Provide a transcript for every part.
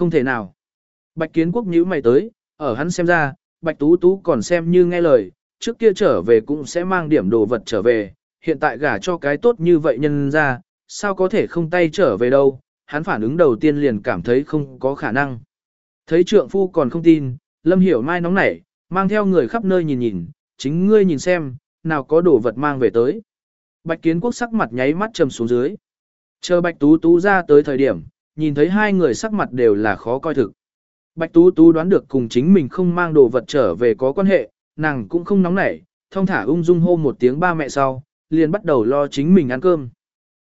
Không thể nào. Bạch Kiến Quốc nhíu mày tới, ở hắn xem ra, Bạch Tú Tú còn xem như nghe lời, trước kia trở về cũng sẽ mang điểm đồ vật trở về, hiện tại gả cho cái tốt như vậy nhân ra, sao có thể không tay trở về đâu, hắn phản ứng đầu tiên liền cảm thấy không có khả năng. Thấy trượng phu còn không tin, Lâm Hiểu Mai nóng nảy, mang theo người khắp nơi nhìn nhìn, chính ngươi nhìn xem, nào có đồ vật mang về tới. Bạch Kiến Quốc sắc mặt nháy mắt trầm xuống dưới. Chờ Bạch Tú Tú ra tới thời điểm, nhìn thấy hai người sắc mặt đều là khó coi thực. Bạch Tú Tú đoán được cùng chính mình không mang đồ vật trở về có quan hệ, nàng cũng không nóng nảy, thông thả ung dung hô một tiếng ba mẹ sau, liền bắt đầu lo chính mình ăn cơm.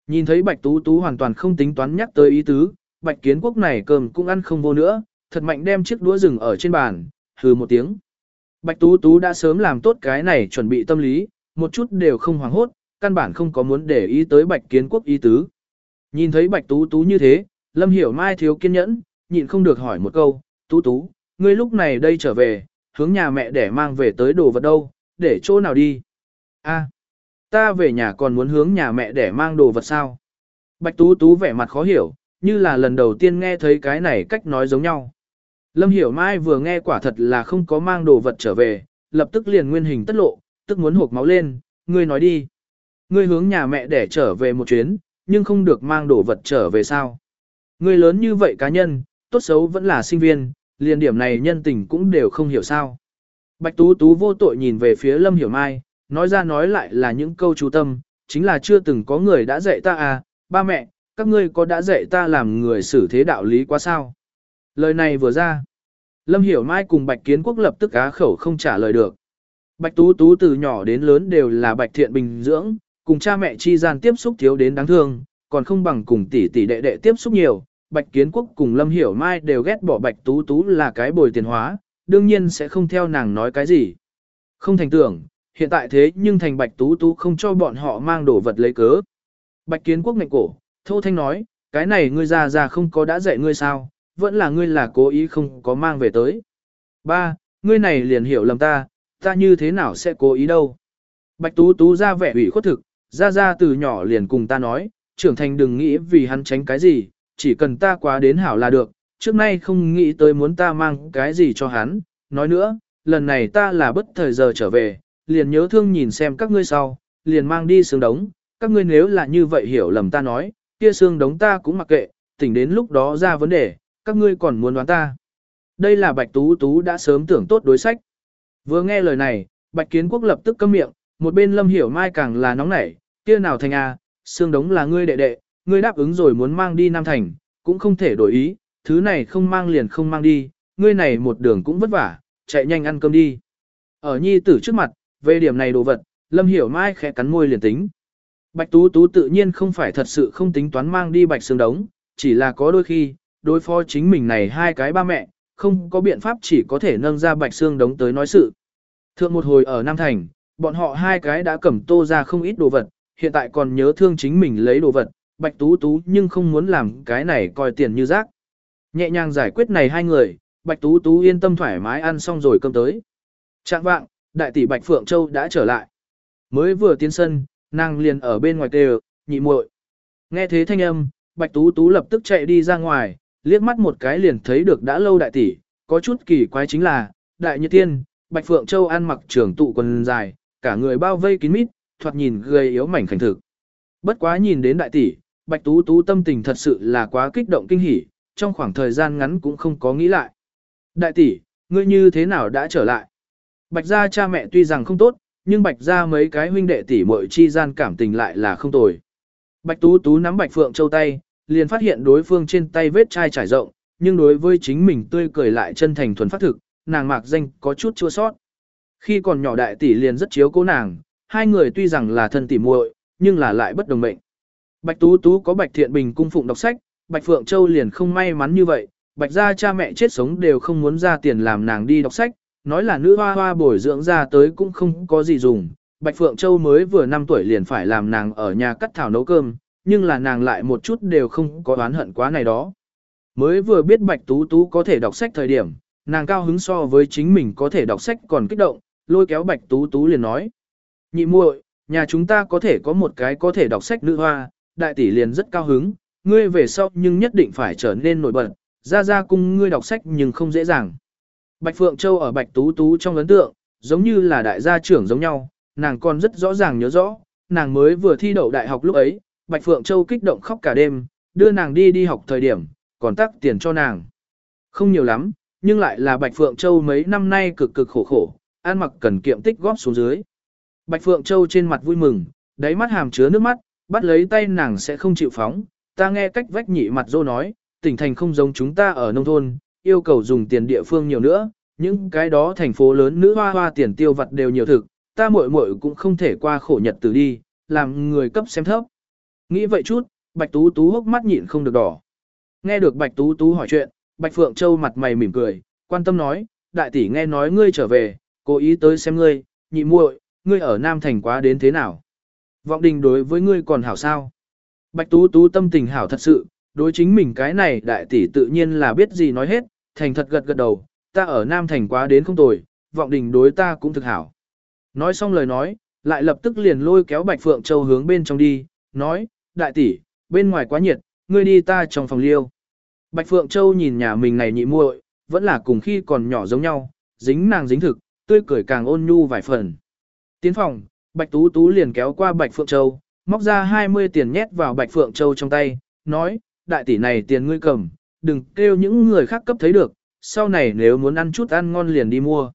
Nhìn thấy Bạch Tú Tú hoàn toàn không tính toán nhắc tới ý tứ, Bạch Kiến Quốc này cơm cũng ăn không vô nữa, thật mạnh đem chiếc đũa rừng ở trên bàn, hừ một tiếng. Bạch Tú Tú đã sớm làm tốt cái này chuẩn bị tâm lý, một chút đều không hoảng hốt, căn bản không có muốn để ý tới Bạch Kiến Quốc ý tứ. Nhìn thấy Bạch Tú Tú như thế, Lâm Hiểu Mai thiếu kiên nhẫn, nhịn không được hỏi một câu, Tú Tú, ngươi lúc này đây trở về, hướng nhà mẹ để mang về tới đồ vật đâu, để chỗ nào đi? A, ta về nhà còn muốn hướng nhà mẹ để mang đồ vật sao? Bạch Tú Tú vẻ mặt khó hiểu, như là lần đầu tiên nghe thấy cái này cách nói giống nhau. Lâm Hiểu Mai vừa nghe quả thật là không có mang đồ vật trở về, lập tức liền nguyên hình tất lộ, tức muốn hộp máu lên, ngươi nói đi. Ngươi hướng nhà mẹ để trở về một chuyến, nhưng không được mang đồ vật trở về sao. Người lớn như vậy cá nhân, tốt xấu vẫn là sinh viên, liền điểm này nhân tình cũng đều không hiểu sao. Bạch Tú Tú vô tội nhìn về phía Lâm Hiểu Mai, nói ra nói lại là những câu chú tâm, chính là chưa từng có người đã dạy ta à, ba mẹ, các ngươi có đã dạy ta làm người xử thế đạo lý quá sao? Lời này vừa ra, Lâm Hiểu Mai cùng Bạch Kiến Quốc lập tức á khẩu không trả lời được. Bạch Tú Tú từ nhỏ đến lớn đều là Bạch Thiện Bình dưỡng, cùng cha mẹ chi gian tiếp xúc thiếu đến đáng thương, còn không bằng cùng tỷ tỷ đệ đệ tiếp xúc nhiều. Bạch Kiến Quốc cùng Lâm Hiểu Mai đều ghét bỏ Bạch Tú Tú là cái bồi tiền hóa, đương nhiên sẽ không theo nàng nói cái gì. Không thành tưởng, hiện tại thế nhưng thành Bạch Tú Tú không cho bọn họ mang đồ vật lấy cớ. Bạch Kiến Quốc ngạnh cổ, thô thanh nói, cái này ngươi ra ra không có đã dạy ngươi sao, vẫn là ngươi là cố ý không có mang về tới. Ba, ngươi này liền hiểu lầm ta, ta như thế nào sẽ cố ý đâu. Bạch Tú Tú ra vẻ ủy khuất thực, ra ra từ nhỏ liền cùng ta nói, trưởng thành đừng nghĩ vì hắn tránh cái gì, chỉ cần ta quá đến hảo là được, trước nay không nghĩ tới muốn ta mang cái gì cho hắn, nói nữa, lần này ta là bất thời giờ trở về, liền nhớ thương nhìn xem các ngươi sau, liền mang đi xương đống, các ngươi nếu là như vậy hiểu lầm ta nói, kia xương đống ta cũng mặc kệ, tỉnh đến lúc đó ra vấn đề, các ngươi còn muốn đoán ta. Đây là Bạch Tú Tú đã sớm tưởng tốt đối sách. Vừa nghe lời này, Bạch Kiến Quốc lập tức câm miệng, một bên Lâm Hiểu Mai càng là nóng nảy, kia nào thành a, à, xương đống là ngươi đệ đệ, ngươi đáp ứng rồi muốn mang đi Nam Thành, cũng không thể đổi ý, thứ này không mang liền không mang đi, ngươi này một đường cũng vất vả, chạy nhanh ăn cơm đi. Ở nhi tử trước mặt, về điểm này đồ vật, Lâm Hiểu Mai khẽ cắn môi liền tính. Bạch Tú Tú tự nhiên không phải thật sự không tính toán mang đi Bạch Xương Đống, chỉ là có đôi khi, đối phó chính mình này hai cái ba mẹ, không có biện pháp chỉ có thể nâng ra Bạch Xương Đống tới nói sự. Thượng một hồi ở Nam Thành, bọn họ hai cái đã cầm tô ra không ít đồ vật, hiện tại còn nhớ thương chính mình lấy đồ vật, Bạch Tú Tú nhưng không muốn làm cái này coi tiền như rác. Nhẹ nhàng giải quyết này hai người, Bạch Tú Tú yên tâm thoải mái ăn xong rồi cơm tới. Trạng vạng, đại tỷ Bạch Phượng Châu đã trở lại. Mới vừa tiến sân, nàng liền ở bên ngoài kêu, nhị muội. Nghe thế thanh âm, Bạch Tú Tú lập tức chạy đi ra ngoài, liếc mắt một cái liền thấy được đã lâu đại tỷ, có chút kỳ quái chính là, đại như tiên, Bạch Phượng Châu ăn mặc trưởng tụ quần dài, cả người bao vây kín mít, thoạt nhìn gầy yếu mảnh khảnh thực. Bất quá nhìn đến đại tỷ, Bạch Tú Tú tâm tình thật sự là quá kích động kinh hỉ, trong khoảng thời gian ngắn cũng không có nghĩ lại. Đại tỷ, ngươi như thế nào đã trở lại? Bạch gia cha mẹ tuy rằng không tốt, nhưng Bạch gia mấy cái huynh đệ tỷ muội chi gian cảm tình lại là không tồi. Bạch Tú Tú nắm Bạch Phượng Châu tay, liền phát hiện đối phương trên tay vết chai trải rộng, nhưng đối với chính mình tươi cười lại chân thành thuần phát thực, nàng mạc danh có chút chua sót. Khi còn nhỏ đại tỷ liền rất chiếu cố nàng, hai người tuy rằng là thân tỷ muội, nhưng là lại bất đồng mệnh. Bạch Tú Tú có Bạch Thiện Bình cung phụng đọc sách, Bạch Phượng Châu liền không may mắn như vậy, Bạch gia cha mẹ chết sống đều không muốn ra tiền làm nàng đi đọc sách, nói là nữ hoa hoa bồi dưỡng ra tới cũng không có gì dùng. Bạch Phượng Châu mới vừa 5 tuổi liền phải làm nàng ở nhà cắt thảo nấu cơm, nhưng là nàng lại một chút đều không có oán hận quá này đó. Mới vừa biết Bạch Tú Tú có thể đọc sách thời điểm, nàng cao hứng so với chính mình có thể đọc sách còn kích động, lôi kéo Bạch Tú Tú liền nói. Nhị muội, nhà chúng ta có thể có một cái có thể đọc sách nữ hoa, đại tỷ liền rất cao hứng, ngươi về sau nhưng nhất định phải trở nên nổi bật, ra ra cung ngươi đọc sách nhưng không dễ dàng. Bạch Phượng Châu ở Bạch Tú Tú trong ấn tượng, giống như là đại gia trưởng giống nhau, nàng còn rất rõ ràng nhớ rõ, nàng mới vừa thi đậu đại học lúc ấy, Bạch Phượng Châu kích động khóc cả đêm, đưa nàng đi đi học thời điểm, còn tắc tiền cho nàng. Không nhiều lắm, nhưng lại là Bạch Phượng Châu mấy năm nay cực cực khổ khổ, ăn mặc cần kiệm tích góp xuống dưới. Bạch Phượng Châu trên mặt vui mừng, đáy mắt hàm chứa nước mắt, bắt lấy tay nàng sẽ không chịu phóng. Ta nghe cách vách nhị mặt dô nói, tỉnh thành không giống chúng ta ở nông thôn, yêu cầu dùng tiền địa phương nhiều nữa, những cái đó thành phố lớn nữ hoa hoa tiền tiêu vặt đều nhiều thực, ta muội muội cũng không thể qua khổ nhật từ đi, làm người cấp xem thấp. Nghĩ vậy chút, Bạch Tú Tú hốc mắt nhịn không được đỏ. Nghe được Bạch Tú Tú hỏi chuyện, Bạch Phượng Châu mặt mày mỉm cười, quan tâm nói, đại tỷ nghe nói ngươi trở về, cố ý tới xem ngươi, nhị muội, ngươi ở Nam Thành quá đến thế nào? Vọng đình đối với ngươi còn hảo sao? Bạch Tú Tú tâm tình hảo thật sự, đối chính mình cái này đại tỷ tự nhiên là biết gì nói hết, thành thật gật gật đầu, ta ở Nam Thành quá đến không tồi, vọng đình đối ta cũng thực hảo. Nói xong lời nói, lại lập tức liền lôi kéo Bạch Phượng Châu hướng bên trong đi, nói, đại tỷ, bên ngoài quá nhiệt, ngươi đi ta trong phòng liêu. Bạch Phượng Châu nhìn nhà mình này nhị muội, vẫn là cùng khi còn nhỏ giống nhau, dính nàng dính thực, tươi cười càng ôn nhu vài phần. Tiến phòng, Bạch Tú Tú liền kéo qua Bạch Phượng Châu, móc ra 20 tiền nhét vào Bạch Phượng Châu trong tay, nói, đại tỷ này tiền ngươi cầm, đừng kêu những người khác cấp thấy được, sau này nếu muốn ăn chút ăn ngon liền đi mua.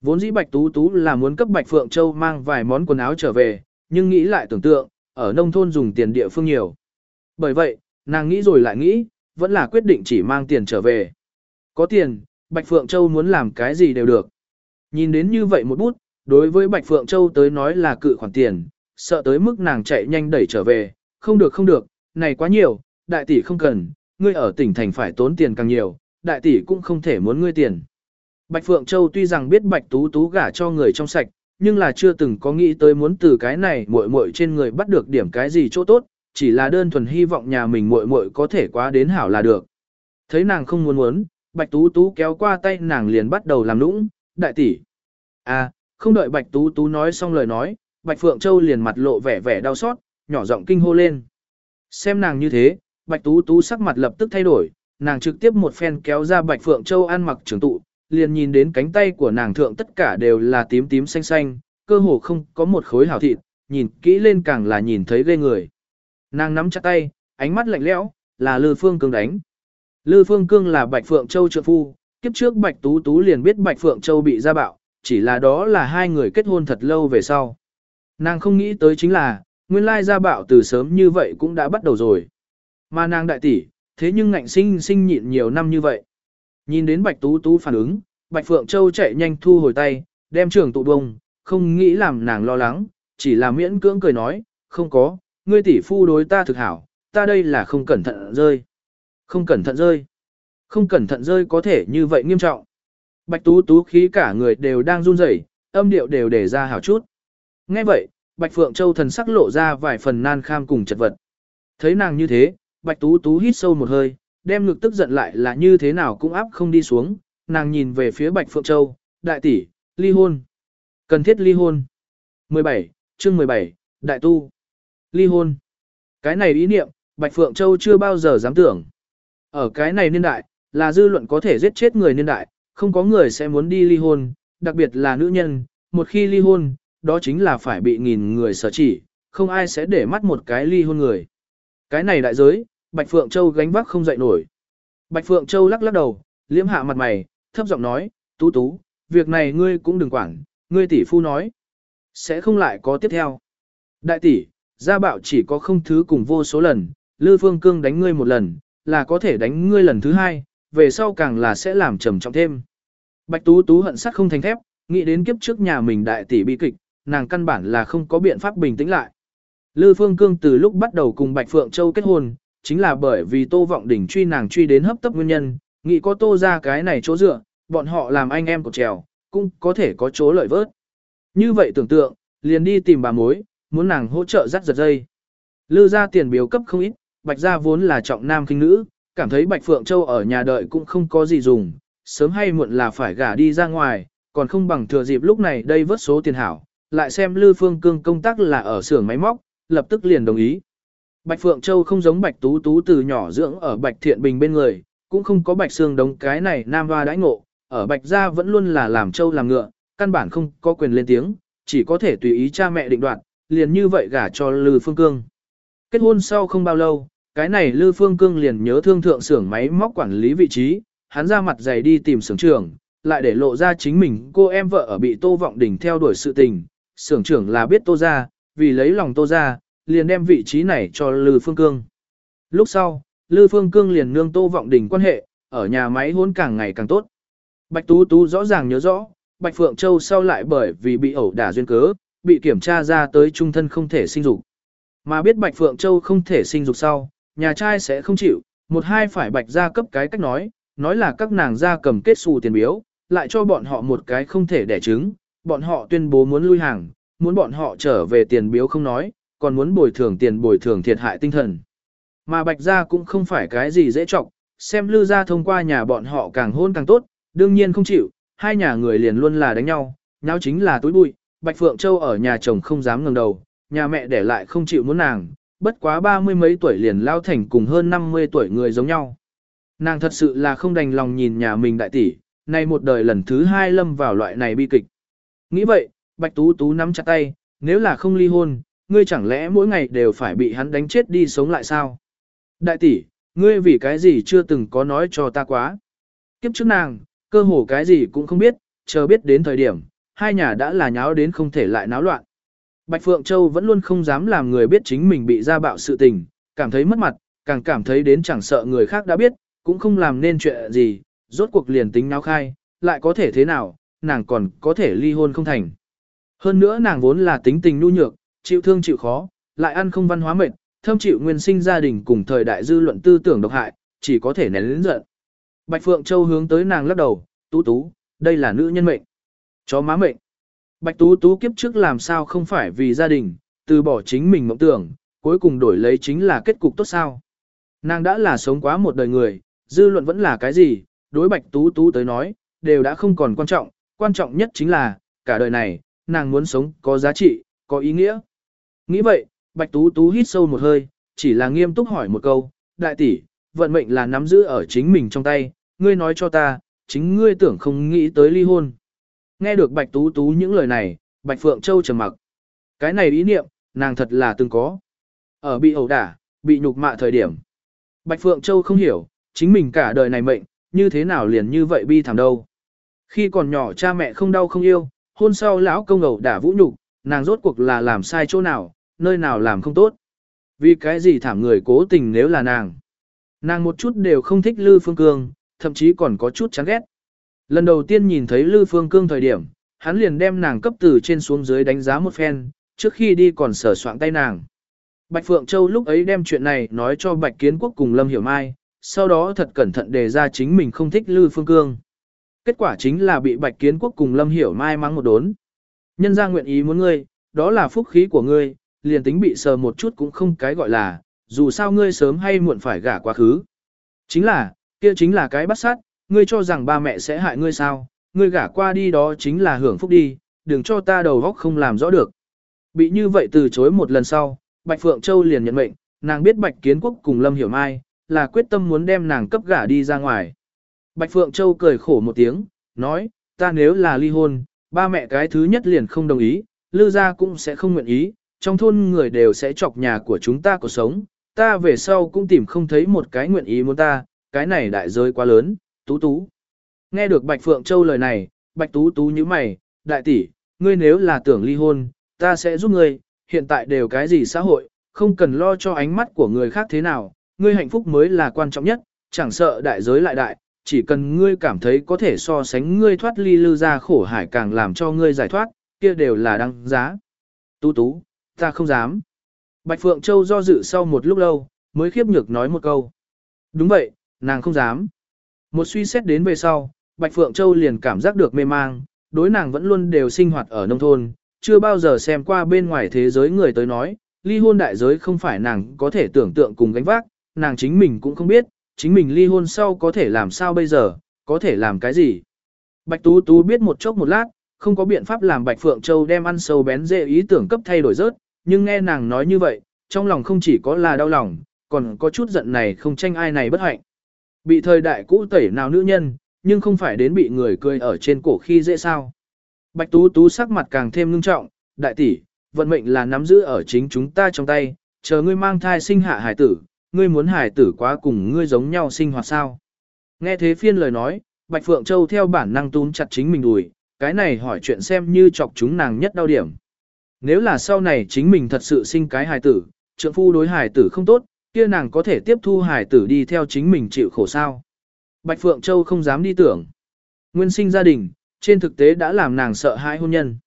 Vốn dĩ Bạch Tú Tú là muốn cấp Bạch Phượng Châu mang vài món quần áo trở về, nhưng nghĩ lại tưởng tượng, ở nông thôn dùng tiền địa phương nhiều. Bởi vậy, nàng nghĩ rồi lại nghĩ, vẫn là quyết định chỉ mang tiền trở về. Có tiền, Bạch Phượng Châu muốn làm cái gì đều được. Nhìn đến như vậy một bút, đối với Bạch Phượng Châu tới nói là cự khoản tiền, sợ tới mức nàng chạy nhanh đẩy trở về, không được không được, này quá nhiều, đại tỷ không cần, ngươi ở tỉnh thành phải tốn tiền càng nhiều, đại tỷ cũng không thể muốn ngươi tiền. Bạch Phượng Châu tuy rằng biết Bạch Tú Tú gả cho người trong sạch, nhưng là chưa từng có nghĩ tới muốn từ cái này muội muội trên người bắt được điểm cái gì chỗ tốt, chỉ là đơn thuần hy vọng nhà mình muội muội có thể quá đến hảo là được. Thấy nàng không muốn muốn, Bạch Tú Tú kéo qua tay nàng liền bắt đầu làm nũng, đại tỷ. À, không đợi Bạch Tú Tú nói xong lời nói, Bạch Phượng Châu liền mặt lộ vẻ vẻ đau xót, nhỏ giọng kinh hô lên. Xem nàng như thế, Bạch Tú Tú sắc mặt lập tức thay đổi, nàng trực tiếp một phen kéo ra Bạch Phượng Châu ăn mặc trường tụ, liền nhìn đến cánh tay của nàng thượng tất cả đều là tím tím xanh xanh, cơ hồ không có một khối hảo thịt, nhìn kỹ lên càng là nhìn thấy ghê người. Nàng nắm chặt tay, ánh mắt lạnh lẽo, là Lư Phương Cương đánh. Lư Phương Cương là Bạch Phượng Châu trợ phu, kiếp trước Bạch Tú Tú liền biết Bạch Phượng Châu bị gia bạo, chỉ là đó là hai người kết hôn thật lâu về sau. Nàng không nghĩ tới chính là, nguyên lai gia bạo từ sớm như vậy cũng đã bắt đầu rồi. Mà nàng đại tỷ, thế nhưng ngạnh sinh sinh nhịn nhiều năm như vậy. Nhìn đến Bạch Tú Tú phản ứng, Bạch Phượng Châu chạy nhanh thu hồi tay, đem trường tụ bông, không nghĩ làm nàng lo lắng, chỉ là miễn cưỡng cười nói, không có, ngươi tỷ phu đối ta thực hảo, ta đây là không cẩn thận rơi. Không cẩn thận rơi. Không cẩn thận rơi có thể như vậy nghiêm trọng. Bạch Tú Tú khí cả người đều đang run rẩy, âm điệu đều để ra hảo chút. Nghe vậy, Bạch Phượng Châu thần sắc lộ ra vài phần nan kham cùng chật vật. Thấy nàng như thế, Bạch Tú Tú hít sâu một hơi, đem ngực tức giận lại là như thế nào cũng áp không đi xuống, nàng nhìn về phía Bạch Phượng Châu, đại tỷ, ly hôn. Cần thiết ly hôn. 17, chương 17, đại tu. Ly hôn. Cái này ý niệm, Bạch Phượng Châu chưa bao giờ dám tưởng. Ở cái này niên đại, là dư luận có thể giết chết người niên đại, không có người sẽ muốn đi ly hôn, đặc biệt là nữ nhân, một khi ly hôn, đó chính là phải bị nghìn người sở chỉ, không ai sẽ để mắt một cái ly hôn người. Cái này đại giới, Bạch Phượng Châu gánh vác không dậy nổi. Bạch Phượng Châu lắc lắc đầu, liếm hạ mặt mày, thấp giọng nói, tú tú, việc này ngươi cũng đừng quản, ngươi tỷ phu nói. Sẽ không lại có tiếp theo. Đại tỷ, gia bạo chỉ có không thứ cùng vô số lần, Lư Phương Cương đánh ngươi một lần, là có thể đánh ngươi lần thứ hai, về sau càng là sẽ làm trầm trọng thêm. Bạch Tú Tú hận sắt không thành thép, nghĩ đến kiếp trước nhà mình đại tỷ bi kịch, nàng căn bản là không có biện pháp bình tĩnh lại. Lư Phương Cương từ lúc bắt đầu cùng Bạch Phượng Châu kết hôn, chính là bởi vì Tô Vọng Đỉnh truy nàng truy đến hấp tấp nguyên nhân, nghĩ có Tô ra cái này chỗ dựa, bọn họ làm anh em của trèo, cũng có thể có chỗ lợi vớt. Như vậy tưởng tượng, liền đi tìm bà mối, muốn nàng hỗ trợ dắt giật dây. Lư gia tiền biếu cấp không ít, Bạch gia vốn là trọng nam khinh nữ, cảm thấy Bạch Phượng Châu ở nhà đợi cũng không có gì dùng, sớm hay muộn là phải gả đi ra ngoài, còn không bằng thừa dịp lúc này đây vớt số tiền hảo, lại xem Lư Phương Cương công tác là ở xưởng máy móc, lập tức liền đồng ý. Bạch Phượng Châu không giống Bạch Tú Tú từ nhỏ dưỡng ở Bạch Thiện Bình bên người, cũng không có bạch Sương đống cái này nam hoa đãi ngộ, ở bạch gia vẫn luôn là làm trâu làm ngựa, căn bản không có quyền lên tiếng, chỉ có thể tùy ý cha mẹ định đoạt, liền như vậy gả cho Lư Phương Cương. Kết hôn sau không bao lâu, cái này Lư Phương Cương liền nhớ thương thượng xưởng máy móc quản lý vị trí, hắn ra mặt dày đi tìm sưởng trưởng, lại để lộ ra chính mình cô em vợ ở bị Tô Vọng Đình theo đuổi sự tình, Sưởng trưởng là biết Tô gia, vì lấy lòng Tô gia, liền đem vị trí này cho Lư Phương Cương. Lúc sau, Lư Phương Cương liền nương Tô Vọng Đình quan hệ, ở nhà máy hôn càng ngày càng tốt. Bạch Tú Tú rõ ràng nhớ rõ, Bạch Phượng Châu sau lại bởi vì bị ẩu đả duyên cớ, bị kiểm tra ra tới trung thân không thể sinh dục. Mà biết Bạch Phượng Châu không thể sinh dục sau, nhà trai sẽ không chịu, một hai phải Bạch gia cấp cái cách nói, nói là các nàng gia cầm kết xù tiền biếu, lại cho bọn họ một cái không thể đẻ trứng, bọn họ tuyên bố muốn lui hàng, muốn bọn họ trở về tiền biếu không nói, còn muốn bồi thường tiền bồi thường thiệt hại tinh thần. Mà Bạch gia cũng không phải cái gì dễ trọng, xem Lư gia thông qua nhà bọn họ càng hôn càng tốt, đương nhiên không chịu, hai nhà người liền luôn là đánh nhau, nhau chính là túi bụi, Bạch Phượng Châu ở nhà chồng không dám ngẩng đầu, nhà mẹ để lại không chịu muốn nàng, bất quá ba mươi mấy tuổi liền lao thành cùng hơn 50 tuổi người giống nhau. Nàng thật sự là không đành lòng nhìn nhà mình đại tỷ, nay một đời lần thứ hai lâm vào loại này bi kịch. Nghĩ vậy, Bạch Tú Tú nắm chặt tay, nếu là không ly hôn, ngươi chẳng lẽ mỗi ngày đều phải bị hắn đánh chết đi sống lại sao? Đại tỷ, ngươi vì cái gì chưa từng có nói cho ta quá? Kiếp trước nàng, cơ hồ cái gì cũng không biết, chờ biết đến thời điểm, hai nhà đã là nháo đến không thể lại náo loạn. Bạch Phượng Châu vẫn luôn không dám làm người biết chính mình bị ra bạo sự tình, cảm thấy mất mặt, càng cảm thấy đến chẳng sợ người khác đã biết, cũng không làm nên chuyện gì, rốt cuộc liền tính náo khai, lại có thể thế nào, nàng còn có thể ly hôn không thành. Hơn nữa nàng vốn là tính tình nhu nhược, chịu thương chịu khó, lại ăn không văn hóa mệt, thâm chịu nguyên sinh gia đình cùng thời đại dư luận tư tưởng độc hại, chỉ có thể nén lĩnh giận. Bạch Phượng Châu hướng tới nàng lắc đầu, tú tú, đây là nữ nhân mệnh. Chó má mệnh. Bạch tú tú kiếp trước làm sao không phải vì gia đình, từ bỏ chính mình mộng tưởng, cuối cùng đổi lấy chính là kết cục tốt sao. Nàng đã là sống quá một đời người, dư luận vẫn là cái gì, đối bạch tú tú tới nói, đều đã không còn quan trọng, quan trọng nhất chính là, cả đời này, nàng muốn sống có giá trị, có ý nghĩa. Nghĩ vậy, bạch tú tú hít sâu một hơi, chỉ là nghiêm túc hỏi một câu, đại tỷ, vận mệnh là nắm giữ ở chính mình trong tay, ngươi nói cho ta, chính ngươi tưởng không nghĩ tới ly hôn. Nghe được bạch tú tú những lời này, bạch phượng châu trầm mặc. Cái này ý niệm, nàng thật là từng có. Ở bị ẩu đả, bị nhục mạ thời điểm. Bạch phượng châu không hiểu, chính mình cả đời này mệnh, như thế nào liền như vậy bi thảm đâu. Khi còn nhỏ cha mẹ không đau không yêu, hôn sau lão công ẩu đả vũ nhục, nàng rốt cuộc là làm sai chỗ nào, nơi nào làm không tốt. Vì cái gì thảm người cố tình nếu là nàng. Nàng một chút đều không thích Lư Phương Cương, thậm chí còn có chút chán ghét. Lần đầu tiên nhìn thấy Lư Phương Cương thời điểm, hắn liền đem nàng cấp từ trên xuống dưới đánh giá một phen, trước khi đi còn sờ soạn tay nàng. Bạch Phượng Châu lúc ấy đem chuyện này nói cho Bạch Kiến Quốc cùng Lâm Hiểu Mai, sau đó thật cẩn thận đề ra chính mình không thích Lư Phương Cương. Kết quả chính là bị Bạch Kiến Quốc cùng Lâm Hiểu Mai mắng một đốn. Nhân ra nguyện ý muốn ngươi, đó là phúc khí của ngươi, liền tính bị sờ một chút cũng không cái gọi là, dù sao ngươi sớm hay muộn phải gả quá khứ. Chính là, kia chính là cái bắt sát, ngươi cho rằng ba mẹ sẽ hại ngươi sao, ngươi gả qua đi đó chính là hưởng phúc đi, đừng cho ta đầu góc không làm rõ được. Bị như vậy từ chối một lần sau, Bạch Phượng Châu liền nhận mệnh, nàng biết Bạch Kiến Quốc cùng Lâm Hiểu Mai, là quyết tâm muốn đem nàng cấp gả đi ra ngoài. Bạch Phượng Châu cười khổ một tiếng, nói, ta nếu là ly hôn, ba mẹ cái thứ nhất liền không đồng ý, lư gia cũng sẽ không nguyện ý, trong thôn người đều sẽ chọc nhà của chúng ta cuộc sống, ta về sau cũng tìm không thấy một cái nguyện ý muốn ta, cái này đại rơi quá lớn, tú tú. Nghe được Bạch Phượng Châu lời này, Bạch tú tú như mày, đại tỷ, ngươi nếu là tưởng ly hôn, ta sẽ giúp ngươi, hiện tại đều cái gì xã hội, không cần lo cho ánh mắt của người khác thế nào, ngươi hạnh phúc mới là quan trọng nhất, chẳng sợ đại giới lại đại, chỉ cần ngươi cảm thấy có thể so sánh ngươi thoát ly lư ra khổ hải càng làm cho ngươi giải thoát, kia đều là đăng giá. Tú tú, ta không dám. Bạch Phượng Châu do dự sau một lúc lâu, mới khiếp nhược nói một câu. Đúng vậy, nàng không dám. Một suy xét đến về sau, Bạch Phượng Châu liền cảm giác được mê mang, đối nàng vẫn luôn đều sinh hoạt ở nông thôn, chưa bao giờ xem qua bên ngoài thế giới người tới nói, ly hôn đại giới không phải nàng có thể tưởng tượng cùng gánh vác, nàng chính mình cũng không biết, chính mình ly hôn sau có thể làm sao bây giờ, có thể làm cái gì. Bạch Tú Tú biết một chốc một lát, không có biện pháp làm Bạch Phượng Châu đem ăn sâu bén dễ ý tưởng cấp thay đổi rớt, nhưng nghe nàng nói như vậy, trong lòng không chỉ có là đau lòng, còn có chút giận này không tranh ai này bất hạnh. Bị thời đại cũ tẩy nào nữ nhân, nhưng không phải đến bị người cười ở trên cổ khi dễ sao. Bạch Tú Tú sắc mặt càng thêm ngưng trọng, đại tỷ, vận mệnh là nắm giữ ở chính chúng ta trong tay, chờ ngươi mang thai sinh hạ hải tử, ngươi muốn hải tử quá cùng ngươi giống nhau sinh hoạt sao. Nghe thế phiên lời nói, Bạch Phượng Châu theo bản năng túm chặt chính mình đùi, cái này hỏi chuyện xem như chọc chúng nàng nhất đau điểm. Nếu là sau này chính mình thật sự sinh cái hài tử, trượng phu đối hài tử không tốt, kia nàng có thể tiếp thu hài tử đi theo chính mình chịu khổ sao. Bạch Phượng Châu không dám đi tưởng. Nguyên sinh gia đình, trên thực tế đã làm nàng sợ hãi hôn nhân.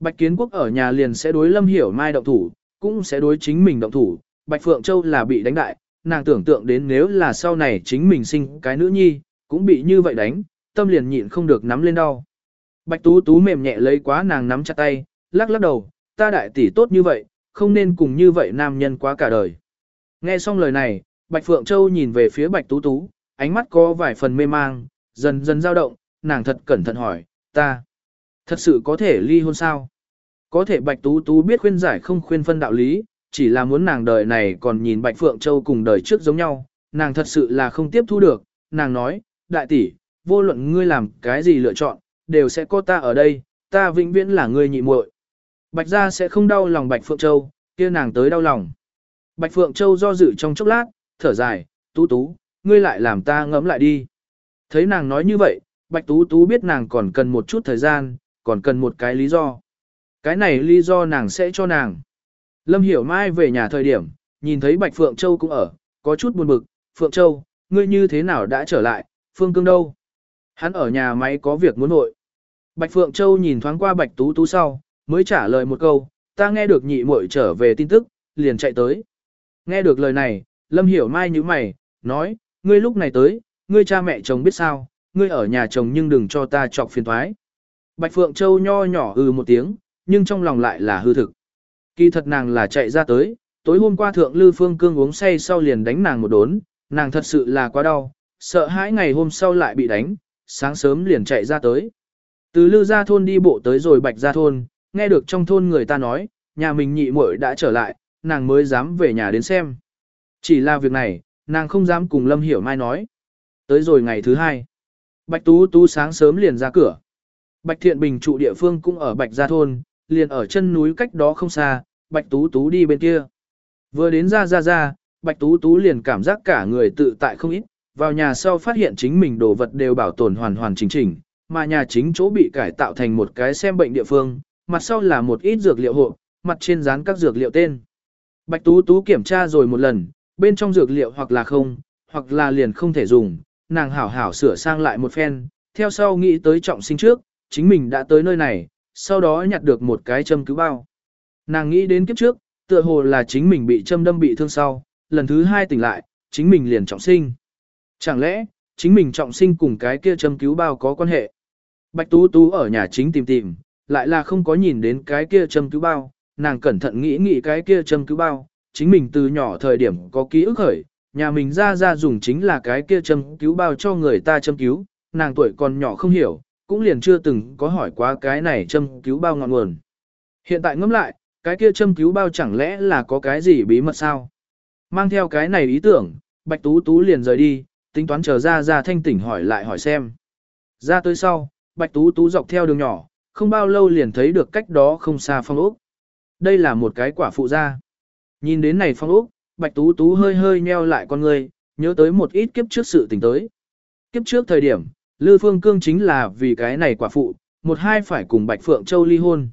Bạch Kiến Quốc ở nhà liền sẽ đối Lâm Hiểu Mai động thủ, cũng sẽ đối chính mình động thủ. Bạch Phượng Châu là bị đánh đại, nàng tưởng tượng đến nếu là sau này chính mình sinh cái nữ nhi, cũng bị như vậy đánh, tâm liền nhịn không được nắm lên đau. Bạch Tú Tú mềm nhẹ lấy quá nàng nắm chặt tay, lắc lắc đầu, ta đại tỷ tốt như vậy, không nên cùng như vậy nam nhân quá cả đời. Nghe xong lời này, Bạch Phượng Châu nhìn về phía Bạch Tú Tú, ánh mắt có vài phần mê mang, dần dần dao động, nàng thật cẩn thận hỏi, ta, thật sự có thể ly hôn sao? Có thể Bạch Tú Tú biết khuyên giải không khuyên phân đạo lý, chỉ là muốn nàng đời này còn nhìn Bạch Phượng Châu cùng đời trước giống nhau, nàng thật sự là không tiếp thu được, nàng nói, đại tỷ, vô luận ngươi làm cái gì lựa chọn, đều sẽ có ta ở đây, ta vĩnh viễn là ngươi nhị muội. Bạch gia sẽ không đau lòng Bạch Phượng Châu, kia nàng tới đau lòng. Bạch Phượng Châu do dự trong chốc lát, thở dài, tú tú, ngươi lại làm ta ngẫm lại đi. Thấy nàng nói như vậy, Bạch Tú Tú biết nàng còn cần một chút thời gian, còn cần một cái lý do. Cái này lý do nàng sẽ cho nàng. Lâm Hiểu Mai về nhà thời điểm, nhìn thấy Bạch Phượng Châu cũng ở, có chút buồn bực. Phượng Châu, ngươi như thế nào đã trở lại, Phương Cương đâu? Hắn ở nhà máy có việc muốn nội. Bạch Phượng Châu nhìn thoáng qua Bạch Tú Tú sau, mới trả lời một câu, ta nghe được nhị muội trở về tin tức, liền chạy tới. Nghe được lời này, Lâm Hiểu Mai như mày, nói, ngươi lúc này tới, ngươi cha mẹ chồng biết sao, ngươi ở nhà chồng nhưng đừng cho ta chọc phiền thoái. Bạch Phượng Châu nho nhỏ ừ một tiếng, nhưng trong lòng lại là hư thực. Kỳ thật nàng là chạy ra tới, tối hôm qua thượng Lư Phương Cương uống say sau liền đánh nàng một đốn, nàng thật sự là quá đau, sợ hãi ngày hôm sau lại bị đánh, sáng sớm liền chạy ra tới. Từ Lư ra Thôn đi bộ tới rồi Bạch ra Thôn, nghe được trong thôn người ta nói, nhà mình nhị muội đã trở lại, nàng mới dám về nhà đến xem. Chỉ là việc này, nàng không dám cùng Lâm Hiểu Mai nói. Tới rồi ngày thứ hai, Bạch Tú Tú sáng sớm liền ra cửa. Bạch Thiện Bình trụ địa phương cũng ở Bạch Gia Thôn, liền ở chân núi cách đó không xa, Bạch Tú Tú đi bên kia. Vừa đến ra ra ra, Bạch Tú Tú liền cảm giác cả người tự tại không ít, vào nhà sau phát hiện chính mình đồ vật đều bảo tồn hoàn hoàn chỉnh chỉnh, mà nhà chính chỗ bị cải tạo thành một cái xem bệnh địa phương, mặt sau là một ít dược liệu hộp, mặt trên dán các dược liệu tên. Bạch Tú Tú kiểm tra rồi một lần, bên trong dược liệu hoặc là không, hoặc là liền không thể dùng, nàng hảo hảo sửa sang lại một phen, theo sau nghĩ tới trọng sinh trước, chính mình đã tới nơi này, sau đó nhặt được một cái châm cứu bao. Nàng nghĩ đến kiếp trước, tựa hồ là chính mình bị châm đâm bị thương sau, lần thứ hai tỉnh lại, chính mình liền trọng sinh. Chẳng lẽ, chính mình trọng sinh cùng cái kia châm cứu bao có quan hệ? Bạch Tú Tú ở nhà chính tìm tìm, lại là không có nhìn đến cái kia châm cứu bao, nàng cẩn thận nghĩ nghĩ cái kia châm cứu bao, chính mình từ nhỏ thời điểm có ký ức khởi, nhà mình ra ra dùng chính là cái kia châm cứu bao cho người ta châm cứu, nàng tuổi còn nhỏ không hiểu, cũng liền chưa từng có hỏi qua cái này châm cứu bao ngọn nguồn. Hiện tại ngẫm lại, cái kia châm cứu bao chẳng lẽ là có cái gì bí mật sao? Mang theo cái này ý tưởng, Bạch Tú Tú liền rời đi, tính toán chờ ra ra thanh tỉnh hỏi lại hỏi xem. Ra tới sau, Bạch Tú Tú dọc theo đường nhỏ, không bao lâu liền thấy được cách đó không xa phong ốc. Đây là một cái quả phụ ra. Nhìn đến này phong ốc, Bạch Tú Tú hơi hơi nheo lại con người, nhớ tới một ít kiếp trước sự tình tới. Kiếp trước thời điểm, Lư Phương Cương chính là vì cái này quả phụ, một hai phải cùng Bạch Phượng Châu ly hôn.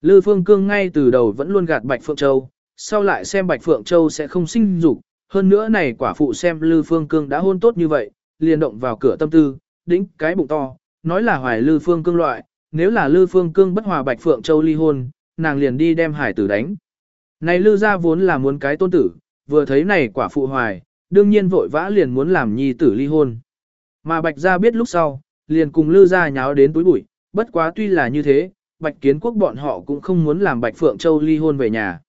Lư Phương Cương ngay từ đầu vẫn luôn gạt Bạch Phượng Châu, sau lại xem Bạch Phượng Châu sẽ không sinh dục, hơn nữa này quả phụ xem Lư Phương Cương đã hôn tốt như vậy, liền động vào cửa tâm tư, đĩnh cái bụng to, nói là hoài Lư Phương Cương loại, nếu là Lư Phương Cương bất hòa Bạch Phượng Châu ly hôn, nàng liền đi đem hải tử đánh. Này Lư gia vốn là muốn cái tôn tử, vừa thấy này quả phụ hoài, đương nhiên vội vã liền muốn làm nhi tử ly hôn. Mà Bạch gia biết lúc sau, liền cùng Lư gia nháo đến túi bụi, bất quá tuy là như thế, Bạch Kiến Quốc bọn họ cũng không muốn làm Bạch Phượng Châu ly hôn về nhà.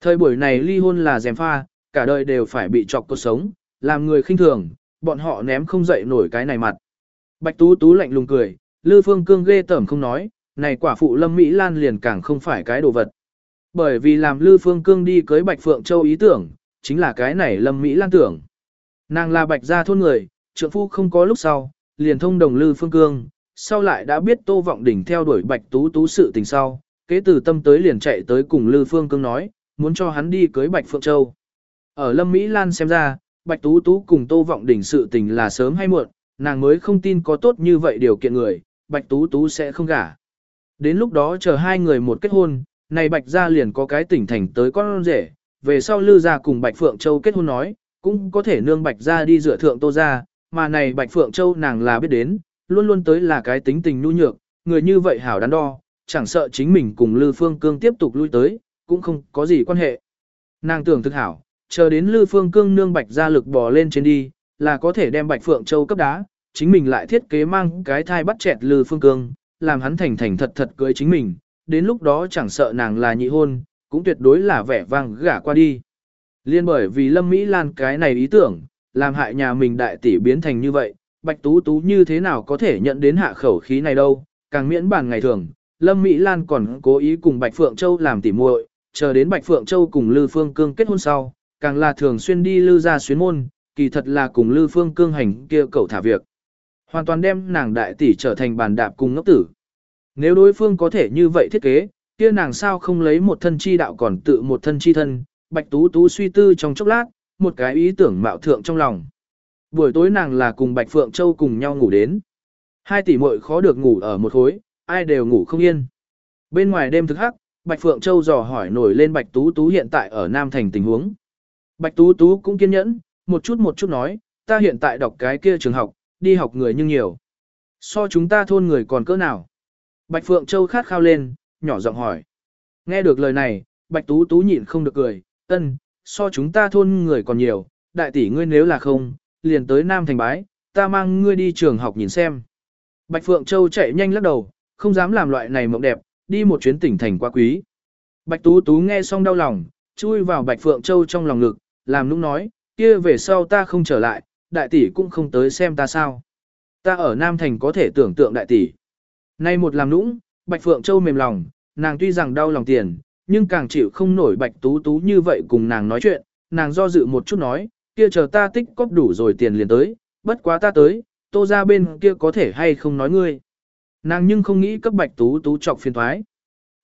Thời buổi này ly hôn là dèm pha, cả đời đều phải bị chọc cuộc sống, làm người khinh thường, bọn họ ném không dậy nổi cái này mặt. Bạch Tú Tú lạnh lùng cười, Lư Phương Cương ghê tởm không nói, này quả phụ Lâm Mỹ Lan liền càng không phải cái đồ vật. Bởi vì làm Lư Phương Cương đi cưới Bạch Phượng Châu ý tưởng, chính là cái này Lâm Mỹ Lan tưởng. Nàng là Bạch gia thôn người, trượng phu không có lúc sau, liền thông đồng Lư Phương Cương, sau lại đã biết Tô Vọng Đỉnh theo đuổi Bạch Tú Tú sự tình sau, kế từ tâm tới liền chạy tới cùng Lư Phương Cương nói, muốn cho hắn đi cưới Bạch Phượng Châu. Ở Lâm Mỹ Lan xem ra, Bạch Tú Tú cùng Tô Vọng Đỉnh sự tình là sớm hay muộn, nàng mới không tin có tốt như vậy điều kiện người, Bạch Tú Tú sẽ không gả. Đến lúc đó chờ hai người một kết hôn, này Bạch gia liền có cái tỉnh thành tới con rể, về sau Lư gia cùng Bạch Phượng Châu kết hôn nói, cũng có thể nương Bạch gia đi dựa thượng Tô gia, mà này Bạch Phượng Châu nàng là biết đến, luôn luôn tới là cái tính tình nhu nhược, người như vậy hảo đắn đo, chẳng sợ chính mình cùng Lư Phương Cương tiếp tục lui tới, cũng không có gì quan hệ. Nàng tưởng thực hảo, chờ đến Lư Phương Cương nương Bạch ra lực bò lên trên đi, là có thể đem Bạch Phượng Châu cấp đá, chính mình lại thiết kế mang cái thai bắt chẹt Lư Phương Cương, làm hắn thành thành thật thật cưới chính mình, đến lúc đó chẳng sợ nàng là nhị hôn, cũng tuyệt đối là vẻ vang gả qua đi. Liên bởi vì Lâm Mỹ Lan cái này ý tưởng, làm hại nhà mình đại tỷ biến thành như vậy, Bạch Tú Tú như thế nào có thể nhận đến hạ khẩu khí này đâu, càng miễn bàn ngày thường, Lâm Mỹ Lan còn cố ý cùng Bạch Phượng Châu làm tỉ muội, chờ đến Bạch Phượng Châu cùng Lư Phương Cương kết hôn sau, càng là thường xuyên đi Lư ra xuyến môn, kỳ thật là cùng Lư Phương Cương hành kia cậu thả việc. Hoàn toàn đem nàng đại tỷ trở thành bàn đạp cùng ngốc tử. Nếu đối phương có thể như vậy thiết kế, kia nàng sao không lấy một thân chi đạo còn tự một thân chi thân, Bạch Tú Tú suy tư trong chốc lát, một cái ý tưởng mạo thượng trong lòng. Buổi tối nàng là cùng Bạch Phượng Châu cùng nhau ngủ đến. Hai tỷ muội khó được ngủ ở một khối, ai đều ngủ không yên. Bên ngoài đêm thức hắc, Bạch Phượng Châu dò hỏi nổi lên Bạch Tú Tú hiện tại ở Nam Thành tình huống. Bạch Tú Tú cũng kiên nhẫn, một chút một chút nói, ta hiện tại đọc cái kia trường học, đi học người nhưng nhiều. So chúng ta thôn người còn cỡ nào? Bạch Phượng Châu khát khao lên, nhỏ giọng hỏi. Nghe được lời này, Bạch Tú Tú nhịn không được cười, ân, so chúng ta thôn người còn nhiều, đại tỷ ngươi nếu là không, liền tới Nam Thành bái, ta mang ngươi đi trường học nhìn xem. Bạch Phượng Châu chạy nhanh lắc đầu, không dám làm loại này mộng đẹp, đi một chuyến tỉnh thành quá quý. Bạch Tú Tú nghe xong đau lòng, chui vào Bạch Phượng Châu trong lòng ngực, làm nũng nói, kia về sau ta không trở lại, đại tỷ cũng không tới xem ta sao. Ta ở Nam Thành có thể tưởng tượng đại tỷ. Nay một làm nũng, Bạch Phượng Châu mềm lòng, nàng tuy rằng đau lòng tiền, nhưng càng chịu không nổi Bạch Tú Tú như vậy cùng nàng nói chuyện, nàng do dự một chút nói, kia chờ ta tích cóp đủ rồi tiền liền tới, bất quá ta tới, tô ra bên kia có thể hay không nói ngươi. Nàng nhưng không nghĩ cấp Bạch Tú Tú chọc phiền thoái.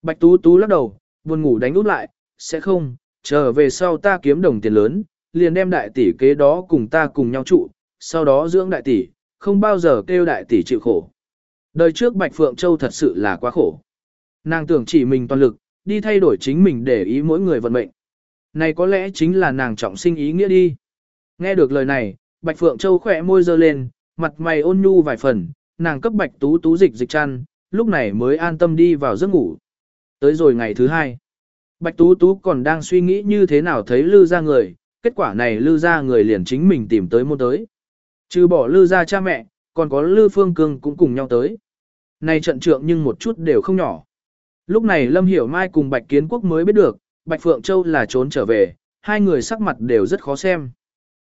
Bạch Tú Tú lắc đầu, buồn ngủ đánh út lại, sẽ không, chờ về sau ta kiếm đồng tiền lớn, liền đem đại tỷ kế đó cùng ta cùng nhau trụ, sau đó dưỡng đại tỷ, không bao giờ kêu đại tỷ chịu khổ. Đời trước Bạch Phượng Châu thật sự là quá khổ. Nàng tưởng chỉ mình toàn lực, đi thay đổi chính mình để ý mỗi người vận mệnh. Này có lẽ chính là nàng trọng sinh ý nghĩa đi. Nghe được lời này, Bạch Phượng Châu khỏe môi dơ lên, mặt mày ôn nhu vài phần, nàng cấp Bạch Tú Tú dịch dịch chăn, lúc này mới an tâm đi vào giấc ngủ. Tới rồi ngày thứ hai, Bạch Tú Tú còn đang suy nghĩ như thế nào thấy lư ra người, kết quả này lư ra người liền chính mình tìm tới môn tới. Trừ bỏ lư ra cha mẹ, còn có lư phương cương cũng cùng nhau tới. Này trận trượng nhưng một chút đều không nhỏ. Lúc này Lâm Hiểu Mai cùng Bạch Kiến Quốc mới biết được, Bạch Phượng Châu là trốn trở về, hai người sắc mặt đều rất khó xem.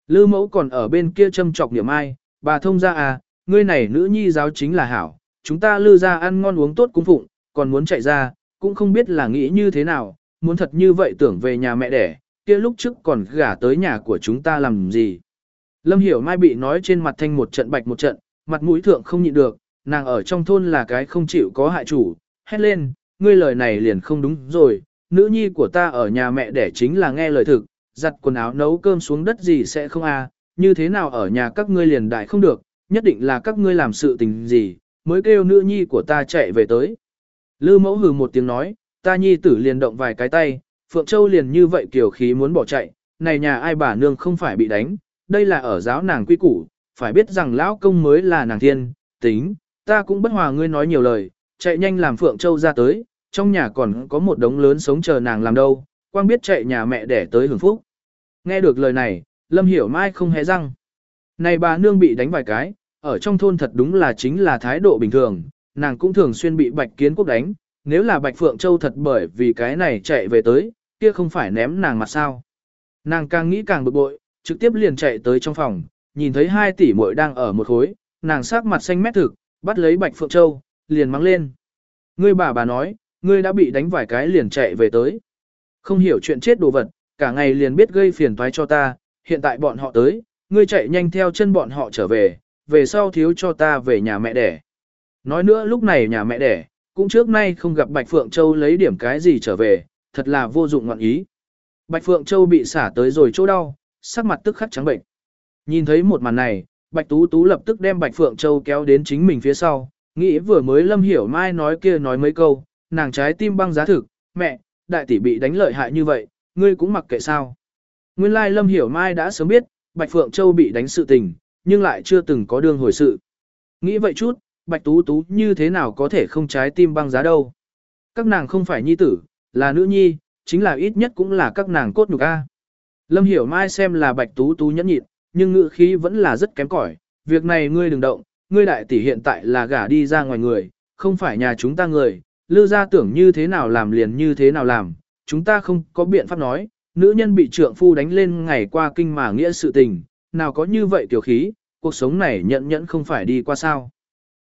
Lư mẫu còn ở bên kia châm chọc niệm ai, bà thông ra à, ngươi này nữ nhi giáo chính là hảo, chúng ta lư ra ăn ngon uống tốt cung phụng, còn muốn chạy ra, cũng không biết là nghĩ như thế nào, muốn thật như vậy tưởng về nhà mẹ đẻ, kia lúc trước còn gả tới nhà của chúng ta làm gì. Lâm Hiểu Mai bị nói trên mặt thanh một trận bạch một trận, mặt mũi thượng không nhịn được, nàng ở trong thôn là cái không chịu có hại chủ, hét lên, ngươi lời này liền không đúng rồi, nữ nhi của ta ở nhà mẹ đẻ chính là nghe lời thực, giặt quần áo nấu cơm xuống đất gì sẽ không à, như thế nào ở nhà các ngươi liền đại không được, nhất định là các ngươi làm sự tình gì, mới kêu nữ nhi của ta chạy về tới. Lư mẫu hừ một tiếng nói, ta nhi tử liền động vài cái tay, Phượng Châu liền như vậy kiểu khí muốn bỏ chạy, này nhà ai bà nương không phải bị đánh, đây là ở giáo nàng quy củ, phải biết rằng lão công mới là nàng thiên, tính, ta cũng bất hòa ngươi nói nhiều lời, chạy nhanh làm Phượng Châu ra tới, trong nhà còn có một đống lớn sống chờ nàng làm đâu, quang biết chạy nhà mẹ để tới hưởng phúc. Nghe được lời này, Lâm Hiểu Mai không hé răng. Này bà nương bị đánh vài cái, ở trong thôn thật đúng là chính là thái độ bình thường, nàng cũng thường xuyên bị Bạch Kiến Quốc đánh, nếu là Bạch Phượng Châu thật bởi vì cái này chạy về tới, kia không phải ném nàng mặt sao. Nàng càng nghĩ càng bực bội, trực tiếp liền chạy tới trong phòng, nhìn thấy hai tỷ muội đang ở một khối, nàng sắc mặt xanh mét thực, bắt lấy Bạch Phượng Châu, liền mắng lên. Ngươi bà bà nói, ngươi đã bị đánh vài cái liền chạy về tới. Không hiểu chuyện chết đồ vật, cả ngày liền biết gây phiền toái cho ta, hiện tại bọn họ tới, ngươi chạy nhanh theo chân bọn họ trở về, về sau thiếu cho ta về nhà mẹ đẻ. Nói nữa lúc này nhà mẹ đẻ, cũng trước nay không gặp Bạch Phượng Châu lấy điểm cái gì trở về, thật là vô dụng ngoạn ý. Bạch Phượng Châu bị xả tới rồi chỗ đau, sắc mặt tức khắc trắng bệnh. Nhìn thấy một màn này, Bạch Tú Tú lập tức đem Bạch Phượng Châu kéo đến chính mình phía sau, nghĩ vừa mới Lâm Hiểu Mai nói kia nói mấy câu, nàng trái tim băng giá thực, mẹ, đại tỷ bị đánh lợi hại như vậy, ngươi cũng mặc kệ sao. Nguyên lai Lâm Hiểu Mai đã sớm biết, Bạch Phượng Châu bị đánh sự tình, nhưng lại chưa từng có đương hồi sự. Nghĩ vậy chút, Bạch Tú Tú như thế nào có thể không trái tim băng giá đâu. Các nàng không phải nhi tử, là nữ nhi, chính là ít nhất cũng là các nàng cốt nhục A. Lâm Hiểu Mai xem là Bạch Tú Tú nhẫn nhịn, nhưng ngữ khí vẫn là rất kém cỏi. Việc này ngươi đừng động, ngươi đại tỷ hiện tại là gả đi ra ngoài người, không phải nhà chúng ta người, lư ra tưởng như thế nào làm liền như thế nào làm, chúng ta không có biện pháp nói, nữ nhân bị trượng phu đánh lên ngày qua kinh mà nghĩa sự tình, nào có như vậy tiểu khí, cuộc sống này nhận nhẫn không phải đi qua sao.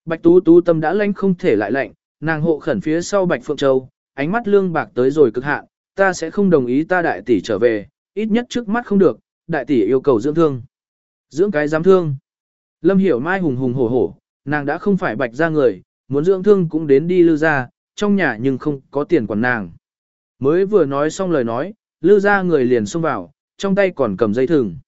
Bạch Tú Tú tâm đã lãnh không thể lại lạnh, nàng hộ khẩn phía sau Bạch Phượng Châu, ánh mắt lương bạc tới rồi cực hạn, ta sẽ không đồng ý ta đại tỷ trở về, ít nhất trước mắt không được, đại tỷ yêu cầu dưỡng thương. Dưỡng cái dám thương. Lâm Hiểu Mai hùng hùng hổ hổ, nàng đã không phải bạch ra người, muốn dưỡng thương cũng đến đi lư ra, trong nhà nhưng không có tiền quản nàng. Mới vừa nói xong lời nói, lư ra người liền xông vào, trong tay còn cầm dây thừng.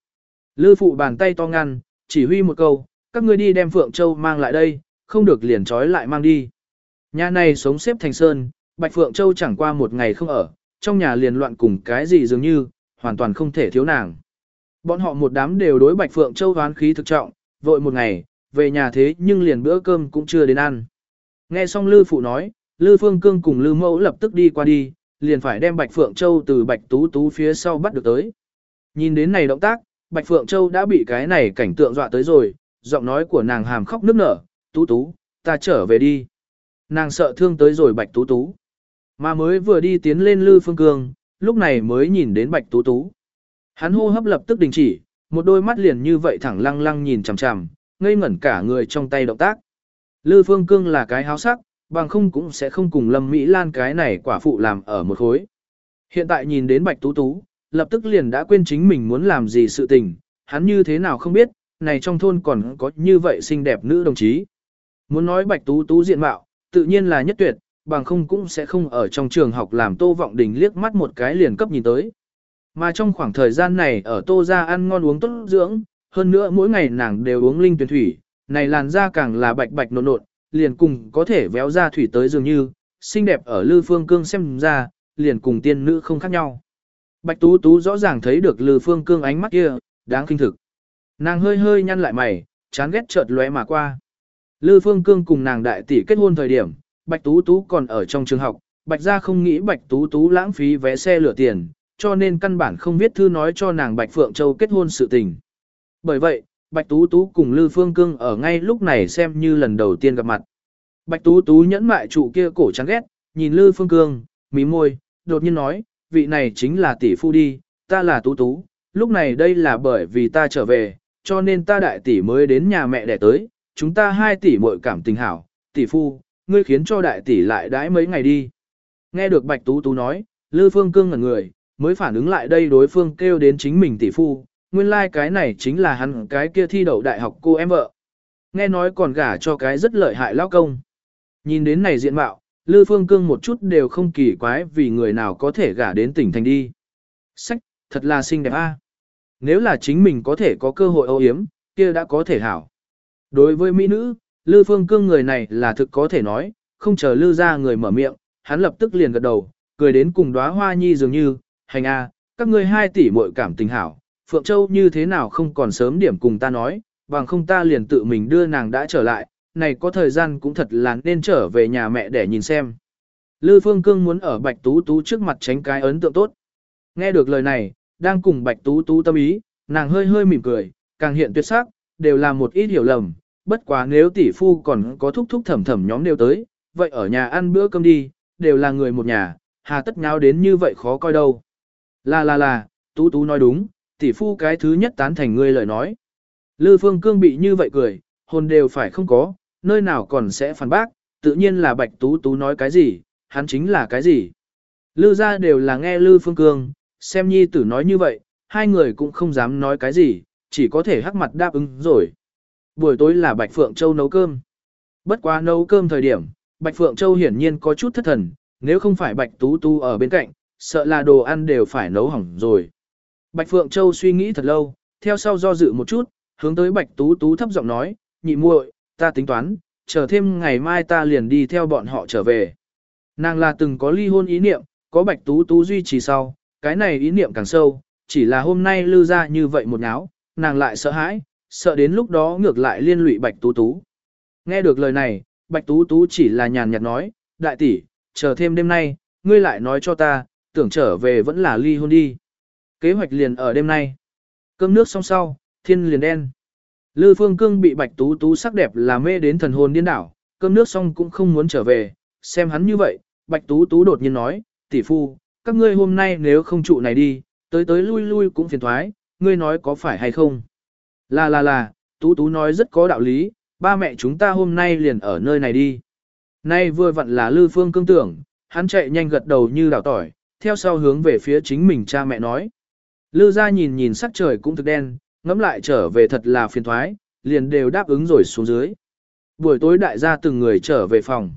Lư phụ bàn tay to ngăn, chỉ huy một câu, các ngươi đi đem Phượng Châu mang lại đây, không được liền trói lại mang đi. Nhà này sống xếp thành sơn, Bạch Phượng Châu chẳng qua một ngày không ở, trong nhà liền loạn cùng cái gì dường như, hoàn toàn không thể thiếu nàng. Bọn họ một đám đều đối Bạch Phượng Châu hoán khí thực trọng, vội một ngày, về nhà thế nhưng liền bữa cơm cũng chưa đến ăn. Nghe xong Lư Phụ nói, Lư Phương Cương cùng Lư Mẫu lập tức đi qua đi, liền phải đem Bạch Phượng Châu từ Bạch Tú Tú phía sau bắt được tới. Nhìn đến này động tác, Bạch Phượng Châu đã bị cái này cảnh tượng dọa tới rồi, giọng nói của nàng hàm khóc nức nở, Tú Tú, ta trở về đi. Nàng sợ thương tới rồi Bạch Tú Tú. Mà mới vừa đi tiến lên Lư Phương Cương, lúc này mới nhìn đến Bạch Tú Tú. Hắn hô hấp lập tức đình chỉ, một đôi mắt liền như vậy thẳng lăng lăng nhìn chằm chằm, ngây ngẩn cả người trong tay động tác. Lư Phương Cương là cái háo sắc, bằng không cũng sẽ không cùng Lâm Mỹ Lan cái này quả phụ làm ở một khối. Hiện tại nhìn đến Bạch Tú Tú, lập tức liền đã quên chính mình muốn làm gì sự tình, hắn như thế nào không biết, này trong thôn còn có như vậy xinh đẹp nữ đồng chí. Muốn nói Bạch Tú Tú diện mạo, tự nhiên là nhất tuyệt, bằng không cũng sẽ không ở trong trường học làm Tô Vọng Đình liếc mắt một cái liền cấp nhìn tới. Mà trong khoảng thời gian này ở Tô gia ăn ngon uống tốt dưỡng, hơn nữa mỗi ngày nàng đều uống linh tuyển thủy, này làn da càng là bạch bạch nộn nộn, liền cùng có thể véo ra thủy tới dường như, xinh đẹp ở Lư Phương Cương xem ra, liền cùng tiên nữ không khác nhau. Bạch Tú Tú rõ ràng thấy được Lư Phương Cương ánh mắt kia, đáng kinh thực. Nàng hơi hơi nhăn lại mày, chán ghét chợt lóe mà qua. Lư Phương Cương cùng nàng đại tỷ kết hôn thời điểm, Bạch Tú Tú còn ở trong trường học, Bạch gia không nghĩ Bạch Tú Tú lãng phí vé xe lửa tiền, cho nên căn bản không viết thư nói cho nàng Bạch Phượng Châu kết hôn sự tình. Bởi vậy, Bạch Tú Tú cùng Lư Phương Cương ở ngay lúc này xem như lần đầu tiên gặp mặt. Bạch Tú Tú nhẫn mại trụ kia cổ chán ghét, nhìn Lư Phương Cương, mí môi, đột nhiên nói, vị này chính là tỷ phu đi, ta là Tú Tú, lúc này đây là bởi vì ta trở về, cho nên ta đại tỷ mới đến nhà mẹ đẻ tới, chúng ta hai tỷ muội cảm tình hảo, tỷ phu, ngươi khiến cho đại tỷ lại đãi mấy ngày đi. Nghe được Bạch Tú Tú nói, Lư Phương Cương ngẩn người, mới phản ứng lại đây đối phương kêu đến chính mình tỷ phu, nguyên lai like cái này chính là hắn cái kia thi đậu đại học cô em vợ. Nghe nói còn gả cho cái rất lợi hại lao công. Nhìn đến này diện mạo, Lư Phương Cương một chút đều không kỳ quái vì người nào có thể gả đến tỉnh thành đi. Sách, thật là xinh đẹp a. Nếu là chính mình có thể có cơ hội âu yếm, kia đã có thể hảo. Đối với mỹ nữ, Lư Phương Cương người này là thực có thể nói, không chờ Lư ra người mở miệng, hắn lập tức liền gật đầu, cười đến cùng đóa hoa nhi dường như, hành a, các ngươi hai tỷ muội cảm tình hảo, Phượng Châu như thế nào không còn sớm điểm cùng ta nói, bằng không ta liền tự mình đưa nàng đã trở lại, này có thời gian cũng thật là nên trở về nhà mẹ để nhìn xem. Lư Phương Cương muốn ở Bạch Tú Tú trước mặt tránh cái ấn tượng tốt. Nghe được lời này, đang cùng Bạch Tú Tú tâm ý, nàng hơi hơi mỉm cười, càng hiện tuyệt sắc, đều là một ít hiểu lầm, bất quá nếu tỷ phu còn có thúc thúc thẩm thẩm nhóm đều tới, vậy ở nhà ăn bữa cơm đi, đều là người một nhà, hà tất nhau đến như vậy khó coi đâu. Là là là, Tú Tú nói đúng, tỷ phu cái thứ nhất tán thành ngươi lời nói. Lư Phương Cương bị như vậy cười, hồn đều phải không có, nơi nào còn sẽ phản bác, tự nhiên là Bạch Tú Tú nói cái gì, hắn chính là cái gì. Lư ra đều là nghe Lư Phương Cương, xem nhi tử nói như vậy, hai người cũng không dám nói cái gì, chỉ có thể hắc mặt đáp ứng rồi. Buổi tối là Bạch Phượng Châu nấu cơm. Bất quá nấu cơm thời điểm, Bạch Phượng Châu hiển nhiên có chút thất thần, nếu không phải Bạch Tú Tú ở bên cạnh, sợ là đồ ăn đều phải nấu hỏng rồi. Bạch Phượng Châu suy nghĩ thật lâu, theo sau do dự một chút, hướng tới Bạch Tú Tú thấp giọng nói, nhị muội, ta tính toán, chờ thêm ngày mai ta liền đi theo bọn họ trở về. Nàng là từng có ly hôn ý niệm, có Bạch Tú Tú duy trì sau, cái này ý niệm càng sâu, chỉ là hôm nay lưu ra như vậy một náo, nàng lại sợ hãi, sợ đến lúc đó ngược lại liên lụy Bạch Tú Tú. Nghe được lời này, Bạch Tú Tú chỉ là nhàn nhạt nói, đại tỷ, chờ thêm đêm nay, ngươi lại nói cho ta, tưởng trở về vẫn là ly hôn đi. Kế hoạch liền ở đêm nay. Cơm nước xong sau, thiên liền đen. Lư Phương Cương bị Bạch Tú Tú sắc đẹp là mê đến thần hồn điên đảo, cơm nước xong cũng không muốn trở về, xem hắn như vậy, Bạch Tú Tú đột nhiên nói, tỷ phu, các ngươi hôm nay nếu không trụ này đi, tới tới lui lui cũng phiền thoái, ngươi nói có phải hay không? Là là là, Tú Tú nói rất có đạo lý, ba mẹ chúng ta hôm nay liền ở nơi này đi. Nay vừa vặn là Lư Phương Cương tưởng, hắn chạy nhanh gật đầu như đảo tỏi, theo sau hướng về phía chính mình cha mẹ nói. Lư ra nhìn nhìn sắc trời cũng thực đen, ngẫm lại trở về thật là phiền thoái, liền đều đáp ứng rồi xuống dưới. Buổi tối đại gia từng người trở về phòng.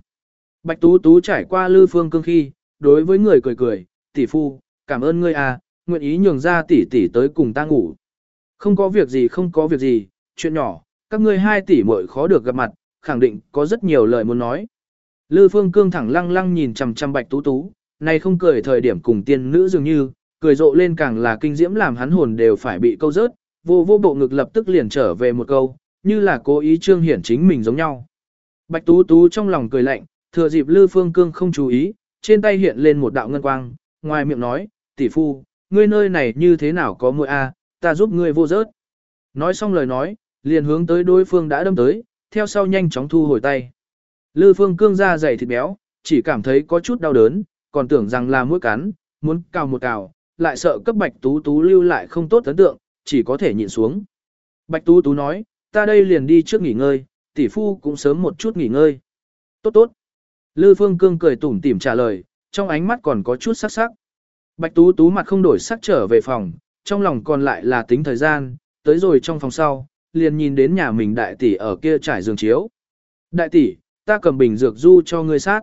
Bạch Tú Tú trải qua Lư Phương Cương khi, đối với người cười cười, tỷ phu, cảm ơn ngươi à, nguyện ý nhường ra tỷ tỷ tới cùng ta ngủ. Không có việc gì không có việc gì, chuyện nhỏ, các ngươi hai tỷ muội khó được gặp mặt, khẳng định có rất nhiều lời muốn nói. Lư Phương Cương thẳng lăng lăng nhìn chằm chằm Bạch Tú Tú, này không cười thời điểm cùng tiên nữ dường như, cười rộ lên càng là kinh diễm làm hắn hồn đều phải bị câu rớt, vô vô bộ ngực lập tức liền trở về một câu, như là cố ý trương hiển chính mình giống nhau. Bạch Tú Tú trong lòng cười lạnh, thừa dịp Lư Phương Cương không chú ý, trên tay hiện lên một đạo ngân quang, ngoài miệng nói, tỷ phu, ngươi nơi này như thế nào có muội a, ta giúp ngươi vô rớt. Nói xong lời nói, liền hướng tới đối phương đã đâm tới, theo sau nhanh chóng thu hồi tay. Lư Phương Cương ra dày thịt béo, chỉ cảm thấy có chút đau đớn, còn tưởng rằng là mũi cắn, muốn cào một cào, lại sợ cấp Bạch Tú Tú lưu lại không tốt ấn tượng, chỉ có thể nhịn xuống. Bạch Tú Tú nói, ta đây liền đi trước nghỉ ngơi, tỷ phu cũng sớm một chút nghỉ ngơi. Tốt tốt. Lư Phương Cương cười tủm tỉm trả lời, trong ánh mắt còn có chút sắc sắc. Bạch Tú Tú mặt không đổi sắc trở về phòng, trong lòng còn lại là tính thời gian, tới rồi trong phòng sau, liền nhìn đến nhà mình đại tỷ ở kia trải giường chiếu. Đại tỷ, ta cầm bình dược du cho ngươi sát.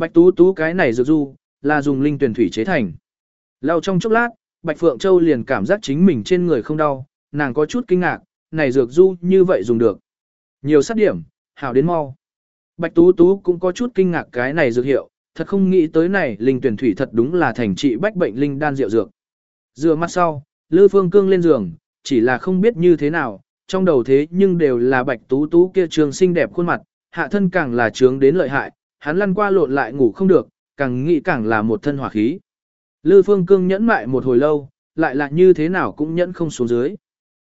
Bạch Tú Tú cái này dược du, là dùng linh tuyển thủy chế thành. Lau trong chốc lát, Bạch Phượng Châu liền cảm giác chính mình trên người không đau, nàng có chút kinh ngạc, này dược du như vậy dùng được. Nhiều sát điểm, hảo đến mau. Bạch Tú Tú cũng có chút kinh ngạc cái này dược hiệu, thật không nghĩ tới này linh tuyển thủy thật đúng là thành trị bách bệnh linh đan rượu dược. Dựa mắt sau, Lư Phương Cương lên giường, chỉ là không biết như thế nào, trong đầu thế nhưng đều là Bạch Tú Tú kia trường xinh đẹp khuôn mặt, hạ thân càng là trướng đến lợi hại, hắn lăn qua lộn lại ngủ không được, càng nghĩ càng là một thân hỏa khí. Lư Phương Cương nhẫn mại một hồi lâu, lại là như thế nào cũng nhẫn không xuống dưới.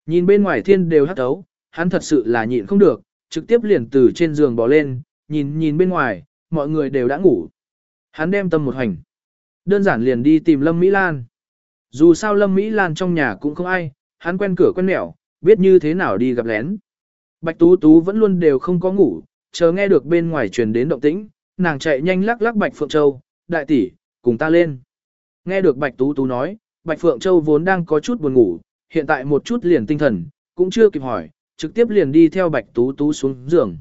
Nhìn bên ngoài thiên đều hắt ấu, hắn thật sự là nhịn không được, trực tiếp liền từ trên giường bỏ lên, nhìn nhìn bên ngoài, mọi người đều đã ngủ. Hắn đem tâm một hành. Đơn giản liền đi tìm Lâm Mỹ Lan. Dù sao Lâm Mỹ Lan trong nhà cũng không ai, hắn quen cửa quen mẹo, biết như thế nào đi gặp lén. Bạch Tú Tú vẫn luôn đều không có ngủ, chờ nghe được bên ngoài truyền đến động tĩnh, nàng chạy nhanh lắc lắc Bạch Phượng Châu, đại tỷ, cùng ta lên. Nghe được Bạch Tú Tú nói, Bạch Phượng Châu vốn đang có chút buồn ngủ, hiện tại một chút liền tinh thần, cũng chưa kịp hỏi, trực tiếp liền đi theo Bạch Tú Tú xuống giường.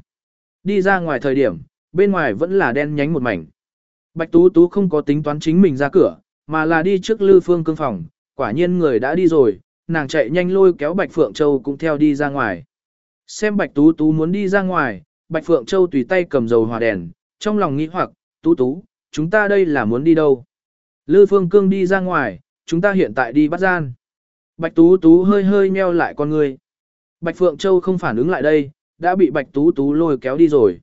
Đi ra ngoài thời điểm, bên ngoài vẫn là đen nhánh một mảnh. Bạch Tú Tú không có tính toán chính mình ra cửa, mà là đi trước Lư Phương cương phòng, quả nhiên người đã đi rồi, nàng chạy nhanh lôi kéo Bạch Phượng Châu cũng theo đi ra ngoài. Xem Bạch Tú Tú muốn đi ra ngoài, Bạch Phượng Châu tùy tay cầm dầu hòa đèn, trong lòng nghĩ hoặc, Tú Tú, chúng ta đây là muốn đi đâu? Lư Phương Cương đi ra ngoài, chúng ta hiện tại đi bắt gian. Bạch Tú Tú hơi hơi meo lại con người. Bạch Phượng Châu không phản ứng lại đây, đã bị Bạch Tú Tú lôi kéo đi rồi.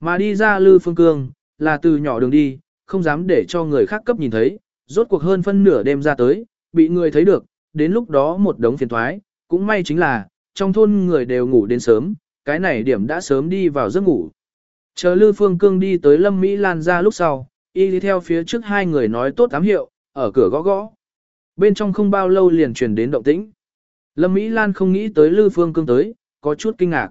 Mà đi ra Lư Phương Cương, là từ nhỏ đường đi, không dám để cho người khác cấp nhìn thấy, rốt cuộc hơn phân nửa đêm ra tới, bị người thấy được, đến lúc đó một đống phiền thoái, cũng may chính là, trong thôn người đều ngủ đến sớm, cái này điểm đã sớm đi vào giấc ngủ. Chờ Lư Phương Cương đi tới Lâm Mỹ Lan ra lúc sau, y đi theo phía trước hai người nói tốt ám hiệu, ở cửa gõ gõ. Bên trong không bao lâu liền truyền đến động tĩnh. Lâm Mỹ Lan không nghĩ tới Lư Phương Cương tới, có chút kinh ngạc.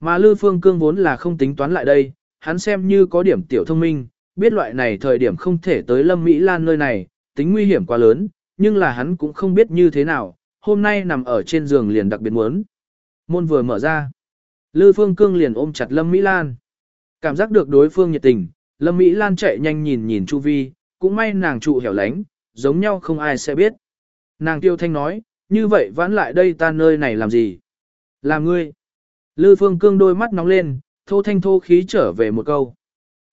Mà Lư Phương Cương vốn là không tính toán lại đây, hắn xem như có điểm tiểu thông minh, biết loại này thời điểm không thể tới Lâm Mỹ Lan nơi này, tính nguy hiểm quá lớn, nhưng là hắn cũng không biết như thế nào, hôm nay nằm ở trên giường liền đặc biệt muốn. Môn vừa mở ra. Lư Phương Cương liền ôm chặt Lâm Mỹ Lan. Cảm giác được đối phương nhiệt tình, Lâm Mỹ Lan chạy nhanh nhìn nhìn Chu Vi, cũng may nàng trụ hẻo lánh, giống nhau không ai sẽ biết. Nàng tiêu thanh nói, như vậy vãn lại đây ta nơi này làm gì? Làm ngươi. Lư Phương Cương đôi mắt nóng lên, thô thanh thô khí trở về một câu.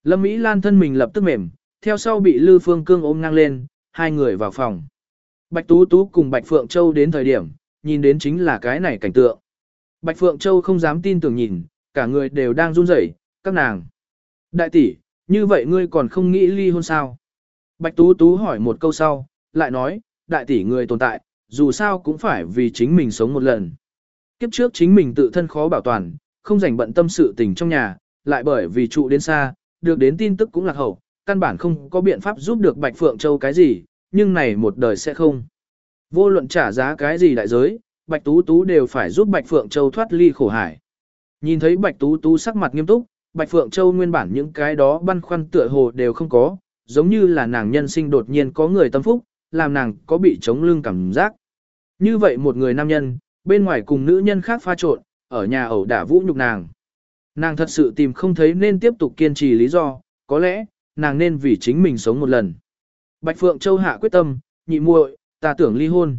Lâm Mỹ Lan thân mình lập tức mềm, theo sau bị Lư Phương Cương ôm ngang lên, hai người vào phòng. Bạch Tú Tú cùng Bạch Phượng Châu đến thời điểm, nhìn đến chính là cái này cảnh tượng. Bạch Phượng Châu không dám tin tưởng nhìn, cả người đều đang run rẩy, các nàng. Đại tỷ, như vậy ngươi còn không nghĩ ly hôn sao? Bạch Tú Tú hỏi một câu sau, lại nói, đại tỷ người tồn tại, dù sao cũng phải vì chính mình sống một lần. Kiếp trước chính mình tự thân khó bảo toàn, không rảnh bận tâm sự tình trong nhà, lại bởi vì trụ đến xa, được đến tin tức cũng lạc hậu, căn bản không có biện pháp giúp được Bạch Phượng Châu cái gì, nhưng này một đời sẽ không. Vô luận trả giá cái gì đại giới, Bạch Tú Tú đều phải giúp Bạch Phượng Châu thoát ly khổ hải. Nhìn thấy Bạch Tú Tú sắc mặt nghiêm túc, Bạch Phượng Châu nguyên bản những cái đó băn khoăn tựa hồ đều không có, giống như là nàng nhân sinh đột nhiên có người tâm phúc, làm nàng có bị chống lưng cảm giác. Như vậy một người nam nhân, bên ngoài cùng nữ nhân khác pha trộn, ở nhà ẩu đả vũ nhục nàng. Nàng thật sự tìm không thấy nên tiếp tục kiên trì lý do, có lẽ, nàng nên vì chính mình sống một lần. Bạch Phượng Châu hạ quyết tâm, nhị muội, ta tưởng ly hôn.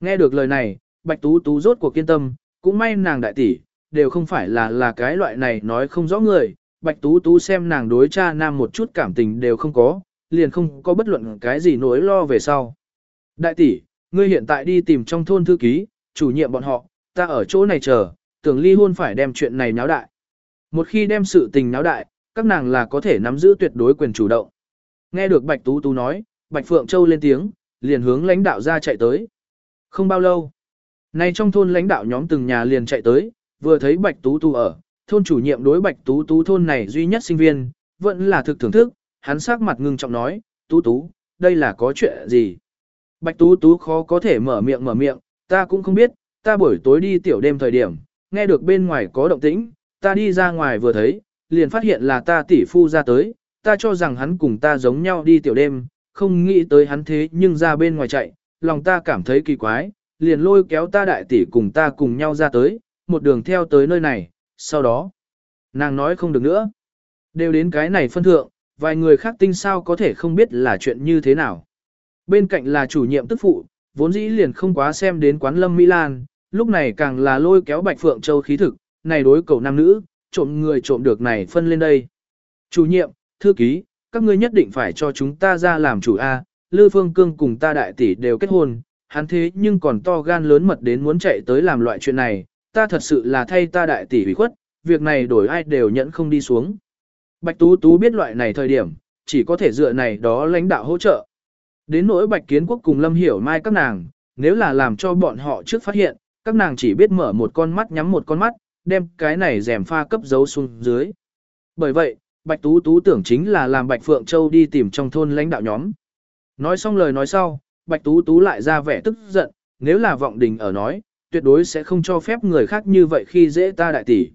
Nghe được lời này, Bạch Tú Tú rốt cuộc kiên tâm, cũng may nàng đại tỷ, đều không phải là là cái loại này nói không rõ người. Bạch Tú Tú xem nàng đối cha nam một chút cảm tình đều không có, liền không có bất luận cái gì nỗi lo về sau. Đại tỷ, ngươi hiện tại đi tìm trong thôn thư ký, chủ nhiệm bọn họ, ta ở chỗ này chờ, tưởng ly hôn phải đem chuyện này náo đại. Một khi đem sự tình náo đại, các nàng là có thể nắm giữ tuyệt đối quyền chủ động. Nghe được Bạch Tú Tú nói, Bạch Phượng Châu lên tiếng, liền hướng lãnh đạo ra chạy tới. Không bao lâu, nay trong thôn lãnh đạo nhóm từng nhà liền chạy tới, vừa thấy Bạch Tú Tú ở, thôn chủ nhiệm đối Bạch Tú Tú thôn này duy nhất sinh viên, vẫn là thực thưởng thức, hắn sắc mặt ngưng trọng nói, Tú Tú, đây là có chuyện gì? Bạch Tú Tú khó có thể mở miệng mở miệng, ta cũng không biết, ta buổi tối đi tiểu đêm thời điểm, nghe được bên ngoài có động tĩnh, ta đi ra ngoài vừa thấy, liền phát hiện là ta tỷ phu ra tới, ta cho rằng hắn cùng ta giống nhau đi tiểu đêm, không nghĩ tới hắn thế nhưng ra bên ngoài chạy, lòng ta cảm thấy kỳ quái, liền lôi kéo ta đại tỷ cùng ta cùng nhau ra tới, một đường theo tới nơi này, sau đó, nàng nói không được nữa. Đều đến cái này phân thượng, vài người khác tinh sao có thể không biết là chuyện như thế nào. Bên cạnh là chủ nhiệm tức phụ, vốn dĩ liền không quá xem đến quán lâm Mỹ Lan, lúc này càng là lôi kéo Bạch Phượng Châu khí thực, này đối cầu nam nữ, trộm người trộm được này phân lên đây. Chủ nhiệm, thư ký, các ngươi nhất định phải cho chúng ta ra làm chủ A, Lư Phương Cương cùng ta đại tỷ đều kết hôn, hắn thế nhưng còn to gan lớn mật đến muốn chạy tới làm loại chuyện này, ta thật sự là thay ta đại tỷ hủy khuất, việc này đổi ai đều nhẫn không đi xuống. Bạch Tú Tú biết loại này thời điểm, chỉ có thể dựa này đó lãnh đạo hỗ trợ. Đến nỗi Bạch Kiến Quốc cùng Lâm Hiểu Mai các nàng, nếu là làm cho bọn họ trước phát hiện, các nàng chỉ biết mở một con mắt nhắm một con mắt, đem cái này rèm pha cấp dấu xuống dưới. Bởi vậy, Bạch Tú Tú tưởng chính là làm Bạch Phượng Châu đi tìm trong thôn lãnh đạo nhóm. Nói xong lời nói sau, Bạch Tú Tú lại ra vẻ tức giận, nếu là vọng đình ở nói, tuyệt đối sẽ không cho phép người khác như vậy khi dễ ta đại tỷ.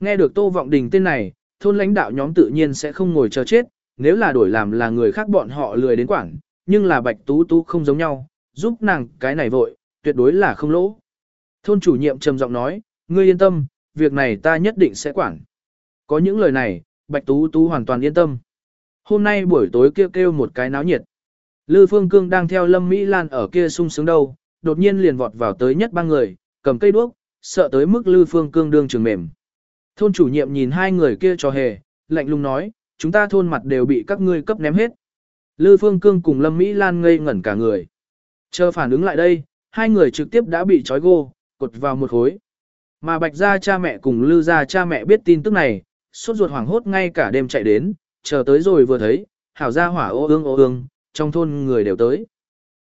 Nghe được Tô Vọng Đình tên này, thôn lãnh đạo nhóm tự nhiên sẽ không ngồi chờ chết, nếu là đổi làm là người khác bọn họ lười đến quản, nhưng là Bạch Tú Tú không giống nhau, giúp nàng cái này vội, tuyệt đối là không lỗ. Thôn chủ nhiệm trầm giọng nói, ngươi yên tâm, việc này ta nhất định sẽ quản. Có những lời này, Bạch Tú Tú hoàn toàn yên tâm. Hôm nay buổi tối kêu kêu một cái náo nhiệt. Lư Phương Cương đang theo Lâm Mỹ Lan ở kia sung sướng đâu, đột nhiên liền vọt vào tới nhất ba người, cầm cây đuốc, sợ tới mức Lư Phương Cương đương trường mềm. Thôn chủ nhiệm nhìn hai người kia cho hề, lạnh lùng nói, chúng ta thôn mặt đều bị các ngươi cấp ném hết. Lư Phương Cương cùng Lâm Mỹ Lan ngây ngẩn cả người. Chờ phản ứng lại đây, hai người trực tiếp đã bị trói gô, cột vào một khối. Mà Bạch gia cha mẹ cùng Lư gia cha mẹ biết tin tức này, suốt ruột hoảng hốt ngay cả đêm chạy đến, chờ tới rồi vừa thấy, hảo gia hỏa ô ương ô ương, trong thôn người đều tới.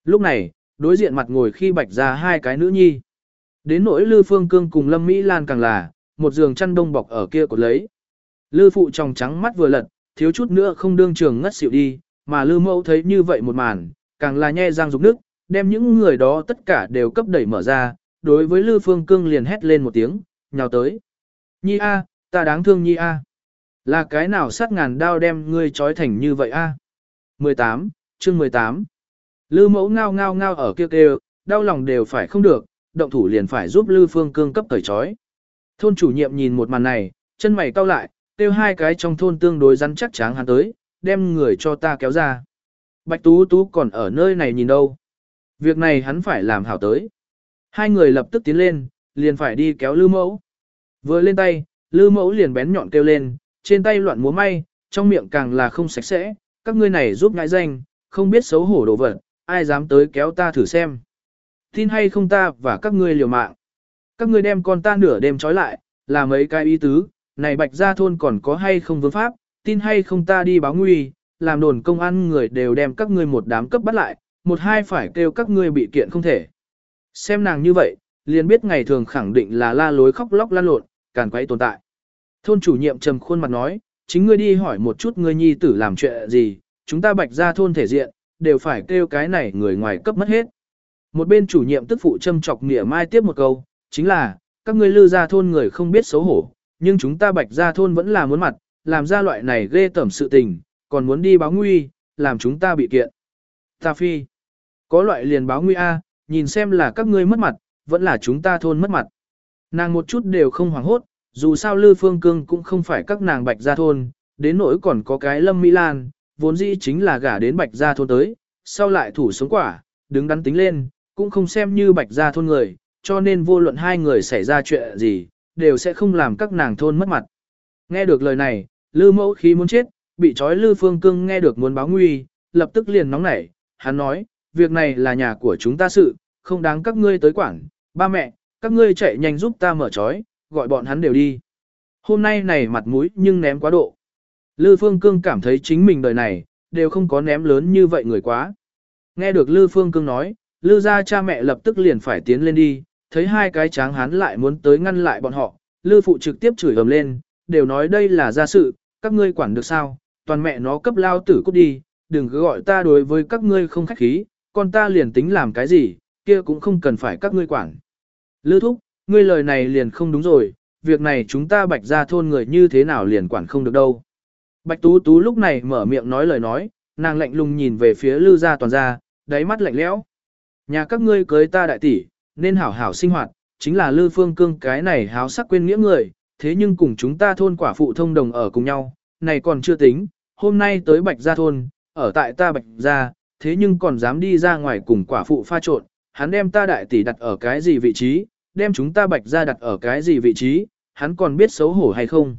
Lúc này, đối diện mặt ngồi khi Bạch ra hai cái nữ nhi. Đến nỗi Lư Phương Cương cùng Lâm Mỹ Lan càng là, một giường chăn đông bọc ở kia cột lấy. Lư phụ trong trắng mắt vừa lật, thiếu chút nữa không đương trường ngất xỉu đi, mà Lư mẫu thấy như vậy một màn, càng là nhe răng rục nước, đem những người đó tất cả đều cấp đẩy mở ra, đối với Lư Phương Cương liền hét lên một tiếng, nhào tới. Nhi A, ta đáng thương Nhi A. Là cái nào sát ngàn đao đem ngươi trói thành như vậy A. 18, chương 18. Lư mẫu ngao ngao ngao ở kia kêu, đau lòng đều phải không được, động thủ liền phải giúp Lư Phương Cương cấp cởi trói. Thôn chủ nhiệm nhìn một màn này, chân mày cau lại, kêu hai cái trong thôn tương đối rắn chắc tráng hắn tới, đem người cho ta kéo ra. Bạch Tú Tú còn ở nơi này nhìn đâu. Việc này hắn phải làm hảo tới. Hai người lập tức tiến lên, liền phải đi kéo Lư Mẫu. Vừa lên tay, Lư Mẫu liền bén nhọn kêu lên, trên tay loạn múa may, trong miệng càng là không sạch sẽ, các ngươi này giúp ngại danh, không biết xấu hổ đồ vật, ai dám tới kéo ta thử xem. Tin hay không ta và các ngươi liều mạng. Các ngươi đem con ta nửa đêm trói lại, là mấy cái ý tứ, này bạch gia thôn còn có hay không vương pháp, tin hay không ta đi báo nguy, làm đồn công an người đều đem các ngươi một đám cấp bắt lại, một hai phải kêu các ngươi bị kiện không thể. Xem nàng như vậy, liền biết ngày thường khẳng định là la lối khóc lóc lan lộn, càn quấy tồn tại. Thôn chủ nhiệm trầm khuôn mặt nói, chính ngươi đi hỏi một chút ngươi nhi tử làm chuyện gì, chúng ta bạch ra thôn thể diện, đều phải kêu cái này người ngoài cấp mất hết. Một bên chủ nhiệm tức phụ châm chọc nghĩa mai tiếp một câu, chính là, các ngươi lư ra thôn người không biết xấu hổ, nhưng chúng ta bạch ra thôn vẫn là muốn mặt, làm ra loại này ghê tẩm sự tình, còn muốn đi báo nguy, làm chúng ta bị kiện. Ta phi, có loại liền báo nguy A, nhìn xem là các ngươi mất mặt, vẫn là chúng ta thôn mất mặt. Nàng một chút đều không hoảng hốt, dù sao Lư Phương Cương cũng không phải các nàng bạch gia thôn, đến nỗi còn có cái Lâm Mỹ Lan, vốn dĩ chính là gả đến bạch gia thôn tới, sau lại thủ sống quả, đứng đắn tính lên, cũng không xem như bạch gia thôn người, cho nên vô luận hai người xảy ra chuyện gì, đều sẽ không làm các nàng thôn mất mặt. Nghe được lời này, Lư mẫu khí muốn chết, bị trói Lư Phương Cương nghe được muốn báo nguy, lập tức liền nóng nảy, hắn nói, việc này là nhà của chúng ta sự, không đáng các ngươi tới quản, ba mẹ, các ngươi chạy nhanh giúp ta mở trói, gọi bọn hắn đều đi. Hôm nay này mặt mũi nhưng ném quá độ. Lư Phương Cương cảm thấy chính mình đời này, đều không có ném lớn như vậy người quá. Nghe được Lư Phương Cương nói, Lư gia cha mẹ lập tức liền phải tiến lên đi, thấy hai cái tráng hán lại muốn tới ngăn lại bọn họ, Lư phụ trực tiếp chửi ầm lên, đều nói đây là gia sự, các ngươi quản được sao, toàn mẹ nó cấp lao tử cút đi, đừng cứ gọi ta đối với các ngươi không khách khí, con ta liền tính làm cái gì, kia cũng không cần phải các ngươi quản. Lư thúc, ngươi lời này liền không đúng rồi, việc này chúng ta bạch ra thôn người như thế nào liền quản không được đâu. Bạch Tú Tú lúc này mở miệng nói lời nói, nàng lạnh lùng nhìn về phía Lư gia toàn gia, đáy mắt lạnh lẽo. Nhà các ngươi cưới ta đại tỷ, nên hảo hảo sinh hoạt, chính là Lư Phương Cương cái này háo sắc quên nghĩa người, thế nhưng cùng chúng ta thôn quả phụ thông đồng ở cùng nhau, này còn chưa tính, hôm nay tới Bạch gia thôn, ở tại ta Bạch gia, thế nhưng còn dám đi ra ngoài cùng quả phụ pha trộn, hắn đem ta đại tỷ đặt ở cái gì vị trí, đem chúng ta Bạch gia đặt ở cái gì vị trí, hắn còn biết xấu hổ hay không?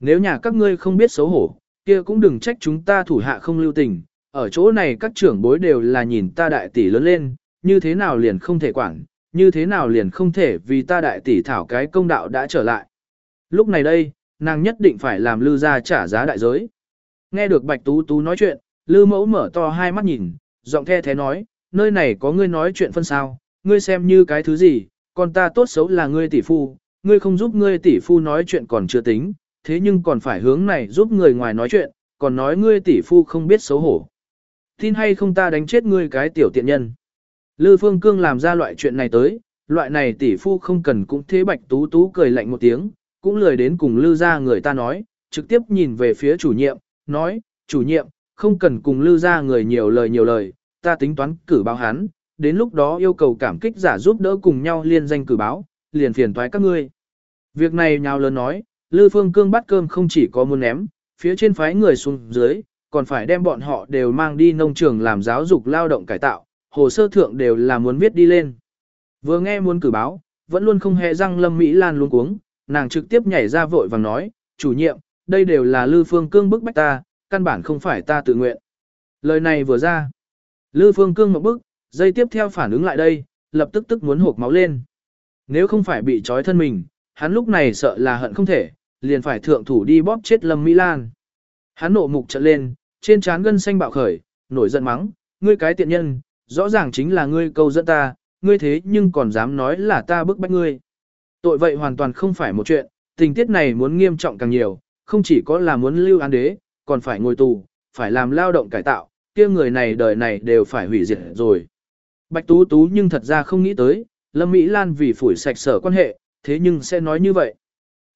Nếu nhà các ngươi không biết xấu hổ, kia cũng đừng trách chúng ta thủ hạ không lưu tình, ở chỗ này các trưởng bối đều là nhìn ta đại tỷ lớn lên, như thế nào liền không thể quản, như thế nào liền không thể vì ta đại tỷ thảo cái công đạo đã trở lại. Lúc này đây, nàng nhất định phải làm lư ra trả giá đại giới. Nghe được Bạch Tú Tú nói chuyện, lư mẫu mở to hai mắt nhìn, giọng the thế nói, nơi này có ngươi nói chuyện phân sao, ngươi xem như cái thứ gì, còn ta tốt xấu là ngươi tỷ phu, ngươi không giúp ngươi tỷ phu nói chuyện còn chưa tính, thế nhưng còn phải hướng này giúp người ngoài nói chuyện, còn nói ngươi tỷ phu không biết xấu hổ. Tin hay không ta đánh chết ngươi cái tiểu tiện nhân. Lư Phương Cương làm ra loại chuyện này tới, loại này tỷ phu không cần cũng thế bạch tú tú cười lạnh một tiếng, cũng lười đến cùng Lư ra người ta nói, trực tiếp nhìn về phía chủ nhiệm, nói, chủ nhiệm, không cần cùng Lư ra người nhiều lời nhiều lời, ta tính toán cử báo hắn, đến lúc đó yêu cầu cảm kích giả giúp đỡ cùng nhau liên danh cử báo, liền phiền toái các ngươi. Việc này nhào lớn nói, Lư Phương Cương bắt cơm không chỉ có muốn ném, phía trên phái người xuống dưới, còn phải đem bọn họ đều mang đi nông trường làm giáo dục lao động cải tạo, hồ sơ thượng đều là muốn viết đi lên. Vừa nghe muốn cử báo, vẫn luôn không hề răng Lâm Mỹ Lan luôn cuống, nàng trực tiếp nhảy ra vội vàng nói, chủ nhiệm, đây đều là Lư Phương Cương bức bách ta, căn bản không phải ta tự nguyện. Lời này vừa ra, Lư Phương Cương một bức, dây tiếp theo phản ứng lại đây, lập tức tức muốn hộp máu lên. Nếu không phải bị trói thân mình, hắn lúc này sợ là hận không thể, liền phải thượng thủ đi bóp chết Lâm Mỹ Lan. Hắn nộ mục trận lên, trên trán gân xanh bạo khởi, nổi giận mắng, ngươi cái tiện nhân, rõ ràng chính là ngươi câu dẫn ta, ngươi thế nhưng còn dám nói là ta bức bách ngươi. Tội vậy hoàn toàn không phải một chuyện, tình tiết này muốn nghiêm trọng càng nhiều, không chỉ có là muốn lưu án đế, còn phải ngồi tù, phải làm lao động cải tạo, kia người này đời này đều phải hủy diệt rồi. Bạch Tú Tú nhưng thật ra không nghĩ tới, Lâm Mỹ Lan vì phủi sạch sở quan hệ, thế nhưng sẽ nói như vậy.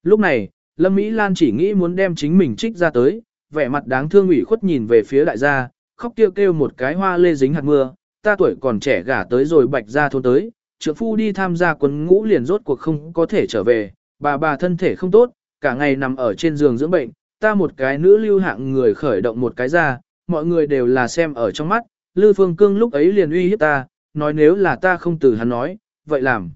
Lúc này, Lâm Mỹ Lan chỉ nghĩ muốn đem chính mình trích ra tới, vẻ mặt đáng thương ủy khuất nhìn về phía đại gia, khóc kêu kêu một cái hoa lê dính hạt mưa, ta tuổi còn trẻ gả tới rồi bạch ra thôn tới, trưởng phu đi tham gia quân ngũ liền rốt cuộc không có thể trở về, bà bà thân thể không tốt, cả ngày nằm ở trên giường dưỡng bệnh, ta một cái nữ lưu hạng người khởi động một cái ra, mọi người đều là xem ở trong mắt, Lư Phương Cương lúc ấy liền uy hiếp ta, nói nếu là ta không từ hắn nói, vậy làm.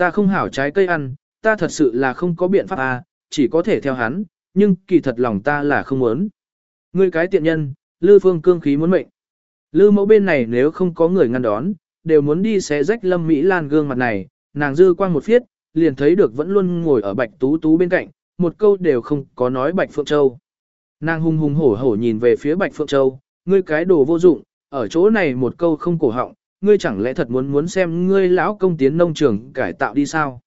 Ta không hảo trái cây ăn, ta thật sự là không có biện pháp à, chỉ có thể theo hắn, nhưng kỳ thật lòng ta là không muốn. Ngươi cái tiện nhân, Lư Phương Cương khí muốn mệnh. Lư mẫu bên này nếu không có người ngăn đón, đều muốn đi xé rách Lâm Mỹ Lan gương mặt này, nàng dư quang một phiết, liền thấy được vẫn luôn ngồi ở Bạch Tú Tú bên cạnh, một câu đều không có nói Bạch Phượng Châu. Nàng hung hung hổ hổ nhìn về phía Bạch Phượng Châu, ngươi cái đồ vô dụng, ở chỗ này một câu không cổ họng, ngươi chẳng lẽ thật muốn muốn xem ngươi lão công tiến nông trường cải tạo đi sao?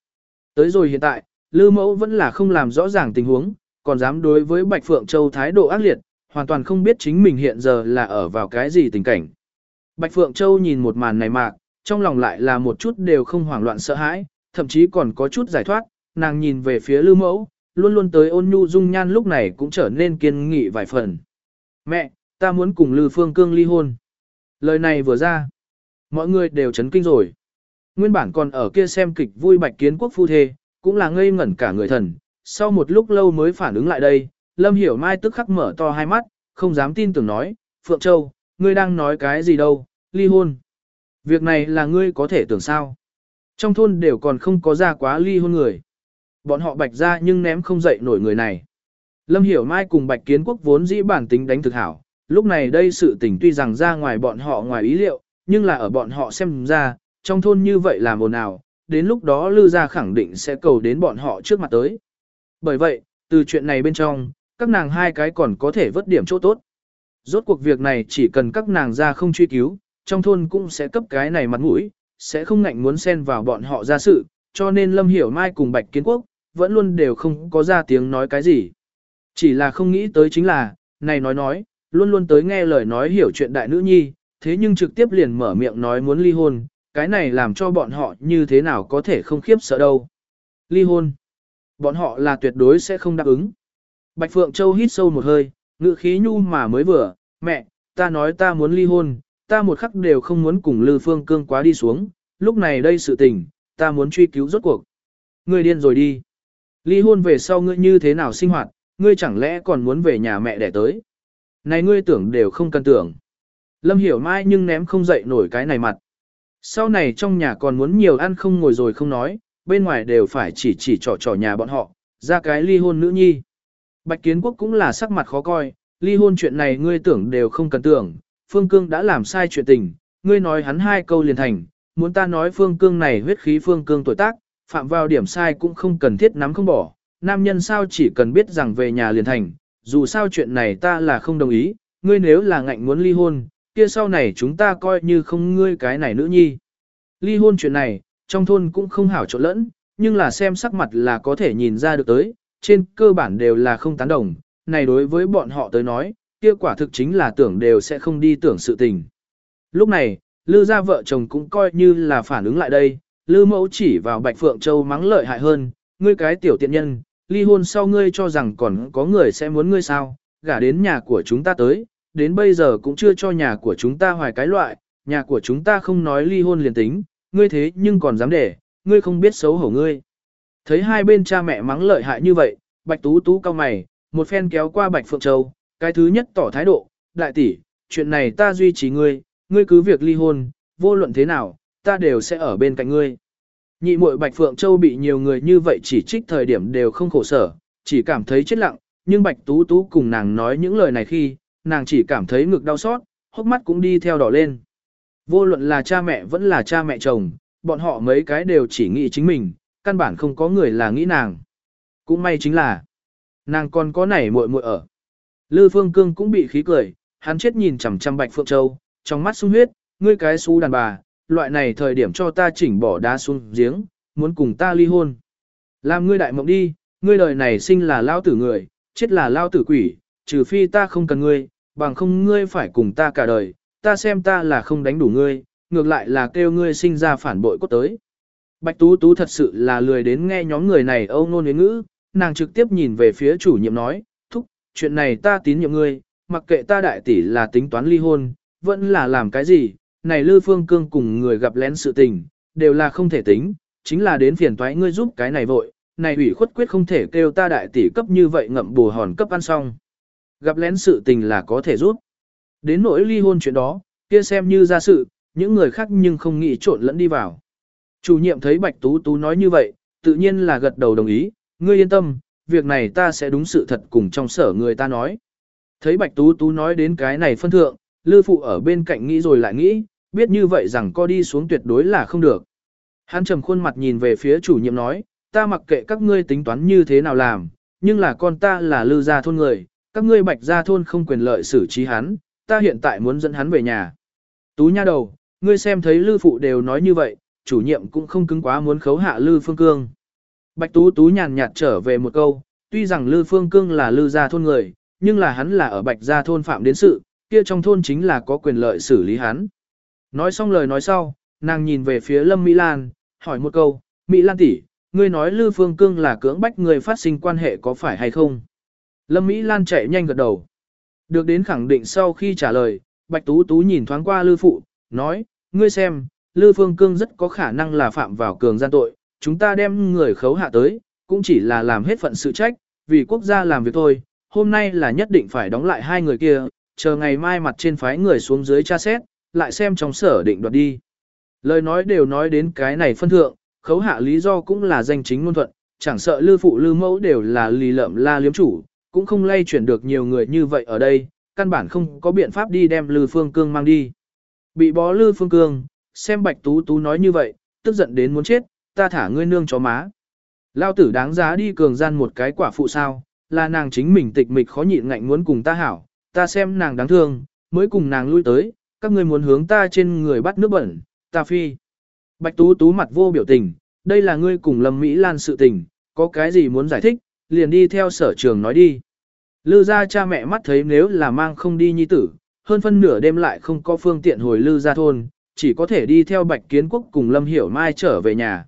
Tới rồi hiện tại, Lư Mẫu vẫn là không làm rõ ràng tình huống, còn dám đối với Bạch Phượng Châu thái độ ác liệt, hoàn toàn không biết chính mình hiện giờ là ở vào cái gì tình cảnh. Bạch Phượng Châu nhìn một màn này mạc, trong lòng lại là một chút đều không hoảng loạn sợ hãi, thậm chí còn có chút giải thoát, nàng nhìn về phía Lư Mẫu, luôn luôn tới ôn nhu dung nhan lúc này cũng trở nên kiên nghị vài phần. Mẹ, ta muốn cùng Lư Phương Cương ly hôn. Lời này vừa ra, mọi người đều chấn kinh rồi. Nguyên bản còn ở kia xem kịch vui bạch kiến quốc phu thê, cũng là ngây ngẩn cả người thần, sau một lúc lâu mới phản ứng lại đây, Lâm Hiểu Mai tức khắc mở to hai mắt, không dám tin tưởng nói, Phượng Châu, ngươi đang nói cái gì đâu, ly hôn. Việc này là ngươi có thể tưởng sao. Trong thôn đều còn không có ra quá ly hôn người. Bọn họ bạch ra nhưng ném không dậy nổi người này. Lâm Hiểu Mai cùng Bạch Kiến Quốc vốn dĩ bản tính đánh thực hảo, lúc này đây sự tình tuy rằng ra ngoài bọn họ ngoài ý liệu, nhưng là ở bọn họ xem ra, trong thôn như vậy là ồn ào, đến lúc đó Lư gia khẳng định sẽ cầu đến bọn họ trước mặt tới. Bởi vậy, từ chuyện này bên trong, các nàng hai cái còn có thể vớt điểm chỗ tốt. Rốt cuộc việc này chỉ cần các nàng ra không truy cứu, trong thôn cũng sẽ cấp cái này mặt mũi, sẽ không ngạnh muốn xen vào bọn họ ra sự, cho nên Lâm Hiểu Mai cùng Bạch Kiến Quốc, vẫn luôn đều không có ra tiếng nói cái gì. Chỉ là không nghĩ tới chính là, này nói nói, luôn luôn tới nghe lời nói hiểu chuyện đại nữ nhi, thế nhưng trực tiếp liền mở miệng nói muốn ly hôn, cái này làm cho bọn họ như thế nào có thể không khiếp sợ đâu. Ly hôn. Bọn họ là tuyệt đối sẽ không đáp ứng. Bạch Phượng Châu hít sâu một hơi, ngự khí nhu mà mới vừa, mẹ, ta nói ta muốn ly hôn, ta một khắc đều không muốn cùng Lư Phương Cương quá đi xuống, lúc này đây sự tình, ta muốn truy cứu rốt cuộc. Ngươi điên rồi đi. Ly hôn về sau ngươi như thế nào sinh hoạt, ngươi chẳng lẽ còn muốn về nhà mẹ để tới. Này ngươi tưởng đều không cần tưởng. Lâm hiểu mai nhưng ném không dậy nổi cái này mặt. Sau này trong nhà còn muốn nhiều ăn không ngồi rồi không nói, bên ngoài đều phải chỉ chỉ trò trò nhà bọn họ, ra cái ly hôn nữ nhi. Bạch Kiến Quốc cũng là sắc mặt khó coi, ly hôn chuyện này ngươi tưởng đều không cần tưởng, Phương Cương đã làm sai chuyện tình, ngươi nói hắn hai câu liền thành, muốn ta nói Phương Cương này huyết khí Phương Cương tuổi tác, phạm vào điểm sai cũng không cần thiết nắm không bỏ, nam nhân sao chỉ cần biết rằng về nhà liền thành, dù sao chuyện này ta là không đồng ý, ngươi nếu là ngạnh muốn ly hôn, kia sau này chúng ta coi như không ngươi cái này nữ nhi. Ly hôn chuyện này, trong thôn cũng không hảo chỗ lẫn, nhưng là xem sắc mặt là có thể nhìn ra được tới, trên cơ bản đều là không tán đồng, này đối với bọn họ tới nói, kia quả thực chính là tưởng đều sẽ không đi tưởng sự tình. Lúc này, Lư gia vợ chồng cũng coi như là phản ứng lại đây, Lư mẫu chỉ vào Bạch Phượng Châu mắng lợi hại hơn, ngươi cái tiểu tiện nhân, ly hôn sau ngươi cho rằng còn có người sẽ muốn ngươi sao, gả đến nhà của chúng ta tới, đến bây giờ cũng chưa cho nhà của chúng ta hoài cái loại, nhà của chúng ta không nói ly hôn liền tính, ngươi thế nhưng còn dám để, ngươi không biết xấu hổ ngươi. Thấy hai bên cha mẹ mắng lợi hại như vậy, Bạch Tú Tú cao mày, một phen kéo qua Bạch Phượng Châu, cái thứ nhất tỏ thái độ, đại tỷ, chuyện này ta duy trì ngươi, ngươi cứ việc ly hôn, vô luận thế nào, ta đều sẽ ở bên cạnh ngươi. Nhị muội Bạch Phượng Châu bị nhiều người như vậy chỉ trích thời điểm đều không khổ sở, chỉ cảm thấy chết lặng, nhưng Bạch Tú Tú cùng nàng nói những lời này khi, nàng chỉ cảm thấy ngực đau xót, hốc mắt cũng đi theo đỏ lên. Vô luận là cha mẹ vẫn là cha mẹ chồng, bọn họ mấy cái đều chỉ nghĩ chính mình, căn bản không có người là nghĩ nàng. Cũng may chính là, nàng còn có nảy muội muội ở. Lư Phương Cương cũng bị khí cười, hắn chết nhìn chằm chằm Bạch Phượng Châu, trong mắt sung huyết, ngươi cái xú đàn bà, loại này thời điểm cho ta chỉnh bỏ đá xuống giếng, muốn cùng ta ly hôn. Làm ngươi đại mộng đi, ngươi đời này sinh là lao tử người, chết là lao tử quỷ, trừ phi ta không cần ngươi, bằng không ngươi phải cùng ta cả đời, ta xem ta là không đánh đủ ngươi, ngược lại là kêu ngươi sinh ra phản bội cốt tới. Bạch Tú Tú thật sự là lười đến nghe nhóm người này âu nôn đến ngữ, nàng trực tiếp nhìn về phía chủ nhiệm nói, thúc, chuyện này ta tín nhiệm ngươi, mặc kệ ta đại tỷ là tính toán ly hôn, vẫn là làm cái gì, này Lư Phương Cương cùng người gặp lén sự tình, đều là không thể tính, chính là đến phiền toái ngươi giúp cái này vội, này ủy khuất quyết không thể kêu ta đại tỷ cấp như vậy ngậm bù hòn cấp ăn xong. Gặp lén sự tình là có thể rút Đến nỗi ly hôn chuyện đó, kia xem như ra sự, những người khác nhưng không nghĩ trộn lẫn đi vào. Chủ nhiệm thấy Bạch Tú Tú nói như vậy, tự nhiên là gật đầu đồng ý, ngươi yên tâm, việc này ta sẽ đúng sự thật cùng trong sở người ta nói. Thấy Bạch Tú Tú nói đến cái này phân thượng, Lư Phụ ở bên cạnh nghĩ rồi lại nghĩ, biết như vậy rằng co đi xuống tuyệt đối là không được. Hắn trầm khuôn mặt nhìn về phía chủ nhiệm nói, ta mặc kệ các ngươi tính toán như thế nào làm, nhưng là con ta là Lư gia thôn người, các ngươi Bạch gia thôn không quyền lợi xử trí hắn, ta hiện tại muốn dẫn hắn về nhà. Tú nha đầu, ngươi xem thấy Lư Phụ đều nói như vậy, chủ nhiệm cũng không cứng quá muốn khấu hạ Lư Phương Cương. Bạch Tú Tú nhàn nhạt trở về một câu, tuy rằng Lư Phương Cương là Lư gia thôn người, nhưng là hắn là ở Bạch gia thôn phạm đến sự, kia trong thôn chính là có quyền lợi xử lý hắn. Nói xong lời nói sau, nàng nhìn về phía Lâm Mỹ Lan, hỏi một câu, Mỹ Lan tỷ, ngươi nói Lư Phương Cương là cưỡng bách người phát sinh quan hệ có phải hay không? Lâm Mỹ Lan chạy nhanh gật đầu. Được đến khẳng định sau khi trả lời, Bạch Tú Tú nhìn thoáng qua Lư Phụ, nói, ngươi xem, Lư Phương Cương rất có khả năng là phạm vào cường gian tội, chúng ta đem người khấu hạ tới, cũng chỉ là làm hết phận sự trách, vì quốc gia làm việc thôi, hôm nay là nhất định phải đóng lại hai người kia, chờ ngày mai mặt trên phái người xuống dưới tra xét, lại xem trong sở định đoạt đi. Lời nói đều nói đến cái này phân thượng, khấu hạ lý do cũng là danh chính ngôn thuận, chẳng sợ lư phụ lư mẫu đều là lì lợm la liếm chủ, cũng không lay chuyển được nhiều người như vậy ở đây, căn bản không có biện pháp đi đem lư phương cương mang đi. Bị bó lư phương cương, xem bạch tú tú nói như vậy, tức giận đến muốn chết, ta thả ngươi nương chó má. Lao tử đáng giá đi cường gian một cái quả phụ sao, là nàng chính mình tịch mịch khó nhịn ngạnh muốn cùng ta hảo, ta xem nàng đáng thương, mới cùng nàng lui tới, các ngươi muốn hướng ta trên người bắt nước bẩn, ta phi. Bạch Tú Tú mặt vô biểu tình, đây là ngươi cùng Lâm Mỹ Lan sự tình, có cái gì muốn giải thích, liền đi theo sở trường nói đi. Lư ra cha mẹ mắt thấy nếu là mang không đi nhi tử, hơn phân nửa đêm lại không có phương tiện hồi lư ra thôn, chỉ có thể đi theo Bạch Kiến Quốc cùng Lâm Hiểu Mai trở về nhà.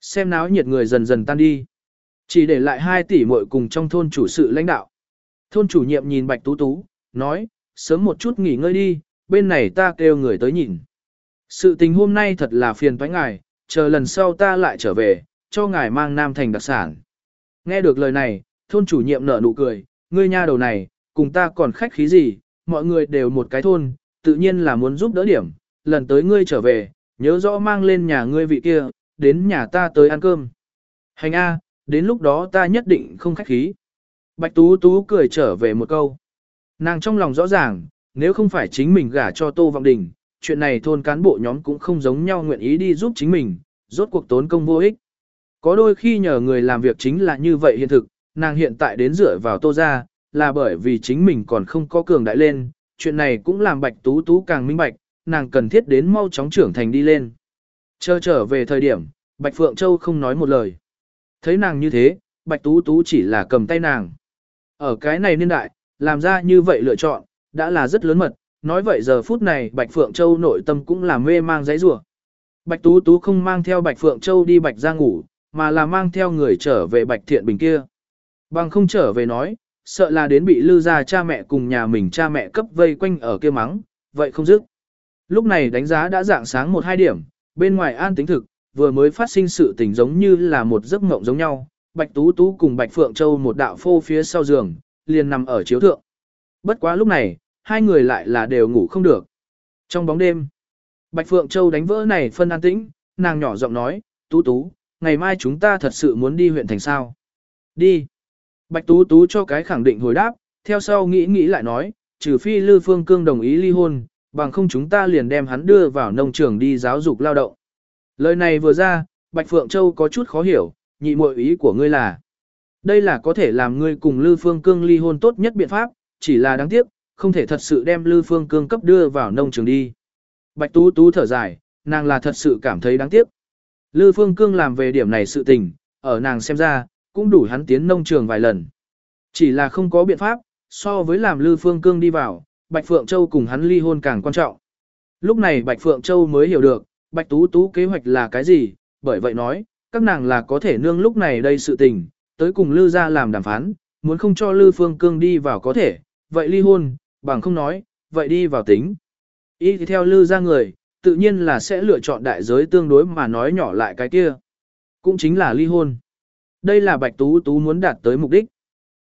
Xem náo nhiệt người dần dần tan đi. Chỉ để lại hai tỷ muội cùng trong thôn chủ sự lãnh đạo. Thôn chủ nhiệm nhìn Bạch Tú Tú, nói, sớm một chút nghỉ ngơi đi, bên này ta kêu người tới nhìn. Sự tình hôm nay thật là phiền toái ngài, chờ lần sau ta lại trở về, cho ngài mang Nam Thành đặc sản. Nghe được lời này, thôn chủ nhiệm nở nụ cười, ngươi nha đầu này, cùng ta còn khách khí gì, mọi người đều một cái thôn, tự nhiên là muốn giúp đỡ điểm, lần tới ngươi trở về, nhớ rõ mang lên nhà ngươi vị kia, đến nhà ta tới ăn cơm. Hành A, đến lúc đó ta nhất định không khách khí. Bạch Tú Tú cười trở về một câu. Nàng trong lòng rõ ràng, nếu không phải chính mình gả cho Tô Vọng Đình, chuyện này thôn cán bộ nhóm cũng không giống nhau nguyện ý đi giúp chính mình, rốt cuộc tốn công vô ích. Có đôi khi nhờ người làm việc chính là như vậy hiện thực, nàng hiện tại đến dựa vào Tô gia, là bởi vì chính mình còn không có cường đại lên, chuyện này cũng làm Bạch Tú Tú càng minh bạch, nàng cần thiết đến mau chóng trưởng thành đi lên. Chờ trở về thời điểm, Bạch Phượng Châu không nói một lời. Thấy nàng như thế, Bạch Tú Tú chỉ là cầm tay nàng. Ở cái này niên đại, làm ra như vậy lựa chọn, đã là rất lớn mật, nói vậy giờ phút này Bạch Phượng Châu nội tâm cũng là mê mang giấy rủa. Bạch Tú Tú không mang theo Bạch Phượng Châu đi Bạch ra ngủ, mà là mang theo người trở về Bạch Thiện Bình kia. Bằng không trở về nói, sợ là đến bị lư ra cha mẹ cùng nhà mình cha mẹ cấp vây quanh ở kia mắng, vậy không dứt. Lúc này đánh giá đã dạng sáng một hai điểm, bên ngoài an tính thực, vừa mới phát sinh sự tình giống như là một giấc mộng giống nhau, Bạch Tú Tú cùng Bạch Phượng Châu một đạo phô phía sau giường, liền nằm ở chiếu thượng. Bất quá lúc này, hai người lại là đều ngủ không được. Trong bóng đêm, Bạch Phượng Châu đánh vỡ này phân an tĩnh, nàng nhỏ giọng nói, Tú Tú, ngày mai chúng ta thật sự muốn đi huyện thành sao. Đi. Bạch Tú Tú cho cái khẳng định hồi đáp, theo sau nghĩ nghĩ lại nói, trừ phi Lư Phương Cương đồng ý ly hôn, bằng không chúng ta liền đem hắn đưa vào nông trường đi giáo dục lao động. Lời này vừa ra, Bạch Phượng Châu có chút khó hiểu, nhị muội ý của ngươi là. Đây là có thể làm ngươi cùng Lư Phương Cương ly hôn tốt nhất biện pháp, chỉ là đáng tiếc, không thể thật sự đem Lư Phương Cương cấp đưa vào nông trường đi. Bạch Tú Tú thở dài, nàng là thật sự cảm thấy đáng tiếc. Lư Phương Cương làm về điểm này sự tình, ở nàng xem ra, cũng đủ hắn tiến nông trường vài lần. Chỉ là không có biện pháp, so với làm Lư Phương Cương đi vào, Bạch Phượng Châu cùng hắn ly hôn càng quan trọng. Lúc này Bạch Phượng Châu mới hiểu được, Bạch Tú Tú kế hoạch là cái gì, bởi vậy nói, các nàng là có thể nương lúc này đây sự tình, tới cùng Lư ra làm đàm phán, muốn không cho Lư Phương Cương đi vào có thể, vậy ly hôn, bằng không nói, vậy đi vào tính. Ý thì theo Lư ra người, tự nhiên là sẽ lựa chọn đại giới tương đối mà nói nhỏ lại cái kia. Cũng chính là ly hôn. Đây là Bạch Tú Tú muốn đạt tới mục đích.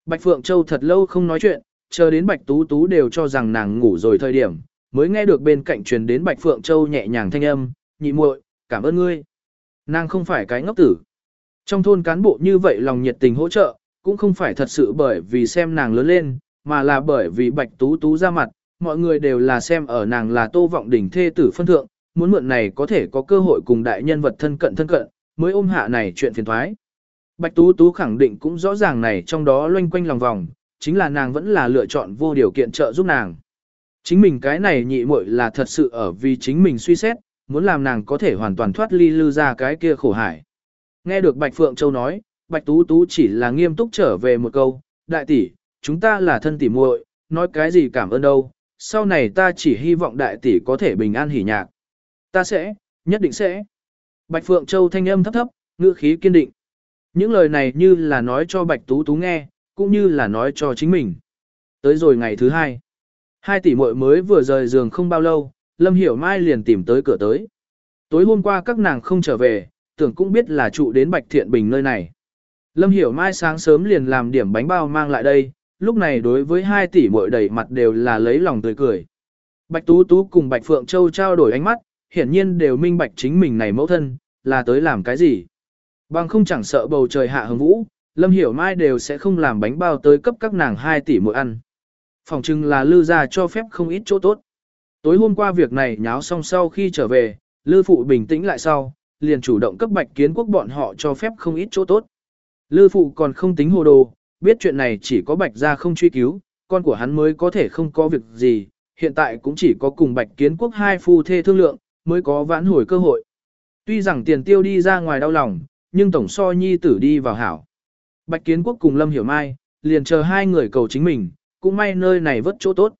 Bạch Phượng Châu thật lâu không nói chuyện, chờ đến Bạch Tú Tú đều cho rằng nàng ngủ rồi thời điểm, mới nghe được bên cạnh truyền đến Bạch Phượng Châu nhẹ nhàng thanh âm, nhị muội, cảm ơn ngươi. Nàng không phải cái ngốc tử. Trong thôn cán bộ như vậy lòng nhiệt tình hỗ trợ, cũng không phải thật sự bởi vì xem nàng lớn lên, mà là bởi vì Bạch Tú Tú ra mặt, mọi người đều là xem ở nàng là tô vọng đỉnh thê tử phân thượng, muốn mượn này có thể có cơ hội cùng đại nhân vật thân cận thân cận, mới ôm hạ này chuyện phiền thoái. Bạch Tú Tú khẳng định cũng rõ ràng này trong đó loanh quanh lòng vòng, chính là nàng vẫn là lựa chọn vô điều kiện trợ giúp nàng. Chính mình cái này nhị muội là thật sự ở vì chính mình suy xét, muốn làm nàng có thể hoàn toàn thoát ly lư ra cái kia khổ hải. Nghe được Bạch Phượng Châu nói, Bạch Tú Tú chỉ là nghiêm túc trở về một câu, đại tỷ, chúng ta là thân tỷ muội, nói cái gì cảm ơn đâu, sau này ta chỉ hy vọng đại tỷ có thể bình an hỉ nhạc. Ta sẽ, nhất định sẽ. Bạch Phượng Châu thanh âm thấp thấp, ngữ khí kiên định. Những lời này như là nói cho Bạch Tú Tú nghe, cũng như là nói cho chính mình. Tới rồi ngày thứ hai, hai tỷ muội mới vừa rời giường không bao lâu, Lâm Hiểu Mai liền tìm tới cửa tới. Tối hôm qua các nàng không trở về, tưởng cũng biết là trụ đến Bạch Thiện Bình nơi này. Lâm Hiểu Mai sáng sớm liền làm điểm bánh bao mang lại đây, lúc này đối với hai tỷ muội đầy mặt đều là lấy lòng tươi cười. Bạch Tú Tú cùng Bạch Phượng Châu trao đổi ánh mắt, hiển nhiên đều minh bạch chính mình này mẫu thân, là tới làm cái gì. Bằng không chẳng sợ bầu trời hạ hứng vũ, Lâm Hiểu Mai đều sẽ không làm bánh bao tới cấp các nàng hai tỷ mỗi ăn. Phòng trưng là lư ra cho phép không ít chỗ tốt. Tối hôm qua việc này nháo xong sau khi trở về, lư phụ bình tĩnh lại sau, liền chủ động cấp bạch kiến quốc bọn họ cho phép không ít chỗ tốt. Lư phụ còn không tính hồ đồ, biết chuyện này chỉ có bạch gia không truy cứu, con của hắn mới có thể không có việc gì, hiện tại cũng chỉ có cùng bạch kiến quốc hai phu thê thương lượng, mới có vãn hồi cơ hội. Tuy rằng tiền tiêu đi ra ngoài đau lòng, nhưng tổng so nhi tử đi vào hảo. Bạch Kiến Quốc cùng Lâm Hiểu Mai, liền chờ hai người cầu chính mình, cũng may nơi này vất chỗ tốt.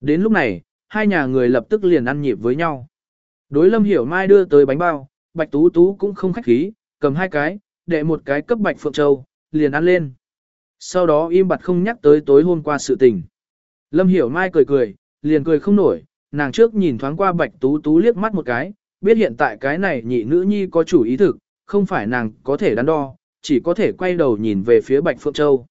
Đến lúc này, hai nhà người lập tức liền ăn nhịp với nhau. Đối Lâm Hiểu Mai đưa tới bánh bao, Bạch Tú Tú cũng không khách khí, cầm hai cái, đệ một cái cấp Bạch Phượng Châu, liền ăn lên. Sau đó im bặt không nhắc tới tối hôm qua sự tình. Lâm Hiểu Mai cười cười, liền cười không nổi, nàng trước nhìn thoáng qua Bạch Tú Tú liếc mắt một cái, biết hiện tại cái này nhị nữ nhi có chủ ý thực, không phải nàng có thể đắn đo, chỉ có thể quay đầu nhìn về phía Bạch Phượng Châu.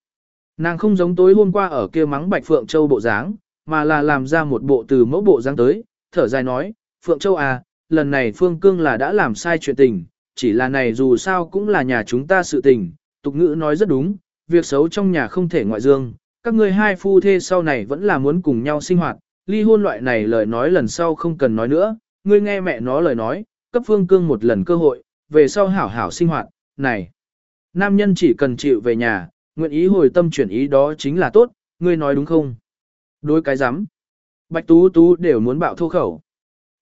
Nàng không giống tối hôm qua ở kia mắng Bạch Phượng Châu bộ dáng, mà là làm ra một bộ từ mẫu bộ dáng tới, thở dài nói, Phượng Châu à, lần này Phương Cương là đã làm sai chuyện tình, chỉ là này dù sao cũng là nhà chúng ta sự tình, tục ngữ nói rất đúng, việc xấu trong nhà không thể ngoại dương, các ngươi hai phu thê sau này vẫn là muốn cùng nhau sinh hoạt, ly hôn loại này lời nói lần sau không cần nói nữa, ngươi nghe mẹ nó lời nói, cấp Phương Cương một lần cơ hội, về sau hảo hảo sinh hoạt, này. Nam nhân chỉ cần chịu về nhà, nguyện ý hồi tâm chuyển ý đó chính là tốt, ngươi nói đúng không? Đối cái rắm Bạch Tú Tú đều muốn bạo thô khẩu.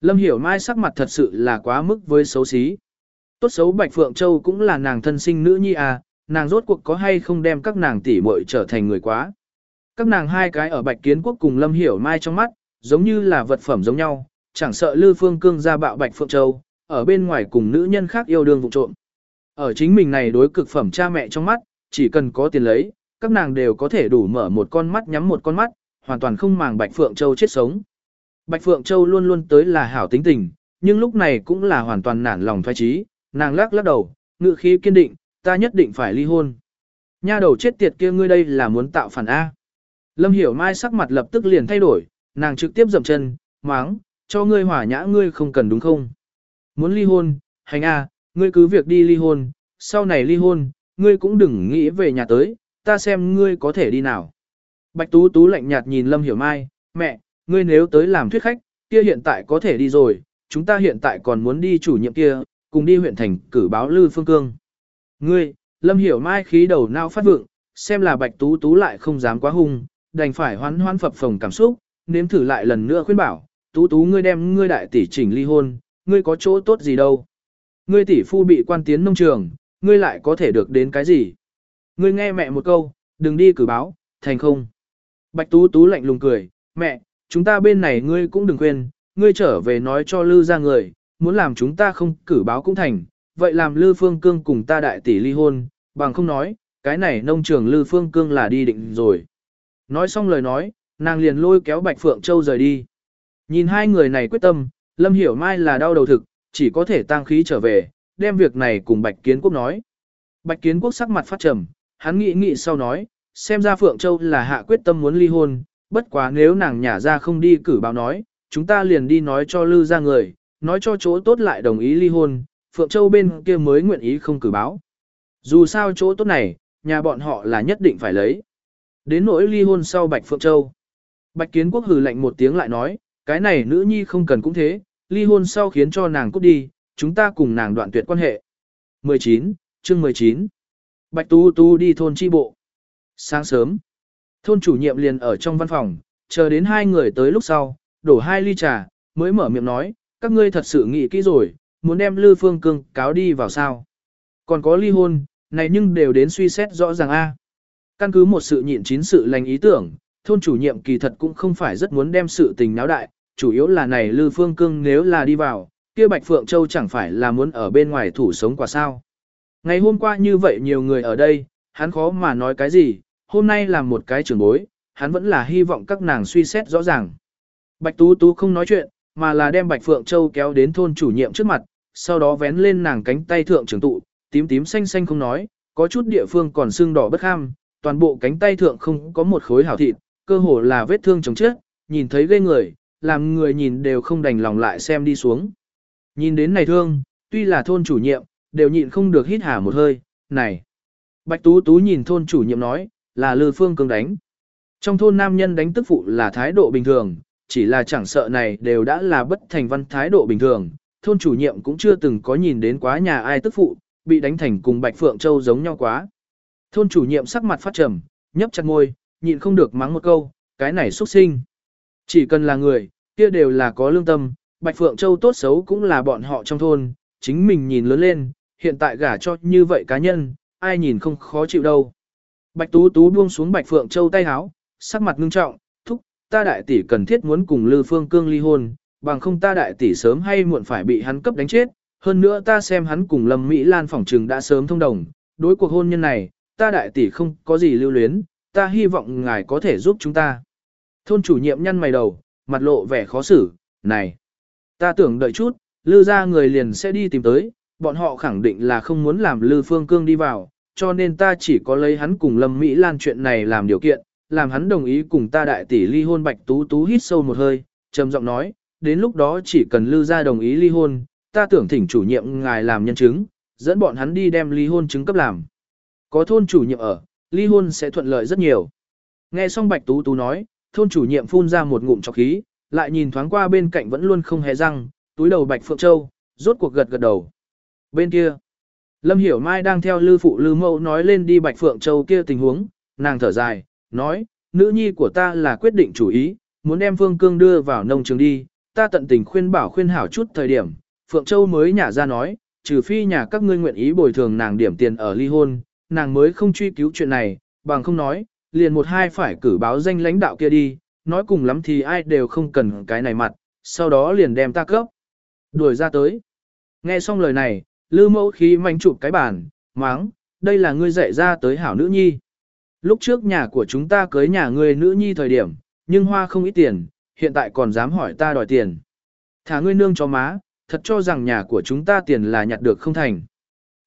Lâm Hiểu Mai sắc mặt thật sự là quá mức với xấu xí. Tốt xấu Bạch Phượng Châu cũng là nàng thân sinh nữ nhi à, nàng rốt cuộc có hay không đem các nàng tỷ muội trở thành người quá. Các nàng hai cái ở Bạch Kiến Quốc cùng Lâm Hiểu Mai trong mắt, giống như là vật phẩm giống nhau, chẳng sợ Lư Phương Cương ra bạo Bạch Phượng Châu, ở bên ngoài cùng nữ nhân khác yêu đương vụ trộm. Ở chính mình này đối cực phẩm cha mẹ trong mắt, chỉ cần có tiền lấy, các nàng đều có thể đủ mở một con mắt nhắm một con mắt, hoàn toàn không màng Bạch Phượng Châu chết sống. Bạch Phượng Châu luôn luôn tới là hảo tính tình, nhưng lúc này cũng là hoàn toàn nản lòng thoái trí, nàng lắc lắc đầu, ngự khí kiên định, ta nhất định phải ly hôn. Nha đầu chết tiệt kia ngươi đây là muốn tạo phản A. Lâm Hiểu Mai sắc mặt lập tức liền thay đổi, nàng trực tiếp dậm chân, máng, cho ngươi hỏa nhã ngươi không cần đúng không? Muốn ly hôn, hành A, ngươi cứ việc đi ly hôn, sau này ly hôn, ngươi cũng đừng nghĩ về nhà tới, ta xem ngươi có thể đi nào. Bạch Tú Tú lạnh nhạt nhìn Lâm Hiểu Mai, mẹ, ngươi nếu tới làm thuyết khách, kia hiện tại có thể đi rồi, chúng ta hiện tại còn muốn đi chủ nhiệm kia, cùng đi huyện thành cử báo Lư Phương Cương. Ngươi, Lâm Hiểu Mai khí đầu nao phát vượng, xem là Bạch Tú Tú lại không dám quá hung, đành phải hoán hoán phập phồng cảm xúc, nếm thử lại lần nữa khuyên bảo, Tú Tú ngươi đem ngươi đại tỷ chỉnh ly hôn, ngươi có chỗ tốt gì đâu. Ngươi tỷ phu bị quan tiến nông trường, ngươi lại có thể được đến cái gì? Ngươi nghe mẹ một câu, đừng đi cử báo, thành không. Bạch Tú Tú lạnh lùng cười, mẹ, chúng ta bên này ngươi cũng đừng quên, ngươi trở về nói cho Lư ra người, muốn làm chúng ta không cử báo cũng thành, vậy làm Lư Phương Cương cùng ta đại tỷ ly hôn, bằng không nói, cái này nông trường Lư Phương Cương là đi định rồi. Nói xong lời nói, nàng liền lôi kéo Bạch Phượng Châu rời đi. Nhìn hai người này quyết tâm, Lâm Hiểu Mai là đau đầu thực, chỉ có thể tăng khí trở về, đem việc này cùng Bạch Kiến Quốc nói. Bạch Kiến Quốc sắc mặt phát trầm, hắn nghĩ nghĩ sau nói, xem ra Phượng Châu là hạ quyết tâm muốn ly hôn, bất quá nếu nàng nhả ra không đi cử báo nói, chúng ta liền đi nói cho Lư ra người, nói cho chỗ tốt lại đồng ý ly hôn, Phượng Châu bên kia mới nguyện ý không cử báo. Dù sao chỗ tốt này, nhà bọn họ là nhất định phải lấy. Đến nỗi ly hôn sau Bạch Phượng Châu. Bạch Kiến Quốc hừ lạnh một tiếng lại nói, cái này nữ nhi không cần cũng thế, ly hôn sau khiến cho nàng cút đi, chúng ta cùng nàng đoạn tuyệt quan hệ. 19, chương 19. Bạch Tu Tu đi thôn chi bộ. Sáng sớm, thôn chủ nhiệm liền ở trong văn phòng, chờ đến hai người tới lúc sau, đổ hai ly trà, mới mở miệng nói, các ngươi thật sự nghĩ kỹ rồi, muốn đem Lư Phương Cương cáo đi vào sao. Còn có ly hôn, này nhưng đều đến suy xét rõ ràng a. Căn cứ một sự nhịn chín sự lành ý tưởng, thôn chủ nhiệm kỳ thật cũng không phải rất muốn đem sự tình náo đại, chủ yếu là này Lư Phương Cương nếu là đi vào, kia Bạch Phượng Châu chẳng phải là muốn ở bên ngoài thủ sống quả sao. Ngày hôm qua như vậy nhiều người ở đây, hắn khó mà nói cái gì, hôm nay là một cái trưởng bối, hắn vẫn là hy vọng các nàng suy xét rõ ràng. Bạch Tú Tú không nói chuyện, mà là đem Bạch Phượng Châu kéo đến thôn chủ nhiệm trước mặt, sau đó vén lên nàng cánh tay thượng trưởng tụ, tím tím xanh xanh không nói, có chút địa phương còn xương đỏ bất ham, toàn bộ cánh tay thượng không có một khối hảo thịt, cơ hồ là vết thương chồng chết, nhìn thấy ghê người, làm người nhìn đều không đành lòng lại xem đi xuống. Nhìn đến này thương, tuy là thôn chủ nhiệm, đều nhịn không được hít hà một hơi, này. Bạch Tú Tú nhìn thôn chủ nhiệm nói, là Lư Phương Cương đánh. Trong thôn nam nhân đánh tức phụ là thái độ bình thường, chỉ là chẳng sợ này đều đã là bất thành văn thái độ bình thường, thôn chủ nhiệm cũng chưa từng có nhìn đến quá nhà ai tức phụ, bị đánh thành cùng Bạch Phượng Châu giống nhau quá. Thôn chủ nhiệm sắc mặt phát trầm, nhấp chặt môi, nhịn không được mắng một câu, cái này xuất sinh. Chỉ cần là người, kia đều là có lương tâm, Bạch Phượng Châu tốt xấu cũng là bọn họ trong thôn, chính mình nhìn lớn lên, hiện tại gả cho như vậy cá nhân, ai nhìn không khó chịu đâu. Bạch Tú Tú buông xuống Bạch Phượng Châu tay háo, sắc mặt ngưng trọng, thúc, ta đại tỷ cần thiết muốn cùng Lư Phương Cương ly hôn, bằng không ta đại tỷ sớm hay muộn phải bị hắn cấp đánh chết, hơn nữa ta xem hắn cùng Lâm Mỹ Lan phỏng trừng đã sớm thông đồng, đối cuộc hôn nhân này, ta đại tỷ không có gì lưu luyến, ta hy vọng ngài có thể giúp chúng ta. Thôn chủ nhiệm nhăn mày đầu, mặt lộ vẻ khó xử, này, ta tưởng đợi chút, Lư ra người liền sẽ đi tìm tới, bọn họ khẳng định là không muốn làm Lư Phương Cương đi vào, cho nên ta chỉ có lấy hắn cùng Lâm Mỹ Lan chuyện này làm điều kiện, làm hắn đồng ý cùng ta đại tỷ ly hôn Bạch Tú Tú hít sâu một hơi, trầm giọng nói, đến lúc đó chỉ cần Lư ra đồng ý ly hôn, ta tưởng thỉnh chủ nhiệm ngài làm nhân chứng, dẫn bọn hắn đi đem ly hôn chứng cấp làm. Có thôn chủ nhiệm ở, ly hôn sẽ thuận lợi rất nhiều. Nghe xong Bạch Tú Tú nói, thôn chủ nhiệm phun ra một ngụm trọc khí, lại nhìn thoáng qua bên cạnh vẫn luôn không hề răng, túi đầu Bạch Phượng Châu, rốt cuộc gật gật đầu. Bên kia, Lâm Hiểu Mai đang theo Lư Phụ Lư Mẫu nói lên đi Bạch Phượng Châu kia tình huống, nàng thở dài, nói, nữ nhi của ta là quyết định chủ ý, muốn đem Phương Cương đưa vào nông trường đi, ta tận tình khuyên bảo khuyên hảo chút thời điểm, Phượng Châu mới nhả ra nói, trừ phi nhà các ngươi nguyện ý bồi thường nàng điểm tiền ở ly hôn, nàng mới không truy cứu chuyện này, bằng không nói, liền một hai phải cử báo danh lãnh đạo kia đi, nói cùng lắm thì ai đều không cần cái này mặt, sau đó liền đem ta cấp. Đuổi ra tới. Nghe xong lời này, lư mẫu khí manh chụp cái bàn, máng, đây là ngươi dạy ra tới hảo nữ nhi. Lúc trước nhà của chúng ta cưới nhà ngươi nữ nhi thời điểm, nhưng hoa không ít tiền, hiện tại còn dám hỏi ta đòi tiền. Thả ngươi nương cho má, thật cho rằng nhà của chúng ta tiền là nhặt được không thành.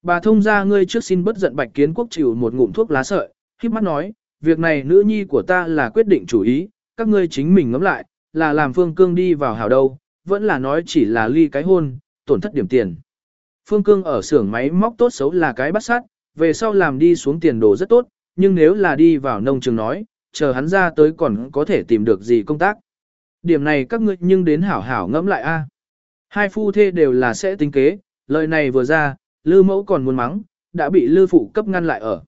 Bà thông ra ngươi trước xin bất giận bạch kiến quốc chịu một ngụm thuốc lá sợi, khiếp mắt nói, việc này nữ nhi của ta là quyết định chủ ý, các ngươi chính mình ngẫm lại, là làm phương cương đi vào hào đâu, vẫn là nói chỉ là ly cái hôn, tổn thất điểm tiền. Phương cương ở xưởng máy móc tốt xấu là cái bắt sát, về sau làm đi xuống tiền đồ rất tốt, nhưng nếu là đi vào nông trường nói, chờ hắn ra tới còn có thể tìm được gì công tác. Điểm này các ngươi nhưng đến hảo hảo ngẫm lại a. Hai phu thê đều là sẽ tính kế, lời này vừa ra, lư mẫu còn muốn mắng, đã bị lư phụ cấp ngăn lại ở.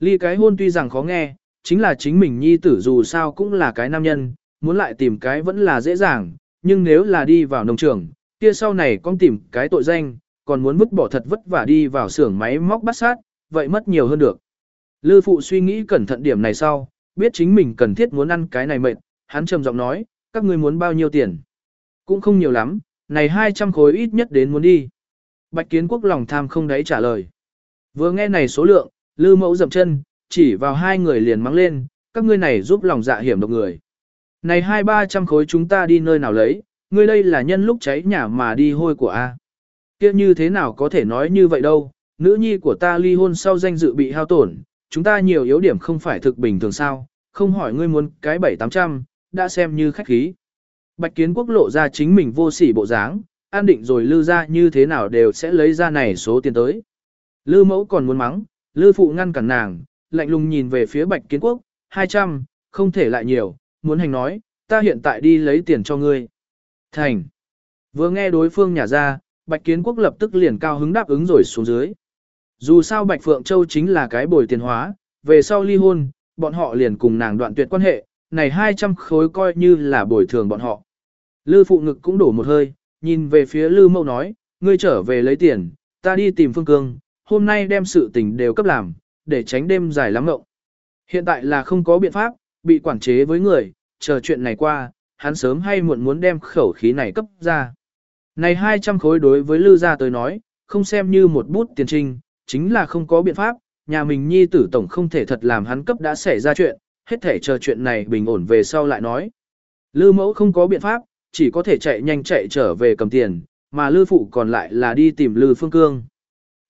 Ly cái hôn tuy rằng khó nghe, chính là chính mình nhi tử dù sao cũng là cái nam nhân, muốn lại tìm cái vẫn là dễ dàng, nhưng nếu là đi vào nông trường, kia sau này con tìm cái tội danh, còn muốn vứt bỏ thật vất vả đi vào xưởng máy móc bắt sát, vậy mất nhiều hơn được. Lư phụ suy nghĩ cẩn thận điểm này sau, biết chính mình cần thiết muốn ăn cái này mệt, hắn trầm giọng nói, các ngươi muốn bao nhiêu tiền? Cũng không nhiều lắm, này 200 khối ít nhất đến muốn đi. Bạch kiến quốc lòng tham không đấy trả lời. Vừa nghe này số lượng, lư mẫu dậm chân, chỉ vào hai người liền mắng lên, các ngươi này giúp lòng dạ hiểm độc người. Này hai ba trăm khối chúng ta đi nơi nào lấy, ngươi đây là nhân lúc cháy nhà mà đi hôi của A. kia như thế nào có thể nói như vậy đâu, nữ nhi của ta ly hôn sau danh dự bị hao tổn, chúng ta nhiều yếu điểm không phải thực bình thường sao, không hỏi ngươi muốn cái bảy tám trăm, đã xem như khách khí. Bạch kiến quốc lộ ra chính mình vô sỉ bộ dáng, an định rồi lư ra như thế nào đều sẽ lấy ra này số tiền tới. Lư mẫu còn muốn mắng, lư phụ ngăn cản nàng, lạnh lùng nhìn về phía bạch kiến quốc, 200, không thể lại nhiều, muốn hành nói, ta hiện tại đi lấy tiền cho ngươi. Thành. Vừa nghe đối phương nhả ra, bạch kiến quốc lập tức liền cao hứng đáp ứng rồi xuống dưới. Dù sao bạch phượng châu chính là cái bồi tiền hóa, về sau ly hôn, bọn họ liền cùng nàng đoạn tuyệt quan hệ, này 200 khối coi như là bồi thường bọn họ. Lư phụ ngực cũng đổ một hơi, nhìn về phía Lư mâu nói, ngươi trở về lấy tiền, ta đi tìm Phương Cương, hôm nay đem sự tình đều cấp làm, để tránh đêm dài lắm ngộng. Hiện tại là không có biện pháp, bị quản chế với người, chờ chuyện này qua, hắn sớm hay muộn muốn đem khẩu khí này cấp ra. Này 200 khối đối với Lư gia tới nói, không xem như một bút tiền trinh, chính là không có biện pháp, nhà mình nhi tử tổng không thể thật làm hắn cấp đã xảy ra chuyện, hết thể chờ chuyện này bình ổn về sau lại nói. Lư mẫu không có biện pháp, chỉ có thể chạy nhanh chạy trở về cầm tiền, mà Lư phụ còn lại là đi tìm Lư Phương Cương.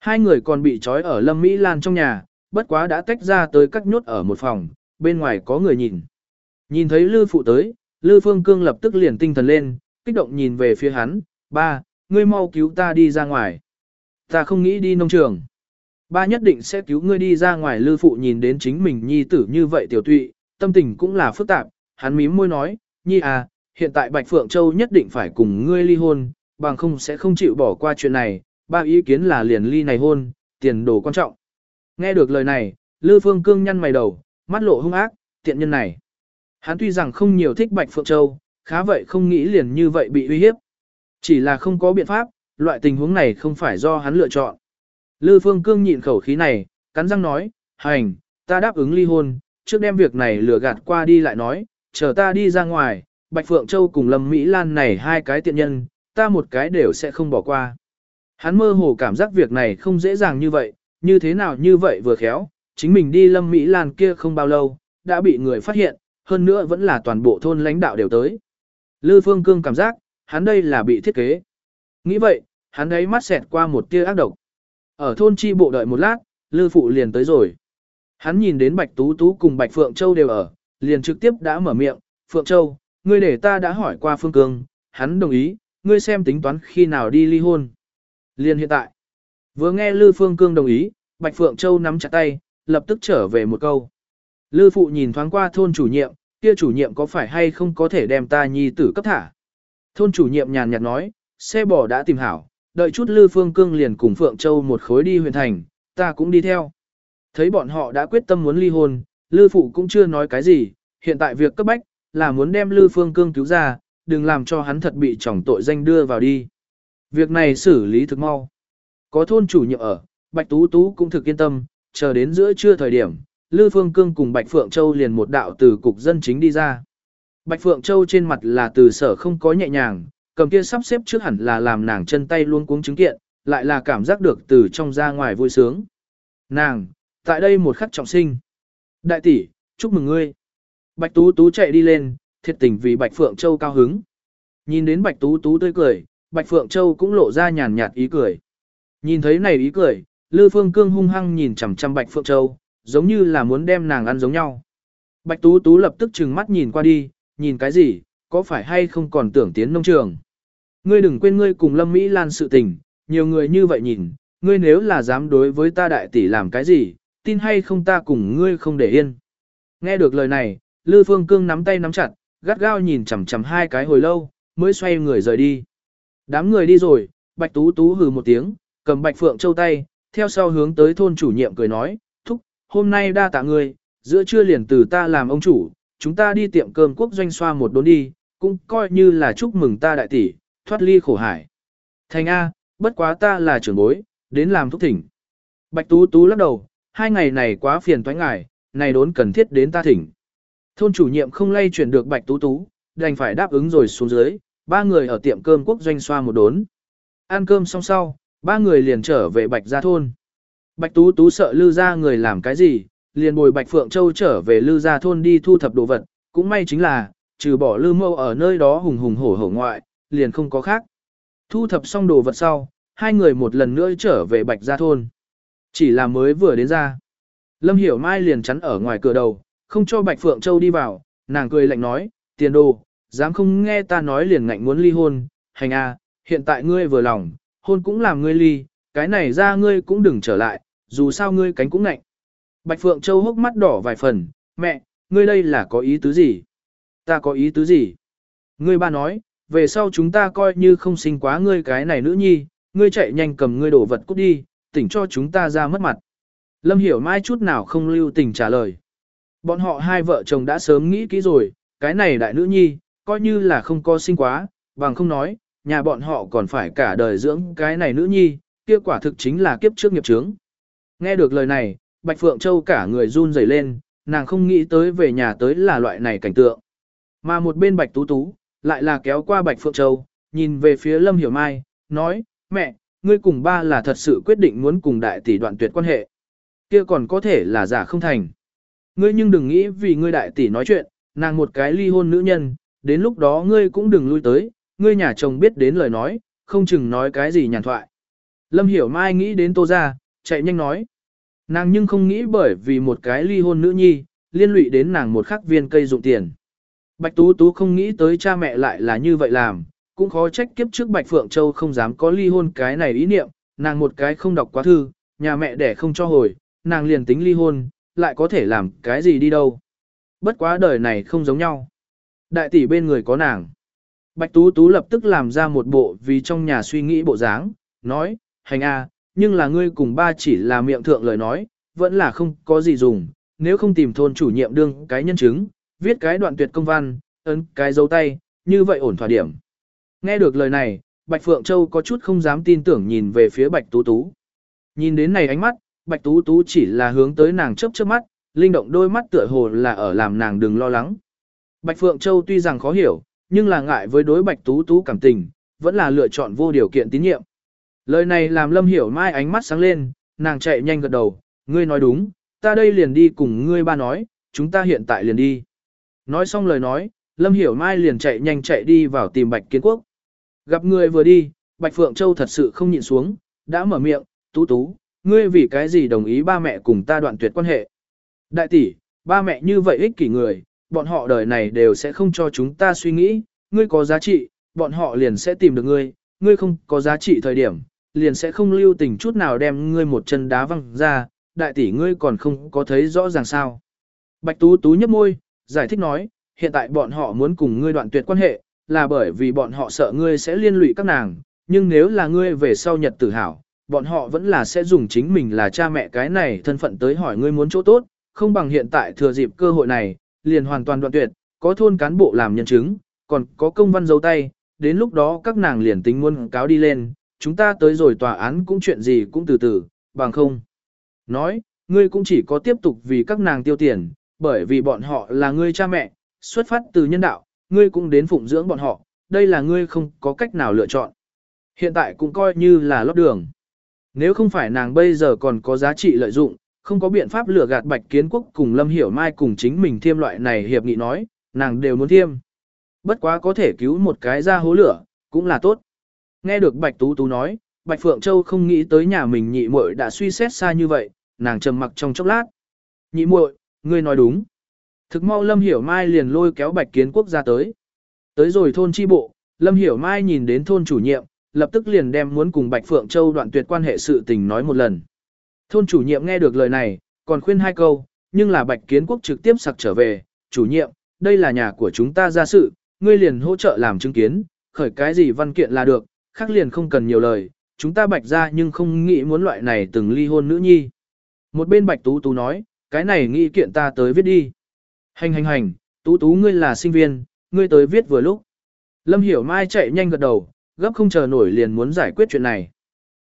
Hai người còn bị trói ở Lâm Mỹ Lan trong nhà, bất quá đã tách ra tới các nhốt ở một phòng, bên ngoài có người nhìn. Nhìn thấy Lư phụ tới, Lư Phương Cương lập tức liền tinh thần lên, kích động nhìn về phía hắn, ba, ngươi mau cứu ta đi ra ngoài. Ta không nghĩ đi nông trường. Ba nhất định sẽ cứu ngươi đi ra ngoài Lư phụ nhìn đến chính mình nhi tử như vậy tiểu tụy, tâm tình cũng là phức tạp, hắn mím môi nói, nhi à, hiện tại Bạch Phượng Châu nhất định phải cùng ngươi ly hôn, bằng không sẽ không chịu bỏ qua chuyện này, ba ý kiến là liền ly này hôn, tiền đồ quan trọng. Nghe được lời này, Lư Phương Cương nhăn mày đầu, mắt lộ hung ác, tiện nhân này. Hắn tuy rằng không nhiều thích Bạch Phượng Châu, khá vậy không nghĩ liền như vậy bị uy hiếp. Chỉ là không có biện pháp, loại tình huống này không phải do hắn lựa chọn. Lư Phương Cương nhịn khẩu khí này, cắn răng nói, hành, ta đáp ứng ly hôn, trước đem việc này lừa gạt qua đi lại nói, chờ ta đi ra ngoài, Bạch Phượng Châu cùng Lâm Mỹ Lan này hai cái tiện nhân, ta một cái đều sẽ không bỏ qua. Hắn mơ hồ cảm giác việc này không dễ dàng như vậy, như thế nào như vậy vừa khéo, chính mình đi Lâm Mỹ Lan kia không bao lâu, đã bị người phát hiện, hơn nữa vẫn là toàn bộ thôn lãnh đạo đều tới. Lư Phương Cương cảm giác, hắn đây là bị thiết kế. Nghĩ vậy, hắn ấy mắt xẹt qua một tia ác độc. Ở thôn chi bộ đợi một lát, Lư Phụ liền tới rồi. Hắn nhìn đến Bạch Tú Tú cùng Bạch Phượng Châu đều ở, liền trực tiếp đã mở miệng, Phượng Châu, ngươi để ta đã hỏi qua Phương Cương, hắn đồng ý, ngươi xem tính toán khi nào đi ly hôn. liền hiện tại, vừa nghe Lư Phương Cương đồng ý, Bạch Phượng Châu nắm chặt tay, lập tức trở về một câu. Lư Phụ nhìn thoáng qua thôn chủ nhiệm, kia chủ nhiệm có phải hay không có thể đem ta nhi tử cấp thả. Thôn chủ nhiệm nhàn nhạt nói, xe bò đã tìm hảo, đợi chút Lư Phương Cương liền cùng Phượng Châu một khối đi huyện thành, ta cũng đi theo. Thấy bọn họ đã quyết tâm muốn ly hôn, Lư Phụ cũng chưa nói cái gì, hiện tại việc cấp bách, là muốn đem Lư Phương Cương cứu ra, đừng làm cho hắn thật bị trọng tội danh đưa vào đi. Việc này xử lý thực mau. Có thôn chủ nhiệm ở, Bạch Tú Tú cũng thực yên tâm, chờ đến giữa trưa thời điểm, Lư Phương Cương cùng Bạch Phượng Châu liền một đạo từ cục dân chính đi ra. Bạch Phượng Châu trên mặt là từ sở không có nhẹ nhàng, cầm kia sắp xếp trước hẳn là làm nàng chân tay luôn cuống chứng kiện, lại là cảm giác được từ trong ra ngoài vui sướng. Nàng, tại đây một khắc trọng sinh. Đại tỷ, chúc mừng ngươi. Bạch Tú Tú chạy đi lên, thiệt tình vì Bạch Phượng Châu cao hứng. Nhìn đến Bạch Tú Tú tươi cười, Bạch Phượng Châu cũng lộ ra nhàn nhạt ý cười. Nhìn thấy này ý cười, Lư Phương Cương hung hăng nhìn chằm chằm Bạch Phượng Châu, giống như là muốn đem nàng ăn giống nhau. Bạch Tú Tú lập tức trừng mắt nhìn qua đi, nhìn cái gì, có phải hay không còn tưởng tiến nông trường. Ngươi đừng quên ngươi cùng Lâm Mỹ Lan sự tình, nhiều người như vậy nhìn, ngươi nếu là dám đối với ta đại tỷ làm cái gì, tin hay không ta cùng ngươi không để yên. Nghe được lời này, Lư Phương Cương nắm tay nắm chặt, gắt gao nhìn chằm chằm hai cái hồi lâu, mới xoay người rời đi. Đám người đi rồi, Bạch Tú Tú hừ một tiếng, cầm Bạch Phượng Châu tay, theo sau hướng tới thôn chủ nhiệm cười nói, thúc, hôm nay đa tạ ngươi, giữa trưa liền từ ta làm ông chủ, chúng ta đi tiệm cơm quốc doanh xoa một đốn đi, cũng coi như là chúc mừng ta đại tỷ, thoát ly khổ hải. Thành A, bất quá ta là trưởng bối, đến làm thúc thỉnh. Bạch Tú Tú lắc đầu, hai ngày này quá phiền toái ngài, này đốn cần thiết đến ta thỉnh. Thôn chủ nhiệm không lay chuyển được Bạch Tú Tú, đành phải đáp ứng rồi xuống dưới, ba người ở tiệm cơm quốc doanh xoa một đốn. Ăn cơm xong sau, ba người liền trở về Bạch Gia Thôn. Bạch Tú Tú sợ Lư Gia người làm cái gì, liền bồi Bạch Phượng Châu trở về Lư Gia Thôn đi thu thập đồ vật, cũng may chính là, trừ bỏ Lư Mâu ở nơi đó hùng hùng hổ hổ ngoại, liền không có khác. Thu thập xong đồ vật sau, hai người một lần nữa trở về Bạch Gia Thôn. Chỉ là mới vừa đến ra. Lâm Hiểu Mai liền chắn ở ngoài cửa đầu, không cho Bạch Phượng Châu đi vào, nàng cười lạnh nói, tiền đồ, dám không nghe ta nói liền ngạnh muốn ly hôn, hành a, hiện tại ngươi vừa lòng, hôn cũng làm ngươi ly, cái này ra ngươi cũng đừng trở lại, dù sao ngươi cánh cũng ngạnh. Bạch Phượng Châu hốc mắt đỏ vài phần, mẹ, ngươi đây là có ý tứ gì? Ta có ý tứ gì? Ngươi ba nói, về sau chúng ta coi như không sinh quá ngươi cái này nữ nhi, ngươi chạy nhanh cầm ngươi đổ vật cút đi, tỉnh cho chúng ta ra mất mặt. Lâm hiểu mai chút nào không lưu tình trả lời. Bọn họ hai vợ chồng đã sớm nghĩ kỹ rồi, cái này đại nữ nhi, coi như là không có sinh quá, bằng không nói, nhà bọn họ còn phải cả đời dưỡng cái này nữ nhi, kia quả thực chính là kiếp trước nghiệp chướng. Nghe được lời này, Bạch Phượng Châu cả người run rẩy lên, nàng không nghĩ tới về nhà tới là loại này cảnh tượng. Mà một bên Bạch Tú Tú, lại là kéo qua Bạch Phượng Châu, nhìn về phía Lâm Hiểu Mai, nói, mẹ, ngươi cùng ba là thật sự quyết định muốn cùng đại tỷ đoạn tuyệt quan hệ. Kia còn có thể là giả không thành. Ngươi nhưng đừng nghĩ vì ngươi đại tỷ nói chuyện, nàng một cái ly hôn nữ nhân, đến lúc đó ngươi cũng đừng lui tới, ngươi nhà chồng biết đến lời nói, không chừng nói cái gì nhàn thoại. Lâm Hiểu Mai nghĩ đến Tô Gia, chạy nhanh nói. Nàng nhưng không nghĩ bởi vì một cái ly hôn nữ nhi, liên lụy đến nàng một khắc viên cây dụng tiền. Bạch Tú Tú không nghĩ tới cha mẹ lại là như vậy làm, cũng khó trách kiếp trước Bạch Phượng Châu không dám có ly hôn cái này ý niệm, nàng một cái không đọc quá thư, nhà mẹ đẻ không cho hồi, nàng liền tính ly hôn, lại có thể làm cái gì đi đâu. Bất quá đời này không giống nhau. Đại tỷ bên người có nàng. Bạch Tú Tú lập tức làm ra một bộ vì trong nhà suy nghĩ bộ dáng, nói, hành a, nhưng là ngươi cùng ba chỉ là miệng thượng lời nói, vẫn là không có gì dùng, nếu không tìm thôn chủ nhiệm đương cái nhân chứng, viết cái đoạn tuyệt công văn, ấn cái dấu tay, như vậy ổn thỏa điểm. Nghe được lời này, Bạch Phượng Châu có chút không dám tin tưởng nhìn về phía Bạch Tú Tú. Nhìn đến này ánh mắt, Bạch Tú Tú chỉ là hướng tới nàng chớp chớp mắt, linh động đôi mắt tựa hồ là ở làm nàng đừng lo lắng. Bạch Phượng Châu tuy rằng khó hiểu, nhưng là ngại với đối Bạch Tú Tú cảm tình, vẫn là lựa chọn vô điều kiện tín nhiệm. Lời này làm Lâm Hiểu Mai ánh mắt sáng lên, nàng chạy nhanh gật đầu, ngươi nói đúng, ta đây liền đi cùng ngươi ba nói, chúng ta hiện tại liền đi. Nói xong lời nói, Lâm Hiểu Mai liền chạy nhanh chạy đi vào tìm Bạch Kiến Quốc. Gặp người vừa đi, Bạch Phượng Châu thật sự không nhịn xuống, đã mở miệng, tú tú, ngươi vì cái gì đồng ý ba mẹ cùng ta đoạn tuyệt quan hệ. Đại tỷ, ba mẹ như vậy ích kỷ người, bọn họ đời này đều sẽ không cho chúng ta suy nghĩ, ngươi có giá trị, bọn họ liền sẽ tìm được ngươi, ngươi không có giá trị thời điểm, liền sẽ không lưu tình chút nào đem ngươi một chân đá văng ra, đại tỷ ngươi còn không có thấy rõ ràng sao. Bạch Tú Tú nhấp môi, giải thích nói, hiện tại bọn họ muốn cùng ngươi đoạn tuyệt quan hệ, là bởi vì bọn họ sợ ngươi sẽ liên lụy các nàng, nhưng nếu là ngươi về sau nhật tử hảo, bọn họ vẫn là sẽ dùng chính mình là cha mẹ cái này thân phận tới hỏi ngươi muốn chỗ tốt, không bằng hiện tại thừa dịp cơ hội này, liền hoàn toàn đoạn tuyệt, có thôn cán bộ làm nhân chứng, còn có công văn dấu tay, đến lúc đó các nàng liền tính muốn cáo đi lên, chúng ta tới rồi tòa án cũng chuyện gì cũng từ từ, bằng không. Nói, ngươi cũng chỉ có tiếp tục vì các nàng tiêu tiền, bởi vì bọn họ là ngươi cha mẹ, xuất phát từ nhân đạo, ngươi cũng đến phụng dưỡng bọn họ, đây là ngươi không có cách nào lựa chọn. Hiện tại cũng coi như là lót đường. Nếu không phải nàng bây giờ còn có giá trị lợi dụng, không có biện pháp lừa gạt Bạch Kiến Quốc cùng Lâm Hiểu Mai cùng chính mình thiêm loại này hiệp nghị nói, nàng đều muốn thiêm. Bất quá có thể cứu một cái ra hố lửa, cũng là tốt. Nghe được Bạch Tú Tú nói, Bạch Phượng Châu không nghĩ tới nhà mình nhị muội đã suy xét xa như vậy, nàng trầm mặc trong chốc lát. Nhị muội, ngươi nói đúng. Thực mau Lâm Hiểu Mai liền lôi kéo Bạch Kiến Quốc ra tới. Tới rồi thôn chi bộ, Lâm Hiểu Mai nhìn đến thôn chủ nhiệm, lập tức liền đem muốn cùng Bạch Phượng Châu đoạn tuyệt quan hệ sự tình nói một lần. Thôn chủ nhiệm nghe được lời này, còn khuyên hai câu, nhưng là Bạch Kiến Quốc trực tiếp sặc trở về, chủ nhiệm, đây là nhà của chúng ta ra sự, ngươi liền hỗ trợ làm chứng kiến, khởi cái gì văn kiện là được, khác liền không cần nhiều lời, chúng ta Bạch ra nhưng không nghĩ muốn loại này từng ly hôn nữ nhi. Một bên Bạch Tú Tú nói, cái này nghĩ kiện ta tới viết đi. Hành hành hành, Tú Tú ngươi là sinh viên, ngươi tới viết vừa lúc. Lâm Hiểu Mai chạy nhanh gật đầu, gấp không chờ nổi liền muốn giải quyết chuyện này.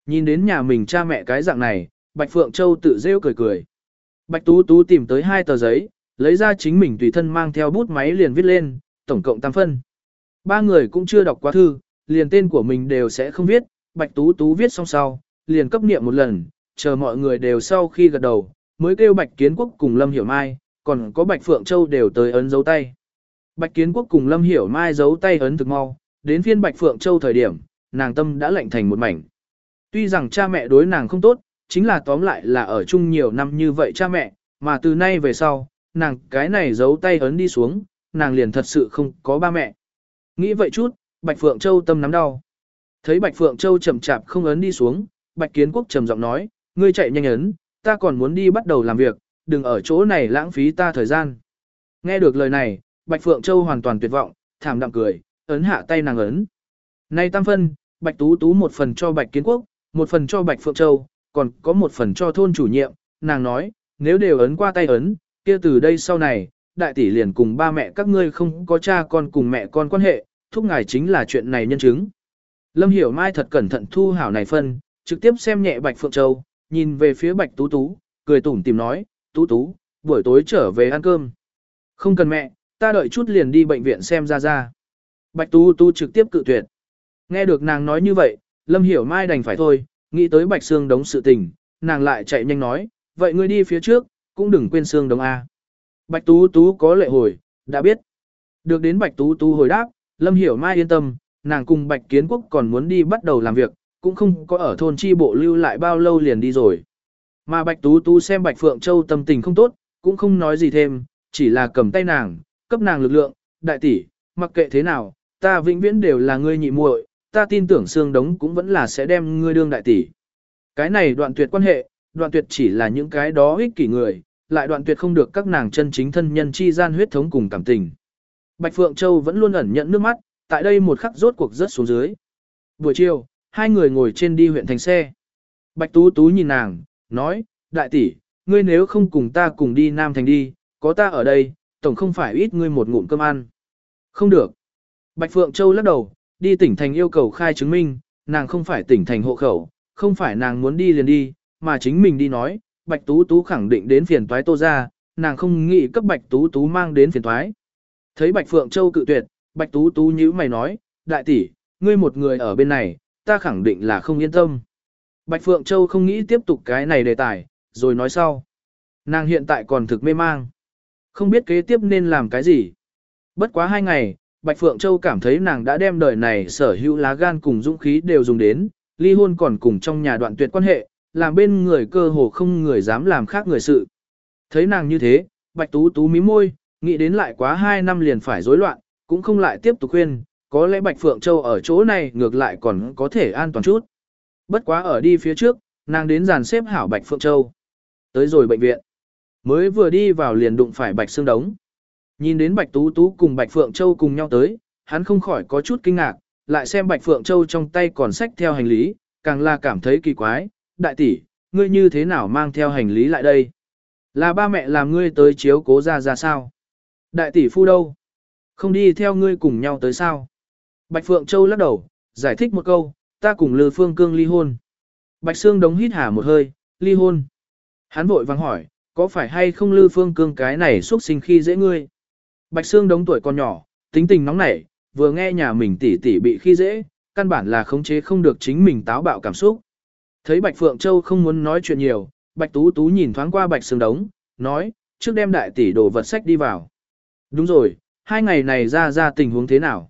Nhìn đến nhà mình cha mẹ cái dạng này, Bạch Phượng Châu tự rêu cười cười. Bạch Tú Tú tìm tới hai tờ giấy, lấy ra chính mình tùy thân mang theo bút máy liền viết lên, tổng cộng 8 phân. Ba người cũng chưa đọc qua thư, liền tên của mình đều sẽ không viết, Bạch Tú Tú viết xong sau, liền cấp niệm một lần, chờ mọi người đều sau khi gật đầu, mới kêu Bạch Kiến Quốc cùng Lâm Hiểu Mai, còn có Bạch Phượng Châu đều tới ấn dấu tay. Bạch Kiến Quốc cùng Lâm Hiểu Mai dấu tay ấn thực mau, đến phiên Bạch Phượng Châu thời điểm, nàng tâm đã lạnh thành một mảnh. Tuy rằng cha mẹ đối nàng không tốt, chính là tóm lại là ở chung nhiều năm như vậy cha mẹ, mà từ nay về sau, nàng cái này giấu tay ấn đi xuống, nàng liền thật sự không có ba mẹ. Nghĩ vậy chút, Bạch Phượng Châu tâm nắm đau. Thấy Bạch Phượng Châu chậm chạp không ấn đi xuống, Bạch Kiến Quốc trầm giọng nói, ngươi chạy nhanh ấn, ta còn muốn đi bắt đầu làm việc, đừng ở chỗ này lãng phí ta thời gian. Nghe được lời này, Bạch Phượng Châu hoàn toàn tuyệt vọng, thảm đạm cười, ấn hạ tay nàng ấn. Nay tam phân, Bạch Tú Tú một phần cho Bạch Kiến Quốc, một phần cho Bạch Phượng Châu, còn có một phần cho thôn chủ nhiệm, nàng nói, nếu đều ấn qua tay ấn, kia từ đây sau này, đại tỷ liền cùng ba mẹ các ngươi không có cha con cùng mẹ con quan hệ, thúc ngài chính là chuyện này nhân chứng. Lâm Hiểu Mai thật cẩn thận thu hảo này phân, trực tiếp xem nhẹ Bạch Phượng Châu, nhìn về phía Bạch Tú Tú, cười tủm tìm nói, Tú Tú, buổi tối trở về ăn cơm. Không cần mẹ, ta đợi chút liền đi bệnh viện xem ra ra. Bạch Tú Tú trực tiếp cự tuyệt. Nghe được nàng nói như vậy, Lâm Hiểu Mai đành phải thôi, nghĩ tới Bạch Sương đống sự tình, nàng lại chạy nhanh nói, vậy ngươi đi phía trước, cũng đừng quên Sương đống A. Bạch Tú Tú có lệ hồi, đã biết. Được đến Bạch Tú Tú hồi đáp, Lâm Hiểu Mai yên tâm, nàng cùng Bạch Kiến Quốc còn muốn đi bắt đầu làm việc, cũng không có ở thôn chi bộ lưu lại bao lâu liền đi rồi. Mà Bạch Tú Tú xem Bạch Phượng Châu tâm tình không tốt, cũng không nói gì thêm, chỉ là cầm tay nàng, cấp nàng lực lượng, đại tỷ, mặc kệ thế nào, ta vĩnh viễn đều là ngươi nhị muội, ta tin tưởng xương đống cũng vẫn là sẽ đem ngươi đương đại tỷ. Cái này đoạn tuyệt quan hệ, đoạn tuyệt chỉ là những cái đó ích kỷ người, lại đoạn tuyệt không được các nàng chân chính thân nhân chi gian huyết thống cùng cảm tình. Bạch Phượng Châu vẫn luôn ẩn nhận nước mắt, tại đây một khắc rốt cuộc rớt xuống dưới. Buổi chiều, hai người ngồi trên đi huyện thành xe. Bạch Tú Tú nhìn nàng, nói, đại tỷ, ngươi nếu không cùng ta cùng đi Nam Thành đi, có ta ở đây, tổng không phải ít ngươi một ngụm cơm ăn. Không được. Bạch Phượng Châu lắc đầu, đi tỉnh thành yêu cầu khai chứng minh, nàng không phải tỉnh thành hộ khẩu, không phải nàng muốn đi liền đi, mà chính mình đi nói, Bạch Tú Tú khẳng định đến phiền toái tô ra, nàng không nghĩ cấp Bạch Tú Tú mang đến phiền toái. Thấy Bạch Phượng Châu cự tuyệt, Bạch Tú Tú nhíu mày nói, đại tỷ, ngươi một người ở bên này, ta khẳng định là không yên tâm. Bạch Phượng Châu không nghĩ tiếp tục cái này đề tài, rồi nói sau. Nàng hiện tại còn thực mê mang. Không biết kế tiếp nên làm cái gì. Bất quá hai ngày, Bạch Phượng Châu cảm thấy nàng đã đem đời này sở hữu lá gan cùng dũng khí đều dùng đến, ly hôn còn cùng trong nhà đoạn tuyệt quan hệ, làm bên người cơ hồ không người dám làm khác người sự. Thấy nàng như thế, Bạch Tú Tú mím môi, nghĩ đến lại quá hai năm liền phải rối loạn, cũng không lại tiếp tục khuyên, có lẽ Bạch Phượng Châu ở chỗ này ngược lại còn có thể an toàn chút. Bất quá ở đi phía trước, nàng đến dàn xếp hảo Bạch Phượng Châu. Tới rồi bệnh viện. Mới vừa đi vào liền đụng phải Bạch Sương Đống. Nhìn đến Bạch Tú Tú cùng Bạch Phượng Châu cùng nhau tới, hắn không khỏi có chút kinh ngạc, lại xem Bạch Phượng Châu trong tay còn sách theo hành lý, càng là cảm thấy kỳ quái, đại tỷ, ngươi như thế nào mang theo hành lý lại đây? Là ba mẹ làm ngươi tới chiếu cố ra ra sao? Đại tỷ phu đâu? Không đi theo ngươi cùng nhau tới sao? Bạch Phượng Châu lắc đầu, giải thích một câu, ta cùng Lư Phương Cương ly hôn. Bạch Sương đống hít hà một hơi, ly hôn. Hắn vội vàng hỏi, có phải hay không Lư Phương Cương cái này xuất sinh khi dễ ngươi? Bạch Sương đống tuổi còn nhỏ, tính tình nóng nảy, vừa nghe nhà mình tỷ tỷ bị khi dễ, căn bản là khống chế không được chính mình táo bạo cảm xúc. Thấy Bạch Phượng Châu không muốn nói chuyện nhiều, Bạch Tú Tú nhìn thoáng qua Bạch Sương đống, nói, trước đem đại tỷ đồ vật sách đi vào. Đúng rồi, hai ngày này ra ra tình huống thế nào?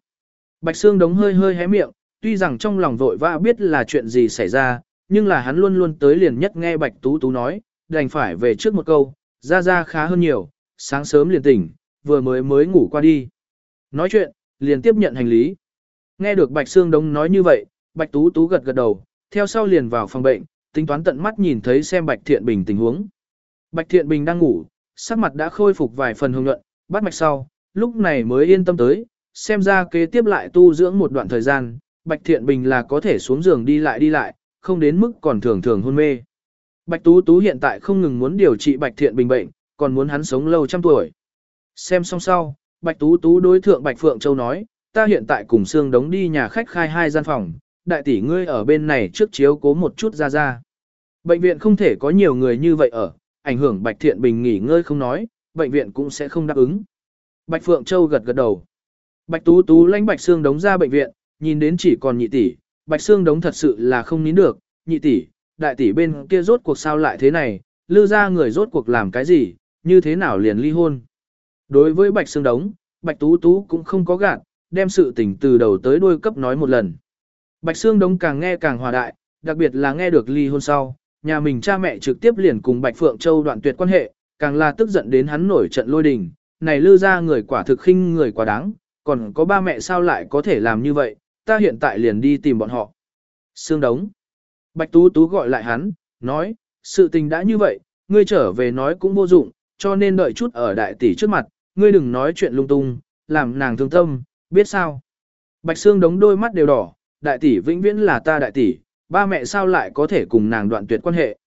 Bạch Sương đống hơi hơi hé miệng, tuy rằng trong lòng vội vã biết là chuyện gì xảy ra, nhưng là hắn luôn luôn tới liền nhất nghe Bạch Tú Tú nói, đành phải về trước một câu, ra ra khá hơn nhiều, sáng sớm liền tỉnh, vừa mới mới ngủ qua đi. Nói chuyện, liền tiếp nhận hành lý. Nghe được Bạch Sương đống nói như vậy, Bạch Tú Tú gật gật đầu, theo sau liền vào phòng bệnh, tính toán tận mắt nhìn thấy xem Bạch Thiện Bình tình huống. Bạch Thiện Bình đang ngủ, sắc mặt đã khôi phục vài phần hồng nhuận, bắt mạch sau, lúc này mới yên tâm tới, xem ra kế tiếp lại tu dưỡng một đoạn thời gian, Bạch Thiện Bình là có thể xuống giường đi lại đi lại, không đến mức còn thường thường hôn mê. Bạch Tú Tú hiện tại không ngừng muốn điều trị Bạch Thiện Bình bệnh, còn muốn hắn sống lâu trăm tuổi. Xem xong sau, Bạch Tú Tú đối thượng Bạch Phượng Châu nói, ta hiện tại cùng Sương Đống đi nhà khách khai hai gian phòng, đại tỷ ngươi ở bên này trước chiếu cố một chút ra ra. Bệnh viện không thể có nhiều người như vậy ở, ảnh hưởng Bạch Thiện Bình nghỉ ngơi không nói, bệnh viện cũng sẽ không đáp ứng. Bạch Phượng Châu gật gật đầu. Bạch Tú Tú lãnh Bạch Sương Đống ra bệnh viện, nhìn đến chỉ còn nhị tỷ, Bạch Sương Đống thật sự là không nín được, nhị tỷ, đại tỷ bên kia rốt cuộc sao lại thế này, lư ra người rốt cuộc làm cái gì, như thế nào liền ly hôn. Đối với Bạch Sương Đống, Bạch Tú Tú cũng không có gạt, đem sự tình từ đầu tới đuôi cấp nói một lần. Bạch Sương Đống càng nghe càng hòa đại, đặc biệt là nghe được ly hôn sau, nhà mình cha mẹ trực tiếp liền cùng Bạch Phượng Châu đoạn tuyệt quan hệ, càng là tức giận đến hắn nổi trận lôi đình, này lư ra người quả thực khinh người quá đáng, còn có ba mẹ sao lại có thể làm như vậy, ta hiện tại liền đi tìm bọn họ. Sương Đống. Bạch Tú Tú gọi lại hắn, nói, sự tình đã như vậy, ngươi trở về nói cũng vô dụng, cho nên đợi chút ở đại tỷ trước mặt, ngươi đừng nói chuyện lung tung, làm nàng thương tâm, biết sao. Bạch Sương Đống đôi mắt đều đỏ, đại tỷ vĩnh viễn là ta đại tỷ, ba mẹ sao lại có thể cùng nàng đoạn tuyệt quan hệ.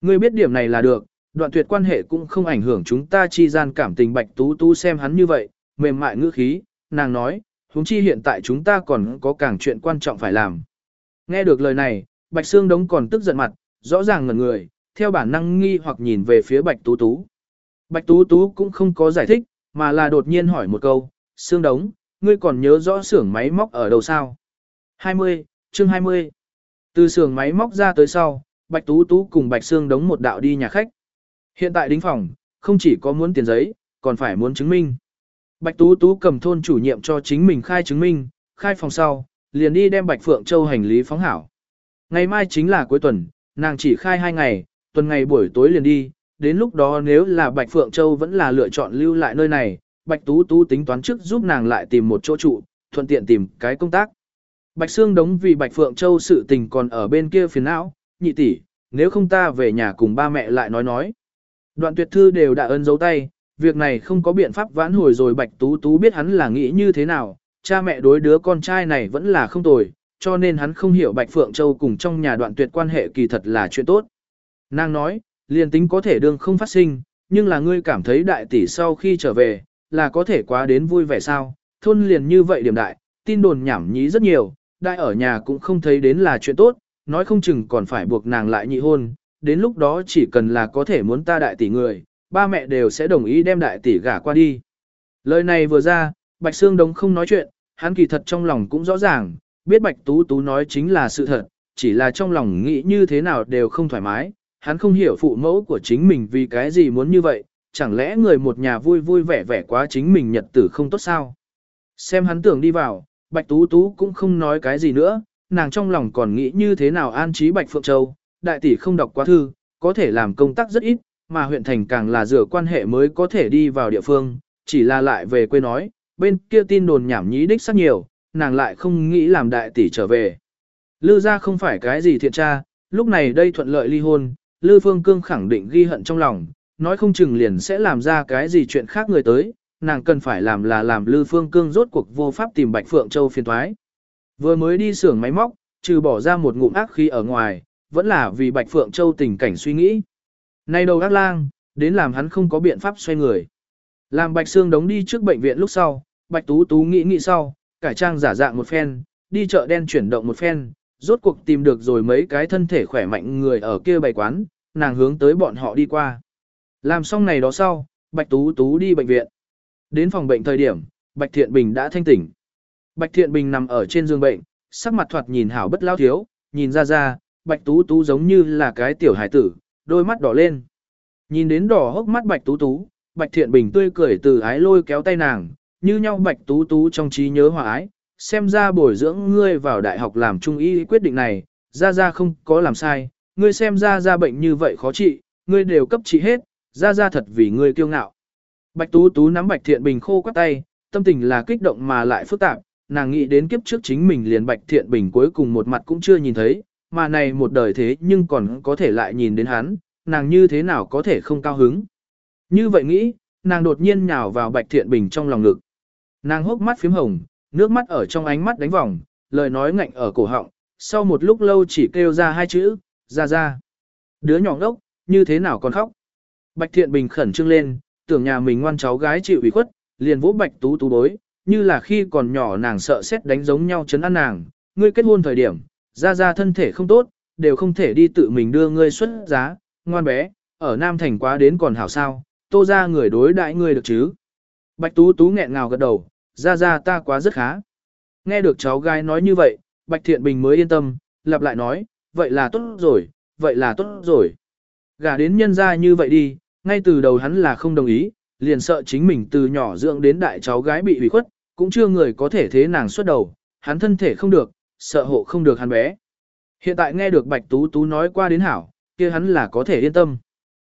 Ngươi biết điểm này là được, đoạn tuyệt quan hệ cũng không ảnh hưởng chúng ta chi gian cảm tình Bạch Tú Tú xem hắn như vậy, mềm mại ngữ khí, nàng nói, huống chi hiện tại chúng ta còn có càng chuyện quan trọng phải làm. Nghe được lời này, Bạch Sương Đống còn tức giận mặt, rõ ràng ngẩn người, theo bản năng nghi hoặc nhìn về phía Bạch Tú Tú. Bạch Tú Tú cũng không có giải thích, mà là đột nhiên hỏi một câu, Sương Đống, ngươi còn nhớ rõ xưởng máy móc ở đâu sao? 20, chương 20. Từ xưởng máy móc ra tới sau, Bạch Tú Tú cùng Bạch Sương Đống một đạo đi nhà khách. Hiện tại đính phòng, không chỉ có muốn tiền giấy, còn phải muốn chứng minh. Bạch Tú Tú cầm thôn chủ nhiệm cho chính mình khai chứng minh, khai phòng sau, liền đi đem Bạch Phượng Châu hành lý phóng hảo. Ngày mai chính là cuối tuần, nàng chỉ khai hai ngày, tuần ngày buổi tối liền đi, đến lúc đó nếu là Bạch Phượng Châu vẫn là lựa chọn lưu lại nơi này, Bạch Tú Tú tính toán trước giúp nàng lại tìm một chỗ trụ, thuận tiện tìm cái công tác. Bạch Sương đống vì Bạch Phượng Châu sự tình còn ở bên kia phiền não, nhị tỷ, nếu không ta về nhà cùng ba mẹ lại nói nói. Đoạn tuyệt thư đều đã ơn dấu tay, việc này không có biện pháp vãn hồi rồi Bạch Tú Tú biết hắn là nghĩ như thế nào, cha mẹ đối đứa con trai này vẫn là không tồi, cho nên hắn không hiểu Bạch Phượng Châu cùng trong nhà đoạn tuyệt quan hệ kỳ thật là chuyện tốt. Nàng nói, liền tính có thể đương không phát sinh, nhưng là ngươi cảm thấy đại tỷ sau khi trở về, là có thể quá đến vui vẻ sao, thôn liền như vậy điểm đại, tin đồn nhảm nhí rất nhiều, đại ở nhà cũng không thấy đến là chuyện tốt, nói không chừng còn phải buộc nàng lại nhị hôn, đến lúc đó chỉ cần là có thể muốn ta đại tỷ người, ba mẹ đều sẽ đồng ý đem đại tỷ gả qua đi. Lời này vừa ra, Bạch Sương Đống không nói chuyện, hắn kỳ thật trong lòng cũng rõ ràng, biết Bạch Tú Tú nói chính là sự thật, chỉ là trong lòng nghĩ như thế nào đều không thoải mái, hắn không hiểu phụ mẫu của chính mình vì cái gì muốn như vậy, chẳng lẽ người một nhà vui vui vẻ vẻ quá chính mình nhật tử không tốt sao. Xem hắn tưởng đi vào, Bạch Tú Tú cũng không nói cái gì nữa, nàng trong lòng còn nghĩ như thế nào an trí Bạch Phượng Châu, đại tỷ không đọc quá thư, có thể làm công tác rất ít, mà huyện thành càng là rửa quan hệ mới có thể đi vào địa phương, chỉ là lại về quê nói, bên kia tin đồn nhảm nhí đích sắc nhiều, nàng lại không nghĩ làm đại tỷ trở về. Lư ra không phải cái gì thiện tra, lúc này đây thuận lợi ly hôn, Lư Phương Cương khẳng định ghi hận trong lòng, nói không chừng liền sẽ làm ra cái gì chuyện khác người tới, nàng cần phải làm là làm Lư Phương Cương rốt cuộc vô pháp tìm Bạch Phượng Châu phiền thoái. Vừa mới đi xưởng máy móc, trừ bỏ ra một ngụm ác khí ở ngoài, vẫn là vì Bạch Phượng Châu tình cảnh suy nghĩ. Nay đầu ác lang, đến làm hắn không có biện pháp xoay người. Làm Bạch Sương đóng đi trước bệnh viện lúc sau, Bạch Tú Tú nghĩ nghĩ sau, cải trang giả dạng một phen, đi chợ đen chuyển động một phen, rốt cuộc tìm được rồi mấy cái thân thể khỏe mạnh người ở kia bày quán, nàng hướng tới bọn họ đi qua. Làm xong này đó sau, Bạch Tú Tú đi bệnh viện. Đến phòng bệnh thời điểm, Bạch Thiện Bình đã thanh tỉnh. Bạch Thiện Bình nằm ở trên giường bệnh, sắc mặt thoạt nhìn hảo bất lao thiếu, nhìn ra ra, Bạch Tú Tú giống như là cái tiểu hải tử, đôi mắt đỏ lên. Nhìn đến đỏ hốc mắt Bạch Tú Tú, Bạch Thiện Bình tươi cười từ ái lôi kéo tay nàng, như nhau Bạch Tú Tú trong trí nhớ hòa ái, xem ra bồi dưỡng ngươi vào đại học làm trung y quyết định này, ra ra không có làm sai, ngươi xem ra ra bệnh như vậy khó trị, ngươi đều cấp trị hết, ra ra thật vì ngươi kiêu ngạo. Bạch Tú Tú nắm Bạch Thiện Bình khô quắt tay, tâm tình là kích động mà lại phức tạp, nàng nghĩ đến kiếp trước chính mình liền Bạch Thiện Bình cuối cùng một mặt cũng chưa nhìn thấy, mà này một đời thế nhưng còn có thể lại nhìn đến hắn, nàng như thế nào có thể không cao hứng. Như vậy nghĩ, nàng đột nhiên nhào vào Bạch Thiện Bình trong lòng ngực. Nàng hốc mắt phím hồng, nước mắt ở trong ánh mắt đánh vòng, lời nói ngạnh ở cổ họng, sau một lúc lâu chỉ kêu ra hai chữ, ra ra. Đứa nhỏ ngốc, như thế nào còn khóc. Bạch Thiện Bình khẩn trương lên, tưởng nhà mình ngoan cháu gái chịu ủy khuất, liền vỗ Bạch Tú Tú bối, như là khi còn nhỏ nàng sợ xét đánh giống nhau chấn an nàng, ngươi kết hôn thời điểm, ra ra thân thể không tốt, đều không thể đi tự mình đưa ngươi xuất giá, ngoan bé, ở Nam Thành quá đến còn hảo sao, tô ra người đối đại ngươi được chứ. Bạch Tú Tú nghẹn ngào gật đầu, ra ra ta quá rất khá. Nghe được cháu gái nói như vậy, Bạch Thiện Bình mới yên tâm, lặp lại nói, vậy là tốt rồi, vậy là tốt rồi. Gả đến nhân gia như vậy đi, ngay từ đầu hắn là không đồng ý, liền sợ chính mình từ nhỏ dưỡng đến đại cháu gái bị hủy khuất, cũng chưa người có thể thế nàng xuất đầu, hắn thân thể không được, sợ hộ không được hắn bé. Hiện tại nghe được Bạch Tú Tú nói qua đến hảo, kia hắn là có thể yên tâm.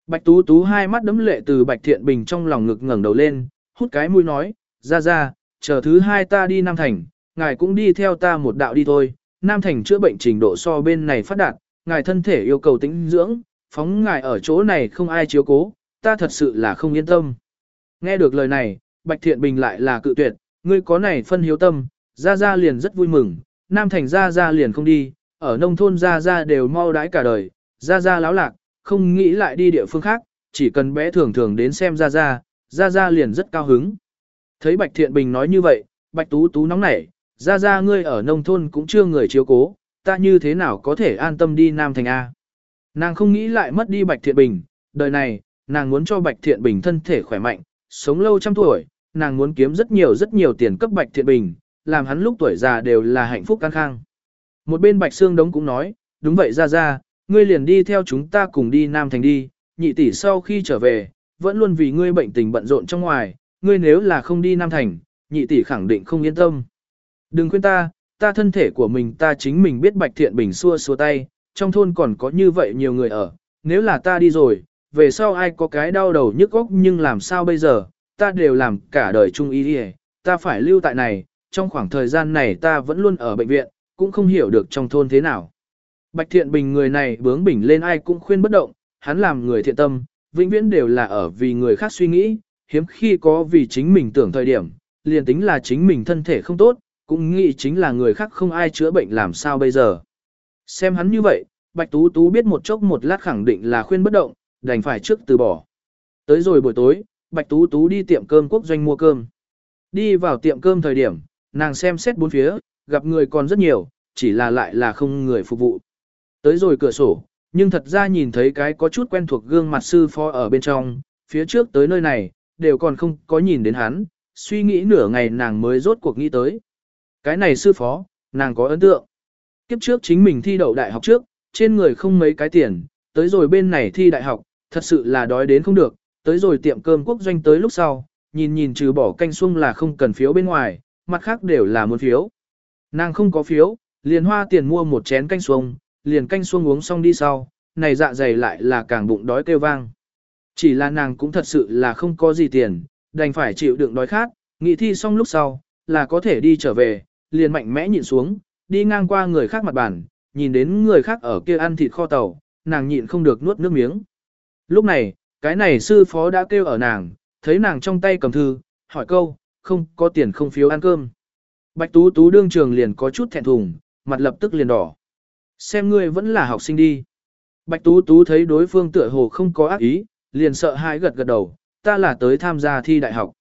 Bạch Tú Tú hai mắt đấm lệ từ Bạch Thiện Bình trong lòng ngực ngẩng đầu lên, hút cái mũi nói, ra ra, chờ thứ hai ta đi Nam Thành, ngài cũng đi theo ta một đạo đi thôi, Nam Thành chữa bệnh trình độ so bên này phát đạt, ngài thân thể yêu cầu tĩnh dưỡng, phóng ngài ở chỗ này không ai chiếu cố, ta thật sự là không yên tâm. Nghe được lời này, Bạch Thiện Bình lại là cự tuyệt, ngươi có này phân hiếu tâm, ra ra liền rất vui mừng, Nam Thành ra ra liền không đi, ở nông thôn ra ra đều mau đãi cả đời, ra ra láo lạc, không nghĩ lại đi địa phương khác, chỉ cần bé thường thường đến xem ra ra, ra ra liền rất cao hứng. Thấy Bạch Thiện Bình nói như vậy, Bạch Tú Tú nóng nảy, ra ra ngươi ở nông thôn cũng chưa người chiếu cố, ta như thế nào có thể an tâm đi Nam Thành A. Nàng không nghĩ lại mất đi Bạch Thiện Bình, đời này, nàng muốn cho Bạch Thiện Bình thân thể khỏe mạnh, sống lâu trăm tuổi, nàng muốn kiếm rất nhiều rất nhiều tiền cấp Bạch Thiện Bình, làm hắn lúc tuổi già đều là hạnh phúc căng khang. Một bên Bạch Sương Đống cũng nói, đúng vậy ra ra, ngươi liền đi theo chúng ta cùng đi Nam Thành đi, nhị tỷ sau khi trở về, vẫn luôn vì ngươi bệnh tình bận rộn trong ngoài, ngươi nếu là không đi Nam Thành, nhị tỷ khẳng định không yên tâm. Đừng khuyên ta, ta thân thể của mình ta chính mình biết Bạch Thiện Bình xua xua tay, trong thôn còn có như vậy nhiều người ở, nếu là ta đi rồi, về sau ai có cái đau đầu nhức óc nhưng làm sao bây giờ, ta đều làm cả đời chung ý đi ta phải lưu tại này, trong khoảng thời gian này ta vẫn luôn ở bệnh viện, cũng không hiểu được trong thôn thế nào. Bạch Thiện Bình người này bướng bỉnh lên ai cũng khuyên bất động, hắn làm người thiện tâm, vĩnh viễn đều là ở vì người khác suy nghĩ, hiếm khi có vì chính mình tưởng thời điểm, liền tính là chính mình thân thể không tốt, cũng nghĩ chính là người khác không ai chữa bệnh làm sao bây giờ. Xem hắn như vậy, Bạch Tú Tú biết một chốc một lát khẳng định là khuyên bất động, đành phải trước từ bỏ. Tới rồi buổi tối, Bạch Tú Tú đi tiệm cơm quốc doanh mua cơm. Đi vào tiệm cơm thời điểm, nàng xem xét bốn phía, gặp người còn rất nhiều, chỉ là lại là không người phục vụ. Tới rồi cửa sổ, nhưng thật ra nhìn thấy cái có chút quen thuộc gương mặt sư phó ở bên trong, phía trước tới nơi này, đều còn không có nhìn đến hắn, suy nghĩ nửa ngày nàng mới rốt cuộc nghĩ tới. Cái này sư phó, nàng có ấn tượng. Kiếp trước chính mình thi đậu đại học trước, trên người không mấy cái tiền, tới rồi bên này thi đại học, thật sự là đói đến không được, tới rồi tiệm cơm quốc doanh tới lúc sau, nhìn nhìn trừ bỏ canh xuông là không cần phiếu bên ngoài, mặt khác đều là muốn phiếu. Nàng không có phiếu, liền hoa tiền mua một chén canh xuông, liền canh xuông uống xong đi sau, này dạ dày lại là càng bụng đói kêu vang. Chỉ là nàng cũng thật sự là không có gì tiền, đành phải chịu đựng đói khát, nghị thi xong lúc sau, là có thể đi trở về, liền mạnh mẽ nhịn xuống, đi ngang qua người khác mặt bàn, nhìn đến người khác ở kia ăn thịt kho tàu, nàng nhịn không được nuốt nước miếng. Lúc này, cái này sư phó đã kêu ở nàng, thấy nàng trong tay cầm thư, hỏi câu, không có tiền không phiếu ăn cơm. Bạch Tú Tú đương trường liền có chút thẹn thùng, mặt lập tức liền đỏ. Xem ngươi vẫn là học sinh đi. Bạch Tú Tú thấy đối phương tựa hồ không có ác ý, liền sợ hãi gật gật đầu, ta là tới tham gia thi đại học.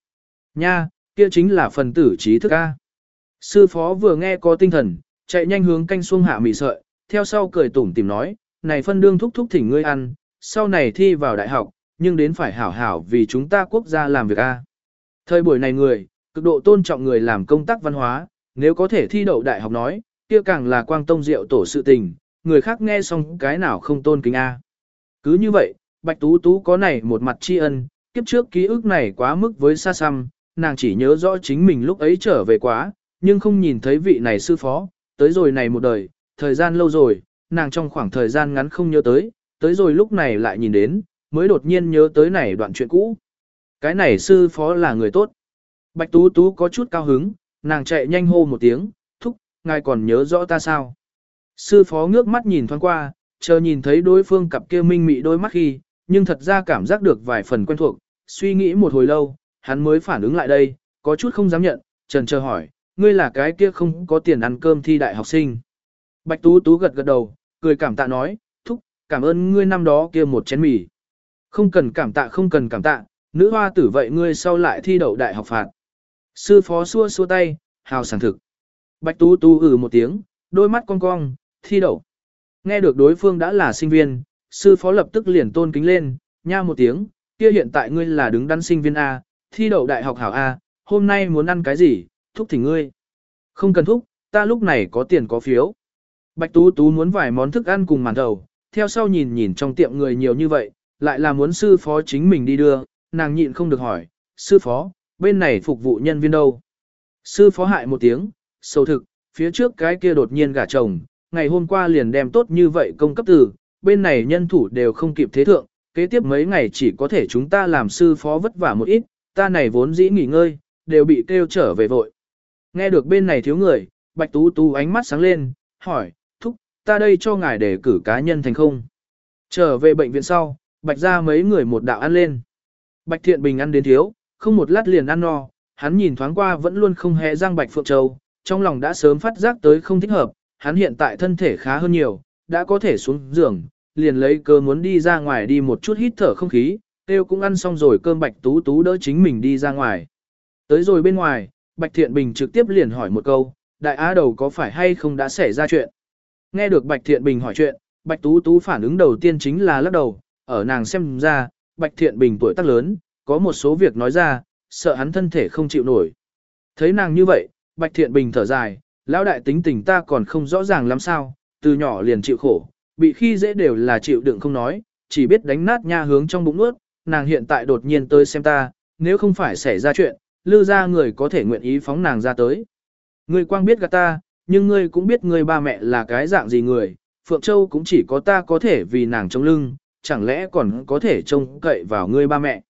Nha, kia chính là phần tử trí thức A. Sư phó vừa nghe có tinh thần, chạy nhanh hướng canh xuông hạ mì sợi, theo sau cười tủm tìm nói, này phân đương thúc thúc thỉnh ngươi ăn, sau này thi vào đại học, nhưng đến phải hảo hảo vì chúng ta quốc gia làm việc A. Thời buổi này người, cực độ tôn trọng người làm công tác văn hóa, nếu có thể thi đậu đại học nói, kia càng là quang tông diệu tổ sự tình, người khác nghe xong cái nào không tôn kính A. Cứ như vậy, Bạch Tú Tú có này một mặt tri ân, kiếp trước ký ức này quá mức với xa xăm, nàng chỉ nhớ rõ chính mình lúc ấy trở về quá, nhưng không nhìn thấy vị này sư phó, tới rồi này một đời, thời gian lâu rồi, nàng trong khoảng thời gian ngắn không nhớ tới, tới rồi lúc này lại nhìn đến, mới đột nhiên nhớ tới này đoạn chuyện cũ. Cái này sư phó là người tốt. Bạch Tú Tú có chút cao hứng, nàng chạy nhanh hô một tiếng, thúc, ngài còn nhớ rõ ta sao? Sư phó ngước mắt nhìn thoáng qua, chờ nhìn thấy đối phương cặp kia minh mị đôi mắt khi, nhưng thật ra cảm giác được vài phần quen thuộc, suy nghĩ một hồi lâu, hắn mới phản ứng lại đây, có chút không dám nhận, trần chờ hỏi, ngươi là cái kia không có tiền ăn cơm thi đại học sinh. Bạch Tú Tú gật gật đầu, cười cảm tạ nói, thúc, cảm ơn ngươi năm đó kia một chén mì. Không cần cảm tạ không cần cảm tạ, nữ hoa tử vậy ngươi sau lại thi đậu đại học phạt. Sư phó xua xua tay, hào sảng thực. Bạch Tú Tú ừ một tiếng, đôi mắt cong cong, thi đậu. Nghe được đối phương đã là sinh viên, sư phó lập tức liền tôn kính lên, nha một tiếng, kia hiện tại ngươi là đứng đắn sinh viên A, thi đậu đại học hảo A, hôm nay muốn ăn cái gì, thúc thỉnh ngươi. Không cần thúc, ta lúc này có tiền có phiếu. Bạch Tú Tú muốn vài món thức ăn cùng màn thầu, theo sau nhìn nhìn trong tiệm người nhiều như vậy, lại là muốn sư phó chính mình đi đưa, nàng nhịn không được hỏi, sư phó, bên này phục vụ nhân viên đâu? Sư phó hại một tiếng, sâu thực, phía trước cái kia đột nhiên gả chồng, ngày hôm qua liền đem tốt như vậy công cấp từ, bên này nhân thủ đều không kịp thế thượng, kế tiếp mấy ngày chỉ có thể chúng ta làm sư phó vất vả một ít, ta này vốn dĩ nghỉ ngơi, đều bị kêu trở về vội. Nghe được bên này thiếu người, Bạch Tú Tú ánh mắt sáng lên, hỏi, thúc, ta đây cho ngài để cử cá nhân thành không? Trở về bệnh viện sau, Bạch ra mấy người một đạo ăn lên. Bạch Thiện Bình ăn đến thiếu, không một lát liền ăn no, hắn nhìn thoáng qua vẫn luôn không hề răng Bạch Phượng Châu, trong lòng đã sớm phát giác tới không thích hợp, hắn hiện tại thân thể khá hơn nhiều, đã có thể xuống giường, liền lấy cơ muốn đi ra ngoài đi một chút hít thở không khí, tiêu cũng ăn xong rồi cơm Bạch Tú Tú đỡ chính mình đi ra ngoài. Tới rồi bên ngoài, Bạch Thiện Bình trực tiếp liền hỏi một câu, đại á đầu có phải hay không đã xảy ra chuyện? Nghe được Bạch Thiện Bình hỏi chuyện, Bạch Tú Tú phản ứng đầu tiên chính là lắc đầu, ở nàng xem ra, Bạch Thiện Bình tuổi tác lớn, có một số việc nói ra, sợ hắn thân thể không chịu nổi. Thấy nàng như vậy, Bạch Thiện Bình thở dài, lão đại tính tình ta còn không rõ ràng lắm sao, từ nhỏ liền chịu khổ, bị khi dễ đều là chịu đựng không nói, chỉ biết đánh nát nha hướng trong bụng nuốt, nàng hiện tại đột nhiên tới xem ta, nếu không phải xảy ra chuyện, lư ra người có thể nguyện ý phóng nàng ra tới. Ngươi quang biết gạt ta, nhưng ngươi cũng biết ngươi ba mẹ là cái dạng gì người, Phượng Châu cũng chỉ có ta có thể vì nàng chống lưng, chẳng lẽ còn có thể trông cậy vào ngươi ba mẹ.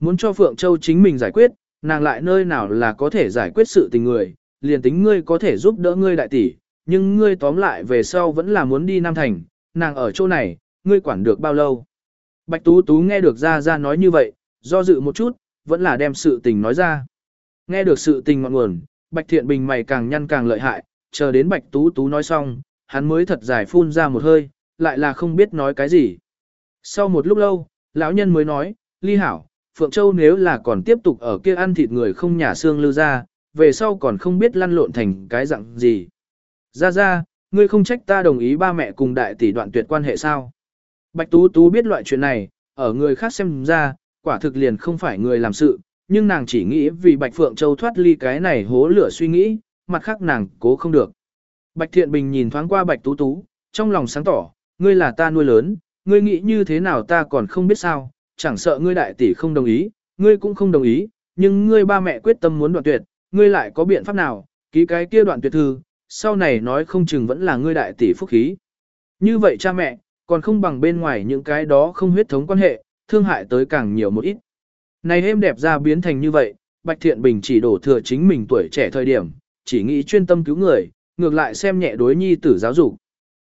Muốn cho Phượng Châu chính mình giải quyết, nàng lại nơi nào là có thể giải quyết sự tình người, liền tính ngươi có thể giúp đỡ ngươi đại tỷ, nhưng ngươi tóm lại về sau vẫn là muốn đi Nam Thành, nàng ở chỗ này, ngươi quản được bao lâu. Bạch Tú Tú nghe được gia gia nói như vậy, do dự một chút, vẫn là đem sự tình nói ra. Nghe được sự tình ngọn nguồn, Bạch Thiện Bình mày càng nhăn càng lợi hại, chờ đến Bạch Tú Tú nói xong, hắn mới thật dài phun ra một hơi, lại là không biết nói cái gì. Sau một lúc lâu, lão nhân mới nói, Ly Hảo, Phượng Châu nếu là còn tiếp tục ở kia ăn thịt người không nhả xương lưu ra, về sau còn không biết lăn lộn thành cái dạng gì. Ra ra, ngươi không trách ta đồng ý ba mẹ cùng đại tỷ đoạn tuyệt quan hệ sao. Bạch Tú Tú biết loại chuyện này, ở người khác xem ra, quả thực liền không phải người làm sự, nhưng nàng chỉ nghĩ vì Bạch Phượng Châu thoát ly cái này hố lửa suy nghĩ, mặt khác nàng cố không được. Bạch Thiện Bình nhìn thoáng qua Bạch Tú Tú, trong lòng sáng tỏ, ngươi là ta nuôi lớn, ngươi nghĩ như thế nào ta còn không biết sao, chẳng sợ ngươi đại tỷ không đồng ý, ngươi cũng không đồng ý, nhưng ngươi ba mẹ quyết tâm muốn đoạn tuyệt, ngươi lại có biện pháp nào, ký cái kia đoạn tuyệt thư, sau này nói không chừng vẫn là ngươi đại tỷ phúc khí. Như vậy cha mẹ, còn không bằng bên ngoài những cái đó không huyết thống quan hệ, thương hại tới càng nhiều một ít. Này êm đẹp ra biến thành như vậy, Bạch Thiện Bình chỉ đổ thừa chính mình tuổi trẻ thời điểm, chỉ nghĩ chuyên tâm cứu người, ngược lại xem nhẹ đối nhi tử giáo dục.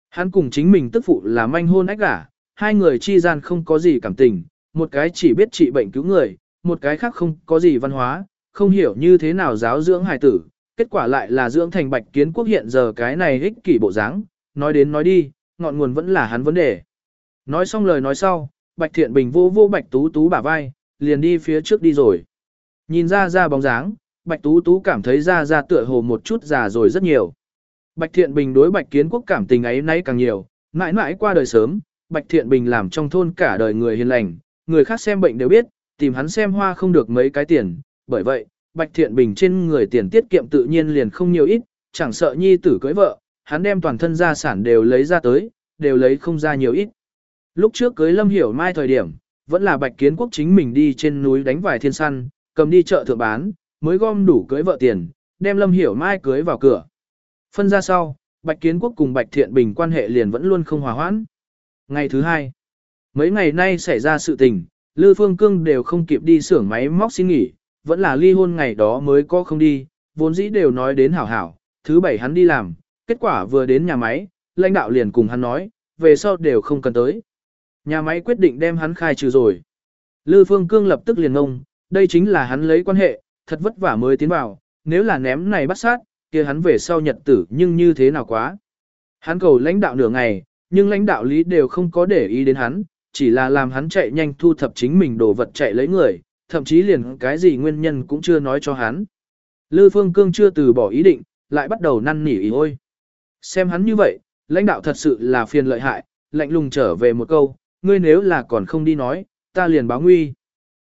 Hắn cùng chính mình tức phụ là manh hôn ách gả, hai người chi gian không có gì cảm tình, một cái chỉ biết trị bệnh cứu người, một cái khác không có gì văn hóa, không hiểu như thế nào giáo dưỡng hài tử, kết quả lại là dưỡng thành bạch kiến quốc hiện giờ cái này ích kỷ bộ dáng, nói đến nói đi, ngọn nguồn vẫn là hắn vấn đề. Nói xong lời nói sau, bạch thiện bình vô vô bạch tú tú bả vai, liền đi phía trước đi rồi. Nhìn ra ra bóng dáng, bạch tú tú cảm thấy ra ra tựa hồ một chút già rồi rất nhiều. Bạch thiện bình đối bạch kiến quốc cảm tình ấy nay càng nhiều, mãi mãi qua đời sớm, bạch thiện bình làm trong thôn cả đời người hiền lành, người khác xem bệnh đều biết, tìm hắn xem hoa không được mấy cái tiền, bởi vậy, Bạch Thiện Bình trên người tiền tiết kiệm tự nhiên liền không nhiều ít, chẳng sợ nhi tử cưới vợ, hắn đem toàn thân gia sản đều lấy ra tới, đều lấy không ra nhiều ít. Lúc trước cưới Lâm Hiểu Mai thời điểm, vẫn là Bạch Kiến Quốc chính mình đi trên núi đánh vài thiên săn, cầm đi chợ thượng bán, mới gom đủ cưới vợ tiền, đem Lâm Hiểu Mai cưới vào cửa. Phân ra sau, Bạch Kiến Quốc cùng Bạch Thiện Bình quan hệ liền vẫn luôn không hòa hoãn. Ngày thứ hai, mấy ngày nay xảy ra sự tình, Lư Phương Cương đều không kịp đi xưởng máy móc xin nghỉ, vẫn là ly hôn ngày đó mới có không đi, vốn dĩ đều nói đến hảo hảo, thứ bảy hắn đi làm, kết quả vừa đến nhà máy, lãnh đạo liền cùng hắn nói, về sau đều không cần tới. Nhà máy quyết định đem hắn khai trừ rồi. Lư Phương Cương lập tức liền ngông, đây chính là hắn lấy quan hệ, thật vất vả mới tiến vào, nếu là ném này bắt sát, kia hắn về sau nhật tử nhưng như thế nào quá. Hắn cầu lãnh đạo nửa ngày, nhưng lãnh đạo lý đều không có để ý đến hắn, chỉ là làm hắn chạy nhanh thu thập chính mình đồ vật chạy lấy người, thậm chí liền cái gì nguyên nhân cũng chưa nói cho hắn. Lư Phương Cương chưa từ bỏ ý định, lại bắt đầu năn nỉ ý ôi. Xem hắn như vậy, lãnh đạo thật sự là phiền lợi hại, lạnh lùng trở về một câu, ngươi nếu là còn không đi nói, ta liền báo nguy.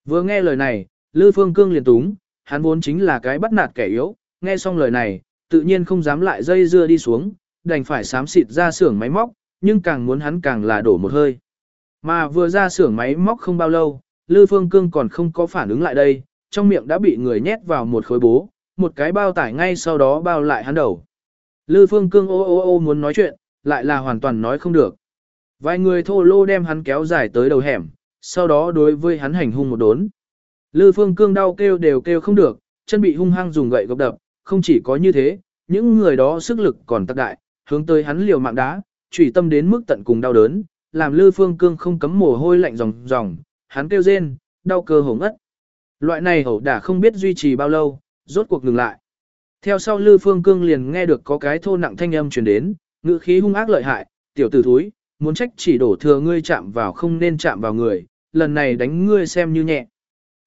Vừa nghe lời này, Lư Phương Cương liền túng, hắn vốn chính là cái bắt nạt kẻ yếu, nghe xong lời này, tự nhiên không dám lại dây dưa đi xuống, đành phải sám xịt ra xưởng máy móc, nhưng càng muốn hắn càng là đổ một hơi. Mà vừa ra xưởng máy móc không bao lâu, Lư Phương Cương còn không có phản ứng lại đây, trong miệng đã bị người nhét vào một khối bố, một cái bao tải ngay sau đó bao lại hắn đầu. Lư Phương Cương ô ô ô muốn nói chuyện, lại là hoàn toàn nói không được. Vài người thô lô đem hắn kéo dài tới đầu hẻm, sau đó đối với hắn hành hung một đốn. Lư Phương Cương đau kêu đều kêu không được, chân bị hung hăng dùng gậy gộc đập, không chỉ có như thế, những người đó sức lực còn tác đại, hướng tới hắn liều mạng đá, chủy tâm đến mức tận cùng đau đớn, làm Lư Phương Cương không cấm mồ hôi lạnh ròng ròng, hắn kêu rên, đau cơ hổ ngất. Loại này hổ đả không biết duy trì bao lâu, rốt cuộc ngừng lại. Theo sau Lư Phương Cương liền nghe được có cái thô nặng thanh âm truyền đến, ngữ khí hung ác lợi hại, tiểu tử thúi, muốn trách chỉ đổ thừa ngươi chạm vào không nên chạm vào người, lần này đánh ngươi xem như nhẹ.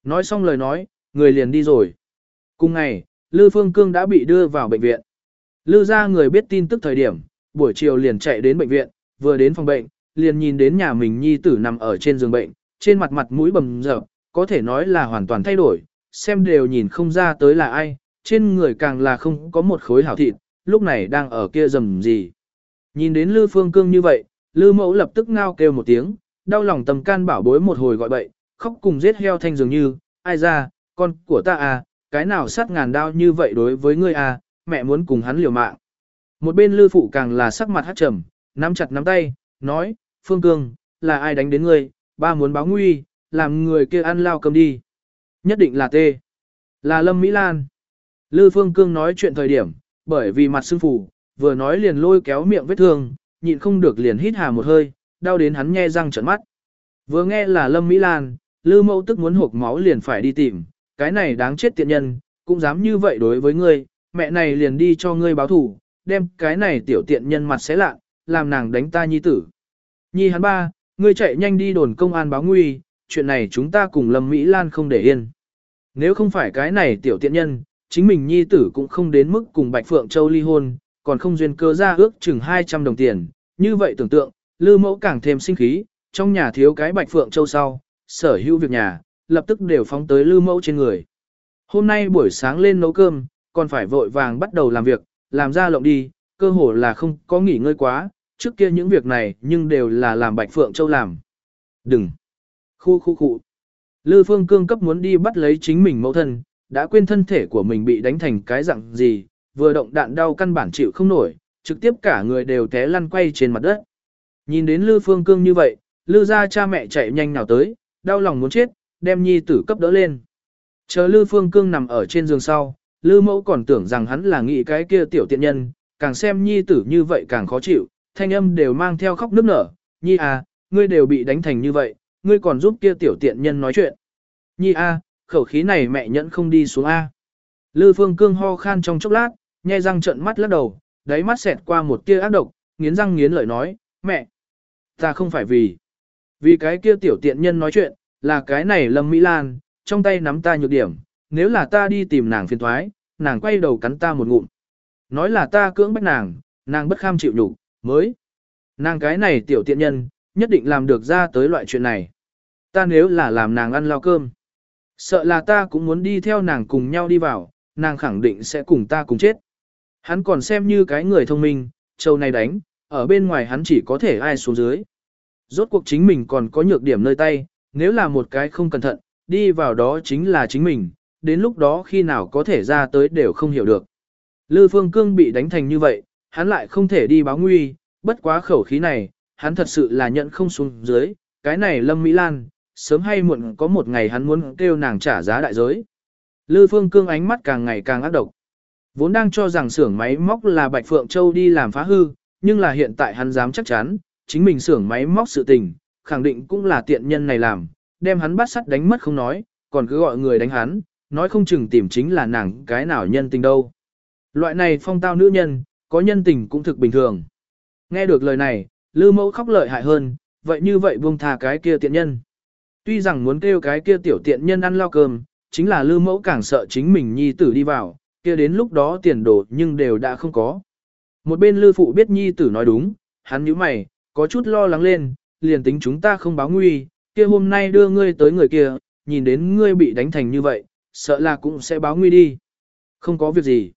Nói xong lời nói, người liền đi rồi. Cùng ngày, Lư Phương Cương đã bị đưa vào bệnh viện. Lư ra người biết tin tức thời điểm, buổi chiều liền chạy đến bệnh viện, vừa đến phòng bệnh, liền nhìn đến nhà mình nhi tử nằm ở trên giường bệnh, trên mặt mặt mũi bầm dập, có thể nói là hoàn toàn thay đổi, xem đều nhìn không ra tới là ai, trên người càng là không có một khối hảo thịt, lúc này đang ở kia rầm gì. Nhìn đến Lư Phương Cương như vậy, Lư Mẫu lập tức ngao kêu một tiếng, đau lòng tầm can bảo bối một hồi gọi bậy, khóc cùng giết heo thanh dường như, ai ra, con của ta à, cái nào sát ngàn đau như vậy đối với ngươi à, mẹ muốn cùng hắn liều mạng. Một bên Lư Phụ càng là sắc mặt hát trầm, nắm chặt nắm tay, nói, Phương Cương, là ai đánh đến ngươi, ba muốn báo nguy, làm người kia ăn lao cầm đi. Nhất định là tê. Là Lâm Mỹ Lan. Lư Phương Cương nói chuyện thời điểm, bởi vì mặt sưng phù, vừa nói liền lôi kéo miệng vết thương, nhịn không được liền hít hà một hơi, đau đến hắn nhe răng trợn mắt. Vừa nghe là Lâm Mỹ Lan, Lư Mẫu tức muốn hộp máu liền phải đi tìm, cái này đáng chết tiện nhân, cũng dám như vậy đối với ngươi, mẹ này liền đi cho ngươi báo thủ, đem cái này tiểu tiện nhân mặt xé lạ, làm nàng đánh ta nhi tử. Nhi hắn ba, ngươi chạy nhanh đi đồn công an báo nguy, chuyện này chúng ta cùng Lâm Mỹ Lan không để yên. Nếu không phải cái này tiểu tiện nhân, chính mình nhi tử cũng không đến mức cùng Bạch Phượng Châu ly hôn, còn không duyên cơ ra ước chừng 200 đồng tiền. Như vậy tưởng tượng, Lư Mẫu càng thêm sinh khí, trong nhà thiếu cái Bạch Phượng Châu sau, sở hữu việc nhà, lập tức đều phóng tới Lư Mẫu trên người. Hôm nay buổi sáng lên nấu cơm, còn phải vội vàng bắt đầu làm việc, làm ra lộng đi, cơ hồ là không có nghỉ ngơi quá, trước kia những việc này nhưng đều là làm Bạch Phượng Châu làm. Đừng! Khu khu khu! Lư Phương Cương cấp muốn đi bắt lấy chính mình mẫu thân, đã quên thân thể của mình bị đánh thành cái dạng gì, vừa động đạn đau căn bản chịu không nổi, trực tiếp cả người đều té lăn quay trên mặt đất. Nhìn đến Lư Phương Cương như vậy, Lư ra cha mẹ chạy nhanh nào tới, đau lòng muốn chết, đem nhi tử cấp đỡ lên. Chờ Lư Phương Cương nằm ở trên giường sau, Lư mẫu còn tưởng rằng hắn là nghĩ cái kia tiểu tiện nhân, càng xem nhi tử như vậy càng khó chịu, thanh âm đều mang theo khóc nức nở, nhi à, ngươi đều bị đánh thành như vậy, ngươi còn giúp kia tiểu tiện nhân nói chuyện. Nhi a, à, khẩu khí này mẹ nhẫn không đi xuống A. Lư Phương Cương ho khan trong chốc lát, nhai răng trợn mắt lắc đầu, đáy mắt xẹt qua một tia ác độc, nghiến răng nghiến lợi nói, mẹ, ta không phải vì, vì cái kia tiểu tiện nhân nói chuyện, là cái này Lâm Mỹ Lan, trong tay nắm ta nhược điểm, nếu là ta đi tìm nàng phiền thoái, nàng quay đầu cắn ta một ngụm. Nói là ta cưỡng bách nàng, nàng bất kham chịu nhục, mới. Nàng cái này tiểu tiện nhân, nhất định làm được ra tới loại chuyện này. Ta nếu là làm nàng ăn lao cơm, Sợ là ta cũng muốn đi theo nàng cùng nhau đi vào, nàng khẳng định sẽ cùng ta cùng chết. Hắn còn xem như cái người thông minh, châu này đánh, ở bên ngoài hắn chỉ có thể ai xuống dưới. Rốt cuộc chính mình còn có nhược điểm nơi tay, nếu là một cái không cẩn thận, đi vào đó chính là chính mình, đến lúc đó khi nào có thể ra tới đều không hiểu được. Lư Phương Cương bị đánh thành như vậy, hắn lại không thể đi báo nguy, bất quá khẩu khí này, hắn thật sự là nhận không xuống dưới, cái này Lâm Mỹ Lan, sớm hay muộn có một ngày hắn muốn kêu nàng trả giá đại giới. Lư Phương Cương ánh mắt càng ngày càng ác độc. Vốn đang cho rằng xưởng máy móc là Bạch Phượng Châu đi làm phá hư, nhưng là hiện tại hắn dám chắc chắn, chính mình xưởng máy móc sự tình, khẳng định cũng là tiện nhân này làm, đem hắn bắt sắt đánh mất không nói, còn cứ gọi người đánh hắn, nói không chừng tìm chính là nàng cái nào nhân tình đâu. Loại này phong tao nữ nhân, có nhân tình cũng thực bình thường. Nghe được lời này, Lư Mẫu khóc lợi hại hơn, vậy như vậy buông thà cái kia tiện nhân. Tuy rằng muốn kêu cái kia tiểu tiện nhân ăn lao cơm, chính là lư mẫu càng sợ chính mình nhi tử đi vào, kia đến lúc đó tiền đồ nhưng đều đã không có. Một bên lư phụ biết nhi tử nói đúng, hắn nhíu mày, có chút lo lắng lên, liền tính chúng ta không báo nguy, kia hôm nay đưa ngươi tới người kia, nhìn đến ngươi bị đánh thành như vậy, sợ là cũng sẽ báo nguy đi. Không có việc gì.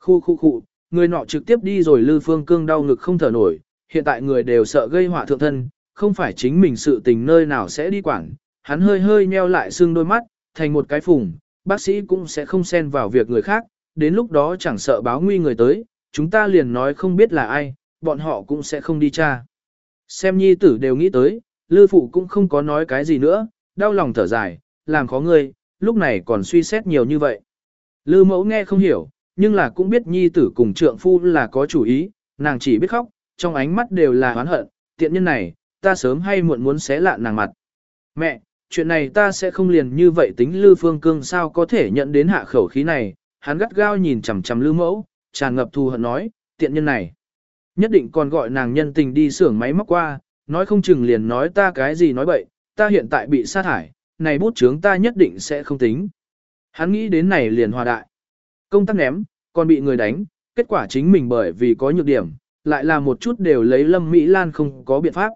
Khu khu khu, người nọ trực tiếp đi rồi lư phương cương đau ngực không thở nổi, hiện tại người đều sợ gây họa thượng thân, không phải chính mình sự tình nơi nào sẽ đi quản, hắn hơi hơi nheo lại xương đôi mắt, thành một cái phùng, bác sĩ cũng sẽ không xen vào việc người khác, đến lúc đó chẳng sợ báo nguy người tới, chúng ta liền nói không biết là ai, bọn họ cũng sẽ không đi tra. Xem nhi tử đều nghĩ tới, lư phụ cũng không có nói cái gì nữa, đau lòng thở dài, làm khó ngươi, lúc này còn suy xét nhiều như vậy. Lư mẫu nghe không hiểu, nhưng là cũng biết nhi tử cùng trượng phu là có chủ ý, nàng chỉ biết khóc, trong ánh mắt đều là oán hận, tiện nhân này, ta sớm hay muộn muốn xé lạ nàng mặt. Mẹ, chuyện này ta sẽ không liền như vậy tính Lư Phương Cương sao có thể nhận đến hạ khẩu khí này, hắn gắt gao nhìn chằm chằm Lư Mẫu, tràn ngập thù hận nói, tiện nhân này. Nhất định còn gọi nàng nhân tình đi xưởng máy móc qua, nói không chừng liền nói ta cái gì nói bậy, ta hiện tại bị sát thải, này bút chướng ta nhất định sẽ không tính. Hắn nghĩ đến này liền hòa đại. Công tác ném, còn bị người đánh, kết quả chính mình bởi vì có nhược điểm, lại là một chút đều lấy Lâm Mỹ Lan không có biện pháp.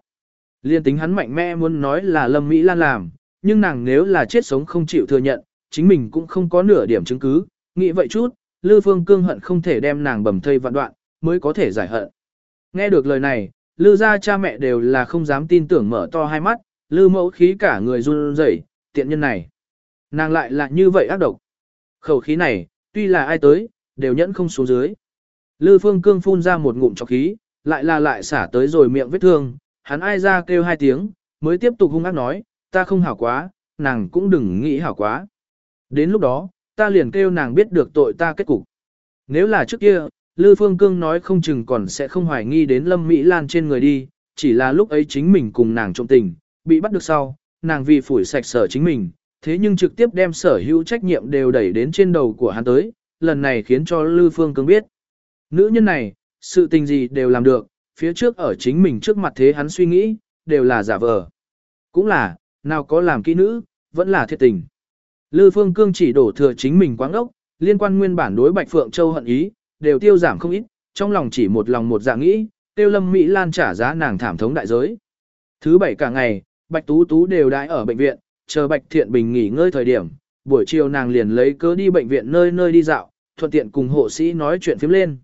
Liên tính hắn mạnh mẽ muốn nói là Lâm Mỹ Lan làm, nhưng nàng nếu là chết sống không chịu thừa nhận, chính mình cũng không có nửa điểm chứng cứ, nghĩ vậy chút, Lư Phương Cương hận không thể đem nàng bầm thây vạn đoạn, mới có thể giải hận. Nghe được lời này, Lư gia cha mẹ đều là không dám tin tưởng mở to hai mắt, Lư mẫu khí cả người run rẩy, tiện nhân này. Nàng lại là như vậy ác độc. Khẩu khí này, tuy là ai tới, đều nhẫn không xuống dưới. Lư Phương Cương phun ra một ngụm trọc khí, lại là lại xả tới rồi miệng vết thương, hắn ai ra kêu hai tiếng, mới tiếp tục hung ác nói, ta không hảo quá, nàng cũng đừng nghĩ hảo quá. Đến lúc đó, ta liền kêu nàng biết được tội ta kết cục. Nếu là trước kia, Lư Phương Cương nói không chừng còn sẽ không hoài nghi đến Lâm Mỹ Lan trên người đi, chỉ là lúc ấy chính mình cùng nàng trộm tình, bị bắt được sau, nàng vì phủi sạch sở chính mình, thế nhưng trực tiếp đem sở hữu trách nhiệm đều đẩy đến trên đầu của hắn tới, lần này khiến cho Lư Phương Cương biết. Nữ nhân này, sự tình gì đều làm được, phía trước ở chính mình trước mặt thế hắn suy nghĩ, đều là giả vờ. Cũng là, nào có làm kỹ nữ, vẫn là thiệt tình. Lư Phương Cương chỉ đổ thừa chính mình quáng ốc, liên quan nguyên bản đối Bạch Phượng Châu hận ý, đều tiêu giảm không ít, trong lòng chỉ một lòng một dạng nghĩ, tiêu lâm Mỹ Lan trả giá nàng thảm thống đại giới. Thứ bảy cả ngày, Bạch Tú Tú đều đãi ở bệnh viện, chờ Bạch Thiện Bình nghỉ ngơi thời điểm, buổi chiều nàng liền lấy cớ đi bệnh viện nơi nơi đi dạo, thuận tiện cùng hộ sĩ nói chuyện phím lên.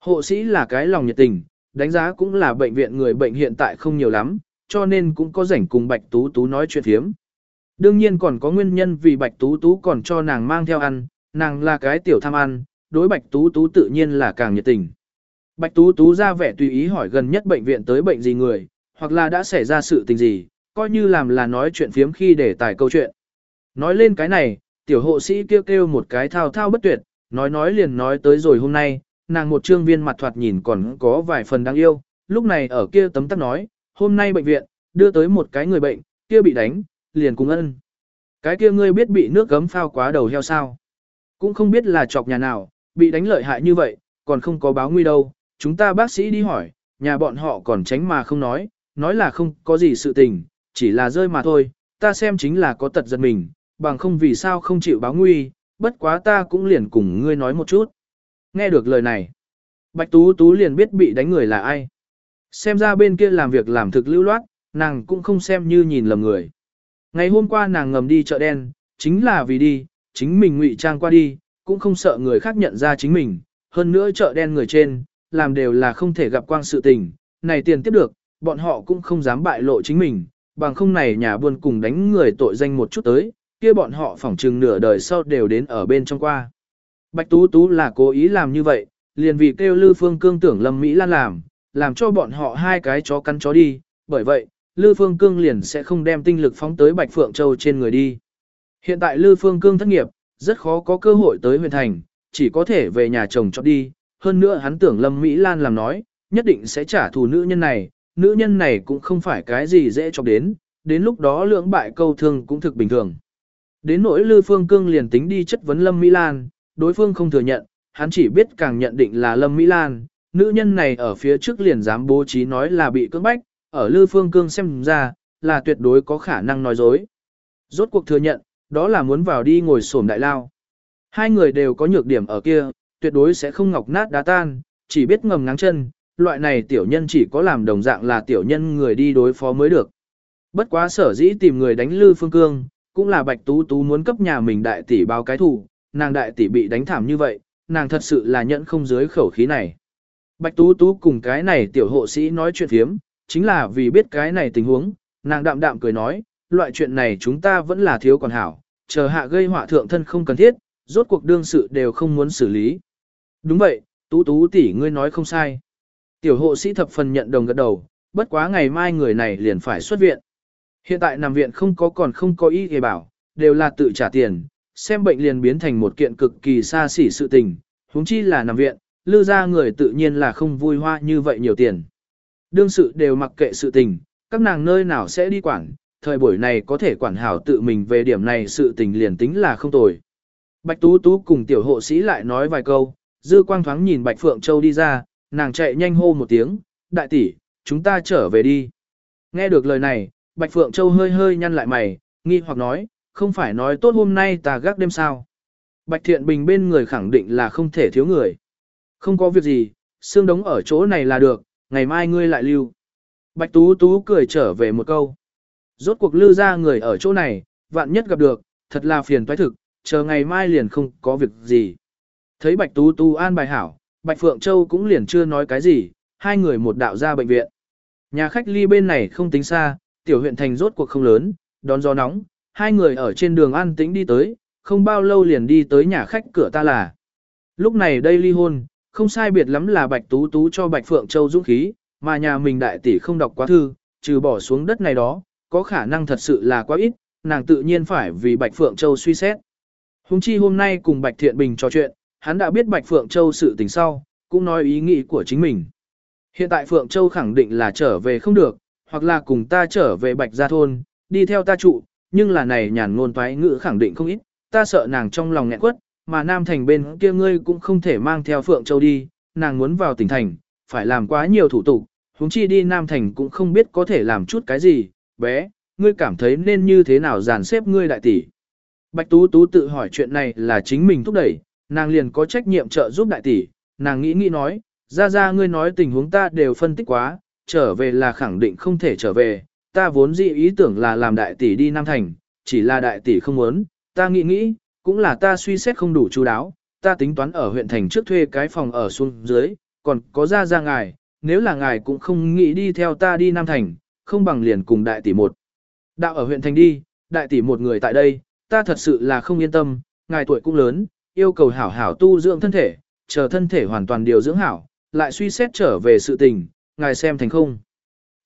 Hộ sĩ là cái lòng nhiệt tình, đánh giá cũng là bệnh viện người bệnh hiện tại không nhiều lắm, cho nên cũng có rảnh cùng Bạch Tú Tú nói chuyện phiếm. Đương nhiên còn có nguyên nhân vì Bạch Tú Tú còn cho nàng mang theo ăn, nàng là cái tiểu tham ăn, đối Bạch Tú Tú tự nhiên là càng nhiệt tình. Bạch Tú Tú ra vẻ tùy ý hỏi gần nhất bệnh viện tới bệnh gì người, hoặc là đã xảy ra sự tình gì, coi như làm là nói chuyện phiếm khi để tải câu chuyện. Nói lên cái này, tiểu hộ sĩ kêu kêu một cái thao thao bất tuyệt, nói nói liền nói tới rồi hôm nay, nàng một trương viên mặt thoạt nhìn còn có vài phần đáng yêu, lúc này ở kia tấm tắc nói, hôm nay bệnh viện, đưa tới một cái người bệnh, kia bị đánh, liền cùng ân. Cái kia ngươi biết bị nước gấm phao quá đầu heo sao? Cũng không biết là chọc nhà nào, bị đánh lợi hại như vậy, còn không có báo nguy đâu. Chúng ta bác sĩ đi hỏi, nhà bọn họ còn tránh mà không nói, nói là không có gì sự tình, chỉ là rơi mà thôi, ta xem chính là có tật giật mình, bằng không vì sao không chịu báo nguy, bất quá ta cũng liền cùng ngươi nói một chút. Nghe được lời này, Bạch Tú Tú liền biết bị đánh người là ai. Xem ra bên kia làm việc làm thực lưu loát, nàng cũng không xem như nhìn lầm người. Ngày hôm qua nàng ngầm đi chợ đen, chính là vì đi, chính mình ngụy trang qua đi, cũng không sợ người khác nhận ra chính mình. Hơn nữa chợ đen người trên, làm đều là không thể gặp quang sự tình, này tiền tiếp được, bọn họ cũng không dám bại lộ chính mình, bằng không này nhà buôn cùng đánh người tội danh một chút tới, kia bọn họ phỏng trừng nửa đời sau đều đến ở bên trong qua. Bạch Tú Tú là cố ý làm như vậy, liền vì kêu Lư Phương Cương tưởng Lâm Mỹ Lan làm, làm cho bọn họ hai cái chó cắn chó đi, bởi vậy, Lư Phương Cương liền sẽ không đem tinh lực phóng tới Bạch Phượng Châu trên người đi. Hiện tại Lư Phương Cương thất nghiệp, rất khó có cơ hội tới huyền thành, chỉ có thể về nhà chồng cho đi, hơn nữa hắn tưởng Lâm Mỹ Lan làm nói, nhất định sẽ trả thù nữ nhân này, nữ nhân này cũng không phải cái gì dễ chọc đến, đến lúc đó lưỡng bại câu thương cũng thực bình thường. Đến nỗi Lư Phương Cương liền tính đi chất vấn Lâm Mỹ Lan, đối phương không thừa nhận, hắn chỉ biết càng nhận định là Lâm Mỹ Lan, nữ nhân này ở phía trước liền dám bố trí nói là bị cưỡng bách, ở Lư Phương Cương xem ra, là tuyệt đối có khả năng nói dối. Rốt cuộc thừa nhận, đó là muốn vào đi ngồi sổm đại lao. Hai người đều có nhược điểm ở kia, tuyệt đối sẽ không ngọc nát đá tan, chỉ biết ngầm ngáng chân, loại này tiểu nhân chỉ có làm đồng dạng là tiểu nhân người đi đối phó mới được. Bất quá sở dĩ tìm người đánh Lư Phương Cương, cũng là Bạch Tú Tú muốn cấp nhà mình đại tỷ báo cái thủ, nàng đại tỷ bị đánh thảm như vậy, nàng thật sự là nhẫn không dưới khẩu khí này. Bạch Tú Tú cùng cái này tiểu hộ sĩ nói chuyện thiếm, chính là vì biết cái này tình huống, nàng đạm đạm cười nói, loại chuyện này chúng ta vẫn là thiếu còn hảo, chờ hạ gây họa thượng thân không cần thiết, rốt cuộc đương sự đều không muốn xử lý. Đúng vậy, tú tú tỷ ngươi nói không sai. Tiểu hộ sĩ thập phần nhận đồng gật đầu, bất quá ngày mai người này liền phải xuất viện. Hiện tại nằm viện không có còn không có ý hề bảo, đều là tự trả tiền, xem bệnh liền biến thành một kiện cực kỳ xa xỉ sự tình, huống chi là nằm viện, lư ra người tự nhiên là không vui hoa như vậy nhiều tiền. Đương sự đều mặc kệ sự tình, các nàng nơi nào sẽ đi quản, thời buổi này có thể quản hảo tự mình về điểm này sự tình liền tính là không tồi. Bạch Tú Tú cùng tiểu hộ sĩ lại nói vài câu, dư quang thoáng nhìn Bạch Phượng Châu đi ra, nàng chạy nhanh hô một tiếng, đại tỷ, chúng ta trở về đi. Nghe được lời này, Bạch Phượng Châu hơi hơi nhăn lại mày, nghi hoặc nói, không phải nói tốt hôm nay ta gác đêm sao. Bạch Thiện Bình bên người khẳng định là không thể thiếu người. Không có việc gì, xương đống ở chỗ này là được, ngày mai ngươi lại lưu. Bạch Tú Tú cười trở về một câu. Rốt cuộc lưu ra người ở chỗ này, vạn nhất gặp được, thật là phiền toái thực, chờ ngày mai liền không có việc gì. Thấy Bạch Tú Tú an bài hảo, Bạch Phượng Châu cũng liền chưa nói cái gì, hai người một đạo ra bệnh viện. Nhà khách ly bên này không tính xa, tiểu huyện thành rốt cuộc không lớn, đón gió nóng, hai người ở trên đường an tĩnh đi tới, không bao lâu liền đi tới nhà khách cửa ta là. Lúc này đây ly hôn, không sai biệt lắm là Bạch Tú Tú cho Bạch Phượng Châu dũng khí, mà nhà mình đại tỷ không đọc quá thư, trừ bỏ xuống đất này đó, có khả năng thật sự là quá ít, nàng tự nhiên phải vì Bạch Phượng Châu suy xét. Hùng chi hôm nay cùng Bạch Thiện Bình trò chuyện, hắn đã biết Bạch Phượng Châu sự tình sau, cũng nói ý nghĩ của chính mình. Hiện tại Phượng Châu khẳng định là trở về không được, hoặc là cùng ta trở về Bạch Gia Thôn, đi theo ta trụ, nhưng là này nhàn ngôn toái ngữ khẳng định không ít, ta sợ nàng trong lòng nghẹn quất, mà Nam Thành bên kia ngươi cũng không thể mang theo Phượng Châu đi, nàng muốn vào tỉnh thành, phải làm quá nhiều thủ tục, huống chi đi Nam Thành cũng không biết có thể làm chút cái gì, bé, ngươi cảm thấy nên như thế nào dàn xếp ngươi đại tỷ. Bạch Tú Tú tự hỏi chuyện này là chính mình thúc đẩy, nàng liền có trách nhiệm trợ giúp đại tỷ, nàng nghĩ nghĩ nói, ra ra ngươi nói tình huống ta đều phân tích quá, trở về là khẳng định không thể trở về, ta vốn dị ý tưởng là làm đại tỷ đi Nam Thành, chỉ là đại tỷ không muốn, ta nghĩ nghĩ, cũng là ta suy xét không đủ chú đáo, ta tính toán ở huyện thành trước thuê cái phòng ở xuống dưới, còn có ra ra ngài, nếu là ngài cũng không nghĩ đi theo ta đi Nam Thành, không bằng liền cùng đại tỷ một. Đạo ở huyện thành đi, đại tỷ một người tại đây, ta thật sự là không yên tâm, ngài tuổi cũng lớn, yêu cầu hảo hảo tu dưỡng thân thể, chờ thân thể hoàn toàn điều dưỡng hảo, lại suy xét trở về sự tình, ngài xem thành không.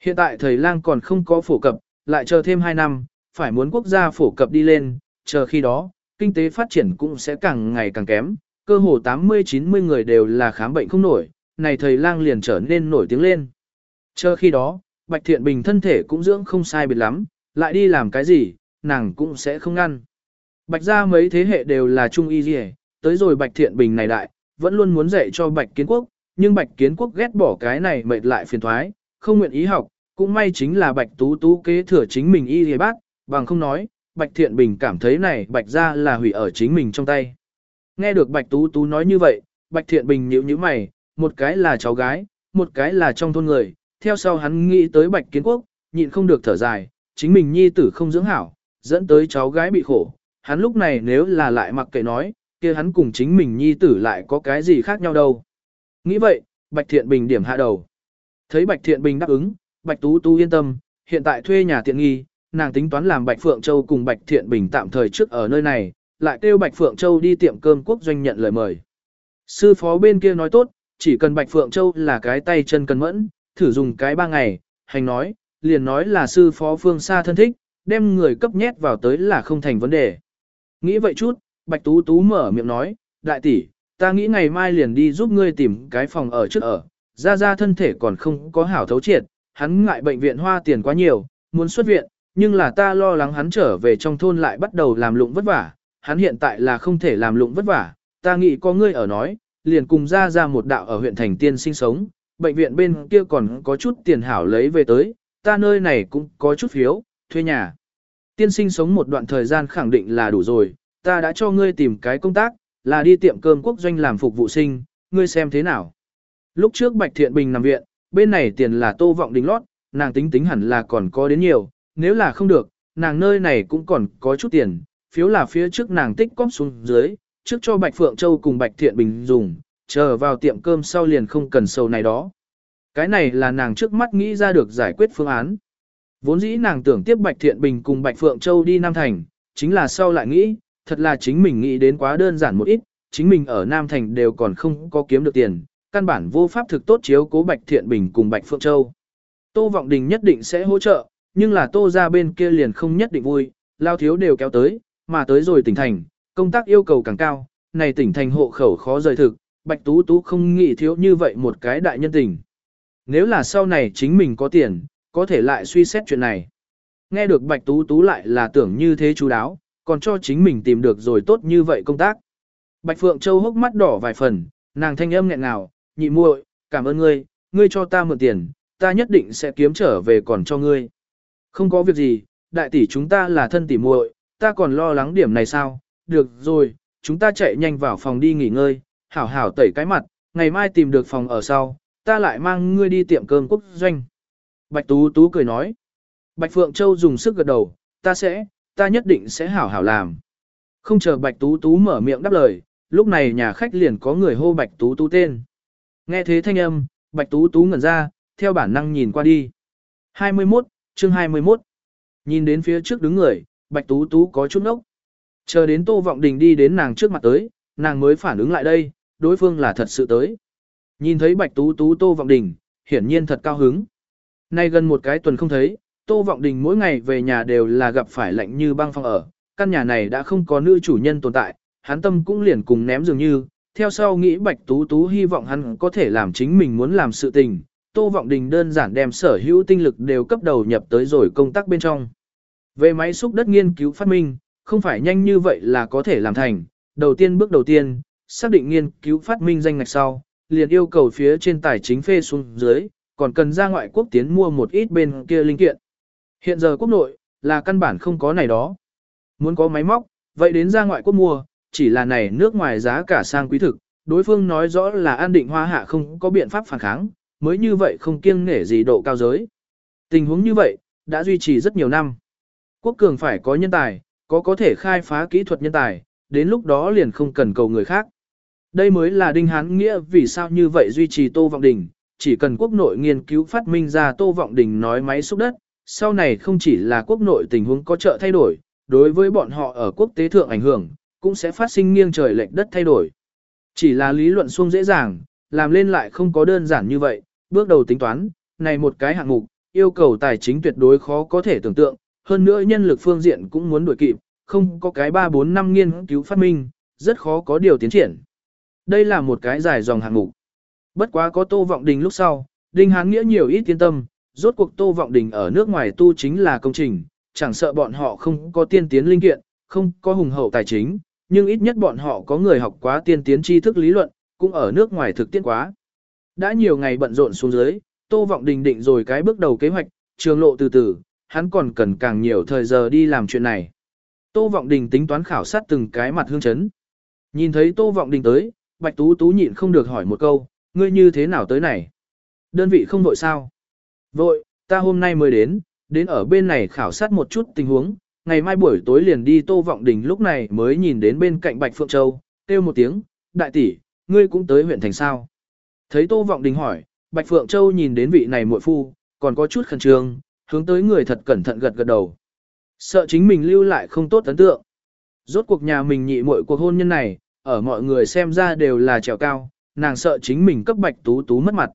Hiện tại thầy lang còn không có phổ cập, lại chờ thêm 2 năm, phải muốn quốc gia phổ cập đi lên, chờ khi đó, kinh tế phát triển cũng sẽ càng ngày càng kém, cơ hồ 80-90 người đều là khám bệnh không nổi, này thầy lang liền trở nên nổi tiếng lên. Chờ khi đó, Bạch Thiện Bình thân thể cũng dưỡng không sai biệt lắm, lại đi làm cái gì, nàng cũng sẽ không ngăn. Bạch gia mấy thế hệ đều là trung y gì, tới rồi Bạch Thiện Bình này đại, vẫn luôn muốn dạy cho Bạch Kiến Quốc, nhưng Bạch Kiến Quốc ghét bỏ cái này mệt lại phiền thoái, không nguyện ý học, cũng may chính là Bạch Tú Tú kế thừa chính mình y gì bác, bằng không nói, Bạch Thiện Bình cảm thấy này Bạch gia là hủy ở chính mình trong tay. Nghe được Bạch Tú Tú nói như vậy, Bạch Thiện Bình nhíu nhíu mày, một cái là cháu gái, một cái là trong thôn người, theo sau hắn nghĩ tới Bạch Kiến Quốc, nhịn không được thở dài, chính mình nhi tử không dưỡng hảo, dẫn tới cháu gái bị khổ. Hắn lúc này nếu là lại mặc kệ nói, kia hắn cùng chính mình nhi tử lại có cái gì khác nhau đâu. Nghĩ vậy, Bạch Thiện Bình điểm hạ đầu. Thấy Bạch Thiện Bình đáp ứng, Bạch Tú Tú yên tâm, hiện tại thuê nhà tiện nghi, nàng tính toán làm Bạch Phượng Châu cùng Bạch Thiện Bình tạm thời trước ở nơi này, lại kêu Bạch Phượng Châu đi tiệm cơm quốc doanh nhận lời mời. Sư phó bên kia nói tốt, chỉ cần Bạch Phượng Châu là cái tay chân cần mẫn, thử dùng cái ba ngày, hành nói, liền nói là sư phó phương xa thân thích, đem người cấp nhét vào tới là không thành vấn đề. Nghĩ vậy chút, Bạch Tú Tú mở miệng nói, đại tỷ, ta nghĩ ngày mai liền đi giúp ngươi tìm cái phòng ở trước ở, ra ra thân thể còn không có hảo thấu triệt, hắn ngại bệnh viện hoa tiền quá nhiều, muốn xuất viện, nhưng là ta lo lắng hắn trở về trong thôn lại bắt đầu làm lụng vất vả, hắn hiện tại là không thể làm lụng vất vả, ta nghĩ có ngươi ở nói, liền cùng ra ra một đạo ở huyện thành tiên sinh sống, bệnh viện bên kia còn có chút tiền hảo lấy về tới, ta nơi này cũng có chút phiếu, thuê nhà. Tiên sinh sống một đoạn thời gian khẳng định là đủ rồi, ta đã cho ngươi tìm cái công tác, là đi tiệm cơm quốc doanh làm phục vụ sinh, ngươi xem thế nào. Lúc trước Bạch Thiện Bình nằm viện, bên này tiền là tô vọng đính lót, nàng tính tính hẳn là còn có đến nhiều, nếu là không được, nàng nơi này cũng còn có chút tiền, phiếu là phía trước nàng tích cóp xuống dưới, trước cho Bạch Phượng Châu cùng Bạch Thiện Bình dùng, chờ vào tiệm cơm sau liền không cần sầu này đó. Cái này là nàng trước mắt nghĩ ra được giải quyết phương án. Vốn dĩ nàng tưởng tiếp Bạch Thiện Bình cùng Bạch Phượng Châu đi Nam Thành, chính là sau lại nghĩ, thật là chính mình nghĩ đến quá đơn giản một ít, chính mình ở Nam Thành đều còn không có kiếm được tiền, căn bản vô pháp thực tốt chiếu cố Bạch Thiện Bình cùng Bạch Phượng Châu. Tô Vọng Đình nhất định sẽ hỗ trợ, nhưng là Tô gia bên kia liền không nhất định vui, lao thiếu đều kéo tới, mà tới rồi tỉnh thành, công tác yêu cầu càng cao, này tỉnh thành hộ khẩu khó rời thực, Bạch Tú Tú không nghĩ thiếu như vậy một cái đại nhân tình. Nếu là sau này chính mình có tiền, có thể lại suy xét chuyện này. Nghe được Bạch Tú Tú lại là tưởng như thế chú đáo, còn cho chính mình tìm được rồi tốt như vậy công tác. Bạch Phượng Châu hốc mắt đỏ vài phần, nàng thanh âm nghẹn ngào, nhị muội, cảm ơn ngươi, ngươi cho ta mượn tiền, ta nhất định sẽ kiếm trở về còn cho ngươi. Không có việc gì, đại tỷ chúng ta là thân tỷ muội, ta còn lo lắng điểm này sao, được rồi, chúng ta chạy nhanh vào phòng đi nghỉ ngơi, hảo hảo tẩy cái mặt, ngày mai tìm được phòng ở sau, ta lại mang ngươi đi tiệm cơm quốc doanh. Bạch Tú Tú cười nói. Bạch Phượng Châu dùng sức gật đầu, ta sẽ, ta nhất định sẽ hảo hảo làm. Không chờ Bạch Tú Tú mở miệng đáp lời, lúc này nhà khách liền có người hô Bạch Tú Tú tên. Nghe thế thanh âm, Bạch Tú Tú ngẩn ra, theo bản năng nhìn qua đi. 21, chương 21. Nhìn đến phía trước đứng người, Bạch Tú Tú có chút nốc. Chờ đến Tô Vọng Đình đi đến nàng trước mặt tới, nàng mới phản ứng lại đây, đối phương là thật sự tới. Nhìn thấy Bạch Tú Tú Tô Vọng Đình, hiển nhiên thật cao hứng. Nay gần một cái tuần không thấy, Tô Vọng Đình mỗi ngày về nhà đều là gặp phải lạnh như băng phòng ở, căn nhà này đã không có nữ chủ nhân tồn tại, hắn tâm cũng liền cùng ném dường như, theo sau nghĩ Bạch Tú Tú hy vọng hắn có thể làm chính mình muốn làm sự tình, Tô Vọng Đình đơn giản đem sở hữu tinh lực đều cấp đầu nhập tới rồi công tác bên trong. Về máy xúc đất nghiên cứu phát minh, không phải nhanh như vậy là có thể làm thành, đầu tiên bước đầu tiên, xác định nghiên cứu phát minh danh ngạch sau, liền yêu cầu phía trên tài chính phê xuống dưới, còn cần ra ngoại quốc tiến mua một ít bên kia linh kiện. Hiện giờ quốc nội, là căn bản không có này đó. Muốn có máy móc, vậy đến ra ngoại quốc mua, chỉ là này nước ngoài giá cả sang quý thực, đối phương nói rõ là an định hoa hạ không có biện pháp phản kháng, mới như vậy không kiêng nể gì độ cao giới. Tình huống như vậy, đã duy trì rất nhiều năm. Quốc cường phải có nhân tài, có có thể khai phá kỹ thuật nhân tài, đến lúc đó liền không cần cầu người khác. Đây mới là Đinh Hán Nghĩa vì sao như vậy duy trì Tô Vọng Đình, chỉ cần quốc nội nghiên cứu phát minh ra Tô Vọng Đình nói máy xúc đất, sau này không chỉ là quốc nội tình huống có trợ thay đổi, đối với bọn họ ở quốc tế thượng ảnh hưởng, cũng sẽ phát sinh nghiêng trời lệch đất thay đổi. Chỉ là lý luận suông dễ dàng, làm lên lại không có đơn giản như vậy, bước đầu tính toán, này một cái hạng mục, yêu cầu tài chính tuyệt đối khó có thể tưởng tượng, hơn nữa nhân lực phương diện cũng muốn đuổi kịp, không có cái 3-4 năm nghiên cứu phát minh, rất khó có điều tiến triển. Đây là một cái dài dòng hạng mục. Bất quá có Tô Vọng Đình lúc sau, Đinh Hán Nghĩa nhiều ít yên tâm, rốt cuộc Tô Vọng Đình ở nước ngoài tu chính là công trình, chẳng sợ bọn họ không có tiên tiến linh kiện, không có hùng hậu tài chính, nhưng ít nhất bọn họ có người học quá tiên tiến tri thức lý luận, cũng ở nước ngoài thực tiễn quá. Đã nhiều ngày bận rộn xuống dưới, Tô Vọng Đình định rồi cái bước đầu kế hoạch, trường lộ từ từ, hắn còn cần càng nhiều thời giờ đi làm chuyện này. Tô Vọng Đình tính toán khảo sát từng cái mặt hương chấn. Nhìn thấy Tô Vọng Đình tới, Bạch Tú Tú nhịn không được hỏi một câu, ngươi như thế nào tới này? Đơn vị không vội sao? Vội, ta hôm nay mới đến, đến ở bên này khảo sát một chút tình huống, ngày mai buổi tối liền đi Tô Vọng Đình lúc này mới nhìn đến bên cạnh Bạch Phượng Châu, kêu một tiếng, đại tỷ, ngươi cũng tới huyện thành sao? Thấy Tô Vọng Đình hỏi, Bạch Phượng Châu nhìn đến vị này muội phu, còn có chút khẩn trương, hướng tới người thật cẩn thận gật gật đầu. Sợ chính mình lưu lại không tốt ấn tượng. Rốt cuộc nhà mình nhị muội cuộc hôn nhân này, ở mọi người xem ra đều là trèo cao, nàng sợ chính mình cấp Bạch Tú Tú mất mặt.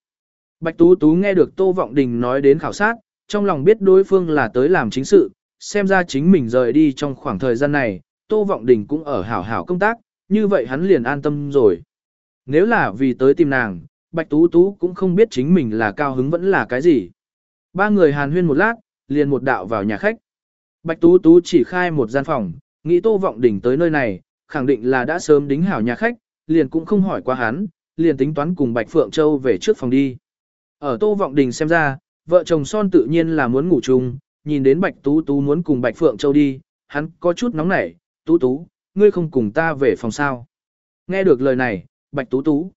Bạch Tú Tú nghe được Tô Vọng Đình nói đến khảo sát, trong lòng biết đối phương là tới làm chính sự, xem ra chính mình rời đi trong khoảng thời gian này, Tô Vọng Đình cũng ở hảo hảo công tác, như vậy hắn liền an tâm rồi. Nếu là vì tới tìm nàng, Bạch Tú Tú cũng không biết chính mình là cao hứng vẫn là cái gì. Ba người hàn huyên một lát, liền một đạo vào nhà khách. Bạch Tú Tú chỉ khai một gian phòng, nghĩ Tô Vọng Đình tới nơi này, khẳng định là đã sớm đính hảo nhà khách, liền cũng không hỏi qua hắn, liền tính toán cùng Bạch Phượng Châu về trước phòng đi. Ở Tô Vọng Đình xem ra, vợ chồng son tự nhiên là muốn ngủ chung, nhìn đến Bạch Tú Tú muốn cùng Bạch Phượng Châu đi, hắn có chút nóng nảy, Tú Tú, ngươi không cùng ta về phòng sao. Nghe được lời này, Bạch Tú Tú.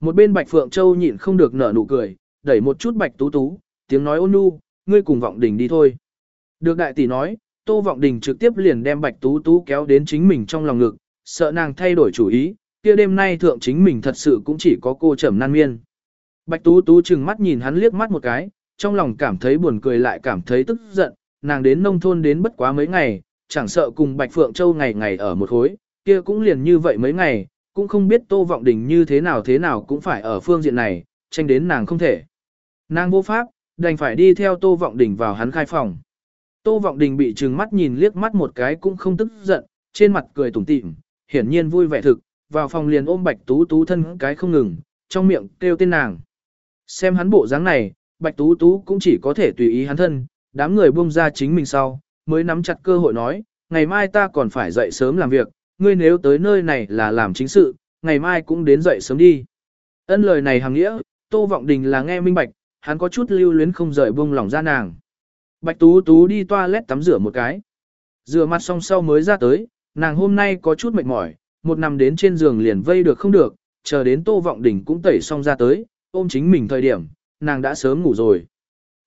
Một bên Bạch Phượng Châu nhịn không được nở nụ cười, đẩy một chút Bạch Tú Tú, tiếng nói ôn nhu, ngươi cùng Vọng Đình đi thôi. Được đại tỷ nói, Tô Vọng Đình trực tiếp liền đem Bạch Tú Tú kéo đến chính mình trong lòng ngực, sợ nàng thay đổi chủ ý, kia đêm nay thượng chính mình thật sự cũng chỉ có cô trầm nan miên. Bạch Tú Tú chừng mắt nhìn hắn liếc mắt một cái, trong lòng cảm thấy buồn cười lại cảm thấy tức giận, nàng đến nông thôn đến bất quá mấy ngày, chẳng sợ cùng Bạch Phượng Châu ngày ngày ở một khối, kia cũng liền như vậy mấy ngày, cũng không biết Tô Vọng Đình như thế nào thế nào cũng phải ở phương diện này, tranh đến nàng không thể. Nàng vô pháp, đành phải đi theo Tô Vọng Đình vào hắn khai phòng. Tô Vọng Đình bị trừng mắt nhìn liếc mắt một cái cũng không tức giận, trên mặt cười tủm tỉm, hiển nhiên vui vẻ thực, vào phòng liền ôm Bạch Tú Tú thân cái không ngừng, trong miệng kêu tên nàng. Xem hắn bộ dáng này, Bạch Tú Tú cũng chỉ có thể tùy ý hắn thân, đám người buông ra chính mình sau, mới nắm chặt cơ hội nói, ngày mai ta còn phải dậy sớm làm việc, ngươi nếu tới nơi này là làm chính sự, ngày mai cũng đến dậy sớm đi. Ân lời này hàng nghĩa, Tô Vọng Đình là nghe minh bạch, hắn có chút lưu luyến không rời buông lòng ra nàng. Bạch Tú Tú đi toilet tắm rửa một cái. Rửa mặt xong sau mới ra tới, nàng hôm nay có chút mệt mỏi, một nằm đến trên giường liền vây được không được, chờ đến Tô Vọng Đình cũng tẩy xong ra tới, ôm chính mình thời điểm, nàng đã sớm ngủ rồi.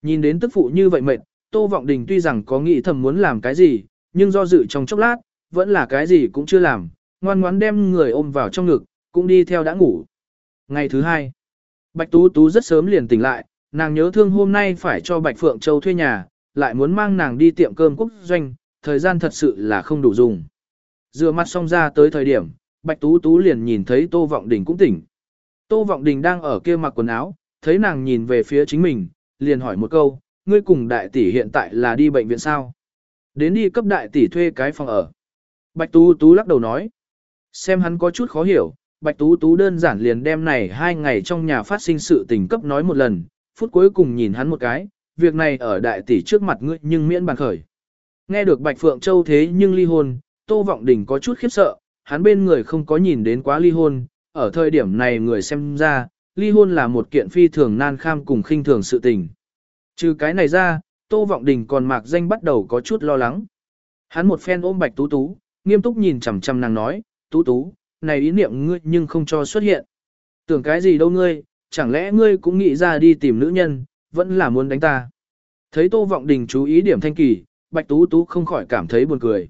Nhìn đến tức phụ như vậy mệt, Tô Vọng Đình tuy rằng có nghĩ thầm muốn làm cái gì, nhưng do dự trong chốc lát, vẫn là cái gì cũng chưa làm, ngoan ngoãn đem người ôm vào trong ngực, cũng đi theo đã ngủ. Ngày thứ hai, Bạch Tú Tú rất sớm liền tỉnh lại, nàng nhớ thương hôm nay phải cho Bạch Phượng Châu thuê nhà, lại muốn mang nàng đi tiệm cơm quốc doanh, thời gian thật sự là không đủ dùng. Rửa mặt xong ra tới thời điểm, Bạch Tú Tú liền nhìn thấy Tô Vọng Đình cũng tỉnh. Tô Vọng Đình đang ở kia mặc quần áo, thấy nàng nhìn về phía chính mình, liền hỏi một câu, ngươi cùng đại tỷ hiện tại là đi bệnh viện sao? Đến đi cấp đại tỷ thuê cái phòng ở. Bạch Tú Tú lắc đầu nói. Xem hắn có chút khó hiểu, Bạch Tú Tú đơn giản liền đem này hai ngày trong nhà phát sinh sự tình cấp nói một lần, phút cuối cùng nhìn hắn một cái, việc này ở đại tỷ trước mặt ngươi nhưng miễn bàn khởi. Nghe được Bạch Phượng Châu thế nhưng ly hôn, Tô Vọng Đình có chút khiếp sợ, hắn bên người không có nhìn đến quá ly hôn, ở thời điểm này người xem ra, ly hôn là một kiện phi thường nan kham cùng khinh thường sự tình. Trừ cái này ra, Tô Vọng Đình còn mạc danh bắt đầu có chút lo lắng. Hắn một phen ôm Bạch Tú Tú, nghiêm túc nhìn chằm chằm nàng nói, Tú Tú, này ý niệm ngươi nhưng không cho xuất hiện. Tưởng cái gì đâu ngươi, chẳng lẽ ngươi cũng nghĩ ra đi tìm nữ nhân, vẫn là muốn đánh ta. Thấy Tô Vọng Đình chú ý điểm thanh kỳ, Bạch Tú Tú không khỏi cảm thấy buồn cười.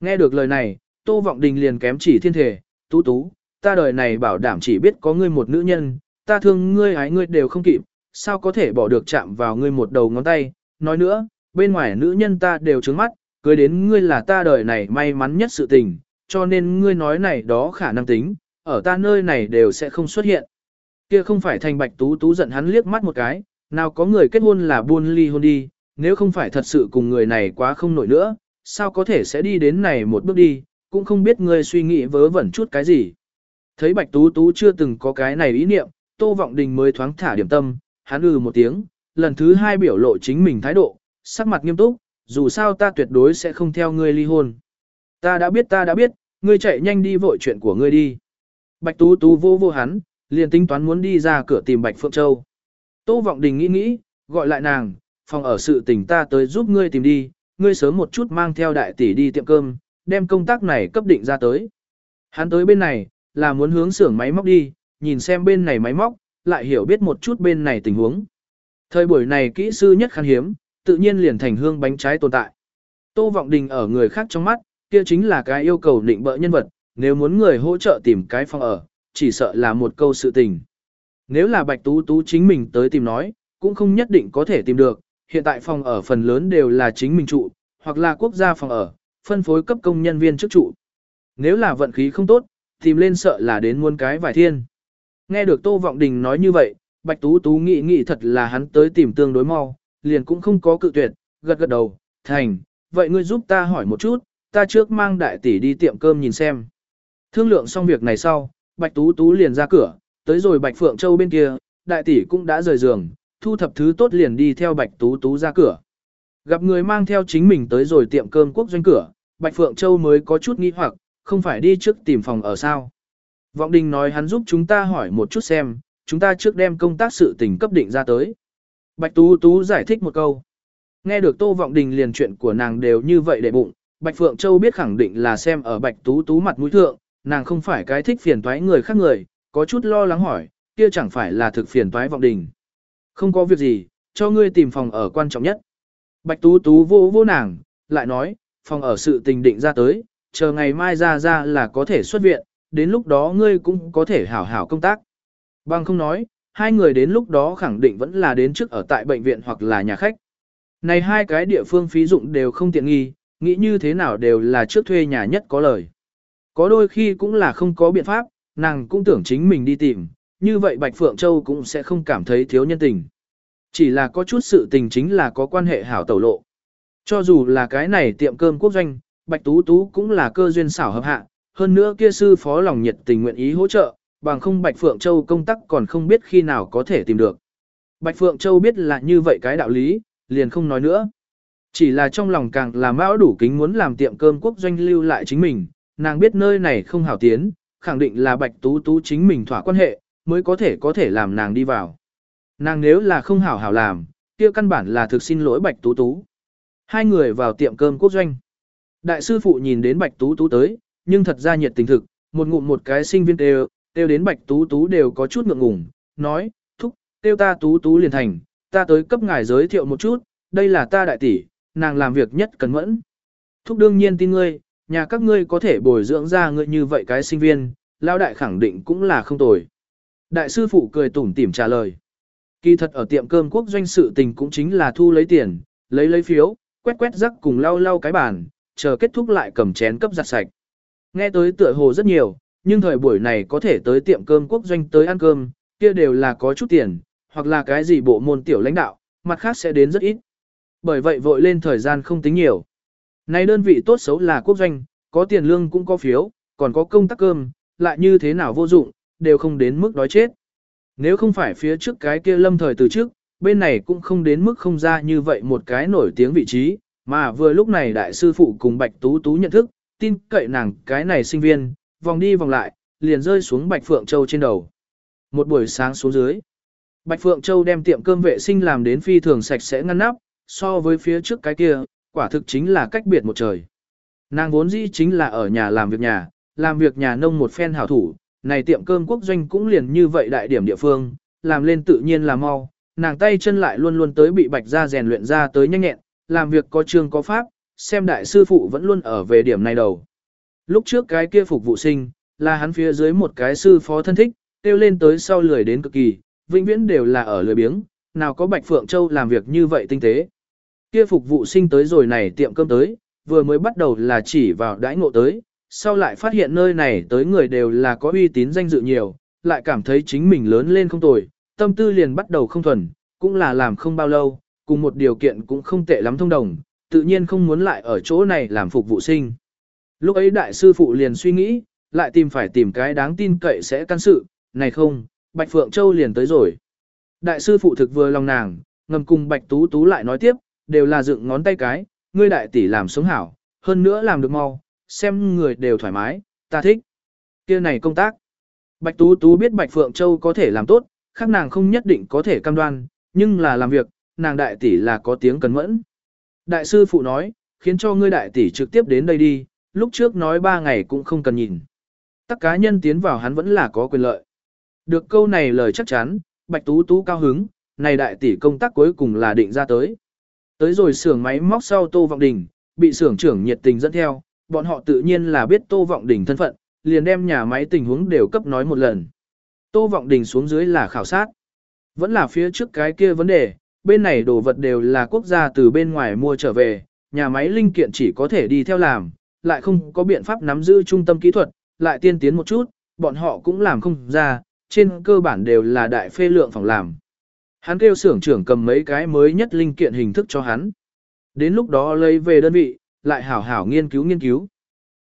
Nghe được lời này, Tô Vọng Đình liền kém chỉ thiên thể, Tú Tú, ta đời này bảo đảm chỉ biết có ngươi một nữ nhân, ta thương ngươi ái ngươi đều không kịp, sao có thể bỏ được chạm vào ngươi một đầu ngón tay, nói nữa, bên ngoài nữ nhân ta đều trướng mắt, cưới đến ngươi là ta đời này may mắn nhất sự tình, cho nên ngươi nói này đó khả năng tính, ở ta nơi này đều sẽ không xuất hiện. Kia không phải thành bạch tú tú giận hắn liếc mắt một cái, nào có người kết hôn là buôn ly hôn đi, nếu không phải thật sự cùng người này quá không nổi nữa, sao có thể sẽ đi đến này một bước đi, cũng không biết ngươi suy nghĩ vớ vẩn chút cái gì. Thấy bạch tú tú chưa từng có cái này ý niệm, tô vọng đình mới thoáng thả điểm tâm, hắn ừ một tiếng, lần thứ hai biểu lộ chính mình thái độ, sắc mặt nghiêm túc, dù sao ta tuyệt đối sẽ không theo ngươi ly hôn. Ta đã biết ta đã biết, ngươi chạy nhanh đi vội chuyện của ngươi đi. Bạch Tú Tú vô vô hắn, liền tính toán muốn đi ra cửa tìm Bạch Phượng Châu. Tô Vọng Đình nghĩ nghĩ, gọi lại nàng, phòng ở sự tình ta tới giúp ngươi tìm đi, ngươi sớm một chút mang theo đại tỷ đi tiệm cơm, đem công tác này cấp định ra tới. Hắn tới bên này, là muốn hướng xưởng máy móc đi, nhìn xem bên này máy móc, lại hiểu biết một chút bên này tình huống. Thời buổi này kỹ sư nhất khan hiếm, tự nhiên liền thành hương bánh trái tồn tại. Tô Vọng Đình ở người khác trong mắt, kia chính là cái yêu cầu định bỡ nhân vật, nếu muốn người hỗ trợ tìm cái phòng ở, chỉ sợ là một câu sự tình. Nếu là Bạch Tú Tú chính mình tới tìm nói, cũng không nhất định có thể tìm được, hiện tại phòng ở phần lớn đều là chính mình trụ, hoặc là quốc gia phòng ở, phân phối cấp công nhân viên trước trụ. Nếu là vận khí không tốt, tìm lên sợ là đến muôn cái vài thiên. Nghe được Tô Vọng Đình nói như vậy, Bạch Tú Tú nghĩ nghĩ thật là hắn tới tìm tương đối mau, liền cũng không có cự tuyệt, gật gật đầu, thành, vậy ngươi giúp ta hỏi một chút, ta trước mang đại tỷ đi tiệm cơm nhìn xem. Thương lượng xong việc này sau, Bạch Tú Tú liền ra cửa, tới rồi Bạch Phượng Châu bên kia, đại tỷ cũng đã rời giường, thu thập thứ tốt liền đi theo Bạch Tú Tú ra cửa. Gặp người mang theo chính mình tới rồi tiệm cơm quốc doanh cửa, Bạch Phượng Châu mới có chút nghi hoặc, không phải đi trước tìm phòng ở sao. Vọng Đình nói hắn giúp chúng ta hỏi một chút xem, chúng ta trước đem công tác sự tình cấp định ra tới. Bạch Tú Tú giải thích một câu. Nghe được Tô Vọng Đình liền chuyện của nàng đều như vậy để bụng, Bạch Phượng Châu biết khẳng định là xem ở Bạch Tú Tú mặt mũi thượng, nàng không phải cái thích phiền toái người khác người, có chút lo lắng hỏi, kia chẳng phải là thực phiền toái Vọng Đình. Không có việc gì, cho ngươi tìm phòng ở quan trọng nhất. Bạch Tú Tú vô vô nàng, lại nói, phòng ở sự tình định ra tới, chờ ngày mai ra ra là có thể xuất viện, đến lúc đó ngươi cũng có thể hảo hảo công tác. Bằng không nói, hai người đến lúc đó khẳng định vẫn là đến trước ở tại bệnh viện hoặc là nhà khách. Này hai cái địa phương phí dụng đều không tiện nghi, nghĩ như thế nào đều là trước thuê nhà nhất có lời. Có đôi khi cũng là không có biện pháp, nàng cũng tưởng chính mình đi tìm, như vậy Bạch Phượng Châu cũng sẽ không cảm thấy thiếu nhân tình. Chỉ là có chút sự tình chính là có quan hệ hảo tẩu lộ. Cho dù là cái này tiệm cơm quốc doanh, Bạch Tú Tú cũng là cơ duyên xảo hợp hạ, hơn nữa kia sư phó lòng nhiệt tình nguyện ý hỗ trợ, bằng không Bạch Phượng Châu công tác còn không biết khi nào có thể tìm được. Bạch Phượng Châu biết là như vậy cái đạo lý, liền không nói nữa. Chỉ là trong lòng càng là mão đủ kính muốn làm tiệm cơm quốc doanh lưu lại chính mình, nàng biết nơi này không hảo tiến, khẳng định là Bạch Tú Tú chính mình thỏa quan hệ, mới có thể có thể làm nàng đi vào. Nàng nếu là không hảo hảo làm, kia căn bản là thực xin lỗi Bạch Tú Tú. Hai người vào tiệm cơm quốc doanh. Đại sư phụ nhìn đến Bạch Tú Tú tới, nhưng thật ra nhiệt tình thực, một ngụm một cái sinh viên đều, đều đến Bạch Tú Tú đều có chút ngượng ngùng, nói, thúc, tiêu ta Tú Tú liền thành, ta tới cấp ngài giới thiệu một chút, đây là ta đại tỷ, nàng làm việc nhất cần mẫn. Thúc đương nhiên tin ngươi, nhà các ngươi có thể bồi dưỡng ra ngươi như vậy cái sinh viên, lao đại khẳng định cũng là không tồi. Đại sư phụ cười tủm tỉm trả lời. Kỳ thật ở tiệm cơm quốc doanh sự tình cũng chính là thu lấy tiền, lấy lấy phiếu, quét quét rắc cùng lau lau cái bàn, chờ kết thúc lại cầm chén cấp giặt sạch. Nghe tới tựa hồ rất nhiều, nhưng thời buổi này có thể tới tiệm cơm quốc doanh tới ăn cơm, kia đều là có chút tiền, hoặc là cái gì bộ môn tiểu lãnh đạo, mặt khác sẽ đến rất ít. Bởi vậy vội lên thời gian không tính nhiều. Này đơn vị tốt xấu là quốc doanh, có tiền lương cũng có phiếu, còn có công tác cơm, lại như thế nào vô dụng, đều không đến mức đói chết. Nếu không phải phía trước cái kia lâm thời từ trước, bên này cũng không đến mức không ra như vậy một cái nổi tiếng vị trí, mà vừa lúc này đại sư phụ cùng Bạch Tú Tú nhận thức, tin cậy nàng cái này sinh viên, vòng đi vòng lại, liền rơi xuống Bạch Phượng Châu trên đầu. Một buổi sáng xuống dưới, Bạch Phượng Châu đem tiệm cơm vệ sinh làm đến phi thường sạch sẽ ngăn nắp, so với phía trước cái kia, quả thực chính là cách biệt một trời. Nàng vốn dĩ chính là ở nhà làm việc nhà, làm việc nhà nông một phen hảo thủ, này tiệm cơm quốc doanh cũng liền như vậy đại điểm địa phương, làm lên tự nhiên là mau, nàng tay chân lại luôn luôn tới bị bạch ra rèn luyện ra tới nhanh nhẹn, làm việc có trường có pháp, xem đại sư phụ vẫn luôn ở về điểm này đầu. Lúc trước cái kia phục vụ sinh, là hắn phía dưới một cái sư phó thân thích, tiêu lên tới sau lười đến cực kỳ, vĩnh viễn đều là ở lười biếng, nào có Bạch Phượng Châu làm việc như vậy tinh tế. Kia phục vụ sinh tới rồi này tiệm cơm tới, vừa mới bắt đầu là chỉ vào đãi ngộ tới, sau lại phát hiện nơi này tới người đều là có uy tín danh dự nhiều, lại cảm thấy chính mình lớn lên không tồi, tâm tư liền bắt đầu không thuần, cũng là làm không bao lâu, cùng một điều kiện cũng không tệ lắm thông đồng, tự nhiên không muốn lại ở chỗ này làm phục vụ sinh. Lúc ấy đại sư phụ liền suy nghĩ, lại tìm phải tìm cái đáng tin cậy sẽ can sự, này không, Bạch Phượng Châu liền tới rồi. Đại sư phụ thực vừa lòng nàng, ngầm cùng Bạch Tú Tú lại nói tiếp, đều là dựng ngón tay cái, ngươi đại tỷ làm sống hảo, hơn nữa làm được mau, xem người đều thoải mái, ta thích. Kia này công tác. Bạch Tú Tú biết Bạch Phượng Châu có thể làm tốt, khác nàng không nhất định có thể cam đoan, nhưng là làm việc, nàng đại tỷ là có tiếng cần mẫn. Đại sư phụ nói, khiến cho ngươi đại tỷ trực tiếp đến đây đi, lúc trước nói ba ngày cũng không cần nhìn. Tất cá nhân tiến vào hắn vẫn là có quyền lợi. Được câu này lời chắc chắn, Bạch Tú Tú cao hứng, này đại tỷ công tác cuối cùng là định ra tới. Tới rồi xưởng máy móc sau Tô Vọng Đình, bị xưởng trưởng nhiệt tình dẫn theo, bọn họ tự nhiên là biết Tô Vọng Đình thân phận, liền đem nhà máy tình huống đều cấp nói một lần. Tô Vọng Đình xuống dưới là khảo sát. Vẫn là phía trước cái kia vấn đề, bên này đồ vật đều là quốc gia từ bên ngoài mua trở về, nhà máy linh kiện chỉ có thể đi theo làm, lại không có biện pháp nắm giữ trung tâm kỹ thuật, lại tiên tiến một chút, bọn họ cũng làm không ra, trên cơ bản đều là đại phê lượng phòng làm. Hắn kêu xưởng trưởng cầm mấy cái mới nhất linh kiện hình thức cho hắn. Đến lúc đó lấy về đơn vị, lại hảo hảo nghiên cứu nghiên cứu.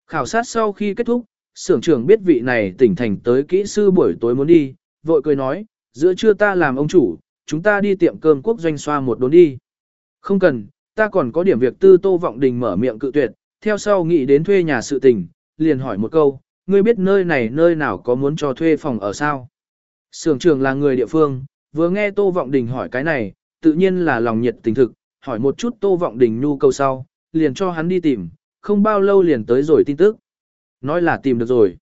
Khảo sát sau khi kết thúc, xưởng trưởng biết vị này tỉnh thành tới kỹ sư buổi tối muốn đi, vội cười nói, giữa trưa ta làm ông chủ, chúng ta đi tiệm cơm quốc doanh xoa một đốn đi. Không cần, ta còn có điểm việc tư tô vọng đình mở miệng cự tuyệt, theo sau nghĩ đến thuê nhà sự tình, liền hỏi một câu, ngươi biết nơi này nơi nào có muốn cho thuê phòng ở sao? Sưởng trưởng là người địa phương, vừa nghe Tô Vọng Đình hỏi cái này, tự nhiên là lòng nhiệt tình thực, hỏi một chút Tô Vọng Đình nhu cầu sau, liền cho hắn đi tìm, không bao lâu liền tới rồi tin tức. Nói là tìm được rồi.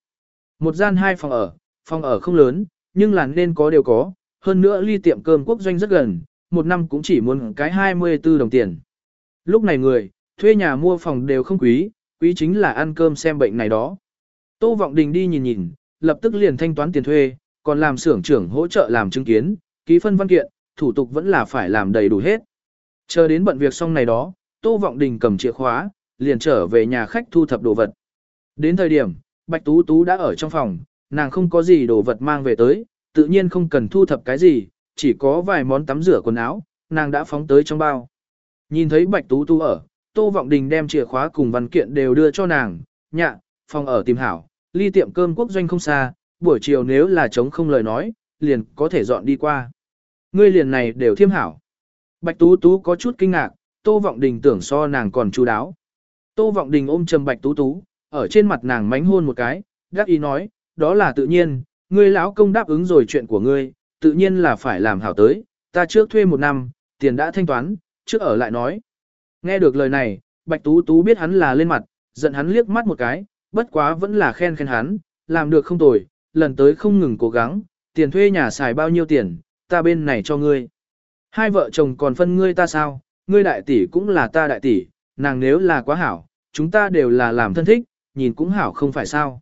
Một gian hai phòng ở, phòng ở không lớn, nhưng là nên có đều có, hơn nữa ly tiệm cơm quốc doanh rất gần, một năm cũng chỉ muốn cái 24 đồng tiền. Lúc này người, thuê nhà mua phòng đều không quý, quý chính là ăn cơm xem bệnh này đó. Tô Vọng Đình đi nhìn nhìn, lập tức liền thanh toán tiền thuê, còn làm xưởng trưởng hỗ trợ làm chứng kiến, ký phân văn kiện, thủ tục vẫn là phải làm đầy đủ hết. Chờ đến bận việc xong này đó, Tô Vọng Đình cầm chìa khóa, liền trở về nhà khách thu thập đồ vật. Đến thời điểm, Bạch Tú Tú đã ở trong phòng, nàng không có gì đồ vật mang về tới, tự nhiên không cần thu thập cái gì, chỉ có vài món tắm rửa quần áo, nàng đã phóng tới trong bao. Nhìn thấy Bạch Tú Tú ở, Tô Vọng Đình đem chìa khóa cùng văn kiện đều đưa cho nàng, nhạ, phòng ở tìm hảo, ly tiệm cơm quốc doanh không xa, buổi chiều nếu là trống không lời nói, liền có thể dọn đi qua. Ngươi liền này đều thiêm hảo. Bạch Tú Tú có chút kinh ngạc, Tô Vọng Đình tưởng so nàng còn chú đáo. Tô Vọng Đình ôm chầm Bạch Tú Tú, ở trên mặt nàng mánh hôn một cái, đáp ý nói, đó là tự nhiên, ngươi lão công đáp ứng rồi chuyện của ngươi, tự nhiên là phải làm hảo tới, ta trước thuê một năm, tiền đã thanh toán, trước ở lại nói. Nghe được lời này, Bạch Tú Tú biết hắn là lên mặt, giận hắn liếc mắt một cái, bất quá vẫn là khen khen hắn, làm được không tồi, lần tới không ngừng cố gắng, tiền thuê nhà xài bao nhiêu tiền, ta bên này cho ngươi. Hai vợ chồng còn phân ngươi ta sao, ngươi đại tỷ cũng là ta đại tỷ, nàng nếu là quá hảo, chúng ta đều là làm thân thích, nhìn cũng hảo không phải sao.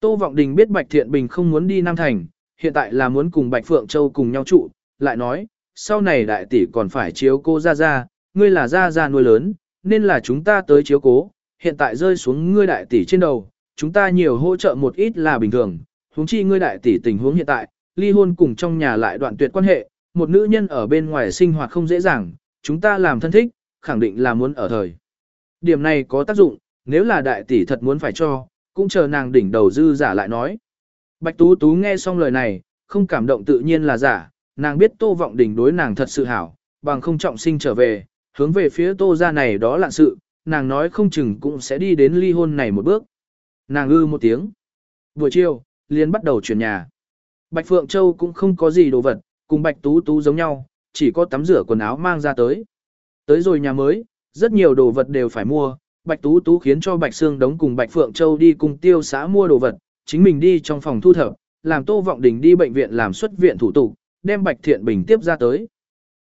Tô Vọng Đình biết Bạch Thiện Bình không muốn đi Nam Thành, hiện tại là muốn cùng Bạch Phượng Châu cùng nhau trụ, lại nói, sau này đại tỷ còn phải chiếu cô ra ra, ngươi là ra ra nuôi lớn, nên là chúng ta tới chiếu cố, hiện tại rơi xuống ngươi đại tỷ trên đầu, chúng ta nhiều hỗ trợ một ít là bình thường, huống chi ngươi đại tỷ tình huống hiện tại, ly hôn cùng trong nhà lại đoạn tuyệt quan hệ, một nữ nhân ở bên ngoài sinh hoạt không dễ dàng, chúng ta làm thân thích, khẳng định là muốn ở thời. Điểm này có tác dụng, nếu là đại tỷ thật muốn phải cho, cũng chờ nàng đỉnh đầu dư giả lại nói. Bạch Tú Tú nghe xong lời này, không cảm động tự nhiên là giả, nàng biết Tô Vọng Đình đối nàng thật sự hảo, bằng không trọng sinh trở về, hướng về phía Tô gia này đó là sự, nàng nói không chừng cũng sẽ đi đến ly hôn này một bước. Nàng ư một tiếng. Buổi chiều, liền bắt đầu chuyển nhà. Bạch Phượng Châu cũng không có gì đồ vật, cùng Bạch Tú Tú giống nhau, chỉ có tắm rửa quần áo mang ra tới. Tới rồi nhà mới, rất nhiều đồ vật đều phải mua, Bạch Tú Tú khiến cho Bạch Sương đống cùng Bạch Phượng Châu đi cùng tiêu xã mua đồ vật, chính mình đi trong phòng thu thập, làm Tô Vọng Đình đi bệnh viện làm xuất viện thủ tục, đem Bạch Thiện Bình tiếp ra tới.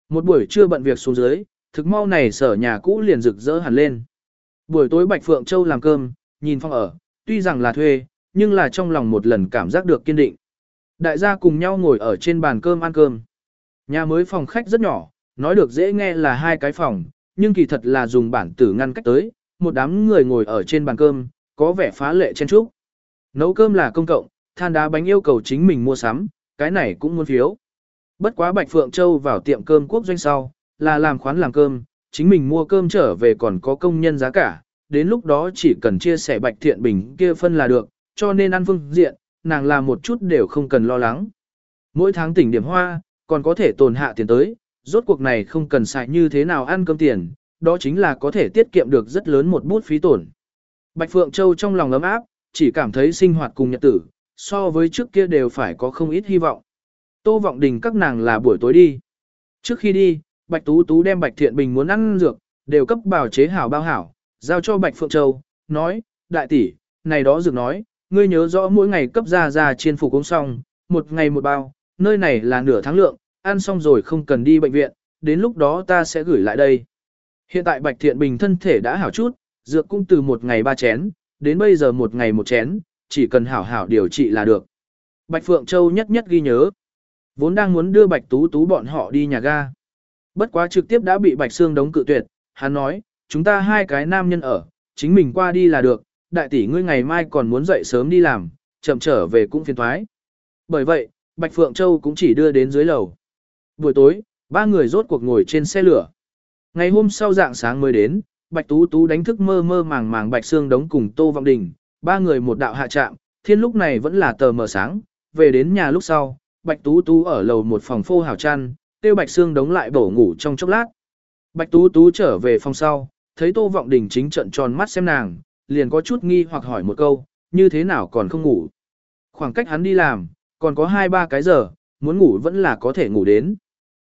Một buổi trưa bận việc xuống dưới, thực mau này sở nhà cũ liền rực rỡ hẳn lên. Buổi tối Bạch Phượng Châu làm cơm, nhìn phòng ở, tuy rằng là thuê, nhưng là trong lòng một lần cảm giác được kiên định. Đại gia cùng nhau ngồi ở trên bàn cơm ăn cơm. Nhà mới phòng khách rất nhỏ, nói được dễ nghe là hai cái phòng, nhưng kỳ thật là dùng bản tử ngăn cách tới, một đám người ngồi ở trên bàn cơm, có vẻ phá lệ chen trúc. Nấu cơm là công cộng, than đá bánh yêu cầu chính mình mua sắm, cái này cũng muốn phiếu. Bất quá Bạch Phượng Châu vào tiệm cơm quốc doanh sau, là làm khoán làm cơm, chính mình mua cơm trở về còn có công nhân giá cả, đến lúc đó chỉ cần chia sẻ Bạch Thiện Bình kia phân là được, cho nên ăn phương diện, nàng làm một chút đều không cần lo lắng. Mỗi tháng tỉnh điểm hoa, còn có thể tồn hạ tiền tới, rốt cuộc này không cần xài như thế nào ăn cơm tiền, đó chính là có thể tiết kiệm được rất lớn một bút phí tổn. Bạch Phượng Châu trong lòng ấm áp, chỉ cảm thấy sinh hoạt cùng nhật tử, so với trước kia đều phải có không ít hy vọng. Tô Vọng Đình các nàng là buổi tối đi. Trước khi đi, Bạch Tú Tú đem Bạch Thiện Bình muốn ăn dược, đều cấp bảo chế hảo bao hảo, giao cho Bạch Phượng Châu, nói, đại tỷ, này đó dược nói, ngươi nhớ rõ mỗi ngày cấp ra ra chiên phục uống xong, một ngày một bao, nơi này là nửa tháng lượng, ăn xong rồi không cần đi bệnh viện, đến lúc đó ta sẽ gửi lại đây. Hiện tại Bạch Thiện Bình thân thể đã hảo chút, dược cũng từ một ngày ba chén, đến bây giờ một ngày một chén, chỉ cần hảo hảo điều trị là được. Bạch Phượng Châu nhất nhất ghi nhớ. Vốn đang muốn đưa Bạch Tú Tú bọn họ đi nhà ga. Bất quá trực tiếp đã bị Bạch Sương đóng cự tuyệt, hắn nói, chúng ta hai cái nam nhân ở, chính mình qua đi là được, đại tỷ ngươi ngày mai còn muốn dậy sớm đi làm, chậm trở về cũng phiền thoái. Bởi vậy, Bạch Phượng Châu cũng chỉ đưa đến dưới lầu. Buổi tối, ba người rốt cuộc ngồi trên xe lửa. Ngày hôm sau dạng sáng mới đến, Bạch Tú Tú đánh thức mơ mơ màng màng Bạch Sương đống cùng Tô Vọng Đình, ba người một đạo hạ trạm, thiên lúc này vẫn là tờ mờ sáng, về đến nhà lúc sau, Bạch Tú Tú ở lầu một phòng phô hào chăn, tiêu Bạch Sương đống lại bổ ngủ trong chốc lát. Bạch Tú Tú trở về phòng sau, thấy Tô Vọng Đình chính trận tròn mắt xem nàng, liền có chút nghi hoặc hỏi một câu, như thế nào còn không ngủ. Khoảng cách hắn đi làm, còn có 2-3 cái giờ, muốn ngủ vẫn là có thể ngủ đến.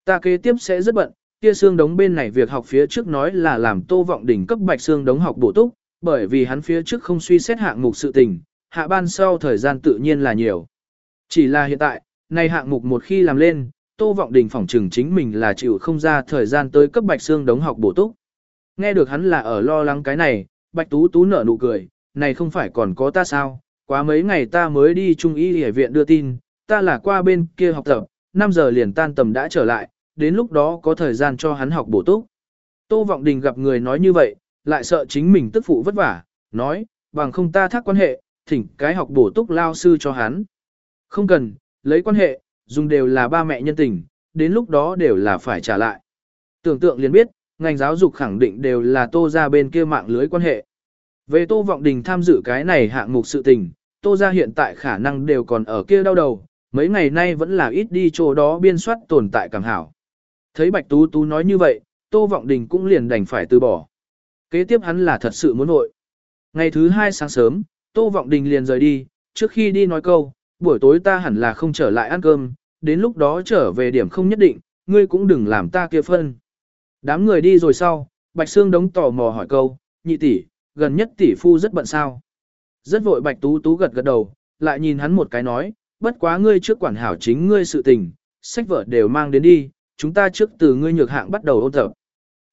Ta kế tiếp sẽ rất bận, kia xương đống bên này việc học phía trước nói là làm tô vọng đỉnh cấp bạch xương đống học bổ túc, bởi vì hắn phía trước không suy xét hạng mục sự tình, hạ ban sau thời gian tự nhiên là nhiều. Chỉ là hiện tại, này hạng mục một khi làm lên, tô vọng đỉnh phỏng trừng chính mình là chịu không ra thời gian tới cấp bạch xương đống học bổ túc. Nghe được hắn là ở lo lắng cái này, bạch tú tú nở nụ cười, này không phải còn có ta sao, quá mấy ngày ta mới đi trung y y viện đưa tin, ta là qua bên kia học tập, 5 giờ liền tan tầm đã trở lại, đến lúc đó có thời gian cho hắn học bổ túc. Tô Vọng Đình gặp người nói như vậy, lại sợ chính mình tức phụ vất vả, nói, bằng không ta thác quan hệ, thỉnh cái học bổ túc lao sư cho hắn. Không cần, lấy quan hệ, dùng đều là ba mẹ nhân tình, đến lúc đó đều là phải trả lại. Tưởng tượng liền biết, ngành giáo dục khẳng định đều là tô ra bên kia mạng lưới quan hệ. Về tô vọng đình tham dự cái này hạng mục sự tình, tô gia hiện tại khả năng đều còn ở kia đau đầu, mấy ngày nay vẫn là ít đi chỗ đó biên soát tồn tại cảm hảo. Thấy Bạch Tú Tú nói như vậy, Tô Vọng Đình cũng liền đành phải từ bỏ. Kế tiếp hắn là thật sự muốn nội. Ngày thứ hai sáng sớm, Tô Vọng Đình liền rời đi, trước khi đi nói câu, buổi tối ta hẳn là không trở lại ăn cơm, đến lúc đó trở về điểm không nhất định, ngươi cũng đừng làm ta kia phân. Đám người đi rồi sau, Bạch Sương đống tò mò hỏi câu, nhị tỷ, gần nhất tỷ phu rất bận sao. Rất vội Bạch Tú Tú gật gật đầu, lại nhìn hắn một cái nói, bất quá ngươi trước quản hảo chính ngươi sự tình, sách vở đều mang đến đi, chúng ta trước từ ngươi nhược hạng bắt đầu ôn tập.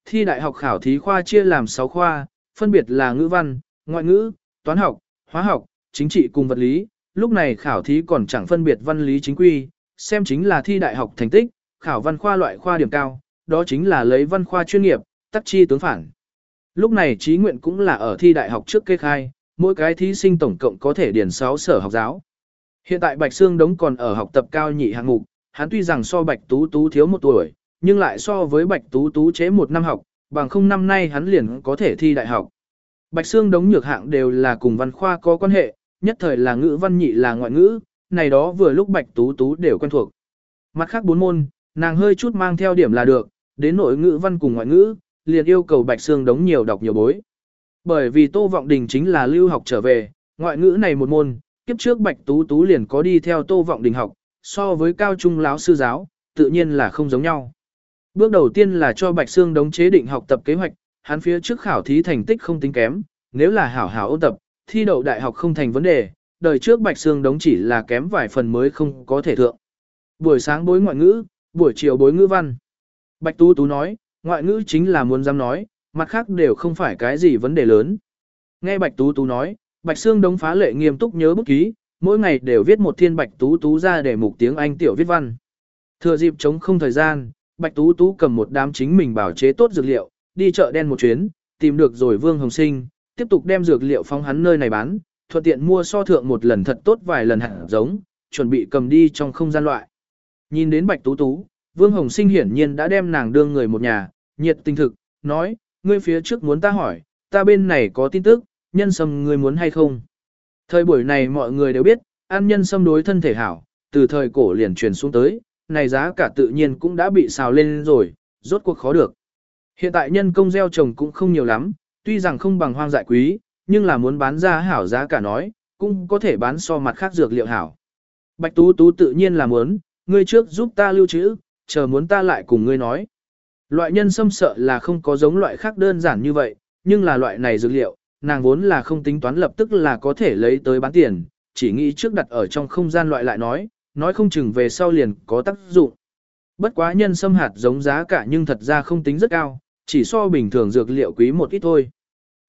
Thi đại học khảo thí khoa chia làm 6 khoa, phân biệt là ngữ văn, ngoại ngữ, toán học, hóa học, chính trị cùng vật lý, lúc này khảo thí còn chẳng phân biệt văn lý chính quy, xem chính là thi đại học thành tích, khảo văn khoa loại khoa điểm cao, đó chính là lấy văn khoa chuyên nghiệp, tắc chi tướng phản. Lúc này trí nguyện cũng là ở thi đại học trước kê khai, mỗi cái thí sinh tổng cộng có thể điền 6 sở học giáo. Hiện tại Bạch Sương Đống còn ở học tập cao nhị hạng mục, hắn tuy rằng so Bạch Tú Tú thiếu một tuổi, nhưng lại so với Bạch Tú Tú chế một năm học, bằng không năm nay hắn liền có thể thi đại học. Bạch Sương Đống nhược hạng đều là cùng văn khoa có quan hệ, nhất thời là ngữ văn nhị là ngoại ngữ, này đó vừa lúc Bạch Tú Tú đều quen thuộc. Mặt khác bốn môn, nàng hơi chút mang theo điểm là được, đến nội ngữ văn cùng ngoại ngữ, liền yêu cầu Bạch Sương Đống nhiều đọc nhiều bối. Bởi vì Tô Vọng Đình chính là lưu học trở về, ngoại ngữ này một môn, kiếp trước Bạch Tú Tú liền có đi theo Tô Vọng Đình học, so với cao trung lão sư giáo, tự nhiên là không giống nhau. Bước đầu tiên là cho Bạch Sương đống chế định học tập kế hoạch, hắn phía trước khảo thí thành tích không tính kém, nếu là hảo hảo ôn tập, thi đậu đại học không thành vấn đề, đời trước Bạch Sương đống chỉ là kém vài phần mới không có thể thượng. Buổi sáng bối ngoại ngữ, buổi chiều bối ngữ văn. Bạch Tú Tú nói, ngoại ngữ chính là muốn dám nói, mặt khác đều không phải cái gì vấn đề lớn. Nghe Bạch Tú Tú nói, Bạch Sương đống phá lệ nghiêm túc nhớ bút ký, mỗi ngày đều viết một thiên Bạch Tú Tú ra để mục tiếng Anh tiểu viết văn. Thừa dịp chống không thời gian, Bạch Tú Tú cầm một đám chính mình bảo chế tốt dược liệu, đi chợ đen một chuyến, tìm được rồi Vương Hồng Sinh, tiếp tục đem dược liệu phóng hắn nơi này bán, thuận tiện mua so thượng một lần thật tốt vài lần hạt giống, chuẩn bị cầm đi trong không gian loại. Nhìn đến Bạch Tú Tú, Vương Hồng Sinh hiển nhiên đã đem nàng đưa người một nhà, nhiệt tình thực, nói, ngươi phía trước muốn ta hỏi, ta bên này có tin tức, nhân sâm ngươi muốn hay không? Thời buổi này mọi người đều biết, ăn nhân sâm đối thân thể hảo, từ thời cổ liền truyền xuống tới, này giá cả tự nhiên cũng đã bị xào lên rồi, rốt cuộc khó được. Hiện tại nhân công gieo trồng cũng không nhiều lắm, tuy rằng không bằng hoang dại quý, nhưng là muốn bán ra hảo giá cả nói, cũng có thể bán so mặt khác dược liệu hảo. Bạch Tú Tú tự nhiên là muốn, ngươi trước giúp ta lưu trữ, chờ muốn ta lại cùng ngươi nói. Loại nhân sâm sợ là không có giống loại khác đơn giản như vậy, nhưng là loại này dược liệu, nàng vốn là không tính toán lập tức là có thể lấy tới bán tiền, chỉ nghĩ trước đặt ở trong không gian loại lại nói, nói không chừng về sau liền có tác dụng. Bất quá nhân sâm hạt giống giá cả nhưng thật ra không tính rất cao, chỉ so bình thường dược liệu quý một ít thôi.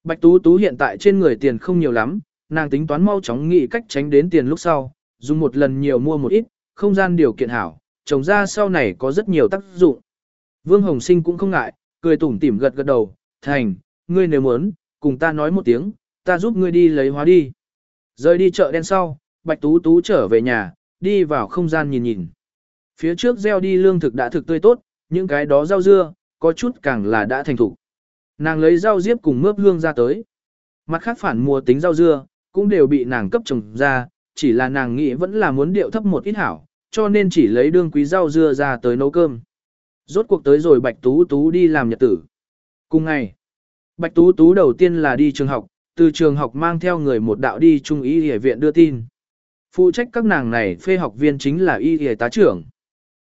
Bạch Tú Tú hiện tại trên người tiền không nhiều lắm, nàng tính toán mau chóng nghĩ cách tránh đến tiền lúc sau, dùng một lần nhiều mua một ít, không gian điều kiện hảo, trồng ra sau này có rất nhiều tác dụng. Vương Hồng Sinh cũng không ngại, cười tủm tỉm gật gật đầu, thành, ngươi nếu muốn, cùng ta nói một tiếng, ta giúp ngươi đi lấy hóa đi. Rời đi chợ đen sau, Bạch Tú Tú trở về nhà, đi vào không gian nhìn nhìn. Phía trước gieo đi lương thực đã thực tươi tốt, những cái đó rau dưa, có chút càng là đã thành thủ. Nàng lấy rau diếp cùng mướp hương ra tới. Mặt khác phản mùa tính rau dưa, cũng đều bị nàng cấp trồng ra, chỉ là nàng nghĩ vẫn là muốn điệu thấp một ít hảo, cho nên chỉ lấy đương quý rau dưa ra tới nấu cơm. Rốt cuộc tới rồi Bạch Tú Tú đi làm nhật tử. Cùng ngày, Bạch Tú Tú đầu tiên là đi trường học, từ trường học mang theo người một đạo đi trung y y viện đưa tin. Phụ trách các nàng này phê học viên chính là y y tá trưởng.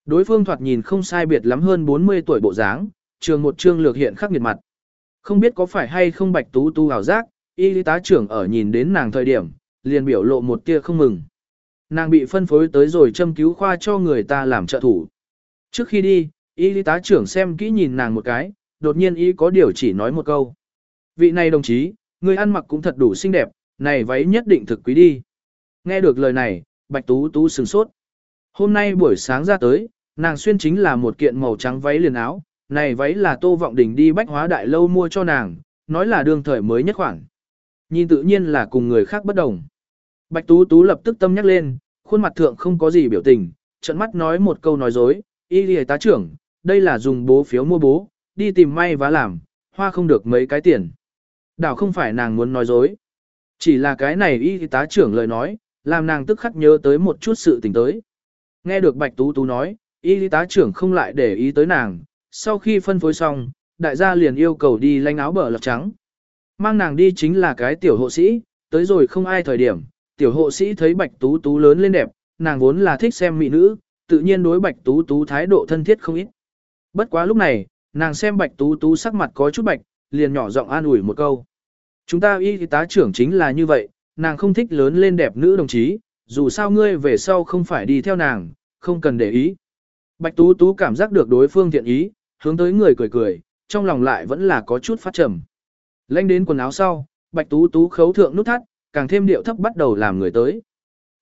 Đối phương thoạt nhìn không sai biệt lắm hơn 40 tuổi bộ dáng, trường một trương lược hiện khắc nghiệt mặt. Không biết có phải hay không Bạch Tú Tú ảo giác, y tá trưởng ở nhìn đến nàng thời điểm, liền biểu lộ một tia không mừng. Nàng bị phân phối tới rồi châm cứu khoa cho người ta làm trợ thủ. Trước khi đi, y tá trưởng xem kỹ nhìn nàng một cái, đột nhiên y có điều chỉ nói một câu. Vị này đồng chí, người ăn mặc cũng thật đủ xinh đẹp, này váy nhất định thực quý đi. Nghe được lời này, Bạch Tú Tú sừng sốt. Hôm nay buổi sáng ra tới, nàng xuyên chính là một kiện màu trắng váy liền áo, này váy là Tô Vọng Đình đi bách hóa đại lâu mua cho nàng, nói là đương thời mới nhất khoản. Nhìn tự nhiên là cùng người khác bất đồng. Bạch Tú Tú lập tức tâm nhắc lên, khuôn mặt thượng không có gì biểu tình, trận mắt nói một câu nói dối, y lìa tá trưởng, đây là dùng bố phiếu mua bố, đi tìm may và làm, hoa không được mấy cái tiền. Đảo không phải nàng muốn nói dối. Chỉ là cái này y tá trưởng lời nói, làm nàng tức khắc nhớ tới một chút sự tình tới. Nghe được Bạch Tú Tú nói, y tá trưởng không lại để ý tới nàng, sau khi phân phối xong, đại gia liền yêu cầu đi lanh áo bờ lọc trắng. Mang nàng đi chính là cái tiểu hộ sĩ, tới rồi không ai thời điểm, tiểu hộ sĩ thấy Bạch Tú Tú lớn lên đẹp, nàng vốn là thích xem mỹ nữ, tự nhiên đối Bạch Tú Tú thái độ thân thiết không ít. Bất quá lúc này, nàng xem Bạch Tú Tú sắc mặt có chút bạch, liền nhỏ giọng an ủi một câu. Chúng ta y tá trưởng chính là như vậy, nàng không thích lớn lên đẹp nữ đồng chí, dù sao ngươi về sau không phải đi theo nàng, không cần để ý. Bạch Tú Tú cảm giác được đối phương thiện ý, hướng tới người cười cười, trong lòng lại vẫn là có chút phát trầm. Lênh đến quần áo sau, Bạch Tú Tú khấu thượng nút thắt, càng thêm điệu thấp bắt đầu làm người tới.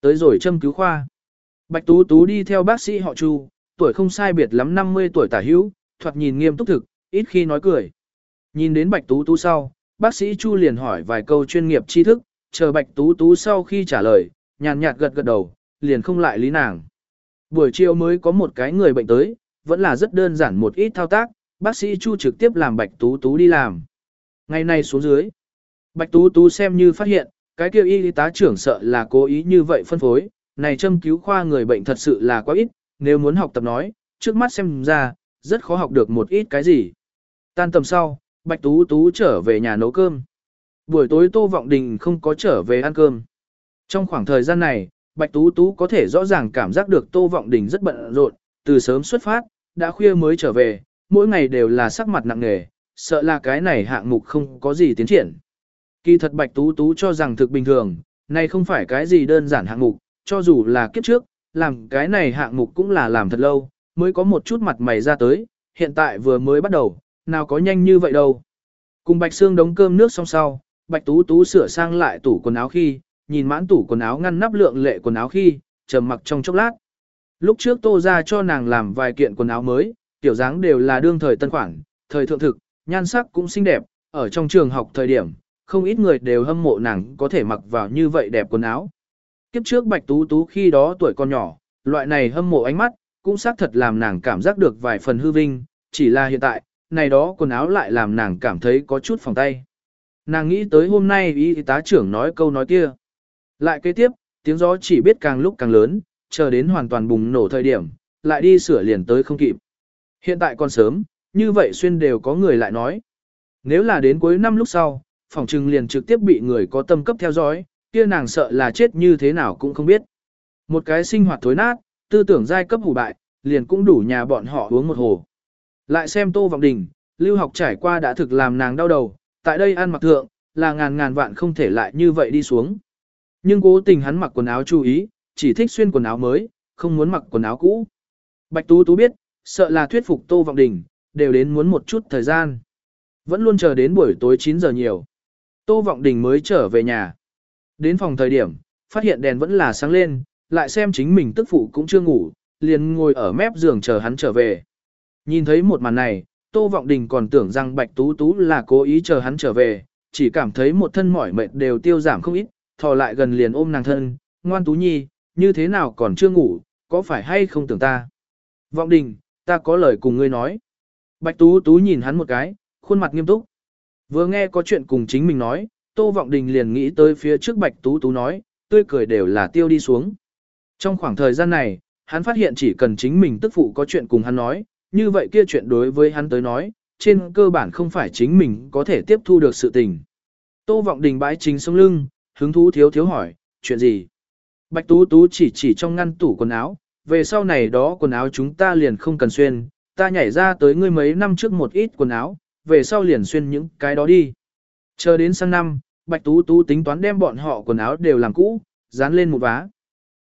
Tới rồi châm cứu khoa. Bạch Tú Tú đi theo bác sĩ họ Chu, tuổi không sai biệt lắm 50 tuổi tả hữu, thoạt nhìn nghiêm túc thực, ít khi nói cười. Nhìn đến Bạch Tú Tú sau, bác sĩ Chu liền hỏi vài câu chuyên nghiệp tri thức, chờ Bạch Tú Tú sau khi trả lời, nhàn nhạt gật gật đầu, liền không lại lý nàng. Buổi chiều mới có một cái người bệnh tới, vẫn là rất đơn giản một ít thao tác, bác sĩ Chu trực tiếp làm Bạch Tú Tú đi làm. Ngày nay xuống dưới, Bạch Tú Tú xem như phát hiện, cái kia y tá trưởng sợ là cố ý như vậy phân phối, này châm cứu khoa người bệnh thật sự là quá ít, nếu muốn học tập nói, trước mắt xem ra, rất khó học được một ít cái gì. Tan tầm sau, Bạch Tú Tú trở về nhà nấu cơm. Buổi tối Tô Vọng Đình không có trở về ăn cơm. Trong khoảng thời gian này, Bạch Tú Tú có thể rõ ràng cảm giác được Tô Vọng Đình rất bận rộn, từ sớm xuất phát, đã khuya mới trở về, mỗi ngày đều là sắc mặt nặng nề, sợ là cái này hạng mục không có gì tiến triển. Kỳ thật Bạch Tú Tú cho rằng thực bình thường, này không phải cái gì đơn giản hạng mục, cho dù là kiếp trước, làm cái này hạng mục cũng là làm thật lâu, mới có một chút mặt mày ra tới, hiện tại vừa mới bắt đầu, nào có nhanh như vậy đâu. Cùng Bạch Sương đống cơm nước xong sau, Bạch Tú Tú sửa sang lại tủ quần áo khi, nhìn mãn tủ quần áo ngăn nắp lượng lệ quần áo khi, trầm mặc trong chốc lát. Lúc trước Tô ra cho nàng làm vài kiện quần áo mới, tiểu dáng đều là đương thời tân khoản, thời thượng thực, nhan sắc cũng xinh đẹp, ở trong trường học thời điểm, không ít người đều hâm mộ nàng có thể mặc vào như vậy đẹp quần áo. Kiếp trước Bạch Tú Tú khi đó tuổi còn nhỏ, loại này hâm mộ ánh mắt, cũng xác thật làm nàng cảm giác được vài phần hư vinh, chỉ là hiện tại, này đó quần áo lại làm nàng cảm thấy có chút phòng tay. Nàng nghĩ tới hôm nay y tá trưởng nói câu nói kia. Lại kế tiếp, tiếng gió chỉ biết càng lúc càng lớn, chờ đến hoàn toàn bùng nổ thời điểm, lại đi sửa liền tới không kịp. Hiện tại còn sớm, như vậy xuyên đều có người lại nói. Nếu là đến cuối năm lúc sau, phòng trừng liền trực tiếp bị người có tâm cấp theo dõi, kia nàng sợ là chết như thế nào cũng không biết. Một cái sinh hoạt thối nát, tư tưởng giai cấp hủ bại, liền cũng đủ nhà bọn họ uống một hồ. Lại xem Tô Vọng Đình, lưu học trải qua đã thực làm nàng đau đầu, tại đây ăn mặc thượng, là ngàn ngàn vạn không thể lại như vậy đi xuống. Nhưng cố tình hắn mặc quần áo chú ý, chỉ thích xuyên quần áo mới, không muốn mặc quần áo cũ. Bạch Tú Tú biết, sợ là thuyết phục Tô Vọng Đình, đều đến muốn một chút thời gian. Vẫn luôn chờ đến buổi tối 9 giờ nhiều. Tô Vọng Đình mới trở về nhà. Đến phòng thời điểm, phát hiện đèn vẫn là sáng lên, lại xem chính mình tức phụ cũng chưa ngủ, liền ngồi ở mép giường chờ hắn trở về. Nhìn thấy một màn này, Tô Vọng Đình còn tưởng rằng Bạch Tú Tú là cố ý chờ hắn trở về, chỉ cảm thấy một thân mỏi mệt đều tiêu giảm không ít, thò lại gần liền ôm nàng thân, ngoan Tú Nhi, như thế nào còn chưa ngủ, có phải hay không tưởng ta? Vọng Đình, ta có lời cùng ngươi nói. Bạch Tú Tú nhìn hắn một cái, khuôn mặt nghiêm túc. Vừa nghe có chuyện cùng chính mình nói, Tô Vọng Đình liền nghĩ tới phía trước Bạch Tú Tú nói, tươi cười đều là tiêu đi xuống. Trong khoảng thời gian này, hắn phát hiện chỉ cần chính mình tức phụ có chuyện cùng hắn nói, như vậy kia chuyện đối với hắn tới nói, trên cơ bản không phải chính mình có thể tiếp thu được sự tình. Tô Vọng Đình bãi chính sống lưng, hứng thú thiếu thiếu hỏi, chuyện gì? Bạch Tú Tú chỉ chỉ trong ngăn tủ quần áo, về sau này đó quần áo chúng ta liền không cần xuyên, ta nhảy ra tới ngươi mấy năm trước một ít quần áo, về sau liền xuyên những cái đó đi. Chờ đến sang năm, Bạch Tú Tú tính toán đem bọn họ quần áo đều làm cũ, dán lên một vá.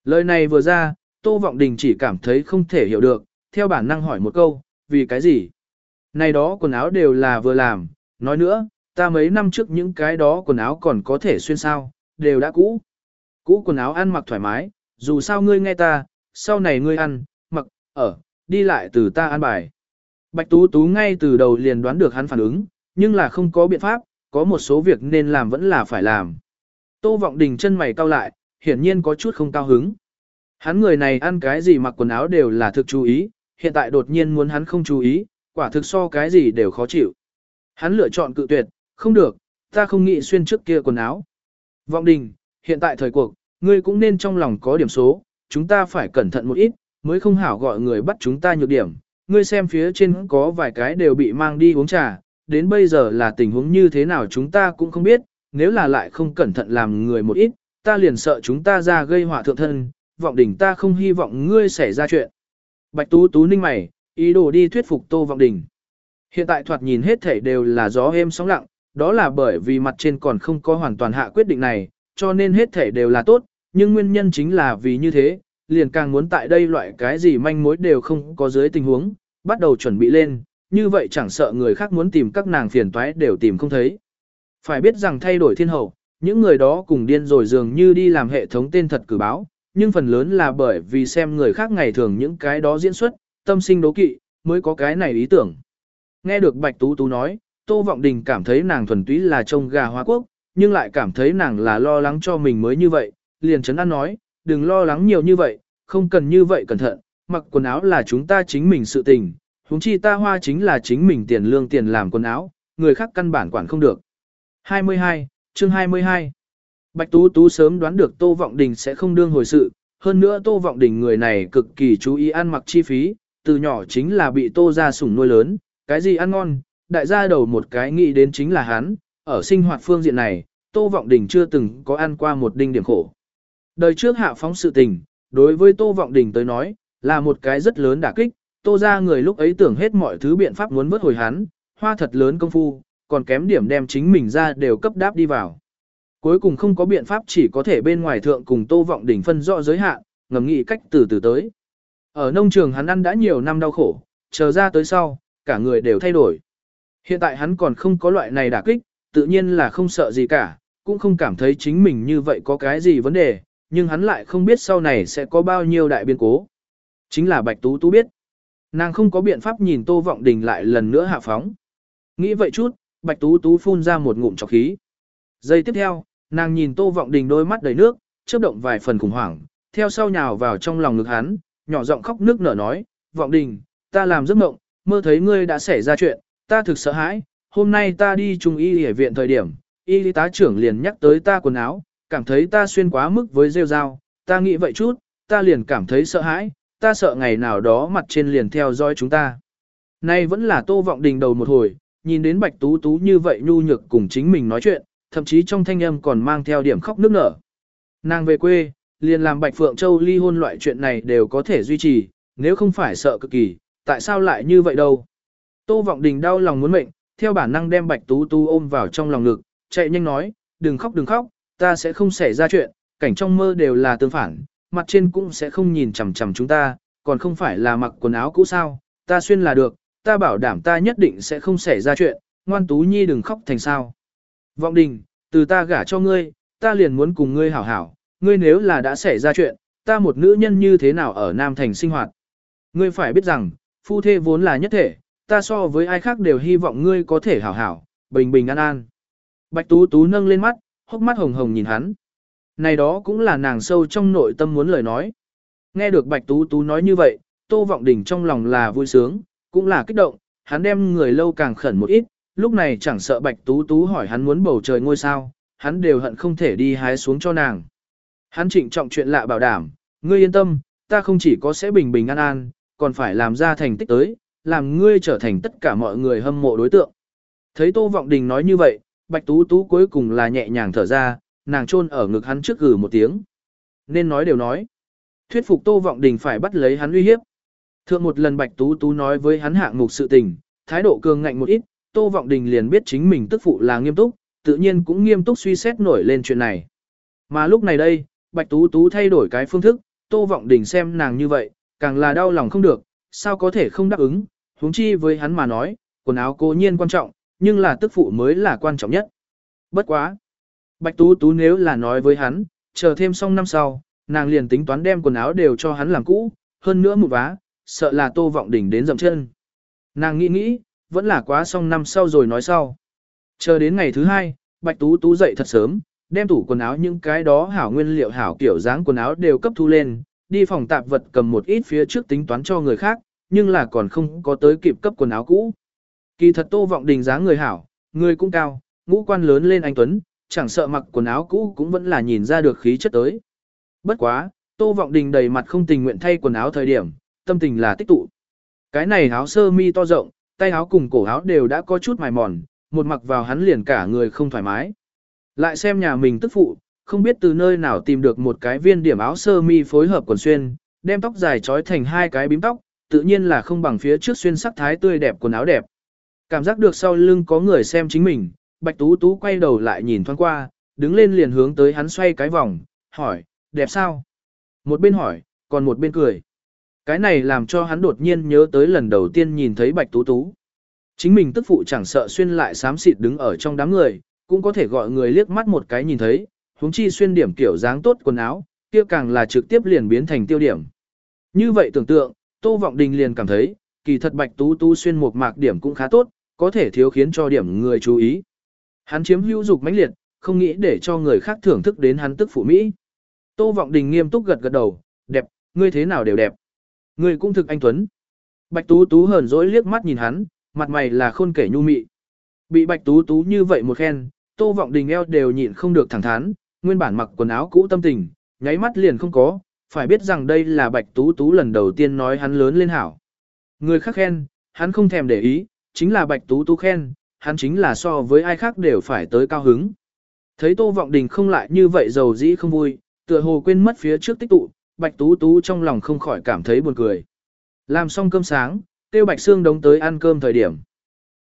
Lời này vừa ra, Tô Vọng Đình chỉ cảm thấy không thể hiểu được, theo bản năng hỏi một câu, vì cái gì? Này đó quần áo đều là vừa làm, nói nữa, ta mấy năm trước những cái đó quần áo còn có thể xuyên sao, đều đã cũ. Cũ quần áo ăn mặc thoải mái, dù sao ngươi nghe ta, sau này ngươi ăn, mặc, ở, đi lại từ ta ăn bài. Bạch Tú Tú ngay từ đầu liền đoán được hắn phản ứng, nhưng là không có biện pháp, có một số việc nên làm vẫn là phải làm. Tô Vọng Đình chân mày cau lại, hiển nhiên có chút không cao hứng. Hắn người này ăn cái gì mặc quần áo đều là thực chú ý, hiện tại đột nhiên muốn hắn không chú ý, quả thực so cái gì đều khó chịu. Hắn lựa chọn cự tuyệt, không được, ta không nghĩ xuyên trước kia quần áo. Vọng Đình, hiện tại thời cuộc, ngươi cũng nên trong lòng có điểm số, chúng ta phải cẩn thận một ít, mới không hảo gọi người bắt chúng ta nhược điểm. Ngươi xem phía trên có vài cái đều bị mang đi uống trà, đến bây giờ là tình huống như thế nào chúng ta cũng không biết, nếu là lại không cẩn thận làm người một ít, ta liền sợ chúng ta ra gây họa thượng thân, vọng đỉnh ta không hy vọng ngươi xảy ra chuyện. Bạch Tú Tú ninh mày, ý đồ đi thuyết phục Tô Vọng Đình. Hiện tại thoạt nhìn hết thảy đều là gió êm sóng lặng, đó là bởi vì mặt trên còn không có hoàn toàn hạ quyết định này, cho nên hết thảy đều là tốt, nhưng nguyên nhân chính là vì như thế, liền càng muốn tại đây loại cái gì manh mối đều không có dưới tình huống, bắt đầu chuẩn bị lên, như vậy chẳng sợ người khác muốn tìm các nàng phiền toái đều tìm không thấy. Phải biết rằng thay đổi thiên hậu, những người đó cùng điên rồi dường như đi làm hệ thống tên thật cử báo, nhưng phần lớn là bởi vì xem người khác ngày thường những cái đó diễn xuất, tâm sinh đố kỵ, mới có cái này ý tưởng. Nghe được Bạch Tú Tú nói, Tô Vọng Đình cảm thấy nàng thuần túy là trông gà hóa quốc, nhưng lại cảm thấy nàng là lo lắng cho mình mới như vậy, liền chấn an nói, đừng lo lắng nhiều như vậy, không cần như vậy cẩn thận, mặc quần áo là chúng ta chính mình sự tình, huống chi ta hoa chính là chính mình tiền lương tiền làm quần áo, người khác căn bản quản không được. 22, chương 22 Bạch Tú Tú sớm đoán được Tô Vọng Đình sẽ không đương hồi sự, hơn nữa Tô Vọng Đình người này cực kỳ chú ý ăn mặc chi phí, từ nhỏ chính là bị Tô gia sủng nuôi lớn, cái gì ăn ngon, đại gia đầu một cái nghĩ đến chính là hắn, ở sinh hoạt phương diện này, Tô Vọng Đình chưa từng có ăn qua một đinh điểm khổ. Đời trước hạ phóng sự tình, đối với Tô Vọng Đình tới nói, là một cái rất lớn đả kích, Tô gia người lúc ấy tưởng hết mọi thứ biện pháp muốn vớt hồi hắn, hoa thật lớn công phu, còn kém điểm đem chính mình ra đều cấp đáp đi vào. Cuối cùng không có biện pháp chỉ có thể bên ngoài thượng cùng Tô Vọng Đình phân rõ giới hạn, ngầm nghĩ cách từ từ tới. Ở nông trường hắn ăn đã nhiều năm đau khổ, chờ ra tới sau, cả người đều thay đổi. Hiện tại hắn còn không có loại này đả kích, tự nhiên là không sợ gì cả, cũng không cảm thấy chính mình như vậy có cái gì vấn đề, nhưng hắn lại không biết sau này sẽ có bao nhiêu đại biến cố. Chính là Bạch Tú Tú biết. Nàng không có biện pháp nhìn Tô Vọng Đình lại lần nữa hạ phóng. Nghĩ vậy chút, Bạch Tú Tú phun ra một ngụm trọc khí. Giây tiếp theo, nàng nhìn Tô Vọng Đình đôi mắt đầy nước, chớp động vài phần khủng hoảng, theo sau nhào vào trong lòng ngực hắn, nhỏ giọng khóc nước nở nói, Vọng Đình, ta làm giấc mộng, mơ thấy ngươi đã xảy ra chuyện, ta thực sợ hãi, hôm nay ta đi trung y y viện thời điểm, y tá trưởng liền nhắc tới ta quần áo, cảm thấy ta xuyên quá mức với rêu dao, ta nghĩ vậy chút, ta liền cảm thấy sợ hãi, ta sợ ngày nào đó mặt trên liền theo dõi chúng ta. Nay vẫn là Tô Vọng Đình đầu một hồi, nhìn đến Bạch Tú Tú như vậy nhu nhược cùng chính mình nói chuyện, thậm chí trong thanh âm còn mang theo điểm khóc nức nở. Nàng về quê, liền làm Bạch Phượng Châu ly hôn loại chuyện này đều có thể duy trì, nếu không phải sợ cực kỳ, tại sao lại như vậy đâu. Tô Vọng Đình đau lòng muốn mệnh, theo bản năng đem Bạch Tú Tú ôm vào trong lòng ngực, chạy nhanh nói, đừng khóc đừng khóc, ta sẽ không xảy ra chuyện, cảnh trong mơ đều là tương phản, mặt trên cũng sẽ không nhìn chằm chằm chúng ta, còn không phải là mặc quần áo cũ sao, ta xuyên là được, ta bảo đảm ta nhất định sẽ không xảy ra chuyện, ngoan tú nhi đừng khóc thành sao. Vọng đình, từ ta gả cho ngươi, ta liền muốn cùng ngươi hảo hảo, ngươi nếu là đã xảy ra chuyện, ta một nữ nhân như thế nào ở Nam Thành sinh hoạt. Ngươi phải biết rằng, phu thê vốn là nhất thể, ta so với ai khác đều hy vọng ngươi có thể hảo hảo, bình bình an an. Bạch Tú Tú nâng lên mắt, hốc mắt hồng hồng nhìn hắn. Này đó cũng là nàng sâu trong nội tâm muốn lời nói. Nghe được Bạch Tú Tú nói như vậy, Tô Vọng Đình trong lòng là vui sướng, cũng là kích động, hắn đem người lâu càng khẩn một ít, lúc này chẳng sợ Bạch Tú Tú hỏi hắn muốn bầu trời ngôi sao, hắn đều hận không thể đi hái xuống cho nàng. Hắn trịnh trọng chuyện lạ bảo đảm, ngươi yên tâm, ta không chỉ có sẽ bình bình an an, còn phải làm ra thành tích tới, làm ngươi trở thành tất cả mọi người hâm mộ đối tượng. Thấy Tô Vọng Đình nói như vậy, Bạch Tú Tú cuối cùng là nhẹ nhàng thở ra, nàng chôn ở ngực hắn trước gử một tiếng. Nên nói đều nói. Thuyết phục Tô Vọng Đình phải bắt lấy hắn uy hiếp. Thượng một lần Bạch Tú Tú nói với hắn hạng mục sự tình, thái độ cường ngạnh một ít, Tô Vọng Đình liền biết chính mình tức phụ là nghiêm túc, tự nhiên cũng nghiêm túc suy xét nổi lên chuyện này. Mà lúc này đây, Bạch Tú Tú thay đổi cái phương thức, Tô Vọng Đình xem nàng như vậy, càng là đau lòng không được, sao có thể không đáp ứng, huống chi với hắn mà nói, quần áo cố nhiên quan trọng, nhưng là tức phụ mới là quan trọng nhất. Bất quá. Bạch Tú Tú nếu là nói với hắn, chờ thêm xong năm sau, nàng liền tính toán đem quần áo đều cho hắn làm cũ, hơn nữa một vá, sợ là Tô Vọng Đình đến dậm chân. Nàng nghĩ nghĩ, vẫn là quá xong năm sau rồi nói sau. Chờ đến ngày thứ hai, Bạch Tú Tú dậy thật sớm, đem tủ quần áo những cái đó hảo nguyên liệu hảo kiểu dáng quần áo đều cấp thu lên, đi phòng tạp vật cầm một ít phía trước tính toán cho người khác, nhưng là còn không có tới kịp cấp quần áo cũ. Kỳ thật Tô Vọng Đình dáng người hảo, người cũng cao, ngũ quan lớn lên anh tuấn, chẳng sợ mặc quần áo cũ cũng vẫn là nhìn ra được khí chất tới. Bất quá, Tô Vọng Đình đầy mặt không tình nguyện thay quần áo thời điểm, tâm tình là tích tụ. Cái này áo sơ mi to rộng, tay áo cùng cổ áo đều đã có chút mài mòn, một mặc vào hắn liền cả người không thoải mái. Lại xem nhà mình tức phụ, không biết từ nơi nào tìm được một cái viên điểm áo sơ mi phối hợp quần xuyên, đem tóc dài trói thành hai cái bím tóc, tự nhiên là không bằng phía trước xuyên sắc thái tươi đẹp quần áo đẹp. Cảm giác được sau lưng có người xem chính mình, Bạch Tú Tú quay đầu lại nhìn thoáng qua, đứng lên liền hướng tới hắn xoay cái vòng, hỏi, đẹp sao? Một bên hỏi, còn một bên cười. Cái này làm cho hắn đột nhiên nhớ tới lần đầu tiên nhìn thấy Bạch Tú Tú. Chính mình tức phụ chẳng sợ xuyên lại xám xịt đứng ở trong đám người, cũng có thể gọi người liếc mắt một cái nhìn thấy, huống chi xuyên điểm kiểu dáng tốt quần áo, kia càng là trực tiếp liền biến thành tiêu điểm. Như vậy tưởng tượng, Tô Vọng Đình liền cảm thấy, kỳ thật Bạch Tú Tú xuyên một mạc điểm cũng khá tốt, có thể thiếu khiến cho điểm người chú ý. Hắn chiếm hữu dục mãnh liệt, không nghĩ để cho người khác thưởng thức đến hắn tức phụ Mỹ. Tô Vọng Đình nghiêm túc gật gật đầu, đẹp, ngươi thế nào đều đẹp. Ngươi cũng thực anh Tuấn. Bạch Tú Tú hờn dỗi liếc mắt nhìn hắn, mặt mày là khôn kể nhu mị. Bị Bạch Tú Tú như vậy một khen, Tô Vọng Đình eo đều nhịn không được thẳng thắn, nguyên bản mặc quần áo cũ tâm tình, nháy mắt liền không có, phải biết rằng đây là Bạch Tú Tú lần đầu tiên nói hắn lớn lên hảo. Người khác khen, hắn không thèm để ý, chính là Bạch Tú Tú khen, hắn chính là so với ai khác đều phải tới cao hứng. Thấy Tô Vọng Đình không lại như vậy giàu dĩ không vui, tựa hồ quên mất phía trước tích tụ, Bạch Tú Tú trong lòng không khỏi cảm thấy buồn cười. Làm xong cơm sáng, tiêu Bạch Sương đống tới ăn cơm thời điểm.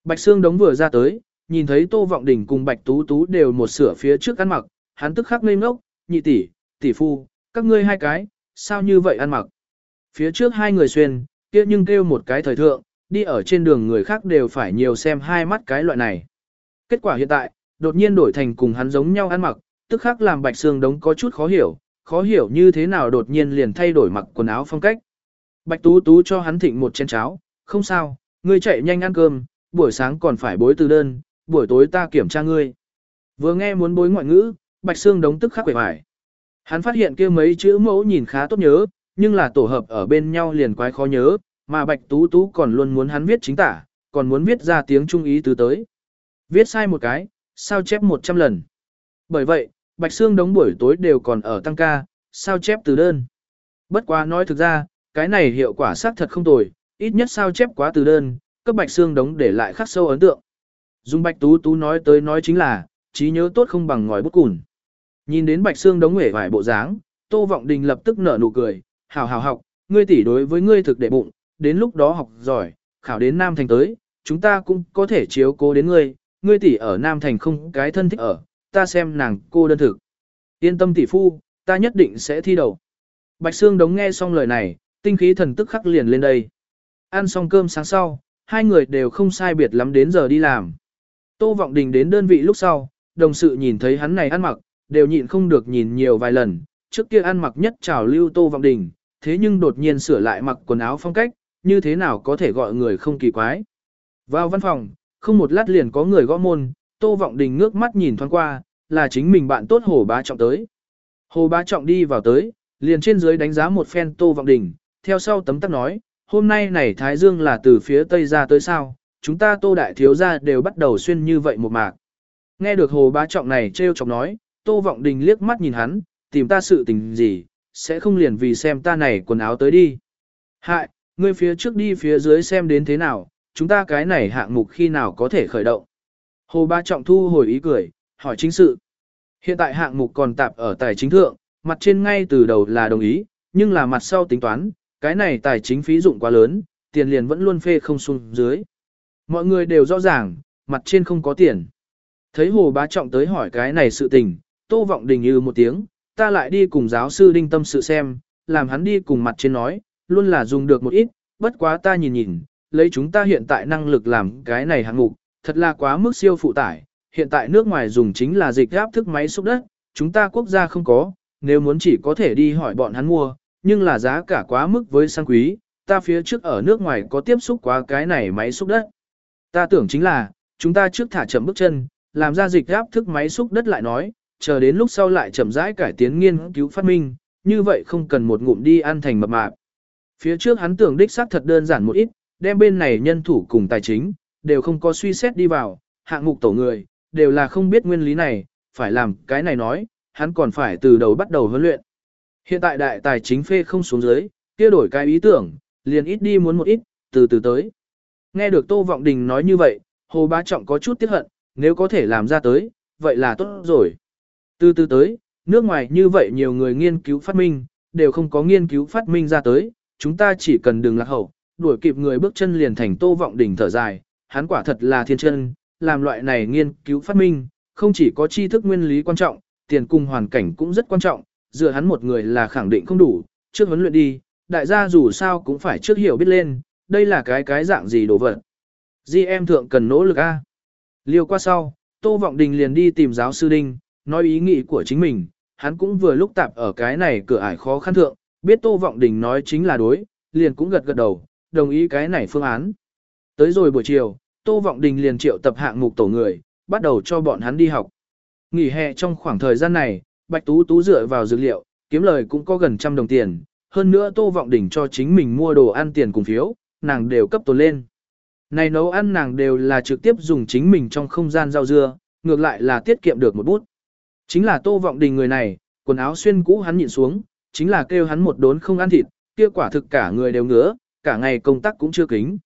Bạch Sương đống vừa ra tới, nhìn thấy Tô Vọng Đình cùng Bạch Tú Tú đều một sửa phía trước ăn mặc, hắn tức khắc ngây ngốc, nhị tỷ, tỷ phu, các ngươi hai cái, sao như vậy ăn mặc? Phía trước hai người xuyên, kia nhưng kêu một cái thời thượng, đi ở trên đường người khác đều phải nhiều xem hai mắt cái loại này. Kết quả hiện tại, đột nhiên đổi thành cùng hắn giống nhau ăn mặc, tức khắc làm Bạch Sương đống có chút khó hiểu, khó hiểu như thế nào đột nhiên liền thay đổi mặc quần áo phong cách. Bạch Tú Tú cho hắn thịnh một chén cháo, không sao, ngươi chạy nhanh ăn cơm, buổi sáng còn phải bối từ đơn, buổi tối ta kiểm tra ngươi. Vừa nghe muốn bối ngoại ngữ, Bạch Sương đống tức khắc quệ hoài. Hắn phát hiện kia mấy chữ mẫu nhìn khá tốt nhớ, nhưng là tổ hợp ở bên nhau liền quái khó nhớ, mà Bạch Tú Tú còn luôn muốn hắn viết chính tả, còn muốn viết ra tiếng trung ý từ tới. Viết sai một cái, sao chép 100 lần. Bởi vậy, Bạch Sương đống buổi tối đều còn ở tăng ca, sao chép từ đơn. Bất quá nói thực ra, cái này hiệu quả xác thật không tồi, ít nhất sao chép quá từ đơn, cấp Bạch Sương đống để lại khắc sâu ấn tượng. Dung Bạch Tú Tú nói tới nói chính là, trí nhớ tốt không bằng ngòi bút cùn. Nhìn đến Bạch Sương đống nguệ vài bộ dáng, Tô Vọng Đình lập tức nở nụ cười, hảo hảo học, ngươi tỷ đối với ngươi thực đệ bụng, đến lúc đó học giỏi, khảo đến Nam Thành tới, chúng ta cũng có thể chiếu cố đến ngươi, ngươi tỷ ở Nam Thành không cái thân thích ở, ta xem nàng cô đơn thực. Yên tâm tỷ phu, ta nhất định sẽ thi đầu. Bạch Sương đống nghe xong lời này, tinh khí thần tức khắc liền lên đây. Ăn xong cơm sáng sau, hai người đều không sai biệt lắm đến giờ đi làm. Tô Vọng Đình đến đơn vị lúc sau, đồng sự nhìn thấy hắn này ăn mặc, đều nhịn không được nhìn nhiều vài lần, trước kia ăn mặc nhất trào lưu Tô Vọng Đình, thế nhưng đột nhiên sửa lại mặc quần áo phong cách, như thế nào có thể gọi người không kỳ quái. Vào văn phòng, không một lát liền có người gõ môn, Tô Vọng Đình ngước mắt nhìn thoáng qua, là chính mình bạn tốt Hồ Bá Trọng tới. Hồ Bá Trọng đi vào tới, liền trên dưới đánh giá một phen Tô Vọng Đình, theo sau tấm tắc nói, hôm nay này Thái Dương là từ phía Tây ra tới sao, chúng ta Tô Đại Thiếu Gia đều bắt đầu xuyên như vậy một mạc. Nghe được Hồ Bá Trọng này trêu chọc nói, Tô Vọng Đình liếc mắt nhìn hắn, tìm ta sự tình gì, sẽ không liền vì xem ta này quần áo tới đi. Hại, ngươi phía trước đi phía dưới xem đến thế nào, chúng ta cái này hạng mục khi nào có thể khởi động. Hồ Bá Trọng thu hồi ý cười, hỏi chính sự. Hiện tại hạng mục còn tạp ở tài chính thượng, mặt trên ngay từ đầu là đồng ý, nhưng là mặt sau tính toán, cái này tài chính phí dụng quá lớn, tiền liền vẫn luôn phê không xuống dưới. Mọi người đều rõ ràng, mặt trên không có tiền. Thấy Hồ Bá Trọng tới hỏi cái này sự tình, Tô Vọng Đình như một tiếng, ta lại đi cùng giáo sư Đinh Tâm sự xem, làm hắn đi cùng mặt trên nói, luôn là dùng được một ít, bất quá ta nhìn nhìn, lấy chúng ta hiện tại năng lực làm cái này hạng mục, thật là quá mức siêu phụ tải, hiện tại nước ngoài dùng chính là dịch áp thức máy xúc đất, chúng ta quốc gia không có, nếu muốn chỉ có thể đi hỏi bọn hắn mua, nhưng là giá cả quá mức với sang quý, ta phía trước ở nước ngoài có tiếp xúc quá cái này máy xúc đất. Ta tưởng chính là, chúng ta trước thả chậm bước chân, làm ra dịch áp thức máy xúc đất lại nói, chờ đến lúc sau lại chậm rãi cải tiến nghiên cứu phát minh, như vậy không cần một ngụm đi ăn thành mập mạp. Phía trước hắn tưởng đích xác thật đơn giản một ít, đem bên này nhân thủ cùng tài chính, đều không có suy xét đi vào, hạng mục tổ người, đều là không biết nguyên lý này, phải làm cái này nói, hắn còn phải từ đầu bắt đầu huấn luyện. Hiện tại đại tài chính phê không xuống dưới, kia đổi cái ý tưởng, liền ít đi muốn một ít, từ từ tới. Nghe được Tô Vọng Đình nói như vậy, Hồ Bá Trọng có chút tiếc hận, nếu có thể làm ra tới, vậy là tốt rồi. Từ từ tới, nước ngoài như vậy nhiều người nghiên cứu phát minh, đều không có nghiên cứu phát minh ra tới, chúng ta chỉ cần đừng lạc hậu, đuổi kịp người bước chân liền thành Tô Vọng Đình thở dài, hắn quả thật là thiên chân, làm loại này nghiên cứu phát minh, không chỉ có tri thức nguyên lý quan trọng, tiền cùng hoàn cảnh cũng rất quan trọng, dựa hắn một người là khẳng định không đủ, trước huấn luyện đi, đại gia dù sao cũng phải trước hiểu biết lên, đây là cái cái dạng gì đồ vật. Di em thượng cần nỗ lực A. Liêu qua sau, Tô Vọng Đình liền đi tìm giáo sư Đinh, nói ý nghĩ của chính mình, hắn cũng vừa lúc tạp ở cái này cửa ải khó khăn thượng, biết Tô Vọng Đình nói chính là đối, liền cũng gật gật đầu, đồng ý cái này phương án. Tới rồi buổi chiều, Tô Vọng Đình liền triệu tập hạng mục tổ người, bắt đầu cho bọn hắn đi học. Nghỉ hè trong khoảng thời gian này, Bạch Tú Tú dựa vào dược liệu, kiếm lời cũng có gần trăm đồng tiền, hơn nữa Tô Vọng Đình cho chính mình mua đồ ăn tiền cùng phiếu, nàng đều cấp tồn lên. Này nấu ăn nàng đều là trực tiếp dùng chính mình trong không gian rau dưa, ngược lại là tiết kiệm được một bút. Chính là Tô Vọng Đình người này, quần áo xuyên cũ hắn nhịn xuống, chính là kêu hắn một đốn không ăn thịt, kia quả thực cả người đều ngứa, cả ngày công tác cũng chưa kính.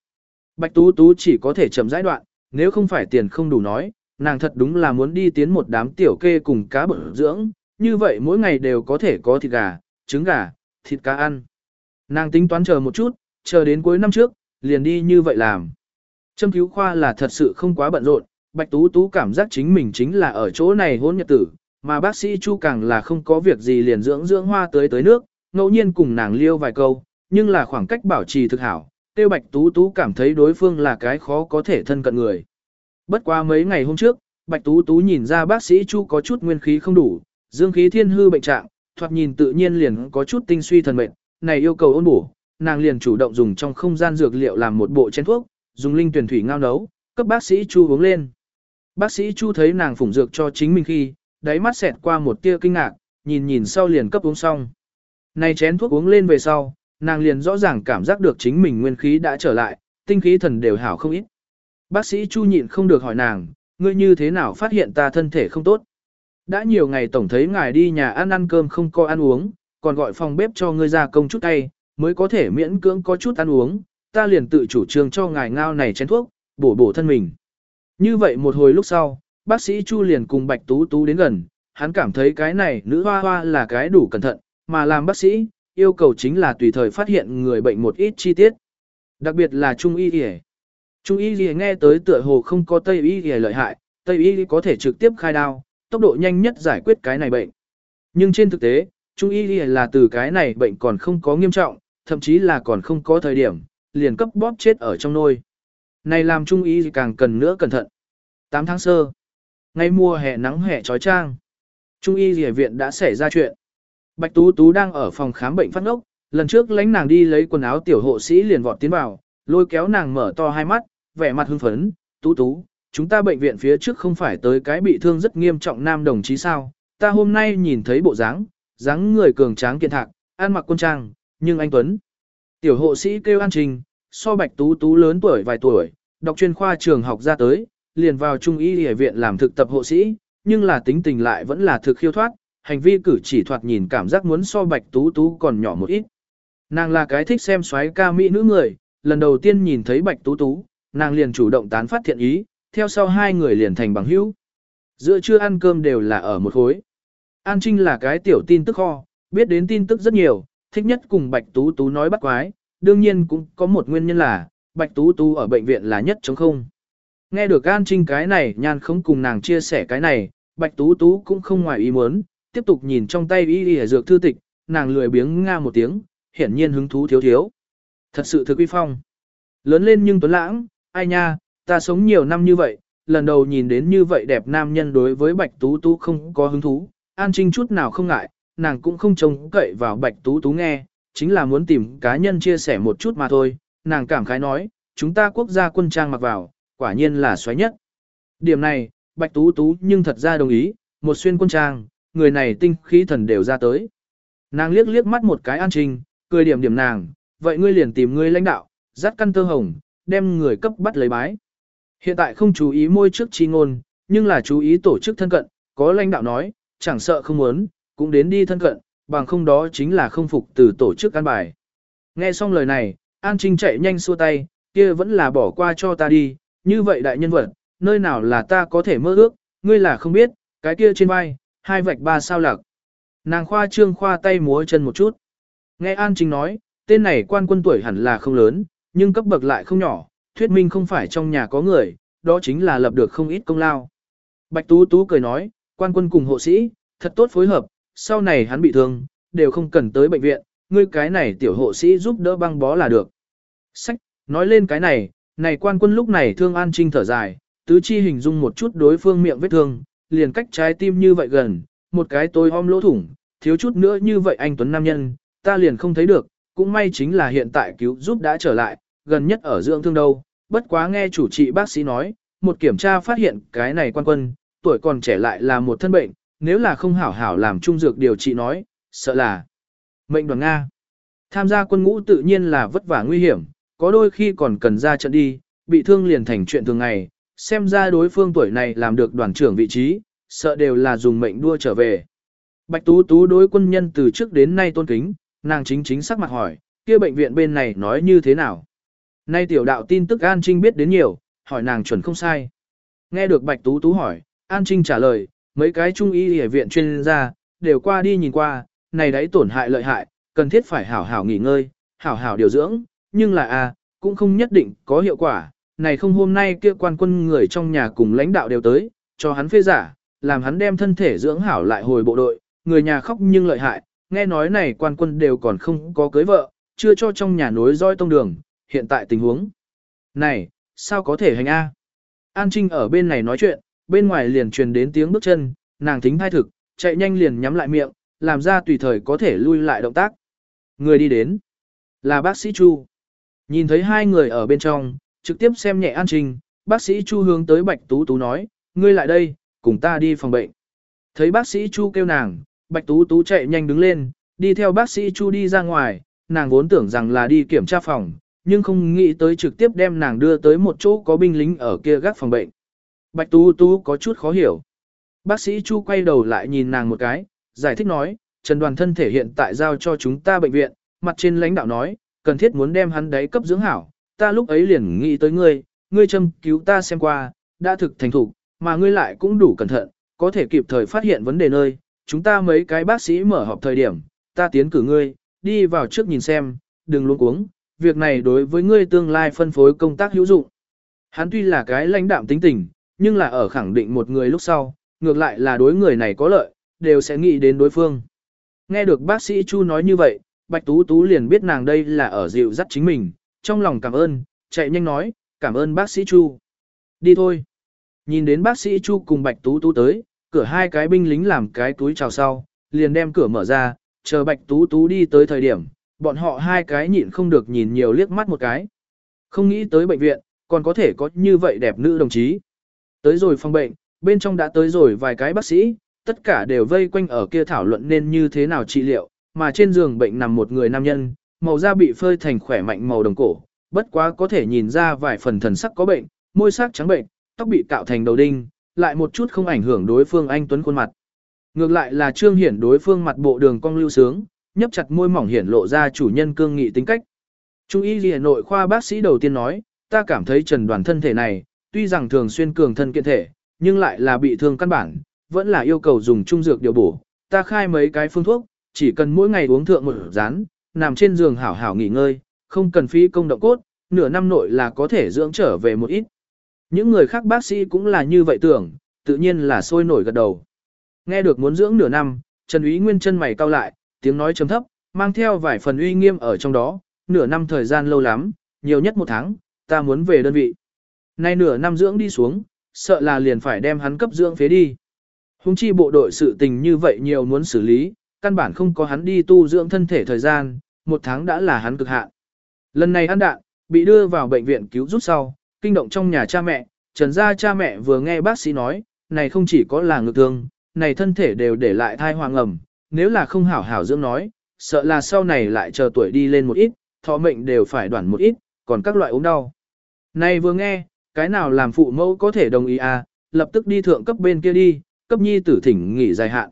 Bạch Tú Tú chỉ có thể chậm rãi đoạn, nếu không phải tiền không đủ nói, nàng thật đúng là muốn đi tiến một đám tiểu kê cùng cá bự dưỡng, như vậy mỗi ngày đều có thể có thịt gà, trứng gà, thịt cá ăn. Nàng tính toán chờ một chút, chờ đến cuối năm trước, liền đi như vậy làm. Châm cứu khoa là thật sự không quá bận rộn, Bạch Tú Tú cảm giác chính mình chính là ở chỗ này hôn nhật tử, mà bác sĩ Chu càng là không có việc gì liền dưỡng dưỡng hoa tới tới nước, ngẫu nhiên cùng nàng liêu vài câu, nhưng là khoảng cách bảo trì thực hảo, tiêu Bạch Tú Tú cảm thấy đối phương là cái khó có thể thân cận người. Bất qua mấy ngày hôm trước, Bạch Tú Tú nhìn ra bác sĩ Chu có chút nguyên khí không đủ, dương khí thiên hư bệnh trạng, thoạt nhìn tự nhiên liền có chút tinh suy thần mệnh, này yêu cầu ôn bổ, nàng liền chủ động dùng trong không gian dược liệu làm một bộ chén thuốc, dùng linh tuyển thủy ngao nấu, cấp bác sĩ Chu uống lên. Bác sĩ Chu thấy nàng phụng dược cho chính mình khi, đáy mắt xẹt qua một tia kinh ngạc, nhìn nhìn sau liền cấp uống xong. Này chén thuốc uống lên về sau, nàng liền rõ ràng cảm giác được chính mình nguyên khí đã trở lại, tinh khí thần đều hảo không ít. Bác sĩ Chu nhịn không được hỏi nàng, ngươi như thế nào phát hiện ta thân thể không tốt? Đã nhiều ngày tổng thấy ngài đi nhà ăn ăn cơm không có ăn uống, còn gọi phòng bếp cho ngươi ra công chút tay, mới có thể miễn cưỡng có chút ăn uống, ta liền tự chủ trương cho ngài ngao này chén thuốc, bổ bổ thân mình. Như vậy một hồi lúc sau, bác sĩ Chu liền cùng Bạch Tú Tú đến gần, hắn cảm thấy cái này nữ hoa hoa là cái đủ cẩn thận, mà làm bác sĩ, yêu cầu chính là tùy thời phát hiện người bệnh một ít chi tiết. Đặc biệt là Trung Y Y. Trung Y Y nghe tới tựa hồ không có Tây Y Y lợi hại, Tây Y có thể trực tiếp khai đao, tốc độ nhanh nhất giải quyết cái này bệnh. Nhưng trên thực tế, Trung Y Y là từ cái này bệnh còn không có nghiêm trọng, thậm chí là còn không có thời điểm, liền cấp bóp chết ở trong nôi. Này làm Trung Y càng cần nữa cẩn thận. 8 tháng sơ, ngay mùa hè nắng hè trói trang, Trung Y Y viện đã xảy ra chuyện. Bạch Tú Tú đang ở phòng khám bệnh phát ngốc, lần trước lãnh nàng đi lấy quần áo tiểu hộ sĩ liền vọt tiến vào, lôi kéo nàng mở to hai mắt, vẻ mặt hưng phấn, Tú Tú, chúng ta bệnh viện phía trước không phải tới cái bị thương rất nghiêm trọng nam đồng chí sao, ta hôm nay nhìn thấy bộ dáng, dáng người cường tráng kiện thạc, ăn mặc quân trang, nhưng anh Tuấn. Tiểu hộ sĩ kêu An Trình, so Bạch Tú Tú lớn tuổi vài tuổi, đọc chuyên khoa trường học ra tới, liền vào trung y y viện làm thực tập hộ sĩ, nhưng là tính tình lại vẫn là thực khiêu thoát, hành vi cử chỉ thoạt nhìn cảm giác muốn so bạch tú tú còn nhỏ một ít. Nàng là cái thích xem xoáy ca mỹ nữ người, lần đầu tiên nhìn thấy bạch tú tú, nàng liền chủ động tán phát thiện ý, theo sau hai người liền thành bằng hữu. Giữa trưa ăn cơm đều là ở một khối. An Trinh là cái tiểu tin tức kho, biết đến tin tức rất nhiều, thích nhất cùng Bạch Tú Tú nói bắt quái, đương nhiên cũng có một nguyên nhân là, Bạch Tú Tú ở bệnh viện là nhất chống không. Nghe được An Trinh cái này nhan không cùng nàng chia sẻ cái này, Bạch Tú Tú cũng không ngoài ý muốn, tiếp tục nhìn trong tay y y dược thư tịch, nàng lười biếng nga một tiếng, hiển nhiên hứng thú thiếu thiếu. Thật sự thực uy phong. Lớn lên nhưng tuấn lãng, ai nha, ta sống nhiều năm như vậy, lần đầu nhìn đến như vậy đẹp nam nhân đối với Bạch Tú Tú không có hứng thú, An Trinh chút nào không ngại, nàng cũng không trông cậy vào Bạch Tú Tú nghe, chính là muốn tìm cá nhân chia sẻ một chút mà thôi, nàng cảm khái nói, chúng ta quốc gia quân trang mặc vào, quả nhiên là xoáy nhất. Điểm này, Bạch Tú Tú nhưng thật ra đồng ý, một xuyên quân trang, người này tinh khí thần đều ra tới. Nàng liếc liếc mắt một cái An Trinh, cười điểm điểm nàng, vậy ngươi liền tìm ngươi lãnh đạo, dắt căn tơ hồng, đem người cấp bắt lấy bái. Hiện tại không chú ý môi trước chi ngôn, nhưng là chú ý tổ chức thân cận, có lãnh đạo nói, chẳng sợ không muốn, cũng đến đi thân cận, bằng không đó chính là không phục từ tổ chức căn bài. Nghe xong lời này, An Trinh chạy nhanh xua tay, kia vẫn là bỏ qua cho ta đi, như vậy đại nhân vật, nơi nào là ta có thể mơ ước, ngươi là không biết, cái kia trên vai, hai vạch ba sao lạc. Nàng khoa trương khoa tay múa chân một chút. Nghe An Trinh nói, tên này quan quân tuổi hẳn là không lớn, nhưng cấp bậc lại không nhỏ, thuyết minh không phải trong nhà có người, đó chính là lập được không ít công lao. Bạch Tú Tú cười nói, quan quân cùng hộ sĩ, thật tốt phối hợp, sau này hắn bị thương, đều không cần tới bệnh viện, ngươi cái này tiểu hộ sĩ giúp đỡ băng bó là được. Sách, nói lên cái này, này quan quân lúc này thương an trinh thở dài, tứ chi hình dung một chút đối phương miệng vết thương, liền cách trái tim như vậy gần, một cái tôi om lỗ thủng, thiếu chút nữa như vậy anh Tuấn Nam Nhân, ta liền không thấy được, cũng may chính là hiện tại cứu giúp đã trở lại, gần nhất ở dưỡng thương đâu, bất quá nghe chủ trị bác sĩ nói, một kiểm tra phát hiện cái này quan quân, tuổi còn trẻ lại là một thân bệnh, nếu là không hảo hảo làm trung dược điều trị nói, sợ là mệnh đoàn Nga. Tham gia quân ngũ tự nhiên là vất vả nguy hiểm, có đôi khi còn cần ra trận đi, bị thương liền thành chuyện thường ngày, xem ra đối phương tuổi này làm được đoàn trưởng vị trí, sợ đều là dùng mệnh đua trở về. Bạch Tú Tú đối quân nhân từ trước đến nay tôn kính, nàng chính chính sắc mặt hỏi, kia bệnh viện bên này nói như thế nào? Nay tiểu đạo tin tức An Trinh biết đến nhiều, hỏi nàng chuẩn không sai. Nghe được Bạch Tú Tú hỏi, An Trinh trả lời, mấy cái trung y y viện chuyên gia, đều qua đi nhìn qua, này đấy tổn hại lợi hại, cần thiết phải hảo hảo nghỉ ngơi, hảo hảo điều dưỡng, nhưng là a cũng không nhất định có hiệu quả, này không hôm nay kia quan quân người trong nhà cùng lãnh đạo đều tới, cho hắn phê giả, làm hắn đem thân thể dưỡng hảo lại hồi bộ đội, người nhà khóc nhưng lợi hại, nghe nói này quan quân đều còn không có cưới vợ, chưa cho trong nhà nối roi tông đường, hiện tại tình huống. Này, sao có thể hành A? An Trinh ở bên này nói chuyện, bên ngoài liền truyền đến tiếng bước chân, nàng thính thai thực, chạy nhanh liền nhắm lại miệng, làm ra tùy thời có thể lui lại động tác. Người đi đến, là bác sĩ Chu. Nhìn thấy hai người ở bên trong, trực tiếp xem nhẹ An Trinh, bác sĩ Chu hướng tới Bạch Tú Tú nói, ngươi lại đây, cùng ta đi phòng bệnh. Thấy bác sĩ Chu kêu nàng, Bạch Tú Tú chạy nhanh đứng lên, đi theo bác sĩ Chu đi ra ngoài, nàng vốn tưởng rằng là đi kiểm tra phòng, nhưng không nghĩ tới trực tiếp đem nàng đưa tới một chỗ có binh lính ở kia gác phòng bệnh. Bạch Tú Tú có chút khó hiểu. Bác sĩ Chu quay đầu lại nhìn nàng một cái, giải thích nói, Trần Đoàn thân thể hiện tại giao cho chúng ta bệnh viện, mặt trên lãnh đạo nói, cần thiết muốn đem hắn đấy cấp dưỡng hảo, ta lúc ấy liền nghĩ tới ngươi, ngươi châm cứu ta xem qua, đã thực thành thủ, mà ngươi lại cũng đủ cẩn thận, có thể kịp thời phát hiện vấn đề nơi, chúng ta mấy cái bác sĩ mở họp thời điểm, ta tiến cử ngươi, đi vào trước nhìn xem, đừng luống cuống, việc này đối với ngươi tương lai phân phối công tác hữu dụng. Hắn tuy là cái lãnh đạm tính tình, nhưng là ở khẳng định một người lúc sau, ngược lại là đối người này có lợi, đều sẽ nghĩ đến đối phương. Nghe được bác sĩ Chu nói như vậy, Bạch Tú Tú liền biết nàng đây là ở dịu dắt chính mình, trong lòng cảm ơn, chạy nhanh nói, cảm ơn bác sĩ Chu. Đi thôi. Nhìn đến bác sĩ Chu cùng Bạch Tú Tú tới, cửa hai cái binh lính làm cái túi chào sau, liền đem cửa mở ra, chờ Bạch Tú Tú đi tới thời điểm, bọn họ hai cái nhịn không được nhìn nhiều liếc mắt một cái. Không nghĩ tới bệnh viện, còn có thể có như vậy đẹp nữ đồng chí. Tới rồi phòng bệnh, bên trong đã tới rồi vài cái bác sĩ, tất cả đều vây quanh ở kia thảo luận nên như thế nào trị liệu, mà trên giường bệnh nằm một người nam nhân, màu da bị phơi thành khỏe mạnh màu đồng cổ, bất quá có thể nhìn ra vài phần thần sắc có bệnh, môi sắc trắng bệnh, tóc bị cạo thành đầu đinh, lại một chút không ảnh hưởng đối phương anh tuấn khuôn mặt. Ngược lại là trương hiển đối phương mặt bộ đường cong lưu sướng, nhấp chặt môi mỏng hiển lộ ra chủ nhân cương nghị tính cách. Trung y Hà nội khoa bác sĩ đầu tiên nói, ta cảm thấy trần đoàn thân thể này, tuy rằng thường xuyên cường thân kiện thể, nhưng lại là bị thương căn bản, vẫn là yêu cầu dùng trung dược điều bổ. Ta khai mấy cái phương thuốc, chỉ cần mỗi ngày uống thượng một rán, nằm trên giường hảo hảo nghỉ ngơi, không cần phí công động cốt, nửa năm nội là có thể dưỡng trở về một ít. Những người khác bác sĩ cũng là như vậy tưởng, tự nhiên là sôi nổi gật đầu. Nghe được muốn dưỡng nửa năm, Trần Úy Nguyên chân mày cau lại, tiếng nói trầm thấp, mang theo vài phần uy nghiêm ở trong đó, nửa năm thời gian lâu lắm, nhiều nhất một tháng, ta muốn về đơn vị. Nay nửa năm dưỡng đi xuống, sợ là liền phải đem hắn cấp dưỡng phế đi. Hùng chi bộ đội sự tình như vậy nhiều muốn xử lý, căn bản không có hắn đi tu dưỡng thân thể thời gian, một tháng đã là hắn cực hạn. Lần này ăn đạn, bị đưa vào bệnh viện cứu giúp sau, kinh động trong nhà cha mẹ, trần gia cha mẹ vừa nghe bác sĩ nói, này không chỉ có là ngược thương, này thân thể đều để lại thai hoàng ẩm, nếu là không hảo hảo dưỡng nói, sợ là sau này lại chờ tuổi đi lên một ít, thọ mệnh đều phải đoản một ít, còn các loại ốm đau. Này vừa nghe, cái nào làm phụ mẫu có thể đồng ý à, lập tức đi thượng cấp bên kia đi, cấp nhi tử thỉnh nghỉ dài hạn.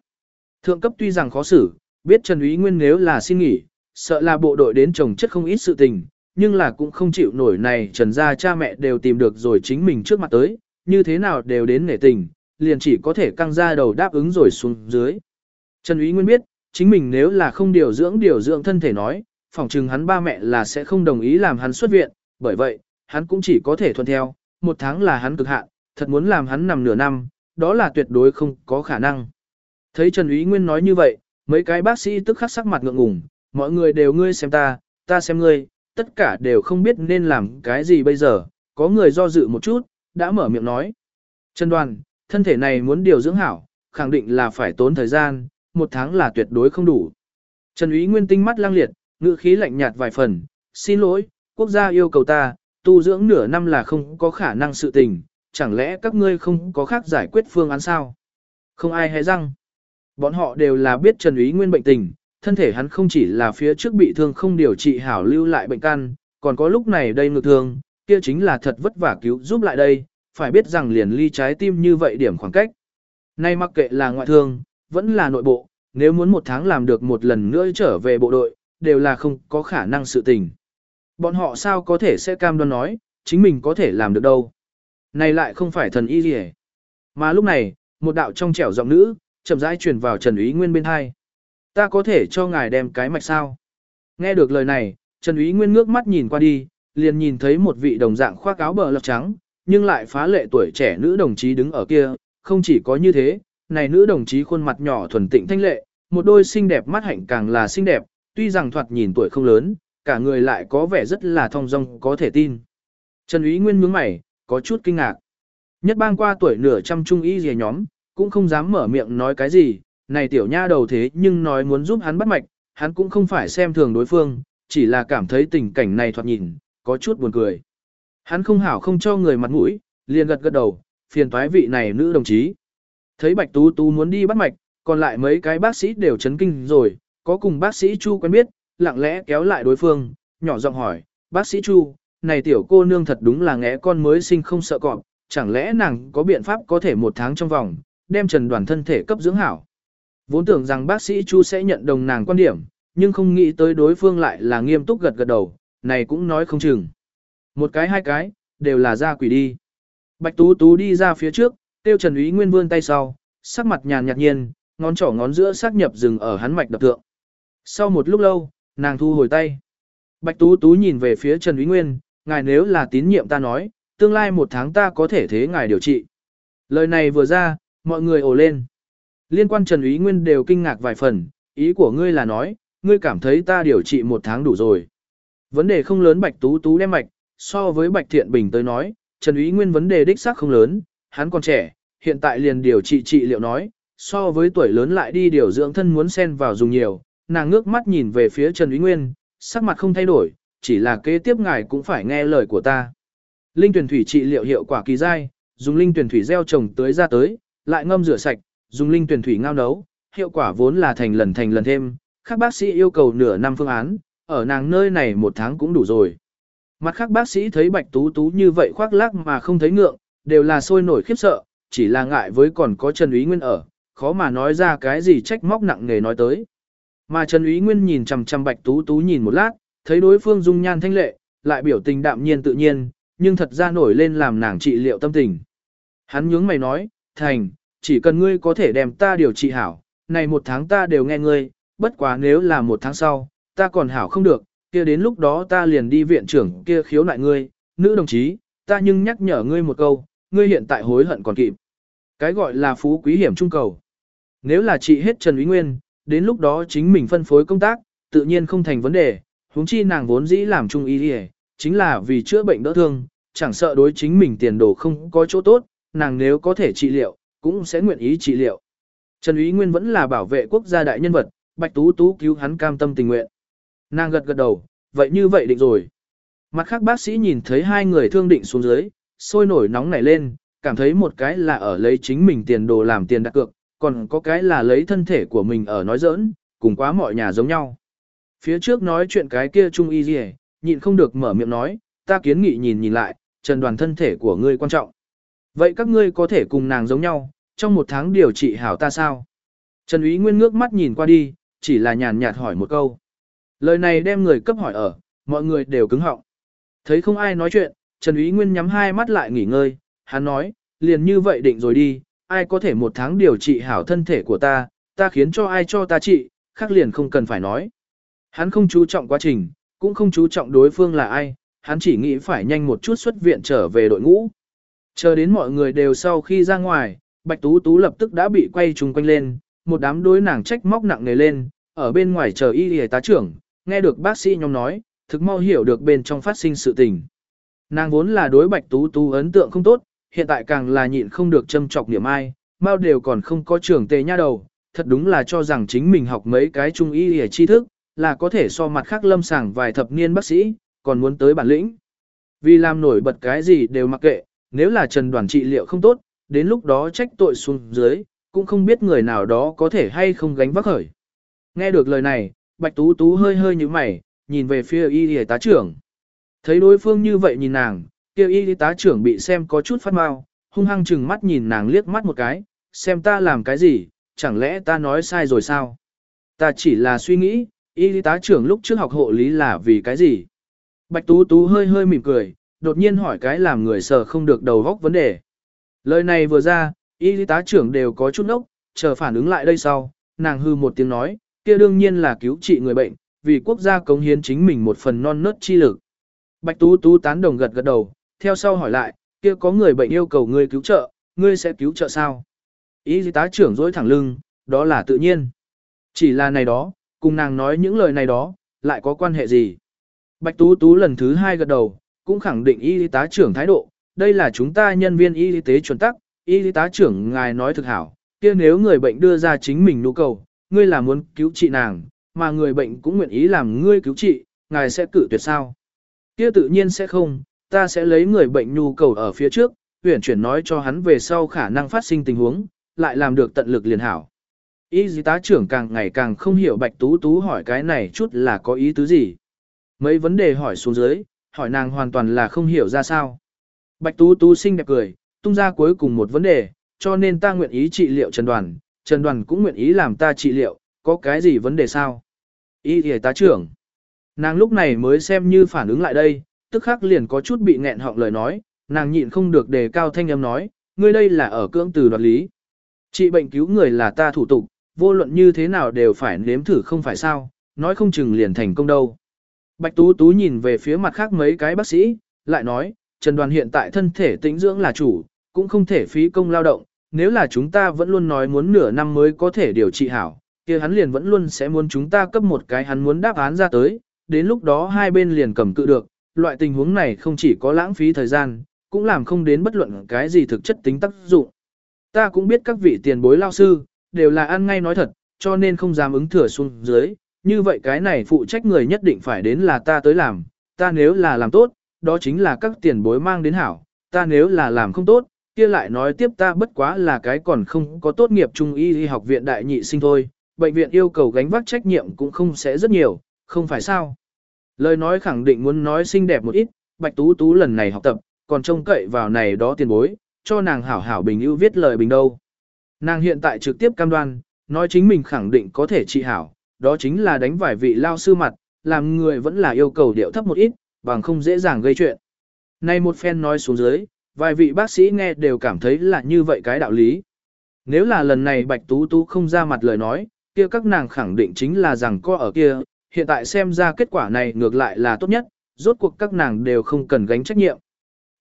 Thượng cấp tuy rằng khó xử, biết Trần Úy Nguyên nếu là xin nghỉ, sợ là bộ đội đến chồng chất không ít sự tình, nhưng là cũng không chịu nổi này Trần gia cha mẹ đều tìm được rồi chính mình trước mặt tới, như thế nào đều đến nể tình, liền chỉ có thể căng ra đầu đáp ứng rồi xuống dưới. Trần Úy Nguyên biết, chính mình nếu là không điều dưỡng điều dưỡng thân thể nói, phỏng chừng hắn ba mẹ là sẽ không đồng ý làm hắn xuất viện, bởi vậy, hắn cũng chỉ có thể thuận theo, một tháng là hắn cực hạn, thật muốn làm hắn nằm nửa năm, đó là tuyệt đối không có khả năng. Thấy Trần Úy Nguyên nói như vậy, mấy cái bác sĩ tức khắc sắc mặt ngượng ngùng, mọi người đều ngươi xem ta, ta xem ngươi, tất cả đều không biết nên làm cái gì bây giờ, có người do dự một chút, đã mở miệng nói. Trần Đoàn, thân thể này muốn điều dưỡng hảo, khẳng định là phải tốn thời gian, một tháng là tuyệt đối không đủ. Trần Úy Nguyên tinh mắt lang liệt, ngữ khí lạnh nhạt vài phần, xin lỗi, quốc gia yêu cầu ta, tu dưỡng nửa năm là không có khả năng sự tình, chẳng lẽ các ngươi không có khác giải quyết phương án sao? Không ai hay răng. Bọn họ đều là biết Trần Úy Nguyên bệnh tình, thân thể hắn không chỉ là phía trước bị thương không điều trị hảo lưu lại bệnh căn, còn có lúc này đây ngược thương, kia chính là thật vất vả cứu giúp lại đây, phải biết rằng liền ly trái tim như vậy điểm khoảng cách. Nay mặc kệ là ngoại thương, vẫn là nội bộ, nếu muốn một tháng làm được một lần nữa trở về bộ đội, đều là không có khả năng sự tình. Bọn họ sao có thể sẽ cam đoan nói, chính mình có thể làm được đâu. Này lại không phải thần y gì hết. Mà lúc này, một đạo trong trẻo giọng nữ, chậm rãi truyền vào Trần Úy Nguyên bên hai. Ta có thể cho ngài đem cái mạch sao? Nghe được lời này, Trần Úy Nguyên ngước mắt nhìn qua đi, liền nhìn thấy một vị đồng dạng khoác áo bờ lọc trắng, nhưng lại phá lệ tuổi trẻ nữ đồng chí đứng ở kia, không chỉ có như thế, này nữ đồng chí khuôn mặt nhỏ thuần tịnh thanh lệ, một đôi xinh đẹp mắt hạnh càng là xinh đẹp, tuy rằng thoạt nhìn tuổi không lớn, cả người lại có vẻ rất là thong dong có thể tin. Trần Úy Nguyên nhướng mày, có chút kinh ngạc. Nhất bang qua tuổi nửa trăm trung y rìa nhóm, cũng không dám mở miệng nói cái gì, này tiểu nha đầu thế nhưng nói muốn giúp hắn bắt mạch, hắn cũng không phải xem thường đối phương, chỉ là cảm thấy tình cảnh này thoạt nhìn, có chút buồn cười. Hắn không hảo không cho người mặt mũi, liền gật gật đầu, phiền toái vị này nữ đồng chí. Thấy Bạch Tú Tú muốn đi bắt mạch, còn lại mấy cái bác sĩ đều chấn kinh rồi, có cùng bác sĩ Chu quen biết, lặng lẽ kéo lại đối phương, nhỏ giọng hỏi, bác sĩ Chu, này tiểu cô nương thật đúng là ngẽ con mới sinh không sợ cọp, chẳng lẽ nàng có biện pháp có thể một tháng trong vòng, đem trần đoàn thân thể cấp dưỡng hảo. Vốn tưởng rằng bác sĩ Chu sẽ nhận đồng nàng quan điểm, nhưng không nghĩ tới đối phương lại là nghiêm túc gật gật đầu, này cũng nói không chừng. Một cái hai cái, đều là ra quỷ đi. Bạch Tú Tú đi ra phía trước, tiêu Trần Úy Nguyên vươn tay sau, sắc mặt nhàn nhạt nhiên, ngón trỏ ngón giữa xác nhập dừng ở hắn mạch đập tượng. Sau một lúc lâu, nàng thu hồi tay. Bạch Tú Tú nhìn về phía Trần Úy Nguyên, ngài nếu là tín nhiệm ta nói, tương lai một tháng ta có thể thế ngài điều trị. Lời này vừa ra, mọi người ồ lên. Liên quan Trần ý Nguyên đều kinh ngạc vài phần, ý của ngươi là nói, ngươi cảm thấy ta điều trị một tháng đủ rồi. Vấn đề không lớn Bạch Tú Tú đem mạch, so với Bạch Thiện Bình tới nói, Trần ý Nguyên vấn đề đích xác không lớn, hắn còn trẻ, hiện tại liền điều trị trị liệu nói, so với tuổi lớn lại đi điều dưỡng thân muốn xen vào dùng nhiều, nàng ngước mắt nhìn về phía Trần ý Nguyên, sắc mặt không thay đổi, chỉ là kế tiếp ngài cũng phải nghe lời của ta. Linh tuyển thủy trị liệu hiệu quả kỳ dai, dùng linh tuyển thủy gieo trồng tới ra tới, lại ngâm rửa sạch, dùng linh tuyển thủy ngao nấu, hiệu quả vốn là thành lần thành lần thêm, các bác sĩ yêu cầu nửa năm phương án, ở nàng nơi này một tháng cũng đủ rồi. Mặt khác bác sĩ thấy bạch tú tú như vậy khoác lác mà không thấy ngượng, đều là sôi nổi khiếp sợ, chỉ là ngại với còn có Trần Úy Nguyên ở, khó mà nói ra cái gì trách móc nặng nề nói tới. Mà Trần Úy Nguyên nhìn chằm chằm bạch tú tú nhìn một lát, thấy đối phương dung nhan thanh lệ, lại biểu tình đạm nhiên tự nhiên, nhưng thật ra nổi lên làm nàng trị liệu tâm tình. Hắn nhướng mày nói, thành, chỉ cần ngươi có thể đem ta điều trị hảo, này một tháng ta đều nghe ngươi, bất quá nếu là một tháng sau, ta còn hảo không được, kia đến lúc đó ta liền đi viện trưởng kia khiếu nại ngươi, nữ đồng chí, ta nhưng nhắc nhở ngươi một câu, ngươi hiện tại hối hận còn kịp. Cái gọi là phú quý hiểm trung cầu. Nếu là trị hết Trần Úy Nguyên, đến lúc đó chính mình phân phối công tác, tự nhiên không thành vấn đề, huống chi nàng vốn dĩ làm trung y đi chính là vì chữa bệnh đỡ thương, chẳng sợ đối chính mình tiền đồ không có chỗ tốt, nàng nếu có thể trị liệu, cũng sẽ nguyện ý trị liệu. Trần Ý Nguyên vẫn là bảo vệ quốc gia đại nhân vật, Bạch Tú Tú cứu hắn cam tâm tình nguyện. Nàng gật gật đầu, vậy như vậy định rồi. Mặt khác bác sĩ nhìn thấy hai người thương định xuống dưới, sôi nổi nóng nảy lên, cảm thấy một cái là ở lấy chính mình tiền đồ làm tiền đặt cược, còn có cái là lấy thân thể của mình ở nói giỡn, cùng quá mọi nhà giống nhau. Phía trước nói chuyện cái kia trung y gì, nhịn không được mở miệng nói, ta kiến nghị nhìn nhìn lại, trần đoàn thân thể của ngươi quan trọng. Vậy các ngươi có thể cùng nàng giống nhau, trong một tháng điều trị hảo ta sao? Trần Úy Nguyên ngước mắt nhìn qua đi, chỉ là nhàn nhạt hỏi một câu. Lời này đem người cấp hỏi ở, mọi người đều cứng họng. Thấy không ai nói chuyện, Trần Úy Nguyên nhắm hai mắt lại nghỉ ngơi, hắn nói, liền như vậy định rồi đi, ai có thể một tháng điều trị hảo thân thể của ta, ta khiến cho ai cho ta trị, khác liền không cần phải nói. Hắn không chú trọng quá trình, cũng không chú trọng đối phương là ai, hắn chỉ nghĩ phải nhanh một chút xuất viện trở về đội ngũ. Chờ đến mọi người đều sau khi ra ngoài, Bạch Tú Tú lập tức đã bị quay trùng quanh lên, một đám đối nàng trách móc nặng nề lên, ở bên ngoài chờ y y tá trưởng, nghe được bác sĩ nhóm nói, thực mau hiểu được bên trong phát sinh sự tình. Nàng vốn là đối Bạch Tú Tú ấn tượng không tốt, hiện tại càng là nhịn không được châm chọc niệm ai, mau đều còn không có trưởng tề nha đầu, thật đúng là cho rằng chính mình học mấy cái trung y y tri thức, là có thể so mặt khác lâm sàng vài thập niên bác sĩ, còn muốn tới bản lĩnh. Vì làm nổi bật cái gì đều mặc kệ, nếu là trần đoàn trị liệu không tốt, đến lúc đó trách tội xuống dưới, cũng không biết người nào đó có thể hay không gánh vác khởi. Nghe được lời này, Bạch Tú Tú hơi hơi như mày, nhìn về phía y y tá trưởng. Thấy đối phương như vậy nhìn nàng, kêu y y tá trưởng bị xem có chút phát mau, hung hăng chừng mắt nhìn nàng liếc mắt một cái, xem ta làm cái gì, chẳng lẽ ta nói sai rồi sao? Ta chỉ là suy nghĩ, y tá trưởng lúc trước học hộ lý là vì cái gì? Bạch Tú Tú hơi hơi mỉm cười, đột nhiên hỏi cái làm người sợ không được đầu góc vấn đề. Lời này vừa ra, y tá trưởng đều có chút nốc, chờ phản ứng lại đây sau, nàng hư một tiếng nói, kia đương nhiên là cứu trị người bệnh, vì quốc gia cống hiến chính mình một phần non nớt chi lực. Bạch Tú Tú tán đồng gật gật đầu, theo sau hỏi lại, kia có người bệnh yêu cầu ngươi cứu trợ, ngươi sẽ cứu trợ sao? Y tá trưởng dối thẳng lưng, đó là tự nhiên. Chỉ là này đó, cùng nàng nói những lời này đó, lại có quan hệ gì? Bạch Tú Tú lần thứ hai gật đầu, cũng khẳng định y tá trưởng thái độ, đây là chúng ta nhân viên y tế chuẩn tắc, y tá trưởng ngài nói thực hảo, kia nếu người bệnh đưa ra chính mình nhu cầu, ngươi là muốn cứu trị nàng, mà người bệnh cũng nguyện ý làm ngươi cứu trị, ngài sẽ cử tuyệt sao? Kia tự nhiên sẽ không, ta sẽ lấy người bệnh nhu cầu ở phía trước, tuyển chuyển nói cho hắn về sau khả năng phát sinh tình huống, lại làm được tận lực liền hảo. Y tá trưởng càng ngày càng không hiểu Bạch Tú Tú hỏi cái này chút là có ý tứ gì. Mấy vấn đề hỏi xuống dưới, hỏi nàng hoàn toàn là không hiểu ra sao. Bạch Tú Tú xinh đẹp cười, tung ra cuối cùng một vấn đề, cho nên ta nguyện ý trị liệu Trần Đoàn, Trần Đoàn cũng nguyện ý làm ta trị liệu, có cái gì vấn đề sao? Ý thì tá trưởng. Nàng lúc này mới xem như phản ứng lại đây, tức khắc liền có chút bị nghẹn họng lời nói, nàng nhịn không được đề cao thanh âm nói, ngươi đây là ở cưỡng từ đoạt lý. Trị bệnh cứu người là ta thủ tục, vô luận như thế nào đều phải nếm thử không phải sao, nói không chừng liền thành công đâu. Bạch Tú Tú nhìn về phía mặt khác mấy cái bác sĩ, lại nói, Trần Đoàn hiện tại thân thể tĩnh dưỡng là chủ, cũng không thể phí công lao động, nếu là chúng ta vẫn luôn nói muốn nửa năm mới có thể điều trị hảo, kia hắn liền vẫn luôn sẽ muốn chúng ta cấp một cái hắn muốn đáp án ra tới, đến lúc đó hai bên liền cầm cự được, loại tình huống này không chỉ có lãng phí thời gian, cũng làm không đến bất luận cái gì thực chất tính tác dụng. Ta cũng biết các vị tiền bối lao sư, đều là ăn ngay nói thật, cho nên không dám ứng thừa xuống dưới, như vậy cái này phụ trách người nhất định phải đến là ta tới làm, ta nếu là làm tốt, đó chính là các tiền bối mang đến hảo, ta nếu là làm không tốt, kia lại nói tiếp ta bất quá là cái còn không có tốt nghiệp trung y y học viện đại nhị sinh thôi, bệnh viện yêu cầu gánh vác trách nhiệm cũng không sẽ rất nhiều, không phải sao. Lời nói khẳng định muốn nói xinh đẹp một ít, Bạch Tú Tú lần này học tập, còn trông cậy vào này đó tiền bối, cho nàng hảo hảo bình ưu viết lời bình đâu. Nàng hiện tại trực tiếp cam đoan, nói chính mình khẳng định có thể trị hảo, đó chính là đánh vài vị lao sư mặt, làm người vẫn là yêu cầu điệu thấp một ít, bằng không dễ dàng gây chuyện. Nay một phen nói xuống dưới, vài vị bác sĩ nghe đều cảm thấy là như vậy cái đạo lý. Nếu là lần này Bạch Tú Tú không ra mặt lời nói, kia các nàng khẳng định chính là rằng có ở kia, hiện tại xem ra kết quả này ngược lại là tốt nhất, rốt cuộc các nàng đều không cần gánh trách nhiệm.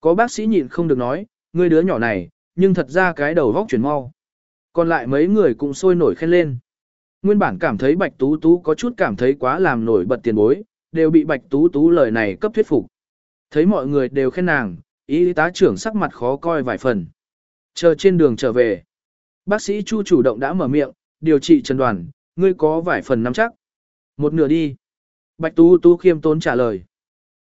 Có bác sĩ nhịn không được nói, người đứa nhỏ này, nhưng thật ra cái đầu vóc chuyển mau. Còn lại mấy người cũng sôi nổi khen lên. Nguyên bản cảm thấy Bạch Tú Tú có chút cảm thấy quá làm nổi bật tiền bối, đều bị Bạch Tú Tú lời này cấp thuyết phục. Thấy mọi người đều khen nàng, y tá trưởng sắc mặt khó coi vài phần. Chờ trên đường trở về. Bác sĩ Chu chủ động đã mở miệng, điều trị trần đoàn, ngươi có vài phần nắm chắc. Một nửa đi. Bạch Tú Tú khiêm tốn trả lời.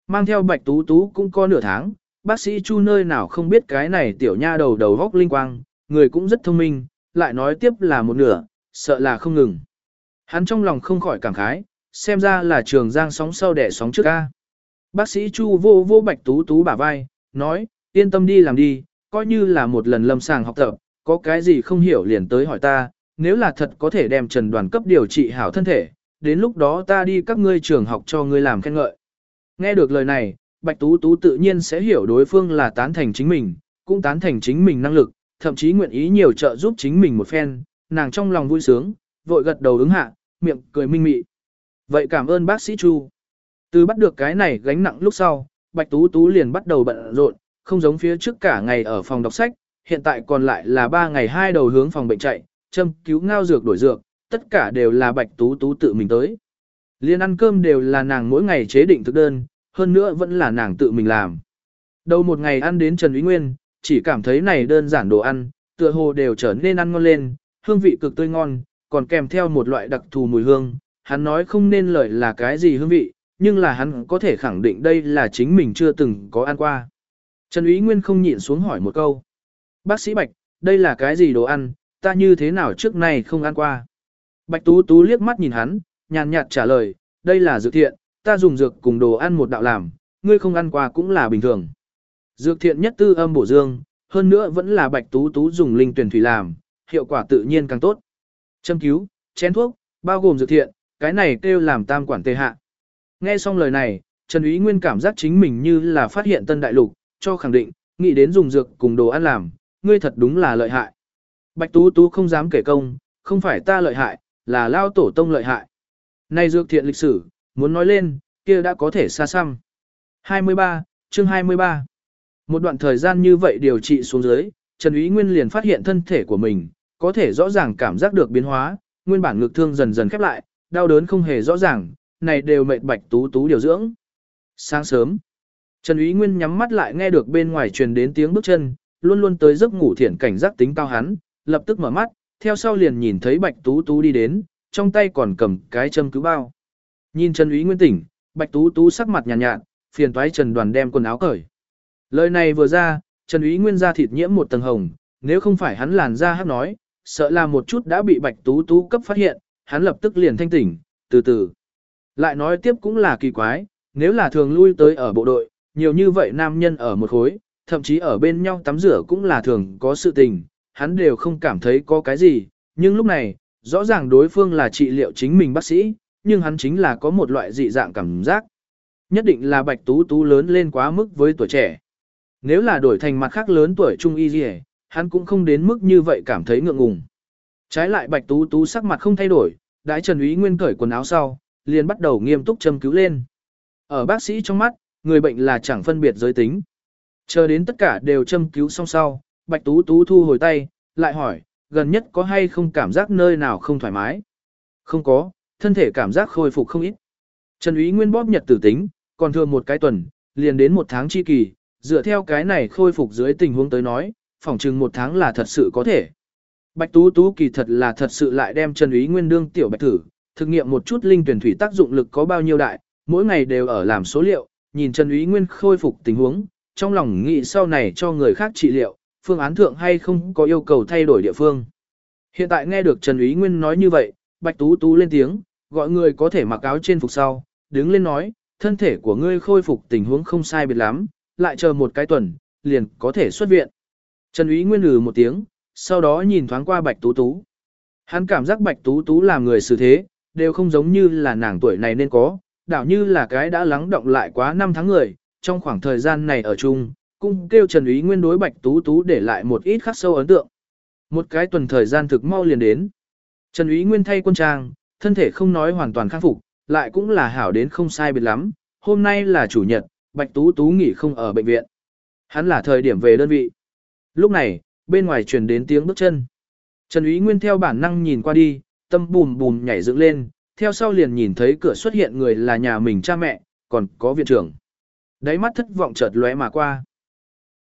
Mang theo Bạch Tú Tú cũng có nửa tháng, bác sĩ Chu nơi nào không biết cái này tiểu nha đầu đầu góc linh quang, người cũng rất thông minh, lại nói tiếp là một nửa, sợ là không ngừng. Hắn trong lòng không khỏi cảm khái, xem ra là trường giang sóng sau đẻ sóng trước ca. Bác sĩ Chu vô vô bạch tú tú bả vai, nói, yên tâm đi làm đi, coi như là một lần lâm sàng học tập, có cái gì không hiểu liền tới hỏi ta, nếu là thật có thể đem trần đoàn cấp điều trị hảo thân thể, đến lúc đó ta đi các ngươi trường học cho ngươi làm khen ngợi. Nghe được lời này, Bạch Tú Tú tự nhiên sẽ hiểu đối phương là tán thành chính mình, cũng tán thành chính mình năng lực, thậm chí nguyện ý nhiều trợ giúp chính mình một phen, nàng trong lòng vui sướng, vội gật đầu ứng hạ, miệng cười minh mị. Vậy cảm ơn bác sĩ Chu. Từ bắt được cái này gánh nặng lúc sau, Bạch Tú Tú liền bắt đầu bận rộn, không giống phía trước cả ngày ở phòng đọc sách, hiện tại còn lại là 3 ngày hai đầu hướng phòng bệnh chạy, châm cứu ngao dược đổi dược, tất cả đều là Bạch Tú Tú tự mình tới. Liên ăn cơm đều là nàng mỗi ngày chế định thực đơn, hơn nữa vẫn là nàng tự mình làm. Đầu một ngày ăn đến Trần Úy Nguyên, chỉ cảm thấy này đơn giản đồ ăn, tựa hồ đều trở nên ăn ngon lên, hương vị cực tươi ngon, còn kèm theo một loại đặc thù mùi hương. Hắn nói không nên lời là cái gì hương vị, nhưng là hắn có thể khẳng định đây là chính mình chưa từng có ăn qua. Trần Ý Nguyên không nhịn xuống hỏi một câu. Bác sĩ Bạch, đây là cái gì đồ ăn, ta như thế nào trước nay không ăn qua. Bạch Tú Tú liếc mắt nhìn hắn, nhàn nhạt trả lời, đây là dược thiện, ta dùng dược cùng đồ ăn một đạo làm, ngươi không ăn qua cũng là bình thường. Dược thiện nhất tư âm bổ dương, hơn nữa vẫn là Bạch Tú Tú dùng linh tuyển thủy làm, hiệu quả tự nhiên càng tốt. Châm cứu, chén thuốc, bao gồm dược thiện, cái này kêu làm tam quản tê hạ. Nghe xong lời này, Trần Úy Nguyên cảm giác chính mình như là phát hiện tân đại lục, cho khẳng định, nghĩ đến dùng dược cùng đồ ăn làm, ngươi thật đúng là lợi hại. Bạch Tú Tú không dám kể công, không phải ta lợi hại, là lao tổ tông lợi hại. Này dược thiện lịch sử, muốn nói lên, kia đã có thể xa xăm. 23, chương 23. Một đoạn thời gian như vậy điều trị xuống dưới, Trần Úy Nguyên liền phát hiện thân thể của mình, có thể rõ ràng cảm giác được biến hóa, nguyên bản ngực thương dần dần khép lại, đau đớn không hề rõ ràng, này đều mệt bạch tú tú điều dưỡng. Sáng sớm, Trần Úy Nguyên nhắm mắt lại nghe được bên ngoài truyền đến tiếng bước chân, luôn luôn tới giấc ngủ thiển cảnh giác tính cao hắn, lập tức mở mắt, theo sau liền nhìn thấy Bạch Tú Tú đi đến, trong tay còn cầm cái châm cứu bao. Nhìn Trần Úy Nguyên tỉnh, Bạch Tú Tú sắc mặt nhàn nhạt, nhạt, phiền toái Trần Đoàn đem quần áo cởi. Lời này vừa ra, Trần Úy Nguyên da thịt nhiễm một tầng hồng, nếu không phải hắn làn da hắc nói, sợ là một chút đã bị Bạch Tú Tú cấp phát hiện, hắn lập tức liền thanh tỉnh, từ từ. Lại nói tiếp cũng là kỳ quái, nếu là thường lui tới ở bộ đội, nhiều như vậy nam nhân ở một khối, thậm chí ở bên nhau tắm rửa cũng là thường có sự tình, hắn đều không cảm thấy có cái gì, nhưng lúc này, rõ ràng đối phương là trị liệu chính mình bác sĩ, nhưng hắn chính là có một loại dị dạng cảm giác. Nhất định là bạch tú tú lớn lên quá mức với tuổi trẻ. Nếu là đổi thành mặt khác lớn tuổi trung y gì hắn cũng không đến mức như vậy cảm thấy ngượng ngùng. Trái lại bạch tú tú sắc mặt không thay đổi, đái Trần Úy Nguyên cởi quần áo sau, liền bắt đầu nghiêm túc châm cứu lên. Ở bác sĩ trong mắt, người bệnh là chẳng phân biệt giới tính. Chờ đến tất cả đều châm cứu xong sau, Bạch Tú Tú thu hồi tay, lại hỏi, gần nhất có hay không cảm giác nơi nào không thoải mái? Không có, thân thể cảm giác khôi phục không ít. Trần Úy Nguyên bóp nhật tử tính, còn thừa một cái tuần, liền đến một tháng chi kỳ, dựa theo cái này khôi phục dưới tình huống tới nói, phỏng chừng một tháng là thật sự có thể. Bạch Tú Tú kỳ thật là thật sự lại đem Trần Úy Nguyên đương tiểu bạch thử, thực nghiệm một chút linh tuyển thủy tác dụng lực có bao nhiêu đại, mỗi ngày đều ở làm số liệu, nhìn Trần Úy Nguyên khôi phục tình huống, trong lòng nghĩ sau này cho người khác trị liệu, phương án thượng hay không có yêu cầu thay đổi địa phương. Hiện tại nghe được Trần Úy Nguyên nói như vậy, Bạch Tú Tú lên tiếng, gọi người có thể mặc áo trên phục sau, đứng lên nói, thân thể của ngươi khôi phục tình huống không sai biệt lắm, lại chờ một cái tuần, liền có thể xuất viện. Trần Úy Nguyên lừ một tiếng, sau đó nhìn thoáng qua Bạch Tú Tú. Hắn cảm giác Bạch Tú Tú làm người xử thế, đều không giống như là nàng tuổi này nên có, đảo như là cái đã lắng động lại quá năm tháng người, trong khoảng thời gian này ở chung, cũng kêu Trần Úy Nguyên đối Bạch Tú Tú để lại một ít khắc sâu ấn tượng. Một cái tuần thời gian thực mau liền đến. Trần Úy Nguyên thay quân trang, thân thể không nói hoàn toàn khắc phục, lại cũng là hảo đến không sai biệt lắm. Hôm nay là chủ nhật, Bạch Tú Tú nghỉ không ở bệnh viện. Hắn là thời điểm về đơn vị. Lúc này, bên ngoài truyền đến tiếng bước chân. Trần Úy Nguyên theo bản năng nhìn qua đi, tâm bùm bùm nhảy dựng lên, theo sau liền nhìn thấy cửa xuất hiện người là nhà mình cha mẹ, còn có viện trưởng. Đáy mắt thất vọng chợt lóe mà qua.